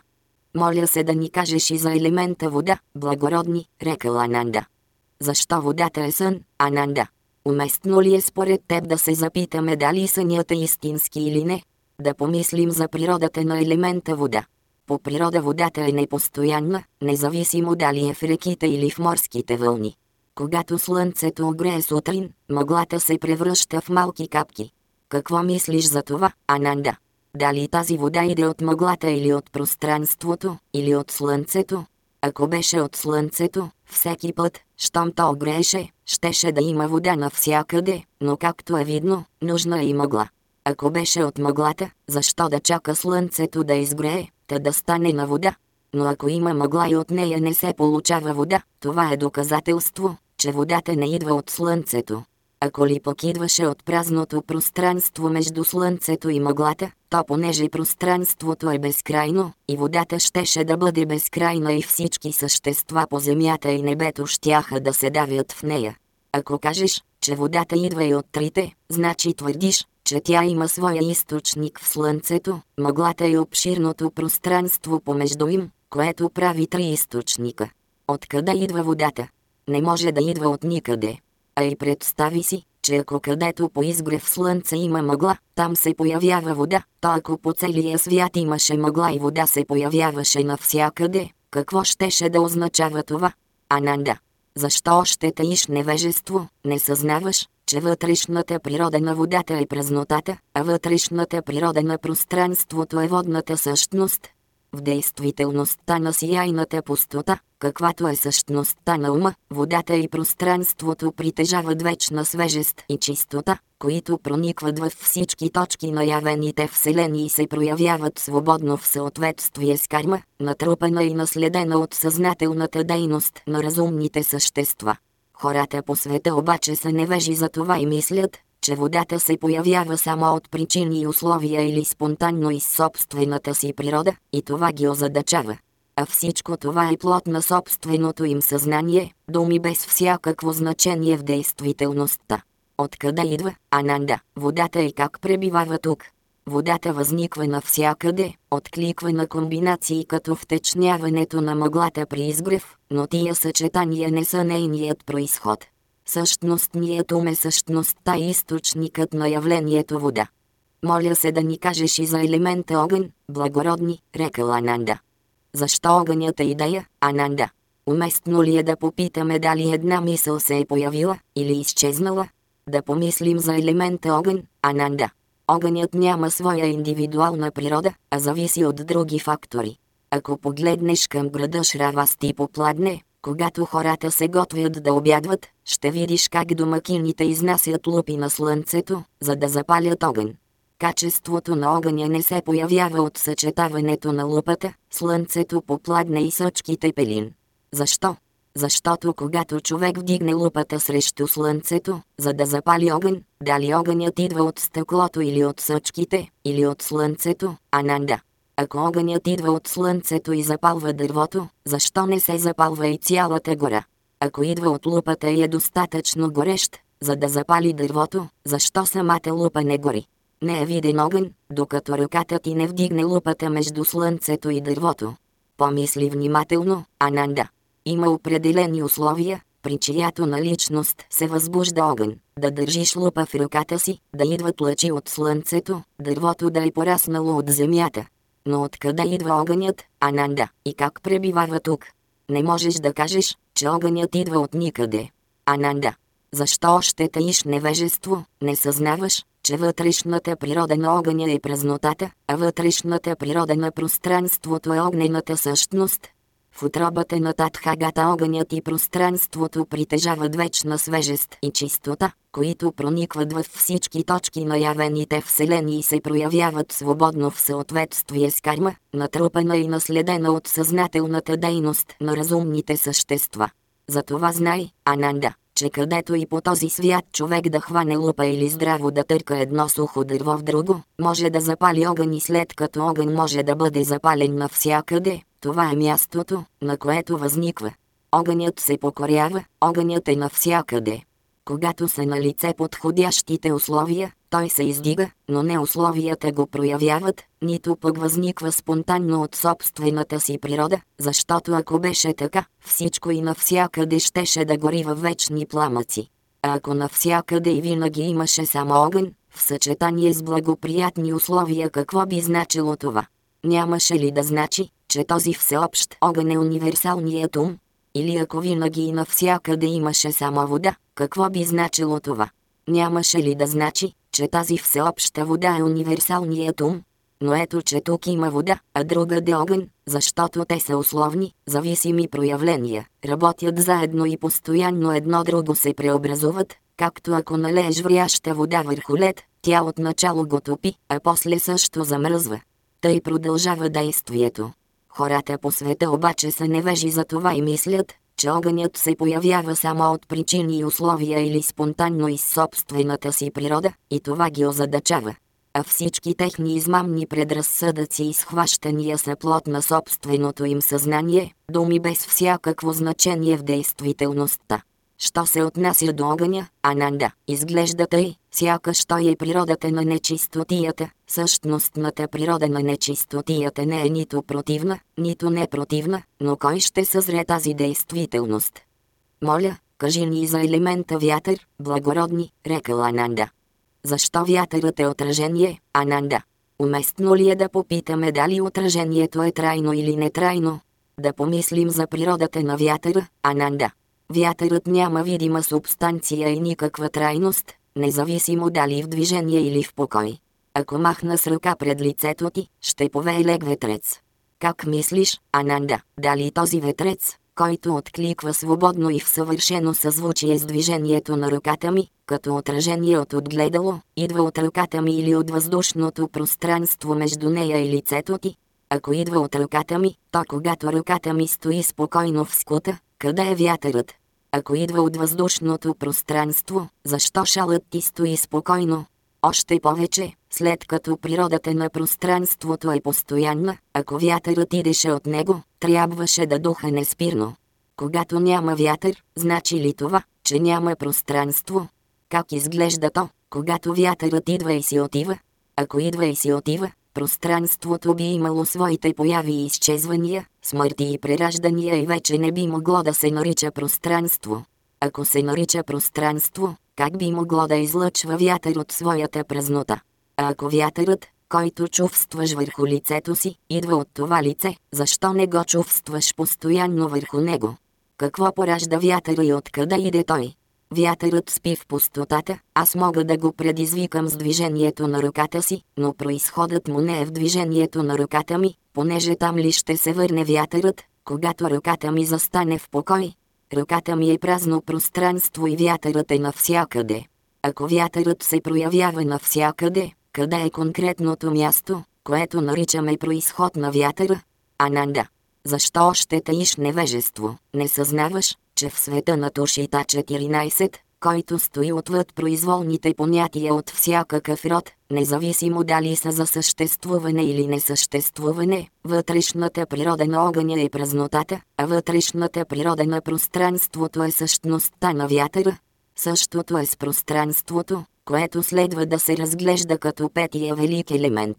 Моля се да ни кажеш и за елемента вода, благородни, рекал Ананда. Защо водата е сън, Ананда? Уместно ли е според теб да се запитаме дали сънят е истински или не? Да помислим за природата на елемента вода. По природа водата е непостоянна, независимо дали е в реките или в морските вълни. Когато слънцето огрее сутрин, мъглата се превръща в малки капки. Какво мислиш за това, Ананда? Дали тази вода иде от мъглата или от пространството, или от слънцето? Ако беше от слънцето, всеки път, щом то огрееше, щеше да има вода навсякъде, но както е видно, нужна е и мъгла. Ако беше от мъглата, защо да чака слънцето да изгрее, та да стане на вода? Но ако има мъгла и от нея не се получава вода, това е доказателство, че водата не идва от слънцето. Ако ли пък идваше от празното пространство между слънцето и мъглата, то понеже пространството е безкрайно, и водата щеше да бъде безкрайна и всички същества по земята и небето щяха да се давят в нея. Ако кажеш, че водата идва и от трите, значи твърдиш, че тя има своя източник в Слънцето, мъглата и обширното пространство помежду им, което прави три източника. Откъде идва водата? Не може да идва от никъде. А и представи си, че ако където по изгрев слънце има мъгла, там се появява вода, то ако по целия свят имаше мъгла и вода се появяваше навсякъде, какво щеше да означава това? Ананда. Защо още таиш невежество, не съзнаваш, че вътрешната природа на водата е празнотата, а вътрешната природа на пространството е водната същност. В действителността на сияйната пустота, каквато е същността на ума, водата и пространството притежават вечна свежест и чистота, които проникват във всички точки на явените вселени и се проявяват свободно в съответствие с карма, натрупана и наследена от съзнателната дейност на разумните същества. Хората по света обаче са невежи за това и мислят, че водата се появява само от причини и условия или спонтанно из собствената си природа, и това ги озадачава. А всичко това е плод на собственото им съзнание, думи без всякакво значение в действителността. Откъде идва, Ананда, водата и как пребивава тук? Водата възниква навсякъде, откликва на комбинации като втечняването на мъглата при изгрев, но тия съчетания не са нейният происход. Същностният ум е същността и източникът на явлението вода. Моля се да ни кажеш и за елемента огън, благородни, рекал Ананда. Защо огънят е идея, Ананда? Уместно ли е да попитаме дали една мисъл се е появила или изчезнала? Да помислим за елемента огън, Ананда. Огънят няма своя индивидуална природа, а зависи от други фактори. Ако погледнеш към града Шравасти попладне, когато хората се готвят да обядват, ще видиш как домакините изнасят лупи на слънцето, за да запалят огън. Качеството на огъня не се появява от съчетаването на лупата, слънцето попладне и съчките пелин. Защо? Защото когато човек вдигне лупата срещу слънцето, за да запали огън, дали огънят идва от стъклото или от съчките, или от слънцето, Ананда. Ако огънят идва от слънцето и запалва дървото, защо не се запалва и цялата гора? Ако идва от лупата и е достатъчно горещ, за да запали дървото, защо самата лупа не гори? Не е виден огън, докато ръката ти не вдигне лупата между слънцето и дървото. Помисли внимателно, Ананда. Има определени условия, при чиято наличност се възбужда огън. Да държиш лупа в ръката си, да идват лъчи от слънцето, дървото да е пораснало от земята, но откъде идва огънят, Ананда, и как пребивава тук? Не можеш да кажеш, че огънят идва от никъде. Ананда. Защо още таиш невежество, не съзнаваш, че вътрешната природа на огъня е празнотата, а вътрешната природа на пространството е огнената същност, в отробата на Татхагата огънят и пространството притежават вечна свежест и чистота, които проникват във всички точки на явените вселени и се проявяват свободно в съответствие с карма, натрупана и наследена от съзнателната дейност на разумните същества. Затова знай, Ананда, че където и по този свят човек да хване лупа или здраво да търка едно сухо дърво в друго, може да запали огън и след като огън може да бъде запален навсякъде, това е мястото, на което възниква. Огънят се покорява, огънят е навсякъде. Когато са на лице подходящите условия, той се издига, но не условията го проявяват, нито пък възниква спонтанно от собствената си природа, защото ако беше така, всичко и навсякъде щеше да гори във вечни пламъци. А ако навсякъде и винаги имаше само огън, в съчетание с благоприятни условия какво би значило това? Нямаше ли да значи, че този всеобщ огън е универсалният ум? Или ако винаги и навсякъде имаше само вода, какво би значило това? Нямаше ли да значи, че тази всеобща вода е универсалният ум? Но ето че тук има вода, а друга де огън, защото те са условни, зависими проявления, работят заедно и постоянно едно друго се преобразуват, както ако налееш вряща вода върху лед, тя отначало го топи, а после също замръзва. Тъй продължава действието. Хората по света обаче са невежи за това и мислят, че огънят се появява само от причини и условия или спонтанно из собствената си природа, и това ги озадачава. А всички техни измамни предразсъдъци и схващания са плод на собственото им съзнание, думи без всякакво значение в действителността. Що се отнася до огъня, Ананда, изглежда тъй, сякаш той е природата на нечистотията, същностната природа на нечистотията не е нито противна, нито непротивна, но кой ще съзре тази действителност? Моля, кажи ни за елемента вятър, благородни, рекал Ананда. Защо вятърът е отражение, Ананда? Уместно ли е да попитаме дали отражението е трайно или нетрайно? Да помислим за природата на вятъра, Ананда. Вятърът няма видима субстанция и никаква трайност, независимо дали в движение или в покой. Ако махна с ръка пред лицето ти, ще повее лег ветрец. Как мислиш, Ананда, дали този ветрец, който откликва свободно и в съвършено съзвучие с движението на ръката ми, като отражение от отгледало, идва от ръката ми или от въздушното пространство между нея и лицето ти? Ако идва от ръката ми, то когато ръката ми стои спокойно в скута, къде е вятърът? Ако идва от въздушното пространство, защо шалът ти стои спокойно? Още повече, след като природата на пространството е постоянна, ако вятърът идеше от него, трябваше да духа неспирно. Когато няма вятър, значи ли това, че няма пространство? Как изглежда то, когато вятърът идва и си отива? Ако идва и си отива, пространството би имало своите появи и изчезвания, смърти и прераждания и вече не би могло да се нарича пространство. Ако се нарича пространство, как би могло да излъчва вятър от своята празнота? А ако вятърът, който чувстваш върху лицето си, идва от това лице, защо не го чувстваш постоянно върху него? Какво поражда вятъра и откъде иде той? Вятърът спи в пустотата, аз мога да го предизвикам с движението на ръката си, но происходът му не е в движението на ръката ми, понеже там ли ще се върне вятърът, когато ръката ми застане в покой. Ръката ми е празно пространство и вятърът е навсякъде. Ако вятърът се проявява навсякъде, къде е конкретното място, което наричаме происход на вятъра? Ананда. Защо още таиш невежество? Не съзнаваш, че в света на Тошита 14, който стои отвъд произволните понятия от всякакъв род, независимо дали са за съществуване или несъществуване, вътрешната природа на огъня е празнотата, а вътрешната природа на пространството е същността на вятъра. Същото е с пространството, което следва да се разглежда като петия велик елемент.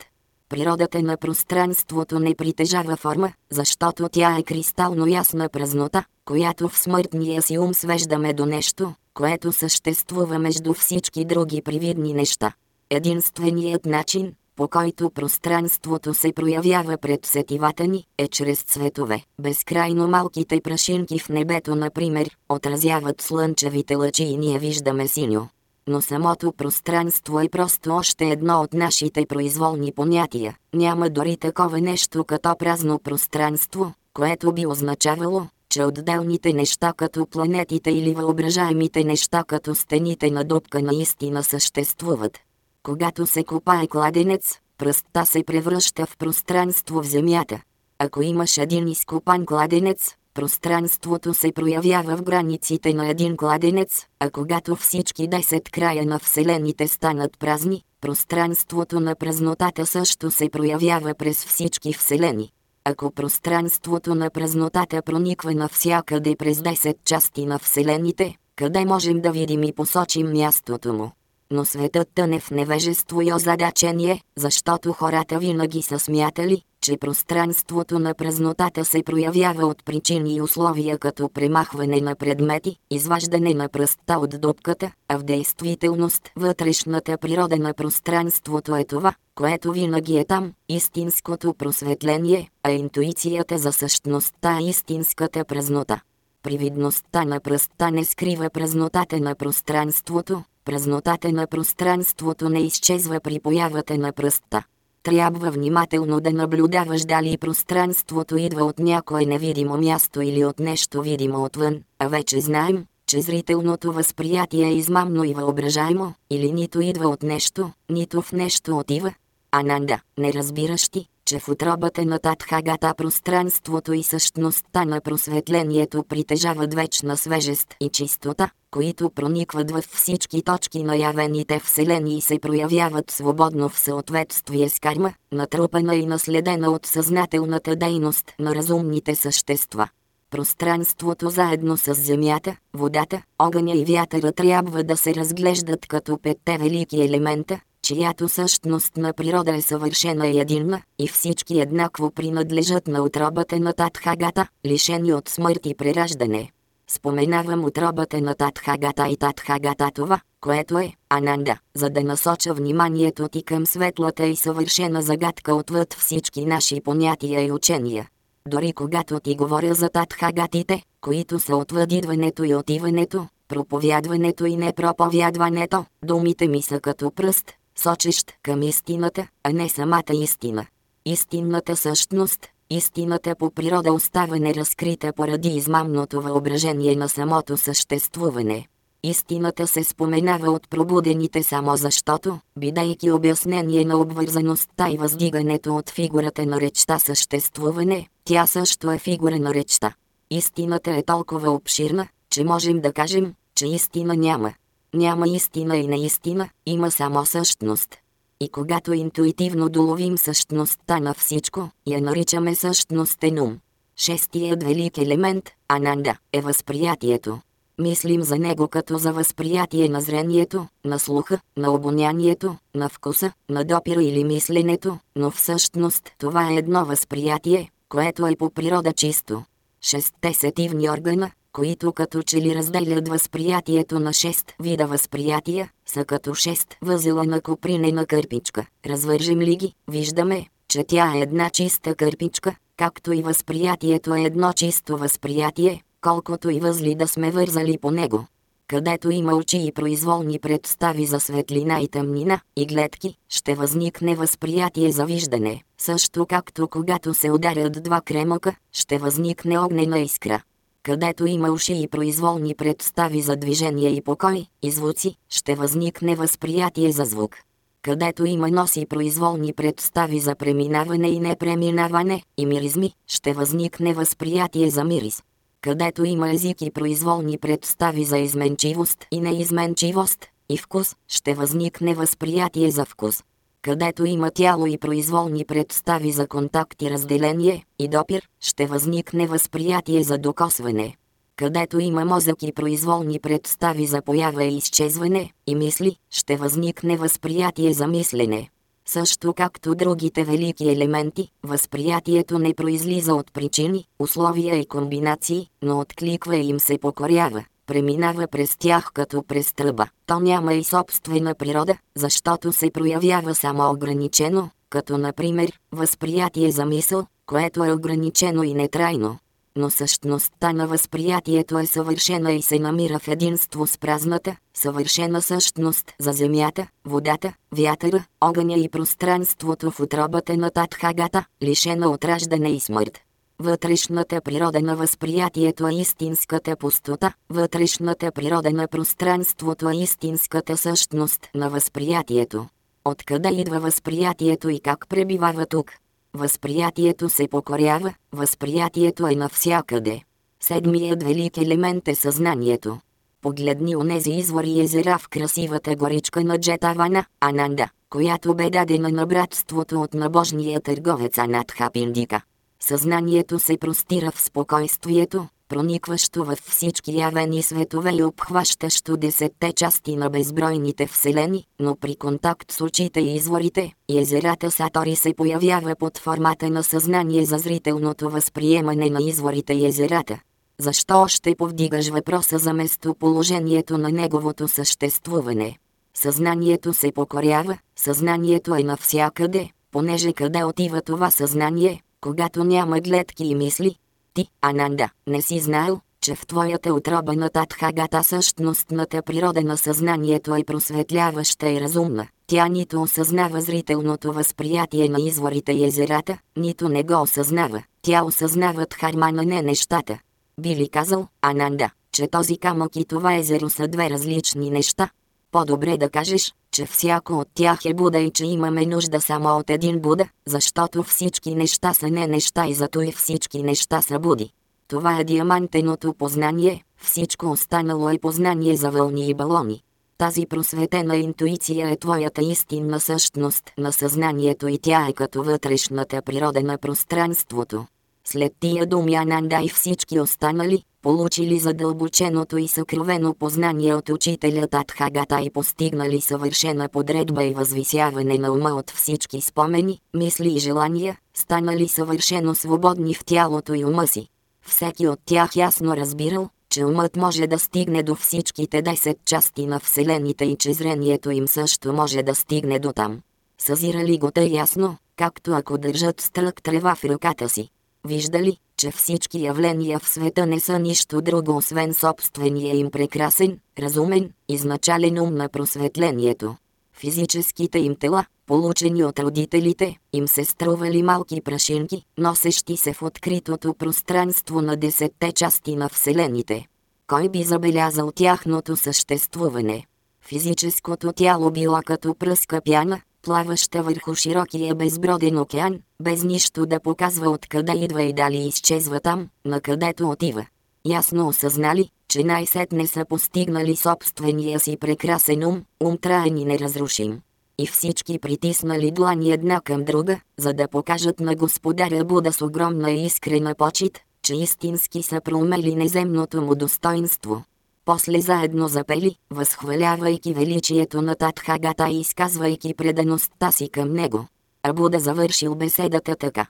Природата на пространството не притежава форма, защото тя е кристално ясна празнота, която в смъртния си ум свеждаме до нещо, което съществува между всички други привидни неща. Единственият начин, по който пространството се проявява пред сетивата ни, е чрез цветове. Безкрайно малките прашинки в небето, например, отразяват слънчевите лъчи и ние виждаме синьо но самото пространство е просто още едно от нашите произволни понятия. Няма дори такова нещо като празно пространство, което би означавало, че отделните неща като планетите или въображаемите неща като стените на дупка наистина съществуват. Когато се копае кладенец, пръстта се превръща в пространство в земята. Ако имаш един изкопан кладенец, пространството се проявява в границите на един кладенец, а когато всички 10 края на Вселените станат празни, пространството на празнотата също се проявява през всички Вселени. Ако пространството на празнотата прониква навсякъде през 10 части на Вселените, къде можем да видим и посочим мястото му? Но светът тъне в невежество и озадачение, защото хората винаги са смятали, че пространството на празнотата се проявява от причини и условия като премахване на предмети, изваждане на пръста от дупката, а в действителност вътрешната природа на пространството е това, което винаги е там, истинското просветление, а интуицията за същността е истинската празнота. Привидността на пръста не скрива празнотата на пространството, празнотата на пространството не изчезва при появата на пръста. Трябва внимателно да наблюдаваш дали пространството идва от някое невидимо място или от нещо видимо отвън, а вече знаем, че зрителното възприятие е измамно и въображаемо, или нито идва от нещо, нито в нещо отива. Ананда, не разбираш ти, че в отробата на Татхагата пространството и същността на просветлението притежават вечна свежест и чистота, които проникват във всички точки на явените вселени и се проявяват свободно в съответствие с карма, натрупана и наследена от съзнателната дейност на разумните същества. Пространството заедно с земята, водата, огъня и вятъра трябва да се разглеждат като петте велики елемента, чиято същност на природа е съвършена и единна, и всички еднакво принадлежат на отробата на Татхагата, лишени от смърт и прераждане. Споменавам отробата на Татхагата и Татхагата това, което е Ананда, за да насоча вниманието ти към светлата и съвършена загадка отвъд всички наши понятия и учения. Дори когато ти говоря за Татхагатите, които са отвъд идването и отиването, проповядването и непроповядването, думите ми са като пръст, сочещ към истината, а не самата истина. Истинната същност, Истината по природа остава неразкрита поради измамното въображение на самото съществуване. Истината се споменава от пробудените само защото, бидейки обяснение на обвързаността и въздигането от фигурата на речта съществуване, тя също е фигура на речта. Истината е толкова обширна, че можем да кажем, че истина няма. Няма истина и неистина, има само същност. И когато интуитивно доловим същността на всичко, я наричаме същностен ум. Шестият велик елемент, Ананда, е възприятието. Мислим за него като за възприятие на зрението, на слуха, на обонянието, на вкуса, на допира или мисленето, но всъщност това е едно възприятие, което е по природа чисто. Шестте сетивни органа, които като че ли разделят възприятието на шест вида възприятия, са като шест възела на копринена кърпичка. Развържем ли ги, виждаме, че тя е една чиста кърпичка, както и възприятието е едно чисто възприятие, колкото и възли да сме вързали по него. Където има очи и произволни представи за светлина и тъмнина, и гледки, ще възникне възприятие за виждане, също както когато се ударят два кремъка, ще възникне огнена искра. Където има уши и произволни представи за движение и покой, и звуци, ще възникне възприятие за звук. Където има носи произволни представи за преминаване и непреминаване, и миризми, ще възникне възприятие за мирис където има език и произволни представи за изменчивост и неизменчивост, и вкус, ще възникне възприятие за вкус. Където има тяло и произволни представи за контакт и разделение, и допир, ще възникне възприятие за докосване. Където има мозък и произволни представи за поява и изчезване, и мисли, ще възникне възприятие за мислене. Също както другите велики елементи, възприятието не произлиза от причини, условия и комбинации, но откликва и им се покорява, преминава през тях като през тръба. То няма и собствена природа, защото се проявява само ограничено, като например, възприятие за мисъл, което е ограничено и нетрайно но същността на възприятието е съвършена и се намира в единство с празната, съвършена същност за земята, водата, вятъра, огъня и пространството в отробата на Татхагата, лишена от раждане и смърт. Вътрешната природа на възприятието е истинската пустота, вътрешната природа на пространството е истинската същност на възприятието. Откъде идва възприятието и как пребивава тук? Възприятието се покорява, възприятието е навсякъде. Седмият велик елемент е съзнанието. Погледни онези извори и езера в красивата горичка на Джетавана, Ананда, която бе дадена на братството от набожния търговец Анатха Пиндика. Съзнанието се простира в спокойствието, проникващо във всички явени светове и обхващащо десетте части на безбройните вселени, но при контакт с очите и изворите, езерата Сатори се появява под формата на съзнание за зрителното възприемане на изворите и езерата. Защо още повдигаш въпроса за местоположението на неговото съществуване? Съзнанието се покорява, съзнанието е навсякъде, понеже къде отива това съзнание, когато няма гледки и мисли, ти, Ананда, не си знаел, че в твоята отроба на Татхагата същностната природа на съзнанието е просветляваща и разумна. Тя нито осъзнава зрителното възприятие на изворите и езерата, нито не го осъзнава. Тя осъзнава Дхармана не нещата. Би ли казал, Ананда, че този камък и това езеро са две различни неща? По-добре да кажеш, че всяко от тях е Буда и че имаме нужда само от един Буда, защото всички неща са не неща и зато и всички неща са Буди. Това е диамантеното познание, всичко останало е познание за вълни и балони. Тази просветена интуиция е твоята истинна същност на съзнанието и тя е като вътрешната природа на пространството. След тия думи Ананда и всички останали, получили задълбоченото и съкровено познание от учителя Татхагата и постигнали съвършена подредба и възвисяване на ума от всички спомени, мисли и желания, станали съвършено свободни в тялото и ума си. Всеки от тях ясно разбирал, че умът може да стигне до всичките 10 части на Вселените и че зрението им също може да стигне до там. Съзирали го тъй ясно, както ако държат стрък трева в ръката си. Виждали, че всички явления в света не са нищо друго освен собствения им прекрасен, разумен, изначален ум на просветлението. Физическите им тела, получени от родителите, им се стрували малки прашинки, носещи се в откритото пространство на десетте части на Вселените. Кой би забелязал тяхното съществуване? Физическото тяло било като пръска пяна, плаваща върху широкия безброден океан, без нищо да показва откъде идва и дали изчезва там, на където отива. Ясно осъзнали, че най-сетне са постигнали собствения си прекрасен ум, ум траен и неразрушим. И всички притиснали длани една към друга, за да покажат на господаря Буда с огромна и искрена почет, че истински са проумели неземното му достоинство. После заедно запели, възхвалявайки величието на Татхагата и изказвайки предаността си към него. А Буда завършил беседата така.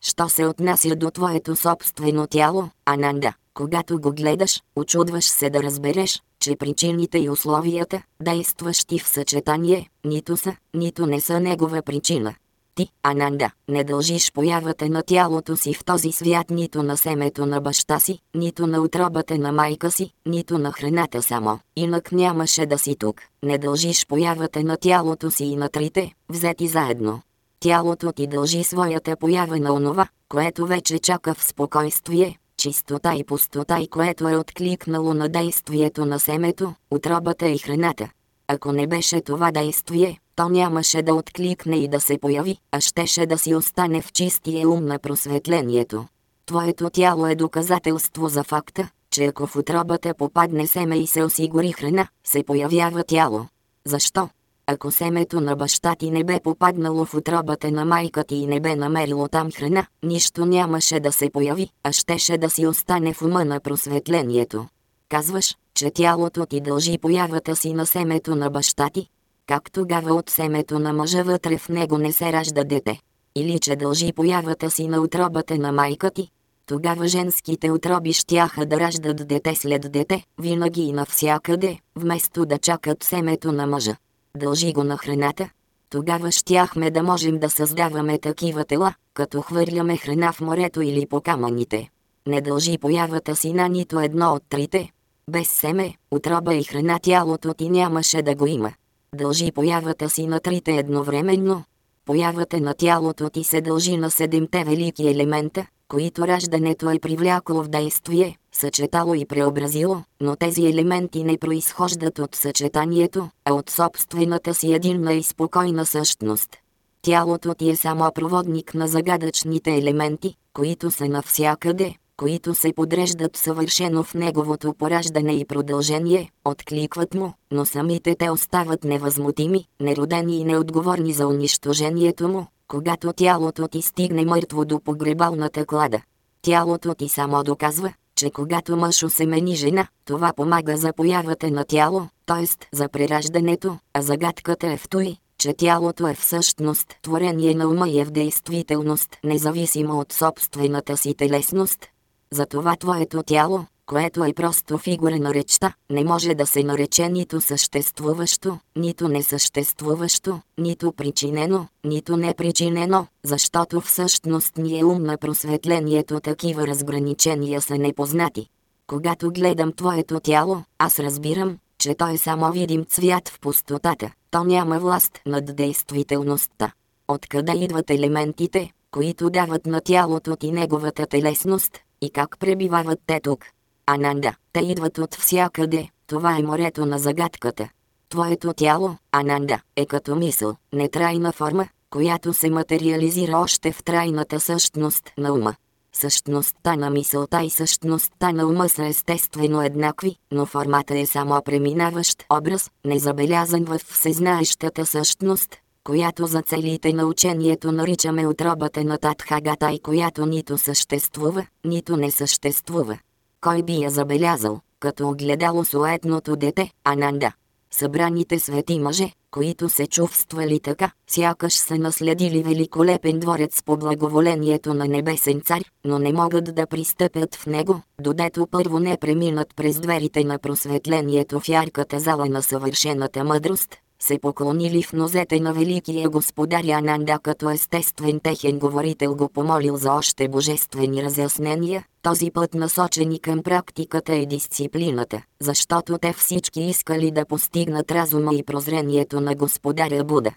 Що се отнася до твоето собствено тяло, Ананда, когато го гледаш, очудваш се да разбереш, че причините и условията, действащи в съчетание, нито са, нито не са негова причина. Ти, Ананда, не дължиш появата на тялото си в този свят нито на семето на баща си, нито на отробата на майка си, нито на храната само. Инак нямаше да си тук. Не дължиш появата на тялото си и на трите, взети заедно. Тялото ти дължи своята поява на онова, което вече чака в спокойствие, чистота и пустота и което е откликнало на действието на семето, отробата и храната. Ако не беше това действие, то нямаше да откликне и да се появи, а щеше да си остане в чистия ум на просветлението. Твоето тяло е доказателство за факта, че ако в отробата попадне семе и се осигури храна, се появява тяло. Защо? Ако семето на баща ти не бе попаднало в отробата на майка ти и не бе намерило там храна, нищо нямаше да се появи, а щеше да си остане в ума на просветлението. Казваш, че тялото ти дължи появата си на семето на баща ти, как тогава от семето на мъжа вътре в него не се ражда дете? Или че дължи появата си на отробата на майка ти? Тогава женските отроби щяха да раждат дете след дете, винаги и навсякъде, вместо да чакат семето на мъжа. Дължи го на храната. Тогава щяхме да можем да създаваме такива тела, като хвърляме храна в морето или по камъните. Не дължи появата си на нито едно от трите. Без семе, отроба и храна тялото ти нямаше да го има дължи появата си на трите едновременно. Появата на тялото ти се дължи на седемте велики елемента, които раждането е привлякло в действие, съчетало и преобразило, но тези елементи не произхождат от съчетанието, а от собствената си единна и спокойна същност. Тялото ти е само проводник на загадъчните елементи, които са навсякъде, които се подреждат съвършено в неговото пораждане и продължение, откликват му, но самите те остават невъзмутими, неродени и неотговорни за унищожението му, когато тялото ти стигне мъртво до погребалната клада. Тялото ти само доказва, че когато мъж осемени жена, това помага за появата на тяло, т.е. за прераждането, а загадката е в той, че тялото е всъщност творение на ума и е в действителност, независимо от собствената си телесност, затова твоето тяло, което е просто фигура на речта, не може да се нарече нито съществуващо, нито несъществуващо, нито причинено, нито непричинено, защото всъщност ни е ум на просветлението такива разграничения са непознати. Когато гледам твоето тяло, аз разбирам, че той е само видим цвят в пустотата, то няма власт над действителността. Откъде идват елементите, които дават на тялото ти неговата телесност, и как пребивават те тук? Ананда, те идват от всякъде, това е морето на загадката. Твоето тяло, Ананда, е като мисъл, нетрайна форма, която се материализира още в трайната същност на ума. Същността на мисълта и същността на ума са естествено еднакви, но формата е само преминаващ образ, незабелязан в всезнаещата същност, която за целите на учението наричаме отробата на Татхагата и която нито съществува, нито не съществува. Кой би я забелязал, като огледало суетното дете, Ананда? Събраните свети мъже, които се чувствали така, сякаш са наследили великолепен дворец по благоволението на небесен цар, но не могат да пристъпят в него, додето първо не преминат през дверите на просветлението в ярката зала на съвършената мъдрост, се поклонили в нозете на великия господаря Ананда като естествен техен говорител го помолил за още божествени разяснения, този път насочени към практиката и дисциплината, защото те всички искали да постигнат разума и прозрението на господаря Буда.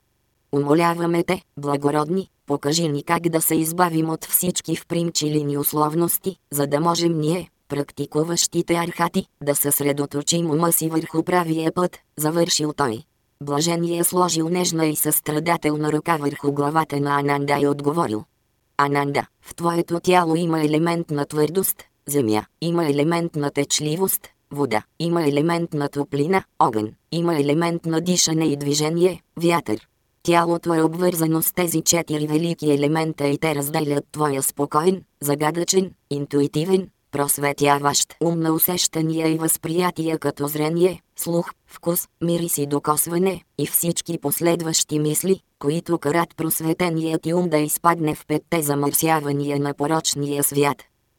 умоляваме те, благородни, покажи ни как да се избавим от всички впримчили ни условности, за да можем ние, практикуващите архати, да съсредоточим ума си върху правия път, завършил той. Блажение сложил нежна и състрадателна ръка върху главата на Ананда и отговорил. Ананда, в твоето тяло има елемент на твърдост, земя, има елемент на течливост, вода, има елемент на топлина, огън, има елемент на дишане и движение, вятър. Тялото е обвързано с тези четири велики елемента и те разделят твоя спокоен, загадъчен, интуитивен, просветяващ ум на усещания и възприятия като зрение, слух, вкус, мирис и докосване, и всички последващи мисли, които карат просветеният ум да изпадне в петте замърсявания на порочния свят.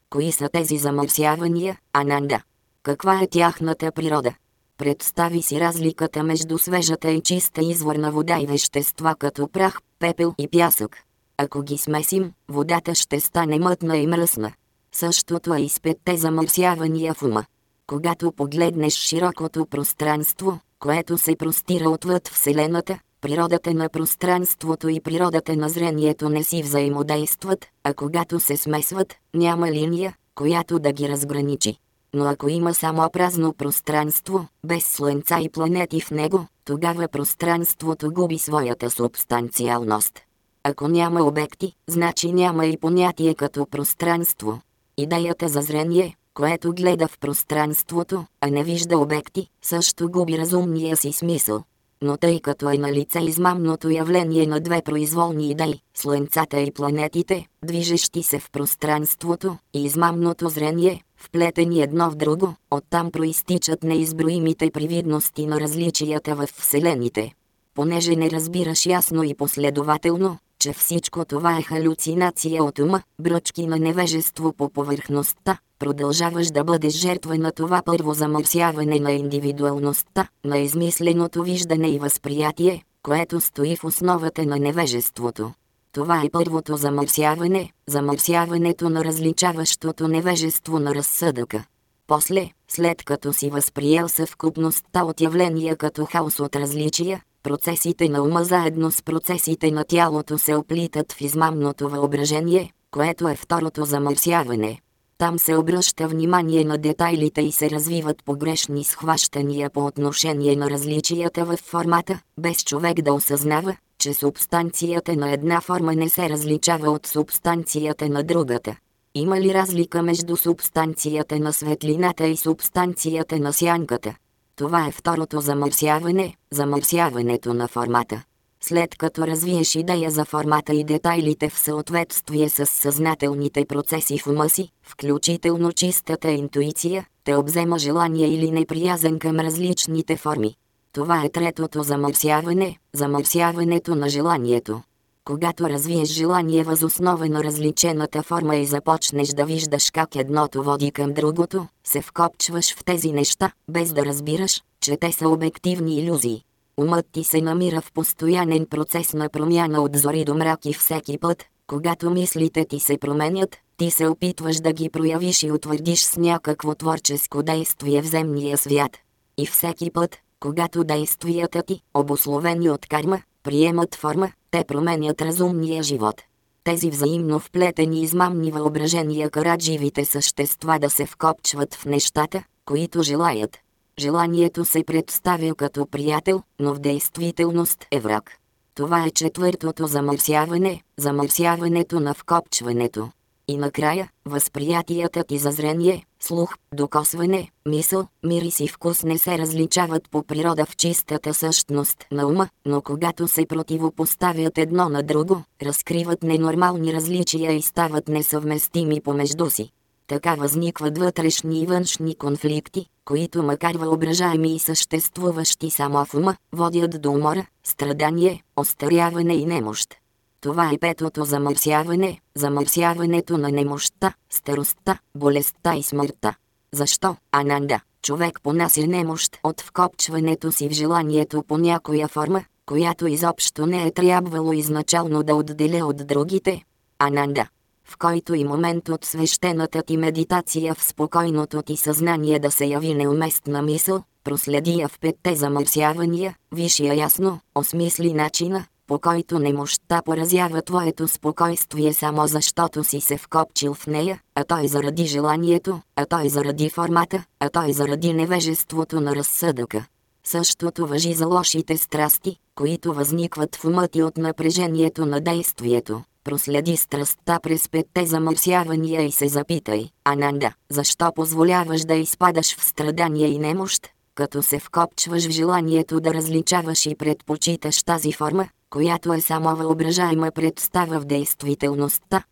Кои са тези замърсявания, Ананда? Каква е тяхната природа? Представи си разликата между свежата и чиста изворна вода и вещества като прах, пепел и пясък. Ако ги смесим, водата ще стане мътна и мръсна. Същото е и с петте замърсявания в ума. Когато погледнеш широкото пространство, което се простира отвъд Вселената, природата на пространството и природата на зрението не си взаимодействат, а когато се смесват, няма линия, която да ги разграничи. Но ако има само празно пространство, без слънца и планети в него, тогава пространството губи своята субстанциалност. Ако няма обекти, значи няма и понятие като пространство. Идеята за зрение, което гледа в пространството, а не вижда обекти, също губи разумния си смисъл. Но тъй като е на лице измамното явление на две произволни идеи, слънцата и планетите, движещи се в пространството, и измамното зрение, вплетени едно в друго, оттам проистичат неизброимите привидности на различията в Вселените. Понеже не разбираш ясно и последователно, че всичко това е халюцинация от ума, бръчки на невежество по повърхността, продължаваш да бъдеш жертва на това първо замърсяване на индивидуалността, на измисленото виждане и възприятие, което стои в основата на невежеството. Това е първото замърсяване, замърсяването на различаващото невежество на разсъдъка. После, след като си възприел съвкупността от явления като хаос от различия, процесите на ума заедно с процесите на тялото се оплитат в измамното въображение, което е второто замърсяване. Там се обръща внимание на детайлите и се развиват погрешни схващания по отношение на различията в формата, без човек да осъзнава, че субстанцията на една форма не се различава от субстанцията на другата. Има ли разлика между субстанцията на светлината и субстанцията на сянката? Това е второто замърсяване, замърсяването на формата. След като развиеш идея за формата и детайлите в съответствие с съзнателните процеси в ума си, включително чистата интуиция, те обзема желание или неприязен към различните форми. Това е третото замърсяване, замърсяването на желанието. Когато развиеш желание възоснова на различената форма и започнеш да виждаш как едното води към другото, се вкопчваш в тези неща, без да разбираш, че те са обективни иллюзии. Умът ти се намира в постоянен процес на промяна от зори до мрак и всеки път, когато мислите ти се променят, ти се опитваш да ги проявиш и утвърдиш с някакво творческо действие в земния свят. И всеки път, когато действията ти, обословени от карма, приемат форма, те променят разумния живот. Тези взаимно вплетени измамни въображения карат живите същества да се вкопчват в нещата, които желаят. Желанието се представя като приятел, но в действителност е враг. Това е четвъртото замърсяване, замърсяването на вкопчването. И накрая, възприятията ти за зрение, слух, докосване, мисъл, мирис и вкус не се различават по природа в чистата същност на ума, но когато се противопоставят едно на друго, разкриват ненормални различия и стават несъвместими помежду си. Така възникват вътрешни и външни конфликти, които макар въображаеми и съществуващи само в ума, водят до умора, страдание, остаряване и немощ. Това е петото замърсяване, замърсяването на немощта, старостта, болестта и смъртта. Защо, Ананда, човек понася немощ от вкопчването си в желанието по някоя форма, която изобщо не е трябвало изначално да отделя от другите? Ананда, в който и момент от свещената ти медитация в спокойното ти съзнание да се яви неуместна мисъл, проследи я в петте замърсявания, виж я ясно, осмисли начина, по който немощта поразява твоето спокойствие само защото си се вкопчил в нея, а той заради желанието, а той заради формата, а той заради невежеството на разсъдъка. Същото въжи за лошите страсти, които възникват в ума от напрежението на действието. Проследи страстта през петте замърсявания и се запитай, Ананда, защо позволяваш да изпадаш в страдания и немощ, като се вкопчваш в желанието да различаваш и предпочиташ тази форма, която е само въображаема представа в действителността.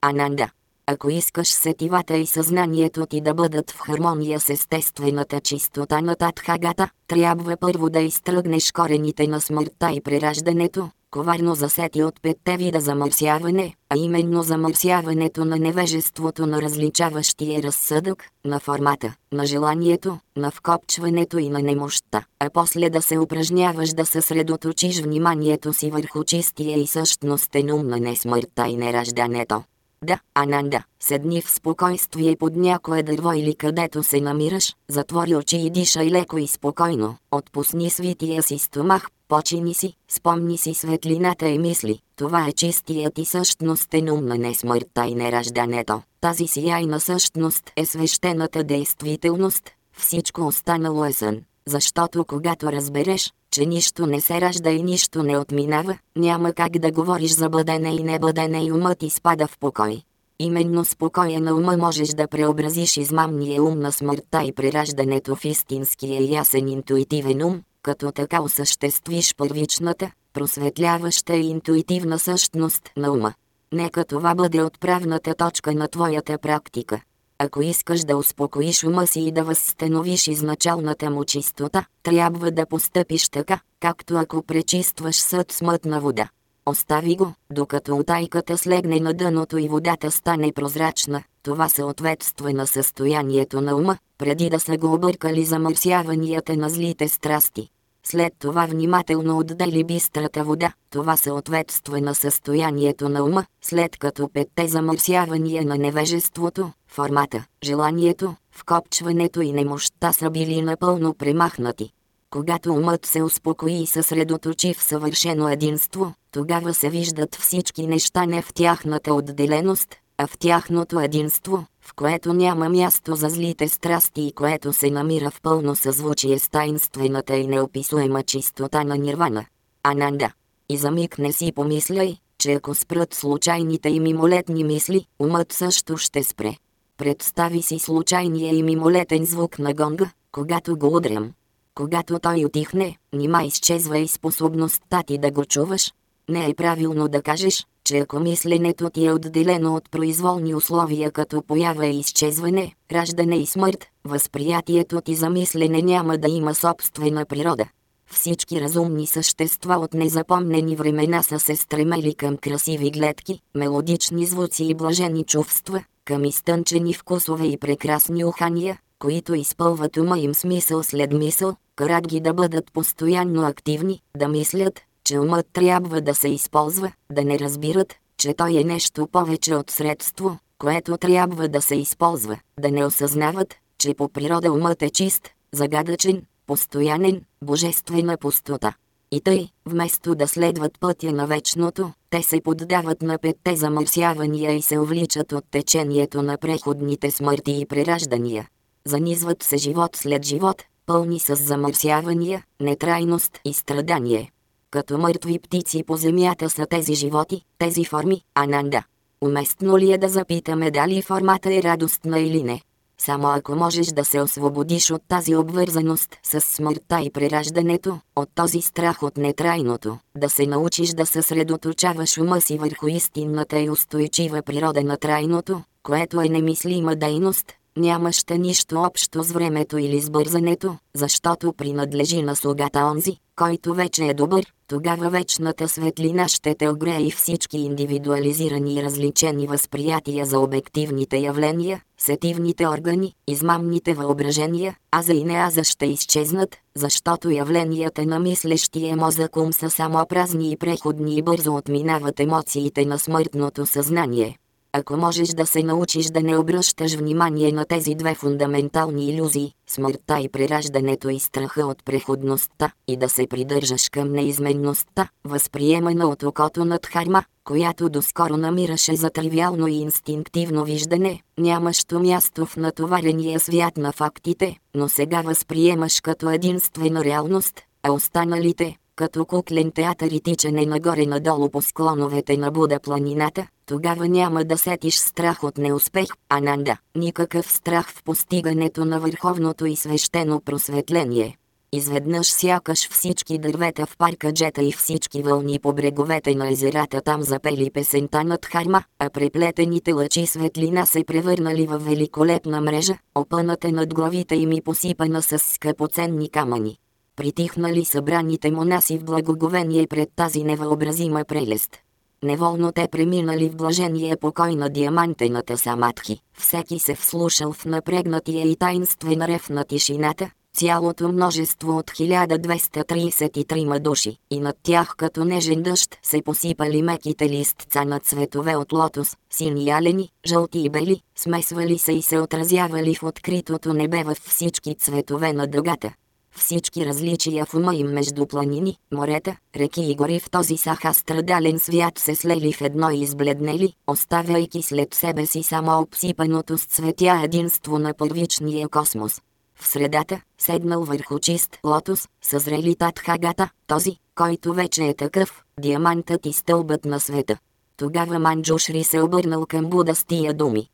Ананда, ако искаш сетивата и съзнанието ти да бъдат в хармония с естествената чистота на Татхагата, трябва първо да изтръгнеш корените на смъртта и прераждането, коварно засети от петте вида замърсяване, а именно замърсяването на невежеството на различаващия разсъдък, на формата, на желанието, на вкопчването и на немощта, а после да се упражняваш да съсредоточиш вниманието си върху чистия и същностен ум на несмъртта и нераждането. Да, Ананда, седни в спокойствие под някое дърво или където се намираш, затвори очи и дишай леко и спокойно, отпусни свития си стомах, почини си, спомни си светлината и мисли, това е чистият и същностен ум на несмъртта и нераждането. Тази сияйна същност е свещената действителност, всичко останало е сън, защото когато разбереш, че нищо не се ражда и нищо не отминава, няма как да говориш за бъдене и небъдене и умът изпада в покой. Именно спокоя на ума можеш да преобразиш измамния ум на смъртта и прераждането в истинския ясен интуитивен ум, като така осъществиш първичната, просветляваща и интуитивна същност на ума. Нека това бъде отправната точка на твоята практика. Ако искаш да успокоиш ума си и да възстановиш изначалната му чистота, трябва да постъпиш така, както ако пречистваш съд с мътна вода. Остави го, докато отайката слегне на дъното и водата стане прозрачна. Това съответства на състоянието на ума, преди да са го объркали замърсяванията на злите страсти. След това внимателно отдели бистрата вода, това съответства на състоянието на ума, след като петте замърсявания на невежеството, формата, желанието, вкопчването и немощта са били напълно премахнати. Когато умът се успокои и съсредоточи в съвършено единство, тогава се виждат всички неща не в тяхната отделеност, а в тяхното единство, в което няма място за злите страсти и което се намира в пълно съзвучие с тайнствената и неописуема чистота на нирвана. Ананда. И за миг не си помисляй, че ако спрат случайните и мимолетни мисли, умът също ще спре. Представи си случайния и мимолетен звук на гонга, когато го удрям. Когато той отихне, нима изчезва и способността ти да го чуваш. Не е правилно да кажеш, че ако мисленето ти е отделено от произволни условия като поява и изчезване, раждане и смърт, възприятието ти за мислене няма да има собствена природа. Всички разумни същества от незапомнени времена са се стремели към красиви гледки, мелодични звуци и блажени чувства, към изтънчени вкусове и прекрасни ухания, които изпълват ума им смисъл след мисъл, карат ги да бъдат постоянно активни, да мислят, че умът трябва да се използва, да не разбират, че той е нещо повече от средство, което трябва да се използва, да не осъзнават, че по природа умът е чист, загадъчен, постоянен, божествена пустота. И тъй, вместо да следват пътя на вечното, те се поддават на петте замърсявания и се увличат от течението на преходните смърти и прераждания. Занизват се живот след живот, пълни с замърсявания, нетрайност и страдание. Като мъртви птици по земята са тези животи, тези форми, Ананда. Уместно ли е да запитаме дали формата е радостна или не? Само ако можеш да се освободиш от тази обвързаност с смъртта и прераждането, от този страх от нетрайното, да се научиш да съсредоточаваш ума си върху истинната и устойчива природа на трайното, което е немислима дейност, нямаща нищо общо с времето или с бързането, защото принадлежи на слугата онзи, който вече е добър, тогава вечната светлина ще те огрее и всички индивидуализирани и различени възприятия за обективните явления, сетивните органи, измамните въображения, аза и неаза ще изчезнат, защото явленията на мислещия мозък ум са само празни и преходни и бързо отминават емоциите на смъртното съзнание. Ако можеш да се научиш да не обръщаш внимание на тези две фундаментални иллюзии, смъртта и прераждането и страха от преходността, и да се придържаш към неизменността, възприемана от окото над харма, която доскоро намираше за тривиално и инстинктивно виждане, нямащо място в натоварения свят на фактите, но сега възприемаш като единствена реалност, а останалите, като куклен театър и тичане нагоре-надолу по склоновете на Буда планината, тогава няма да сетиш страх от неуспех, Ананда, никакъв страх в постигането на върховното и свещено просветление. Изведнъж сякаш всички дървета в парка Джета и всички вълни по бреговете на езерата там запели песента над Харма, а преплетените лъчи светлина се превърнали в великолепна мрежа, опъната над главите им и посипана с скъпоценни камъни притихнали събраните монаси в благоговение пред тази невъобразима прелест. Неволно те преминали в блажение покой на диамантената самадхи. Всеки се вслушал в напрегнатия и таинствен рев на тишината, цялото множество от 1233 души, и над тях като нежен дъжд се посипали меките листца на цветове от лотос, сини алени, жълти и бели, смесвали се и се отразявали в откритото небе във всички цветове на дъгата, всички различия в ума им между планини, морета, реки и гори в този саха страдален свят се слели в едно и избледнели, оставяйки след себе си само обсипаното с цветя единство на първичния космос. В средата, седнал върху чист лотос, съзрели Татхагата, този, който вече е такъв, диамантът и стълбът на света. Тогава Манджушри се обърнал към Буда с тия думи.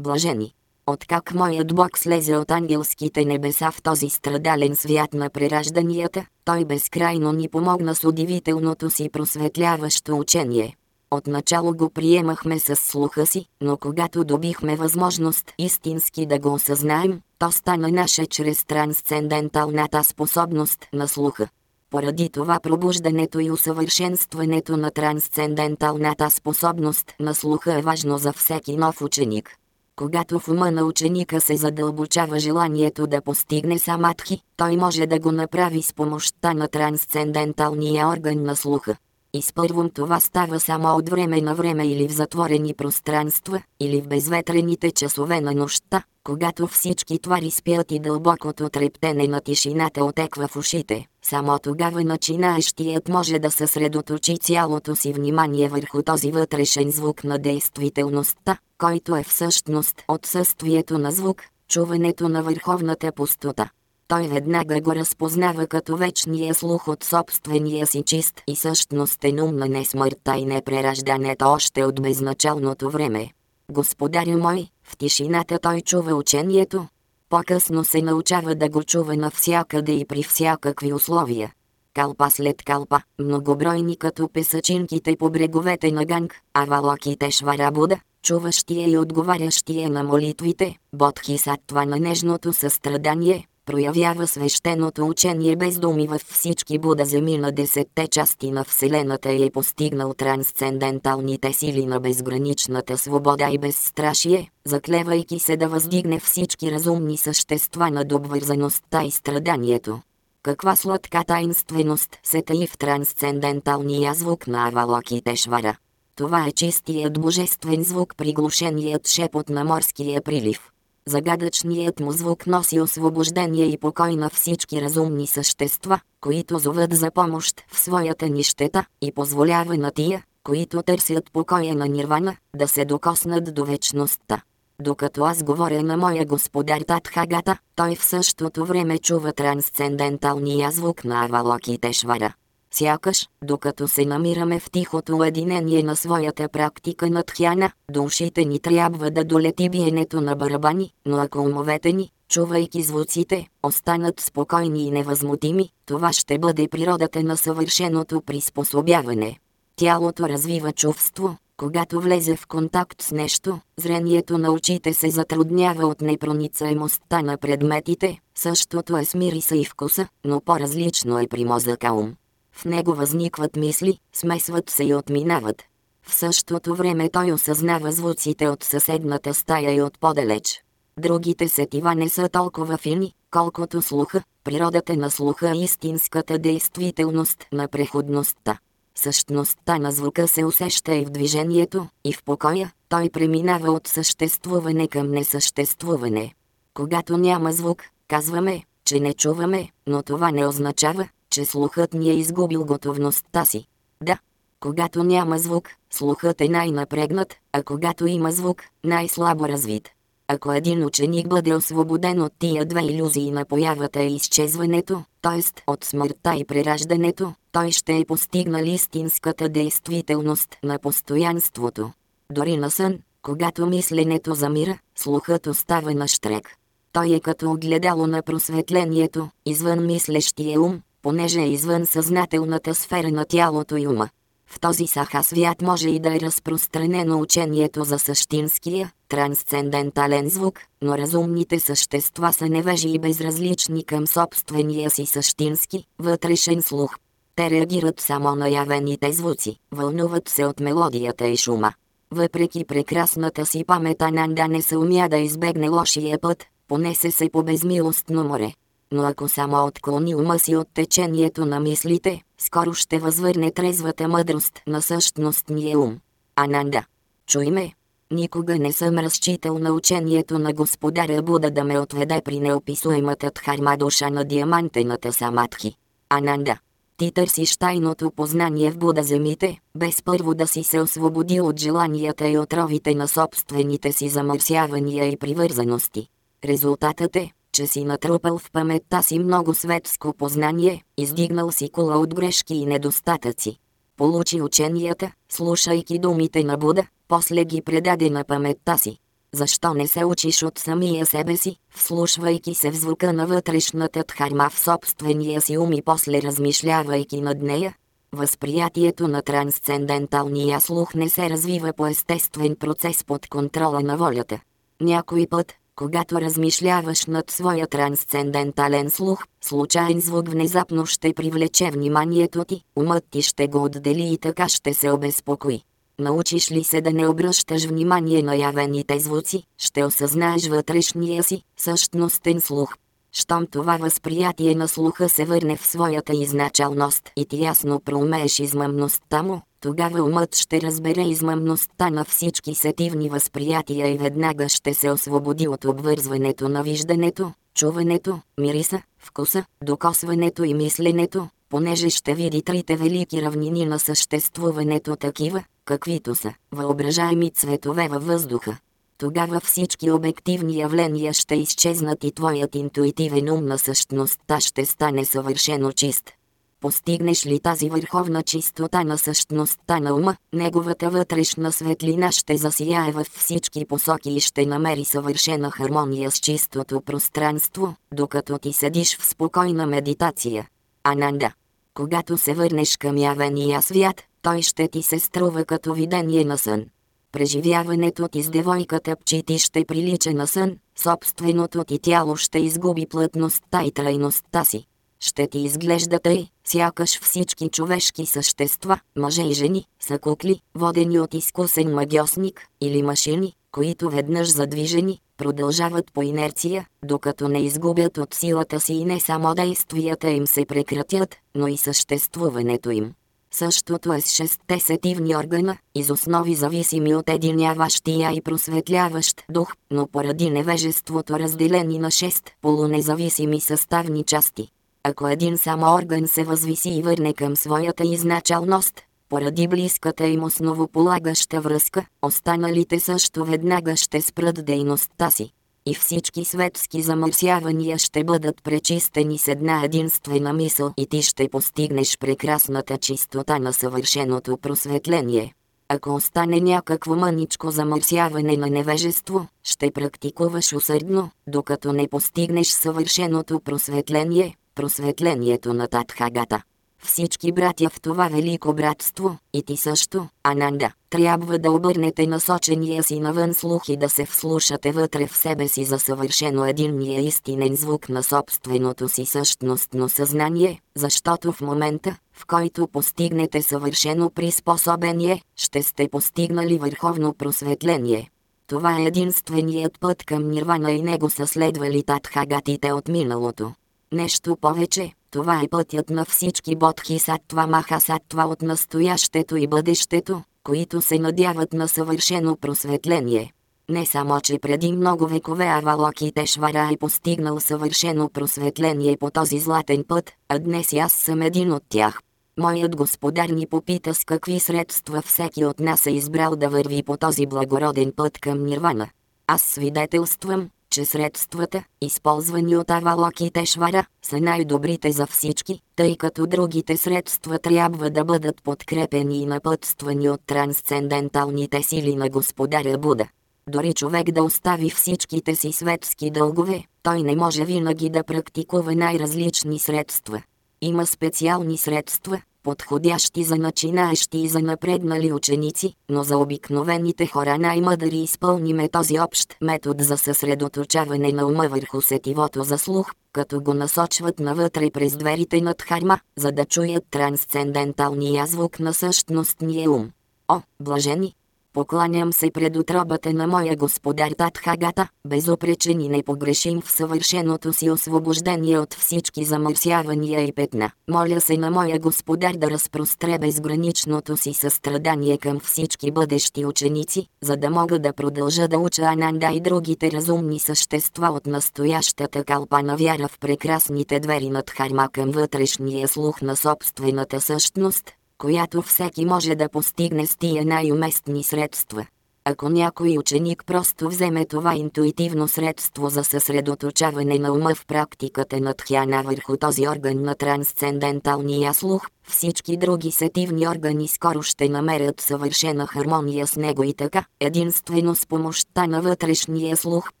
Блажени, Откак моят Бог слезе от ангелските небеса в този страдален свят на преражданията, той безкрайно ни помогна с удивителното си просветляващо учение. Отначало го приемахме с слуха си, но когато добихме възможност истински да го осъзнаем, то стана наше чрез трансценденталната способност на слуха. Поради това пробуждането и усъвършенстването на трансценденталната способност на слуха е важно за всеки нов ученик. Когато в ума на ученика се задълбочава желанието да постигне самадхи, той може да го направи с помощта на трансценденталния орган на слуха. И с първом това става само от време на време или в затворени пространства, или в безветрените часове на нощта, когато всички твари спят и дълбокото трептене на тишината отеква в ушите. Само тогава начинаещият може да съсредоточи цялото си внимание върху този вътрешен звук на действителността, който е всъщност отсъствието на звук, чуването на върховната пустота. Той веднага го разпознава като вечния слух от собствения си чист и същностен ум на несмъртта и непрераждането още от безначалното време. Господарю мой, в тишината той чува учението. По-късно се научава да го чува навсякъде и при всякакви условия. Калпа след калпа, многобройни като песачинките по бреговете на Ганг, а валоките Шварабуда, чуващия и отговарящия на молитвите, бодхисаттва на нежното състрадание, проявява свещеното учение без думи във всички Буда земи на десетте части на Вселената и е постигнал трансценденталните сили на безграничната свобода и безстрашие, заклевайки се да въздигне всички разумни същества над обвързаността и страданието. Каква сладка таинственост се таи в трансценденталния звук на Авалокитешвара. Това е чистият божествен звук приглушеният шепот на морския прилив. Загадъчният му звук носи освобождение и покой на всички разумни същества, които зоват за помощ в своята нищета и позволява на тия, които търсят покоя на нирвана, да се докоснат до вечността. Докато аз говоря на моя господар Татхагата, той в същото време чува трансценденталния звук на Авалокитешвара. Сякаш, докато се намираме в тихото уединение на своята практика на тхяна, душите ни трябва да долети биенето на барабани, но ако умовете ни, чувайки звуците, останат спокойни и невъзмутими, това ще бъде природата на съвършеното приспособяване. Тялото развива чувство, когато влезе в контакт с нещо, зрението на очите се затруднява от непроницаемостта на предметите, същото е с мириса и вкуса, но по-различно е при мозъка ум. В него възникват мисли, смесват се и отминават. В същото време той осъзнава звуците от съседната стая и от подалеч. Другите сетива не са толкова фини, колкото слуха, природата на слуха и истинската действителност на преходността. Същността на звука се усеща и в движението, и в покоя, той преминава от съществуване към несъществуване. Когато няма звук, казваме, че не чуваме, но това не означава, че слухът ни е изгубил готовността си. Да, когато няма звук, слухът е най-напрегнат, а когато има звук, най-слабо развит. Ако един ученик бъде освободен от тия две иллюзии на появата и изчезването, т.е. от смъртта и прераждането, той ще е постигнал истинската действителност на постоянството. Дори на сън, когато мисленето замира, слухът остава на штрек. Той е като огледало на просветлението, извън мислещия ум, понеже е извън съзнателната сфера на тялото и ума. В този саха свят може и да е разпространено учението за същинския, трансцендентален звук, но разумните същества са невежи и безразлични към собствения си същински, вътрешен слух. Те реагират само на явените звуци, вълнуват се от мелодията и шума. Въпреки прекрасната си памет Ананда не се умя да избегне лошия път, понесе се по безмилостно море но ако само отклони ума си от течението на мислите, скоро ще възвърне трезвата мъдрост на същностния ум. Ананда. Чуй ме. Никога не съм разчитал на учението на господаря Буда да ме отведе при неописуемата дхарма душа на диамантената самадхи. Ананда. Ти търсиш тайното познание в Буда земите, без първо да си се освободил от желанията и отровите на собствените си замърсявания и привързаности. Резултатът е, че си натрупал в паметта си много светско познание, издигнал си кола от грешки и недостатъци. Получи ученията, слушайки думите на Буда, после ги предаде на паметта си. Защо не се учиш от самия себе си, вслушвайки се в звука на вътрешната дхарма в собствения си ум и после размишлявайки над нея? Възприятието на трансценденталния слух не се развива по естествен процес под контрола на волята. Някой път, когато размишляваш над своя трансцендентален слух, случайен звук внезапно ще привлече вниманието ти, умът ти ще го отдели и така ще се обезпокои. Научиш ли се да не обръщаш внимание на явените звуци, ще осъзнаеш вътрешния си, същностен слух. Щом това възприятие на слуха се върне в своята изначалност и ти ясно проумееш измъмността му, тогава умът ще разбере измъмността на всички сетивни възприятия и веднага ще се освободи от обвързването на виждането, чуването, мириса, вкуса, докосването и мисленето, понеже ще види трите велики равнини на съществуването такива, каквито са въображаеми цветове във въздуха. Тогава всички обективни явления ще изчезнат и твоят интуитивен ум на същността ще стане съвършено чист. Постигнеш ли тази върховна чистота на същността на ума, неговата вътрешна светлина ще засияе във всички посоки и ще намери съвършена хармония с чистото пространство, докато ти седиш в спокойна медитация. Ананда. Когато се върнеш към явения свят, той ще ти се струва като видение на сън. Преживяването ти с девойката пчити ще прилича на сън, собственото ти тяло ще изгуби плътността и трайността си. Ще ти изглежда тъй, сякаш всички човешки същества, мъже и жени, са кукли, водени от изкусен магиосник, или машини, които веднъж задвижени, продължават по инерция, докато не изгубят от силата си и не само действията им се прекратят, но и съществуването им. Същото е с шестте сетивни органа, из основи зависими от единяващия и просветляващ дух, но поради невежеството разделени на шест полунезависими съставни части. Ако един само орган се възвиси и върне към своята изначалност, поради близката им основополагаща връзка, останалите също веднага ще спрат дейността си. И всички светски замърсявания ще бъдат пречистени с една единствена мисъл и ти ще постигнеш прекрасната чистота на съвършеното просветление. Ако остане някакво мъничко замърсяване на невежество, ще практикуваш усърдно, докато не постигнеш съвършеното просветление, просветлението на Татхагата. Всички братя в това велико братство, и ти също, Ананда, трябва да обърнете насочения си навън слух и да се вслушате вътре в себе си за съвършено единния истинен звук на собственото си същностно съзнание, защото в момента, в който постигнете съвършено приспособение, ще сте постигнали върховно просветление. Това е единственият път към нирвана и него са следвали татхагатите от миналото. Нещо повече, това е пътят на всички бодхисаттва махасаттва от настоящето и бъдещето, които се надяват на съвършено просветление. Не само, че преди много векове Авалоки Тешвара е постигнал съвършено просветление по този златен път, а днес аз съм един от тях. Моят господар ни попита с какви средства всеки от нас е избрал да върви по този благороден път към Нирвана. Аз свидетелствам, че средствата, използвани от Авалоки Тешвара, са най-добрите за всички, тъй като другите средства трябва да бъдат подкрепени и напътствани от трансценденталните сили на господаря Буда. Дори човек да остави всичките си светски дългове, той не може винаги да практикува най-различни средства. Има специални средства, подходящи за начинаещи и за напреднали ученици, но за обикновените хора най-мъдъри изпълниме този общ метод за съсредоточаване на ума върху сетивото за слух, като го насочват навътре през дверите над харма, за да чуят трансценденталния звук на същностния ум. О, блажени, Покланям се пред отробата на моя господар Татхагата, безопречен и непогрешим в съвършеното си освобождение от всички замърсявания и петна. Моля се на моя господар да разпростре безграничното си състрадание към всички бъдещи ученици, за да мога да продължа да уча Ананда и другите разумни същества от настоящата калпана вяра в прекрасните двери над харма към вътрешния слух на собствената същност, която всеки може да постигне с тия най-уместни средства. Ако някой ученик просто вземе това интуитивно средство за съсредоточаване на ума в практиката на тхяна върху този орган на трансценденталния слух, всички други сетивни органи скоро ще намерят съвършена хармония с него и така, единствено с помощта на вътрешния слух,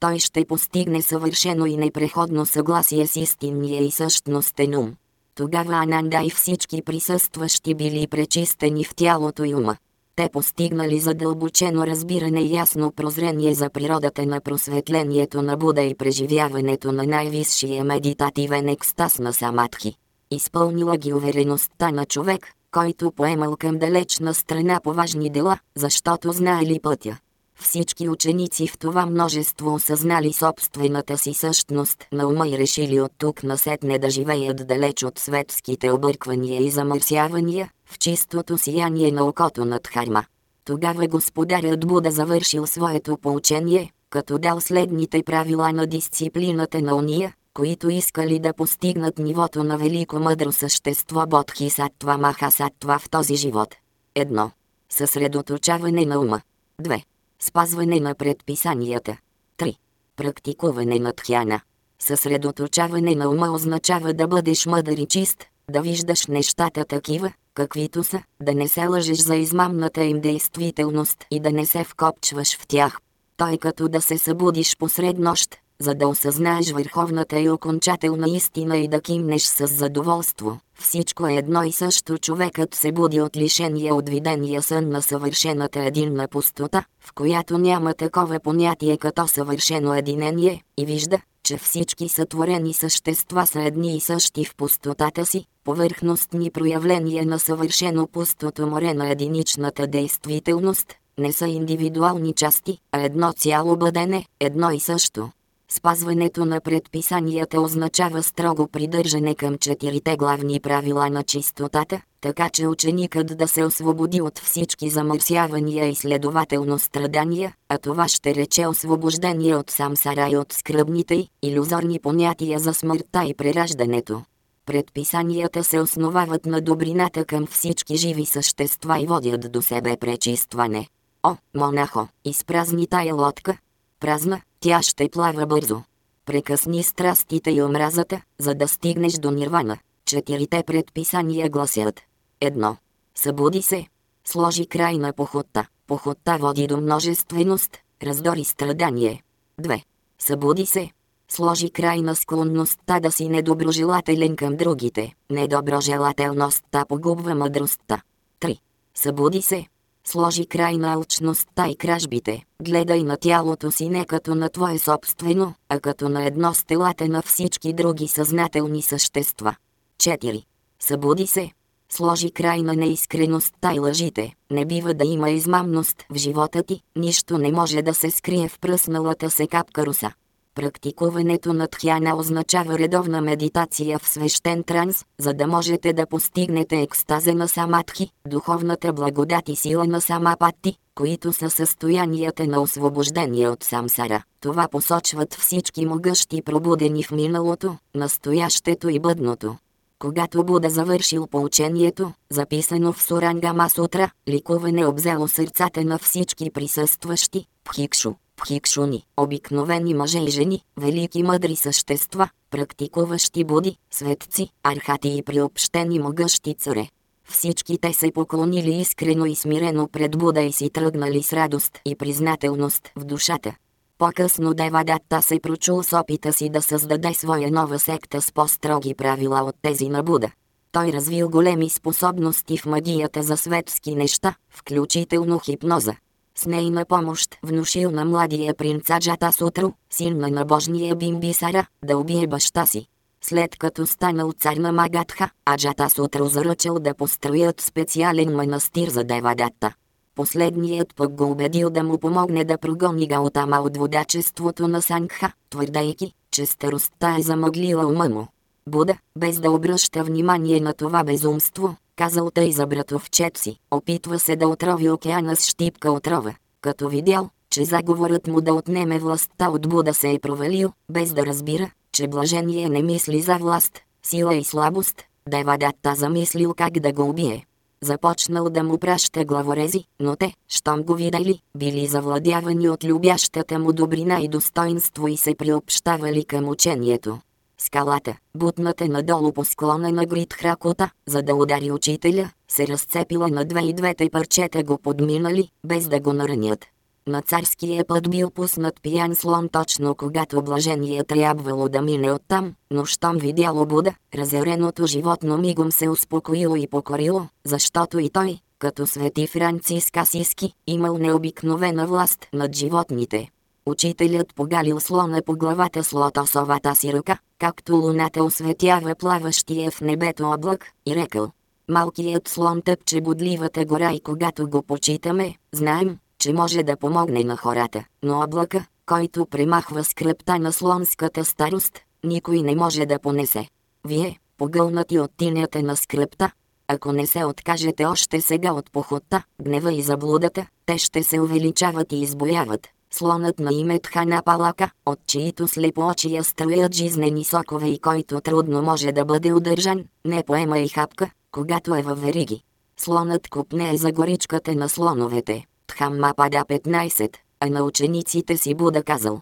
той ще постигне съвършено и непреходно съгласие с истинния и същностен ум. Тогава Ананда и всички присъстващи били пречистени в тялото и ума. Те постигнали задълбочено разбиране и ясно прозрение за природата на просветлението на Буда и преживяването на най-висшия медитативен екстаз на Самадхи. Изпълнила ги увереността на човек, който поемал към далечна страна по важни дела, защото знаели пътя. Всички ученици в това множество осъзнали собствената си същност на ума и решили от тук насетне да живеят далеч от светските обърквания и замърсявания, в чистото сияние на окото над Харма. Тогава господарят Буда завършил своето поучение, като дал следните правила на дисциплината на уния, които искали да постигнат нивото на велико мъдро същество Бодхисаттва Махасаттва в този живот. 1. Съсредоточаване на ума. 2. Спазване на предписанията. 3. Практикуване на тхяна. Съсредоточаване на ума означава да бъдеш мъдър и чист, да виждаш нещата такива, каквито са, да не се лъжеш за измамната им действителност и да не се вкопчваш в тях. Той като да се събудиш посред нощ, за да осъзнаеш върховната и окончателна истина и да кимнеш с задоволство. Всичко е едно и също човекът се буди от лишения от видения сън на съвършената единна пустота, в която няма такова понятие като съвършено единение, и вижда, че всички сътворени същества са едни и същи в пустотата си, повърхностни проявления на съвършено пустото море на единичната действителност, не са индивидуални части, а едно цяло бъдене, едно и също. Спазването на предписанията означава строго придържане към четирите главни правила на чистотата, така че ученикът да се освободи от всички замърсявания и следователно страдания, а това ще рече освобождение от самсара и от скръбните иллюзорни понятия за смъртта и прераждането. Предписанията се основават на добрината към всички живи същества и водят до себе пречистване. О, монахо, изпразни тая лодка, празна, тя ще плава бързо. Прекъсни страстите и омразата, за да стигнеш до нирвана. Четирите предписания гласят. Едно. Събуди се. Сложи край на походта. Походта води до множественост, раздори страдание. 2. Събуди се. Сложи край на склонността да си недоброжелателен към другите. Недоброжелателността погубва мъдростта. 3. Събуди се сложи край на алчността и кражбите. Гледай на тялото си не като на твое собствено, а като на едно с телата на всички други съзнателни същества. 4. Събуди се. Сложи край на неискреността и лъжите. Не бива да има измамност в живота ти, нищо не може да се скрие в пръсналата се капка руса. Практикуването на тхяна означава редовна медитация в свещен транс, за да можете да постигнете екстаза на самадхи, духовната благодат и сила на самапати, които са състоянията на освобождение от самсара. Това посочват всички могъщи пробудени в миналото, настоящето и бъдното. Когато Буда завършил поучението, записано в Сурангама Сутра, ликуване обзело сърцата на всички присъстващи, Пхикшу, Пхикшуни, обикновени мъже и жени, велики мъдри същества, практикуващи буди, светци, архати и приобщени могъщи царе. Всички те се поклонили искрено и смирено пред Буда и си тръгнали с радост и признателност в душата. По-късно Девадатта се прочул с опита си да създаде своя нова секта с по-строги правила от тези на Буда. Той развил големи способности в магията за светски неща, включително хипноза. С нейна помощ внушил на младия принц Аджата Сутру, син на набожния Бимбисара, да убие баща си. След като станал цар на Магатха, Аджата Сутру заръчал да построят специален манастир за Девадатта. Последният пък го убедил да му помогне да прогони Гаутама от водачеството на Сангха, твърдейки, че старостта е замъглила ума му. Буда, без да обръща внимание на това безумство, казал тъй за братовчет си, опитва се да отрови океана с щипка отрова. Като видял, че заговорът му да отнеме властта от Буда се е провалил, без да разбира, че блажение не мисли за власт, сила и слабост, Девадатта замислил как да го убие. Започнал да му праща главорези, но те, щом го видели, били завладявани от любящата му добрина и достоинство и се приобщавали към учението. Скалата, бутната надолу по склона на Гритхракота, за да удари учителя, се разцепила на две и двете парчета го подминали, без да го наранят. На царския път бил пуснат пиян слон точно когато блажение трябвало да мине оттам, но щом видяло Буда, разяреното животно мигом се успокоило и покорило, защото и той, като свети Франциск Асиски, имал необикновена власт над животните. Учителят погалил слона по главата с лотосовата си ръка, както луната осветява плаващия в небето облак, и рекал. Малкият слон тъпче бодливата гора и когато го почитаме, знаем, че може да помогне на хората, но облака, който премахва скръпта на слонската старост, никой не може да понесе. Вие, погълнати от тинята на скръпта, ако не се откажете още сега от походта, гнева и заблудата, те ще се увеличават и избояват. Слонът на име Тхана Палака, от чието слепоочия строят жизнени сокове и който трудно може да бъде удържан, не поема и хапка, когато е във вериги. Слонът купне е за горичката на слоновете. Тхамма пада 15, а на учениците си Буда казал.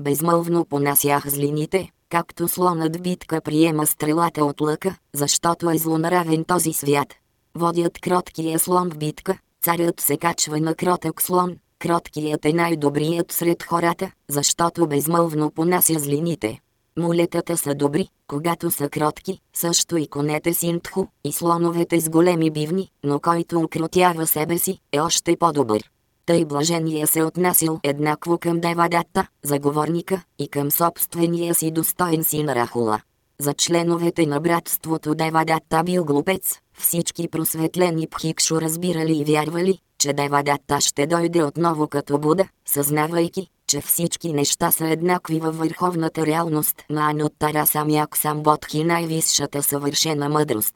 Безмълвно понасях злините, както слонът битка приема стрелата от лъка, защото е злонаравен този свят. Водят кроткия слон в битка, царят се качва на кротък слон, кроткият е най-добрият сред хората, защото безмълвно понася злините. Мулетата са добри, когато са кротки, също и конете синтху, и слоновете с големи бивни, но който укротява себе си, е още по-добър. Тъй блажения се отнасил еднакво към Девадата, заговорника, и към собствения си достоен син Рахула. За членовете на братството Девадата бил глупец, всички просветлени Пхикшо разбирали и вярвали, че Девадата ще дойде отново като Буда, съзнавайки, че всички неща са еднакви във върховната реалност на Ануттара Самяк Самботхи най-висшата съвършена мъдрост.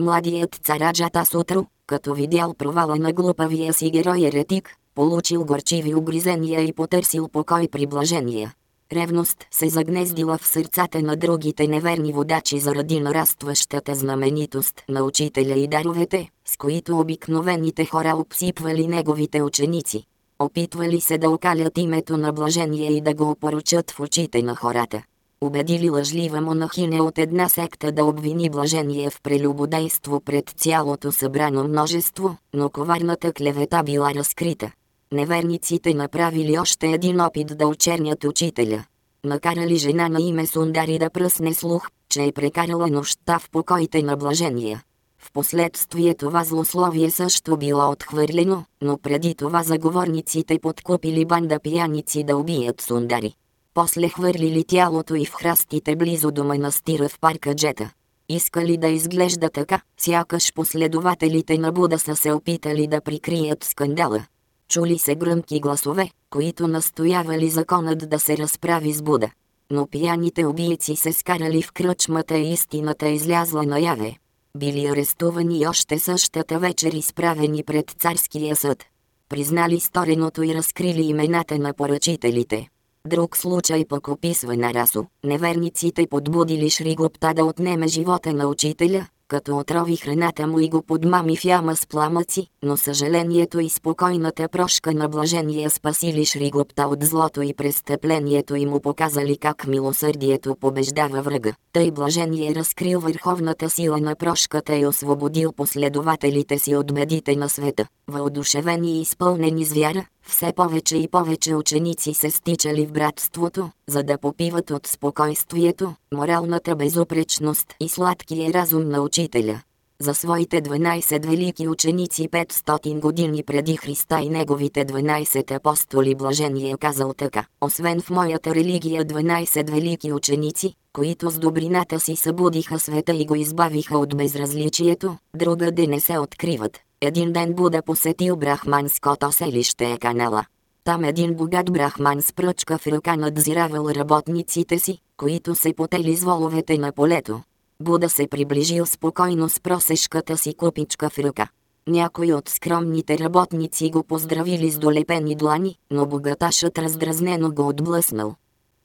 Младият цараджата Сутру, като видял провала на глупавия си герой еретик, получил горчиви огризения и потърсил покой при блажения. Ревност се загнездила в сърцата на другите неверни водачи заради нарастващата знаменитост на учителя и даровете, с които обикновените хора обсипвали неговите ученици. Опитвали се да окалят името на блажение и да го опоручат в очите на хората. Убедили лъжлива монахиня от една секта да обвини блажение в прелюбодейство пред цялото събрано множество, но коварната клевета била разкрита. Неверниците направили още един опит да очернят учителя. Накарали жена на име Сундари да пръсне слух, че е прекарала нощта в покоите на блажения. Впоследствие това злословие също било отхвърлено, но преди това заговорниците подкупили банда пияници да убият Сундари. После хвърлили тялото и в храстите близо до манастира в парка Джета. Искали да изглежда така, сякаш последователите на Буда са се опитали да прикрият скандала. Чули се гръмки гласове, които настоявали законът да се разправи с Буда. но пияните убийци се скарали в кръчмата и истината излязла наяве. Били арестувани още същата вечер изправени пред царския съд. Признали стореното и разкрили имената на поръчителите. Друг случай пък описва Нарасо. Неверниците подбудили Шригопта да отнеме живота на учителя, като отрови храната му и го подмами в яма с пламъци, но съжалението и спокойната прошка на блажения спасили Шригопта от злото и престъплението и му показали как милосърдието побеждава врага. Тъй блажение разкрил върховната сила на прошката и освободил последователите си от бедите на света. Въодушевени и изпълнени с вяра, все повече и повече ученици се стичали в братството, за да попиват от спокойствието, моралната безупречност и сладкия разум на учителя. За своите 12 велики ученици 500 години преди Христа и неговите 12 апостоли блажение е казал така. Освен в моята религия 12 велики ученици, които с добрината си събудиха света и го избавиха от безразличието, друга да не се откриват. Един ден Буда посетил брахманското селище е канала. Там един богат брахман с пръчка в ръка надзиравал работниците си, които се потели с воловете на полето. Буда се приближил спокойно с просешката си купичка в ръка. Някои от скромните работници го поздравили с долепени длани, но богаташът раздразнено го отблъснал.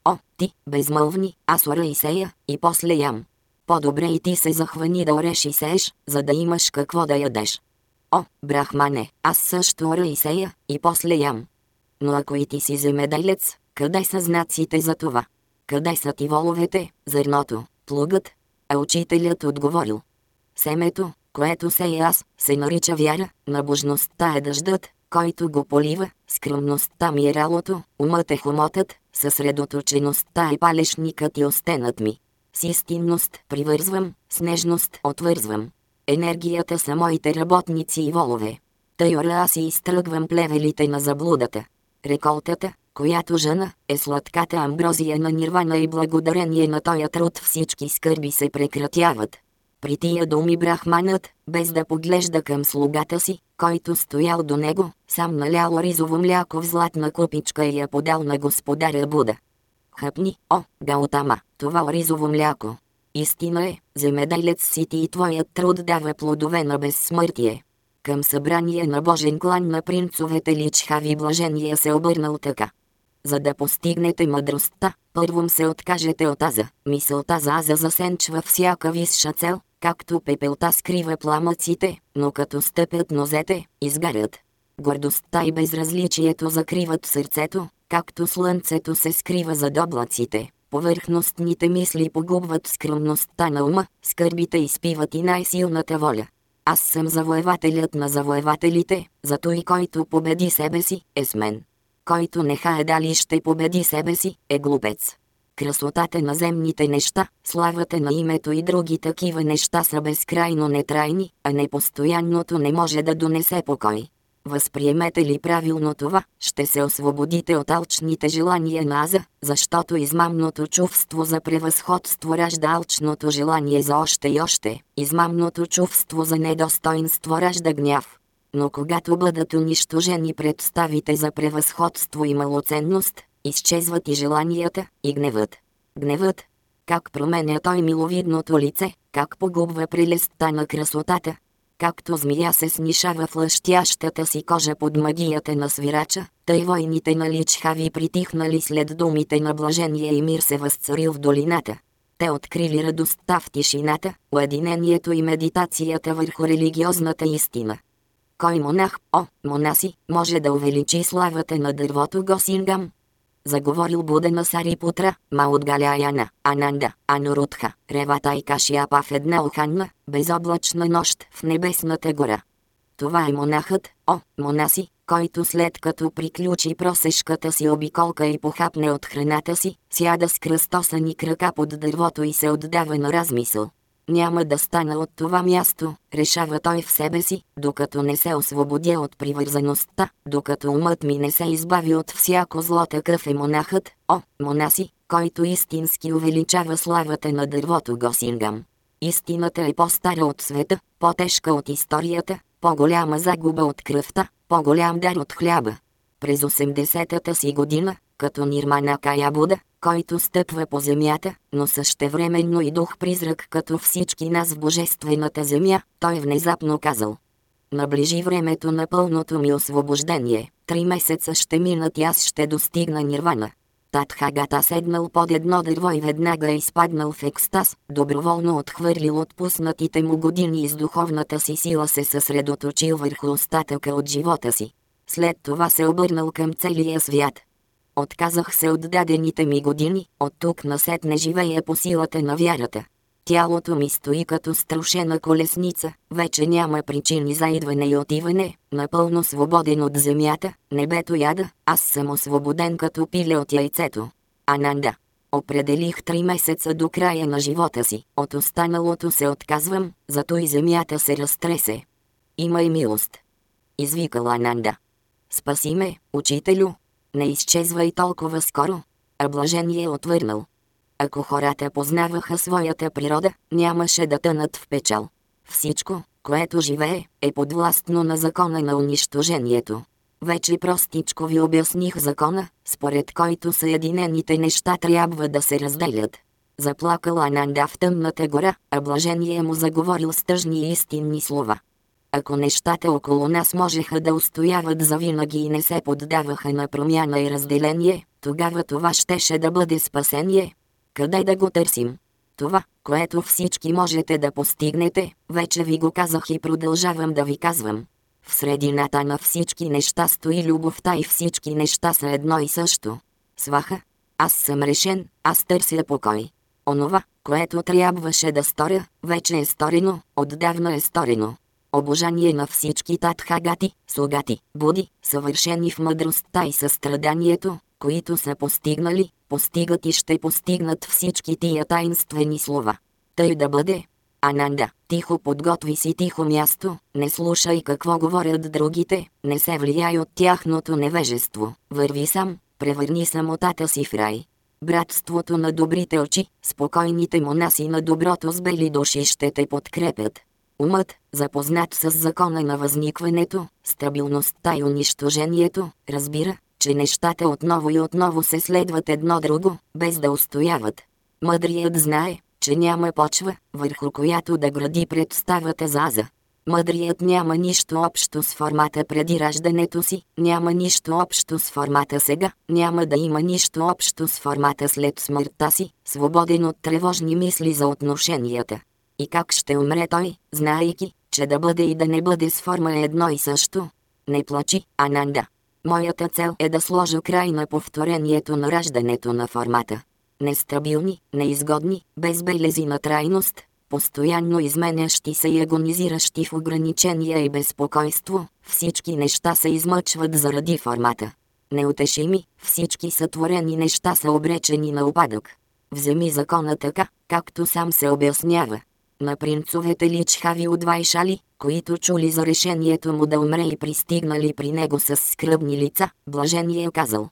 О, ти, безмълвни, аз ора и сея, и после ям. По-добре и ти се захвани да ореш и сееш, за да имаш какво да ядеш. О, брахмане, аз също ора и сея, и после ям. Но ако и ти си земеделец, къде са знаците за това? Къде са ти воловете, зърното, плугът? А учителят отговорил. Семето, което сея аз, се нарича вяра, набожността е дъждът, който го полива, скромността ми е ралото, умът е хомотът, съсредоточеността е палешникът и остенът ми. С истинност привързвам, с нежност отвързвам. Енергията са моите работници и волове. Тъй аз и изтръгвам плевелите на заблудата. Реколтата, която жена, е сладката амброзия на нирвана и благодарение на тоя труд всички скърби се прекратяват. При тия думи брахманът, без да поглежда към слугата си, който стоял до него, сам налял ризово мляко в златна купичка и я подал на господаря Буда. Хъпни, о, Гаутама, това ризово мляко. Истина е, земеделец си ти и твоят труд дава плодове на безсмъртие. Към събрание на Божен клан на принцовете личхави блажения се обърнал така. За да постигнете мъдростта, първом се откажете от аза. Мисълта за аза засенчва всяка висша цел, както пепелта скрива пламъците, но като стъпят нозете, изгарят. Гордостта и безразличието закриват сърцето, както слънцето се скрива зад облаците. Повърхностните мисли погубват скромността на ума, скърбите изпиват и най-силната воля. Аз съм завоевателят на завоевателите, зато и който победи себе си, е с мен. Който не хае дали ще победи себе си, е глупец. Красотата на земните неща, славата на името и други такива неща са безкрайно нетрайни, а непостоянното не може да донесе покой. Възприемете ли правилно това, ще се освободите от алчните желания на аза, защото измамното чувство за превъзходство ражда алчното желание за още и още, измамното чувство за недостойнство ражда гняв. Но когато бъдат унищожени представите за превъзходство и малоценност, изчезват и желанията, и гневът. Гневът. Как променя той миловидното лице, как погубва прелестта на красотата, Както змия се снишава в лъщящата си кожа под магията на свирача, тъй войните на Личхави притихнали след думите на блажение и мир се възцарил в долината. Те открили радостта в тишината, уединението и медитацията върху религиозната истина. Кой монах, о, монаси, може да увеличи славата на дървото Госингам? заговорил Будена Сарипутра, Маудгаляяна, Ананда, Анурутха, Ревата и Кашиапа в една оханна, безоблачна нощ в небесната гора. Това е монахът, о, монаси, който след като приключи просешката си обиколка и похапне от храната си, сяда с кръстосани крака под дървото и се отдава на размисъл. Няма да стана от това място, решава той в себе си, докато не се освободя от привързаността, докато умът ми не се избави от всяко зло такъв е монахът, о, монаси, който истински увеличава славата на дървото Госингам. Истината е по-стара от света, по-тежка от историята, по-голяма загуба от кръвта, по-голям дар от хляба. През 80-та си година, като Нирмана Кая Буда, който стъпва по земята, но същевременно и дух призрак като всички нас в божествената земя, той внезапно казал. Наближи времето на пълното ми освобождение, три месеца ще минат и аз ще достигна нирвана. Татхагата седнал под едно дърво и веднага е изпаднал в екстаз, доброволно отхвърлил отпуснатите му години и с духовната си сила се съсредоточил върху остатъка от живота си. След това се обърнал към целия свят. Отказах се от дадените ми години, от тук насетне живея по силата на вярата. Тялото ми стои като струшена колесница, вече няма причини за идване и отиване, напълно свободен от земята, небето яда, аз съм освободен като пиле от яйцето. Ананда. Определих три месеца до края на живота си, от останалото се отказвам, зато и земята се разтресе. Имай милост. Извикала Ананда. Спаси ме, учителю. Не изчезвай толкова скоро. А блажение отвърнал. Ако хората познаваха своята природа, нямаше да тънат в печал. Всичко, което живее, е подвластно на закона на унищожението. Вече простичко ви обясних закона, според който съединените неща трябва да се разделят. Заплакал Ананда в тъмната гора, а блажение му заговорил с тъжни и истинни слова. Ако нещата около нас можеха да устояват завинаги и не се поддаваха на промяна и разделение, тогава това щеше да бъде спасение, къде да го търсим? Това, което всички можете да постигнете, вече ви го казах и продължавам да ви казвам. В средината на всички неща стои любовта и всички неща са едно и също. Сваха, аз съм решен, аз търся покой. Онова, което трябваше да сторя, вече е сторено, отдавна е сторено. Обожание на всички татхагати, слугати, буди, съвършени в мъдростта и състраданието, които са постигнали, постигат и ще постигнат всички тия таинствени слова. Тъй да бъде. Ананда, тихо подготви си тихо място, не слушай какво говорят другите, не се влияй от тяхното невежество, върви сам, превърни самотата си в рай. Братството на добрите очи, спокойните монаси на доброто с бели души ще те подкрепят. Умът, запознат с закона на възникването, стабилността и унищожението, разбира, че нещата отново и отново се следват едно друго, без да устояват. Мъдрият знае, че няма почва, върху която да гради представата за Аза. Мъдрият няма нищо общо с формата преди раждането си, няма нищо общо с формата сега, няма да има нищо общо с формата след смъртта си, свободен от тревожни мисли за отношенията. И как ще умре той, знаейки, че да бъде и да не бъде с форма е едно и също? Не плачи, Ананда. Моята цел е да сложа край на повторението на раждането на формата. Нестабилни, неизгодни, без белези на трайност, постоянно изменящи се и агонизиращи в ограничения и безпокойство, всички неща се измъчват заради формата. Неутешими, всички сътворени неща са обречени на опадък. Вземи закона така, както сам се обяснява на принцовете личхави от Вайшали, които чули за решението му да умре и пристигнали при него с скръбни лица, блажение е казал.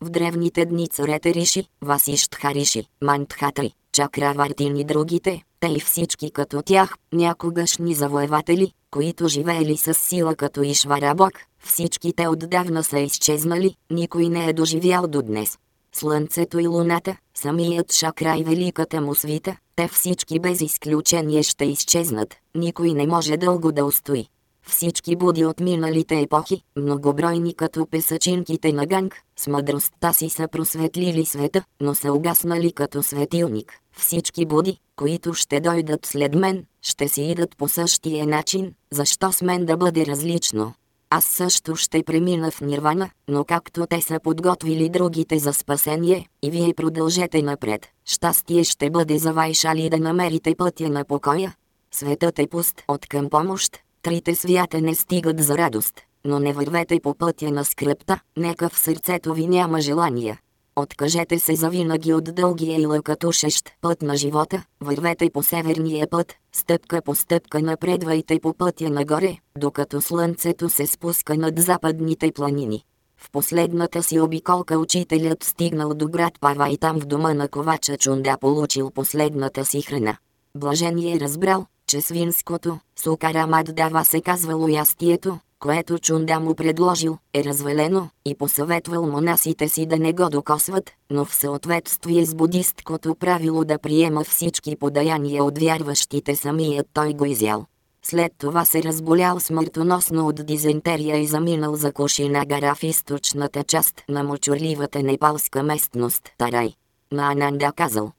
В древните дни царете Риши, Васиштхариши, Мантхатри, Чакравартин и другите, те и всички като тях, някогашни завоеватели, които живеели с сила като Ишвара Бог, всички те отдавна са изчезнали, никой не е доживял до днес. Слънцето и луната, самият шакра и великата му свита, те всички без изключение ще изчезнат, никой не може дълго да устои. Всички буди от миналите епохи, многобройни като песачинките на Ганг, с мъдростта си са просветлили света, но са угаснали като светилник. Всички буди, които ще дойдат след мен, ще си идат по същия начин, защо с мен да бъде различно. Аз също ще премина в Нирвана, но както те са подготвили другите за спасение, и вие продължете напред. Щастие ще бъде за Вайшали да намерите пътя на покоя. Светът е пуст от към помощ, трите свята не стигат за радост, но не вървете по пътя на скръпта, нека в сърцето ви няма желания. Откажете се завинаги от дългия и лъкатушещ път на живота, вървете по северния път, стъпка по стъпка напредвайте по пътя нагоре, докато слънцето се спуска над западните планини. В последната си обиколка учителят стигнал до град Пава и там в дома на ковача Чунда получил последната си храна. Блажение разбрал, че свинското, сукарамат дава се казвало ястието, което Чунда му предложил, е развалено и посъветвал монасите си да не го докосват, но в съответствие с будисткото правило да приема всички подаяния от вярващите самият той го изял. След това се разболял смъртоносно от дизентерия и заминал за Кошина гара в източната част на мочурливата непалска местност Тарай. На Ананда казал.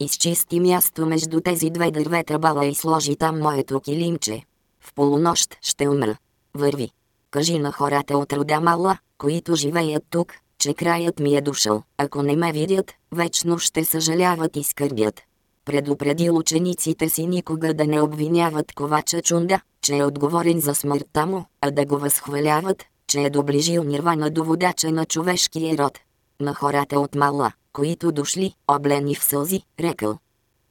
Изчисти място между тези две дървета бала и сложи там моето килимче. В полунощ ще умра. Върви. Кажи на хората от рода Мала, които живеят тук, че краят ми е дошъл. Ако не ме видят, вечно ще съжаляват и скърбят. Предупредил учениците си никога да не обвиняват ковача Чунда, че е отговорен за смъртта му, а да го възхваляват, че е доближил нирвана до водача на човешкия род. На хората от Мала, които дошли, облени в сълзи, рекал.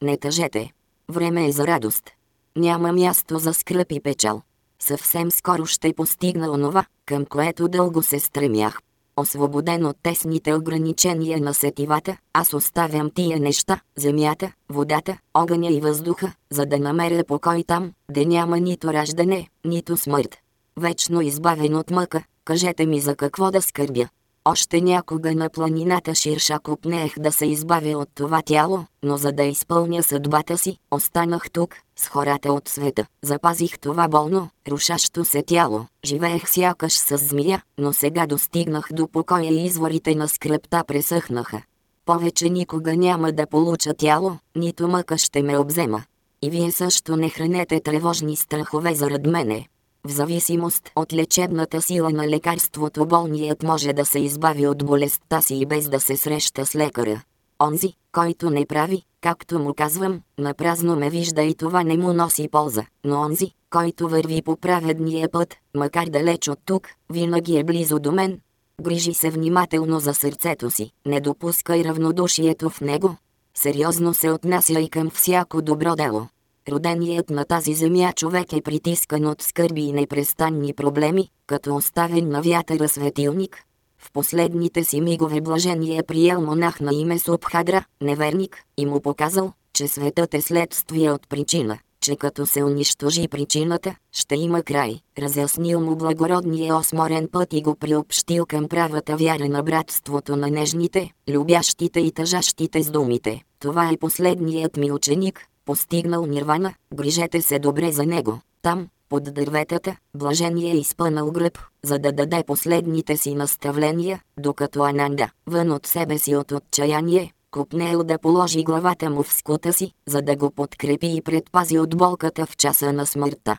Не тъжете. Време е за радост. Няма място за скръп и печал. Съвсем скоро ще постигна онова, към което дълго се стремях. Освободен от тесните ограничения на сетивата, аз оставям тия неща, земята, водата, огъня и въздуха, за да намеря покой там, де няма нито раждане, нито смърт. Вечно избавен от мъка, кажете ми за какво да скърбя. Още някога на планината Ширша купнех да се избавя от това тяло, но за да изпълня съдбата си, останах тук, с хората от света. Запазих това болно, рушащо се тяло. Живеех сякаш с змия, но сега достигнах до покоя и изворите на скръпта пресъхнаха. Повече никога няма да получа тяло, нито мъка ще ме обзема. И вие също не хранете тревожни страхове зарад мене. В зависимост от лечебната сила на лекарството болният може да се избави от болестта си и без да се среща с лекаря. Онзи, който не прави, както му казвам, напразно ме вижда и това не му носи полза, но онзи, който върви по праведния път, макар далеч от тук, винаги е близо до мен. Грижи се внимателно за сърцето си, не допускай равнодушието в него. Сериозно се отнася и към всяко добро дело. Роденият на тази земя човек е притискан от скърби и непрестанни проблеми, като оставен на вятъра светилник. В последните си мигове блажение е приел монах на име Субхадра, неверник, и му показал, че светът е следствие от причина, че като се унищожи причината, ще има край. Разяснил му благородния осморен път и го приобщил към правата вяра на братството на нежните, любящите и тъжащите с думите. Това е последният ми ученик, постигнал нирвана, грижете се добре за него. Там, под дърветата, блажение е изпънал гръб, за да даде последните си наставления, докато Ананда, вън от себе си от отчаяние, купнел да положи главата му в скута си, за да го подкрепи и предпази от болката в часа на смъртта.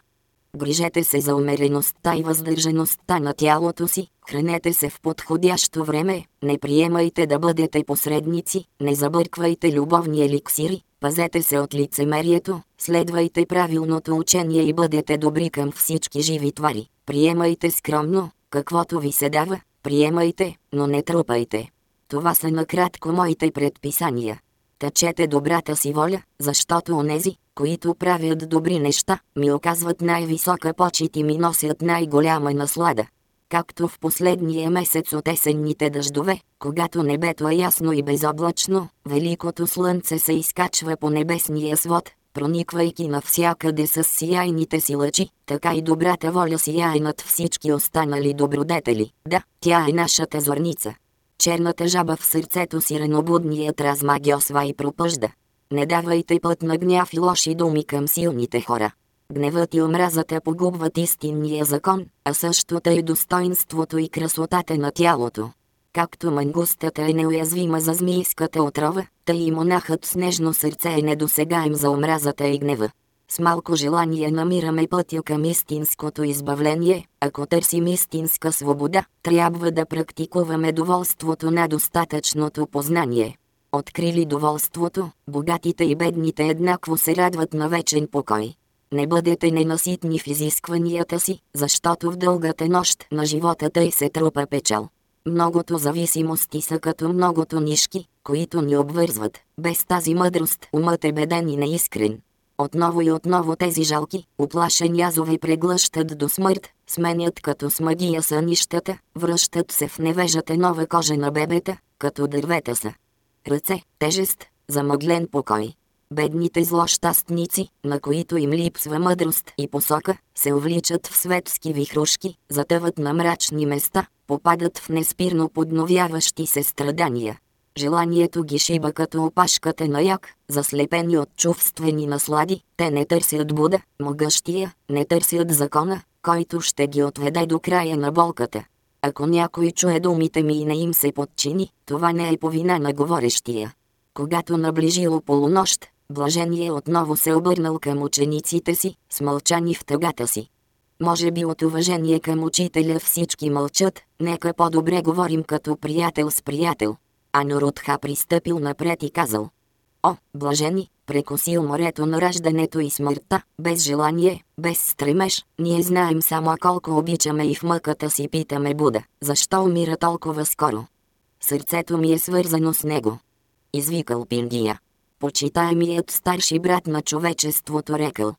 Грижете се за умереността и въздържаността на тялото си, хранете се в подходящо време, не приемайте да бъдете посредници, не забърквайте любовни еликсири, пазете се от лицемерието, следвайте правилното учение и бъдете добри към всички живи твари. Приемайте скромно, каквото ви се дава, приемайте, но не трупайте. Това са накратко моите предписания. Тъчете добрата си воля, защото онези, които правят добри неща, ми оказват най-висока почет и ми носят най-голяма наслада. Както в последния месец от есенните дъждове, когато небето е ясно и безоблачно, великото слънце се изкачва по небесния свод, прониквайки навсякъде с сияйните си лъчи, така и добрата воля сияе над всички останали добродетели. Да, тя е нашата зорница. Черната жаба в сърцето си ренобудният размагиосва и пропъжда. Не давайте път на гняв и лоши думи към силните хора. Гневът и омразата погубват истинния закон, а също и достоинството и красотата на тялото. Както мангустата е неуязвима за змийската отрова, тъй и монахът с нежно сърце е недосегаем за омразата и гнева. С малко желание намираме пътя към истинското избавление, ако търсим истинска свобода, трябва да практикуваме доволството на достатъчното познание. Открили доволството, богатите и бедните еднакво се радват на вечен покой. Не бъдете ненаситни в изискванията си, защото в дългата нощ на живота тъй се трупа печал. Многото зависимости са като многото нишки, които ни обвързват. Без тази мъдрост умът е беден и неискрен. Отново и отново тези жалки, оплашени язове преглъщат до смърт, сменят като с магия сънищата, връщат се в невежата нова кожа на бебета, като дървета са. Ръце, тежест, замъглен покой. бедните злощастници, на които им липсва мъдрост и посока, се увличат в светски вихрушки, затъват на мрачни места, попадат в неспирно подновяващи се страдания. Желанието ги шиба като опашката на як, заслепени от чувствени наслади, те не търсят Буда, могъщия, не търсят закона, който ще ги отведе до края на болката. Ако някой чуе думите ми и не им се подчини, това не е по вина на говорещия. Когато наближило полунощ, Блажение отново се обърнал към учениците си, смълчани в тъгата си. Може би от уважение към учителя всички мълчат, нека по-добре говорим като приятел с приятел. А Норотха пристъпил напред и казал. О, блажени, прекосил морето на раждането и смъртта, без желание, без стремеж, ние знаем само колко обичаме и в мъката си питаме Буда, защо умира толкова скоро. Сърцето ми е свързано с него. Извикал Пиндия. Почитаемият старши брат на човечеството рекал.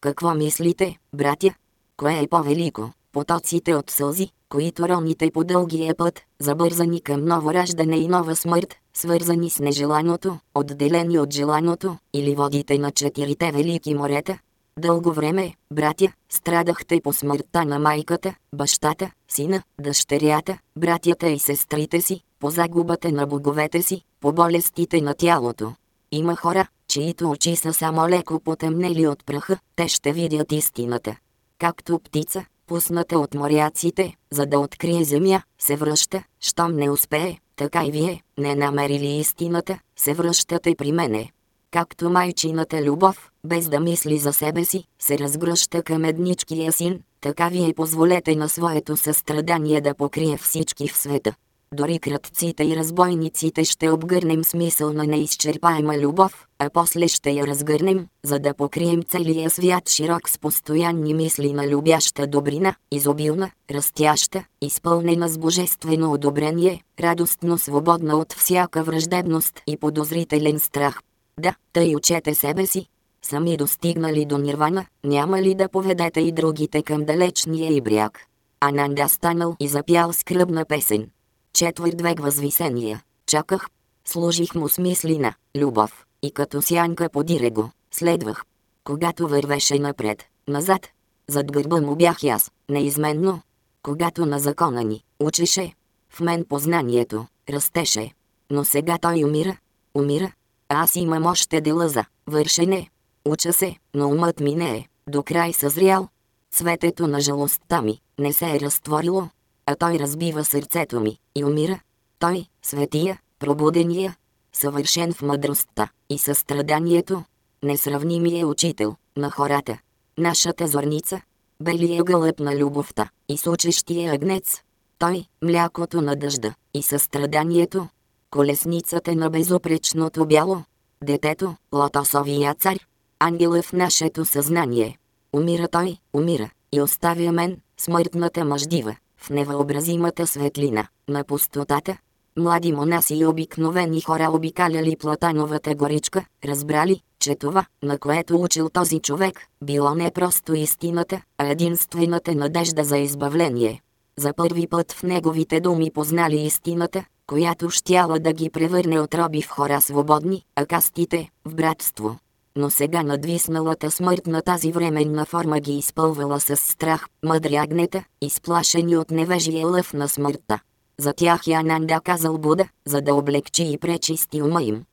Какво мислите, братя? Кое е по-велико? Потоците от сълзи, които роните по дългия път, забързани към ново раждане и нова смърт, свързани с нежеланото, отделени от желаното, или водите на четирите велики морета? Дълго време, братя, страдахте по смъртта на майката, бащата, сина, дъщерята, братята и сестрите си, по загубата на боговете си, по болестите на тялото. Има хора, чието очи са само леко потемнели от праха, те ще видят истината. Както птица, пусната от моряците, за да открие земя, се връща, щом не успее, така и вие, не намерили истината, се връщате при мене. Както майчината любов, без да мисли за себе си, се разгръща към едничкия син, така вие позволете на своето състрадание да покрие всички в света. Дори крътците и разбойниците ще обгърнем смисъл на неизчерпаема любов, а после ще я разгърнем, за да покрием целия свят широк с постоянни мисли на любяща добрина, изобилна, растяща, изпълнена с божествено одобрение, радостно свободна от всяка враждебност и подозрителен страх. Да, тъй учете себе си. Сами достигнали до нирвана, няма ли да поведете и другите към далечния и бряг? Ананда станал и запял скръбна песен четвърт век възвисения. Чаках, служих му с мислина, любов, и като сянка подире го, следвах. Когато вървеше напред, назад, зад гърба му бях аз, неизменно. Когато на закона ни, учеше, в мен познанието, растеше. Но сега той умира, умира, а аз имам още дела за вършене. Уча се, но умът ми не е, до край съзрял. Цветето на жалостта ми не се е разтворило, а той разбива сърцето ми и умира. Той, светия, пробудения, съвършен в мъдростта и състраданието, несравнимия учител на хората. Нашата зорница, белия гълъб на любовта и сучещия агнец. Той, млякото на дъжда и състраданието, колесницата на безопречното бяло, детето, лотосовия цар, ангела в нашето съзнание. Умира той, умира, и оставя мен, смъртната мъждива, в невъобразимата светлина на пустотата. Млади монаси и обикновени хора обикаляли Платановата горичка, разбрали, че това, на което учил този човек, било не просто истината, а единствената надежда за избавление. За първи път в неговите думи познали истината, която щяла да ги превърне от роби в хора свободни, а кастите – в братство но сега надвисналата смърт на тази временна форма ги изпълвала с страх, мъдри агнета, изплашени от невежия лъв на смъртта. За тях Янанда казал Буда, за да облегчи и пречисти ума им.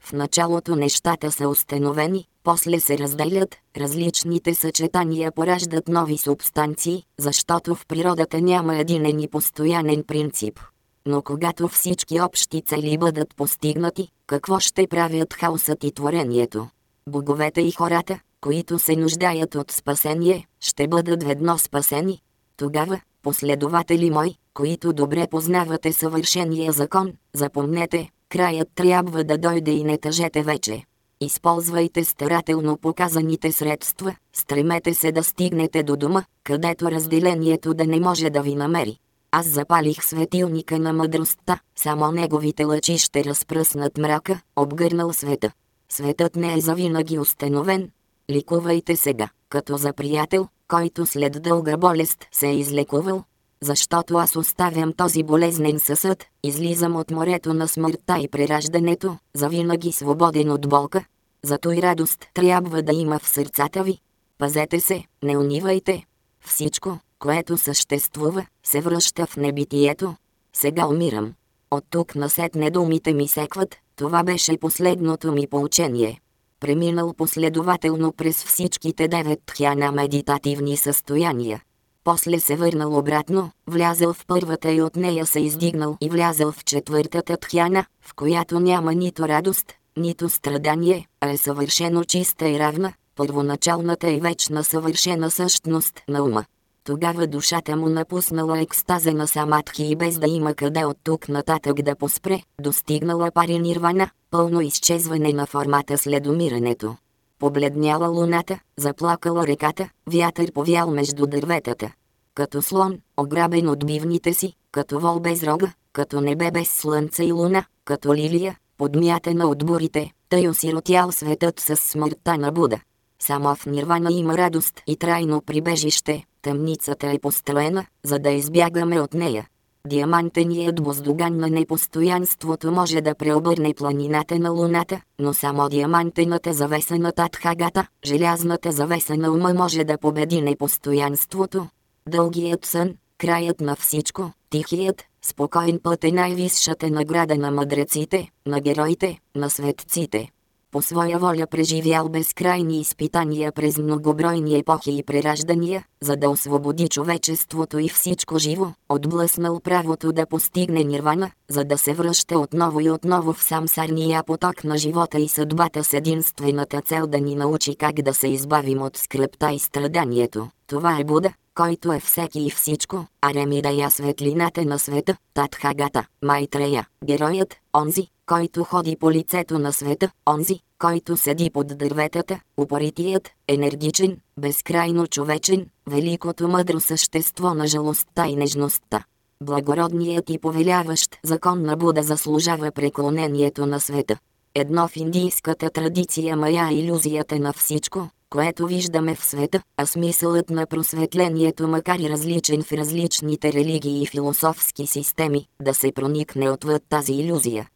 В началото нещата са установени, после се разделят, различните съчетания пораждат нови субстанции, защото в природата няма единен и постоянен принцип. Но когато всички общи цели бъдат постигнати, какво ще правят хаосът и творението? Боговете и хората, които се нуждаят от спасение, ще бъдат ведно спасени. Тогава, последователи мои, които добре познавате съвършения закон, запомнете, краят трябва да дойде и не тъжете вече. Използвайте старателно показаните средства, стремете се да стигнете до дома, където разделението да не може да ви намери. Аз запалих светилника на мъдростта, само неговите лъчи ще разпръснат мрака, обгърнал света. Светът не е завинаги установен. Ликувайте сега, като за приятел, който след дълга болест се е излекувал. Защото аз оставям този болезнен съсъд, излизам от морето на смъртта и прераждането, завинаги свободен от болка. Зато и радост трябва да има в сърцата ви. Пазете се, не унивайте. Всичко, което съществува, се връща в небитието. Сега умирам. От тук насетне думите ми секват, това беше последното ми поучение. Преминал последователно през всичките девет тхяна медитативни състояния. После се върнал обратно, влязъл в първата и от нея се издигнал и влязъл в четвъртата тхяна, в която няма нито радост, нито страдание, а е съвършено чиста и равна, първоначалната и вечна съвършена същност на ума. Тогава душата му напуснала екстаза на самадхи и без да има къде от тук нататък да поспре, достигнала пари нирвана, пълно изчезване на формата след умирането. Побледняла луната, заплакала реката, вятър повял между дърветата. Като слон, ограбен от бивните си, като вол без рога, като небе без слънце и луна, като лилия, подмятена от бурите, тъй осиротял светът с смъртта на Буда. Само в Нирвана има радост и трайно прибежище, тъмницата е построена, за да избягаме от нея. Диамантеният боздоган на непостоянството може да преобърне планината на луната, но само диамантената завеса на Татхагата, желязната завеса на ума може да победи непостоянството. Дългият сън, краят на всичко, тихият, спокоен път е най-висшата награда на мъдреците, на героите, на светците по своя воля преживял безкрайни изпитания през многобройни епохи и прераждания, за да освободи човечеството и всичко живо, отблъснал правото да постигне нирвана, за да се връща отново и отново в самсарния поток на живота и съдбата с единствената цел да ни научи как да се избавим от скръпта и страданието. Това е Буда, който е всеки и всичко, Аремидая светлината на света, Татхагата, Майтрея, героят, онзи, който ходи по лицето на света, онзи, който седи под дърветата, упоритият, енергичен, безкрайно човечен, великото мъдро същество на жалостта и нежността. Благородният и повеляващ закон на Буда заслужава преклонението на света. Едно в индийската традиция мая иллюзията на всичко, което виждаме в света, а смисълът на просветлението макар и различен в различните религии и философски системи, да се проникне отвъд тази иллюзия.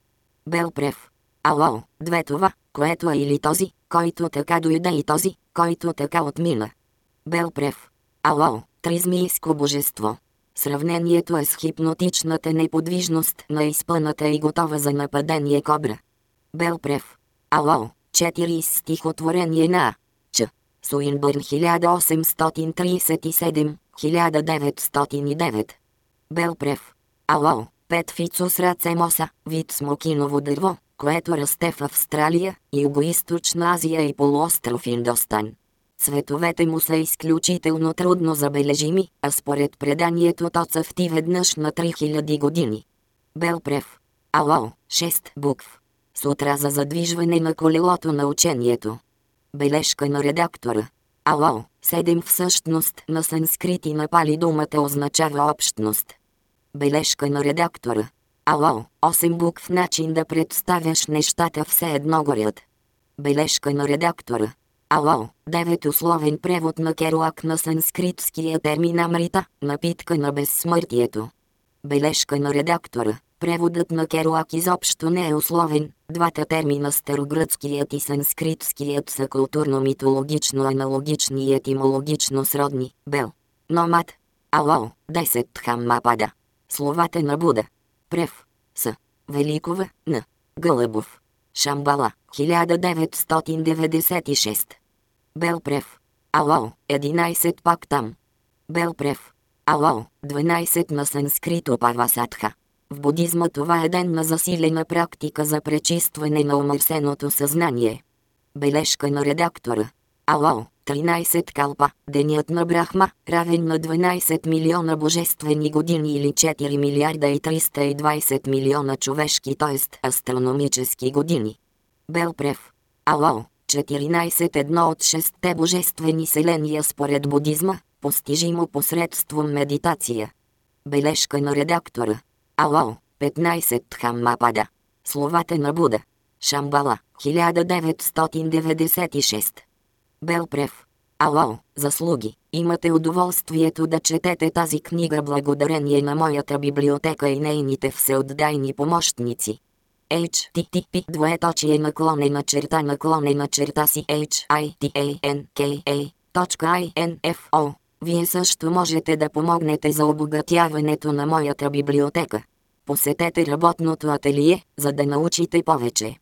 Белпрев. Ало, две това, което е или този, който така дойде и този, който така отмина. Белпрев. Ало, тризмийско божество. Сравнението е с хипнотичната неподвижност на изпъната и готова за нападение кобра. Белпрев. Ало, четири стихотворение на Ч. Суинбърн 1837-1909. Белпрев. Ало, Пет фицус рацемоса, вид смокиново дърво, което расте в Австралия, Юго-Источна Азия и полуостров Индостан. Цветовете му са изключително трудно забележими, а според преданието то цъфти веднъж на 3000 години. Белпрев. Ало, 6 букв. Сутра за задвижване на колелото на учението. Бележка на редактора. Ало, 7 всъщност на санскрит и на пали думата означава общност. Бележка на редактора. Ало, 8 букв начин да представяш нещата все едно горят. Бележка на редактора. Ало, 9 условен превод на Керуак на санскритския термин Амрита, напитка на безсмъртието. Бележка на редактора. Преводът на Керуак изобщо не е условен, двата термина старогръцкият и санскритският са културно-митологично аналогични и етимологично сродни. Бел. Номад. Ало, 10 Хаммапада. Словата на Буда. Прев. С. Великова. Н. Гълъбов. Шамбала. 1996. Белпрев. Ало. 11 пак там. Белпрев. Ало. 12 на санскрито Павасадха. В будизма това е ден на засилена практика за пречистване на омърсеното съзнание. Бележка на редактора. Ало. 13 калпа, денят на Брахма, равен на 12 милиона божествени години или 4 милиарда и 320 милиона човешки, т.е. астрономически години. Белпрев. Ало, 14 едно от 6 божествени селения според будизма, постижимо посредством медитация. Бележка на редактора. Ало, 15 Хаммапада. Словата на Буда. Шамбала, 1996. Белпрев. Ало, заслуги. Имате удоволствието да четете тази книга благодарение на моята библиотека и нейните всеотдайни помощници. http двоеточие наклонена черта наклонена черта си hitanka.info. Вие също можете да помогнете за обогатяването на моята библиотека. Посетете работното ателие, за да научите повече.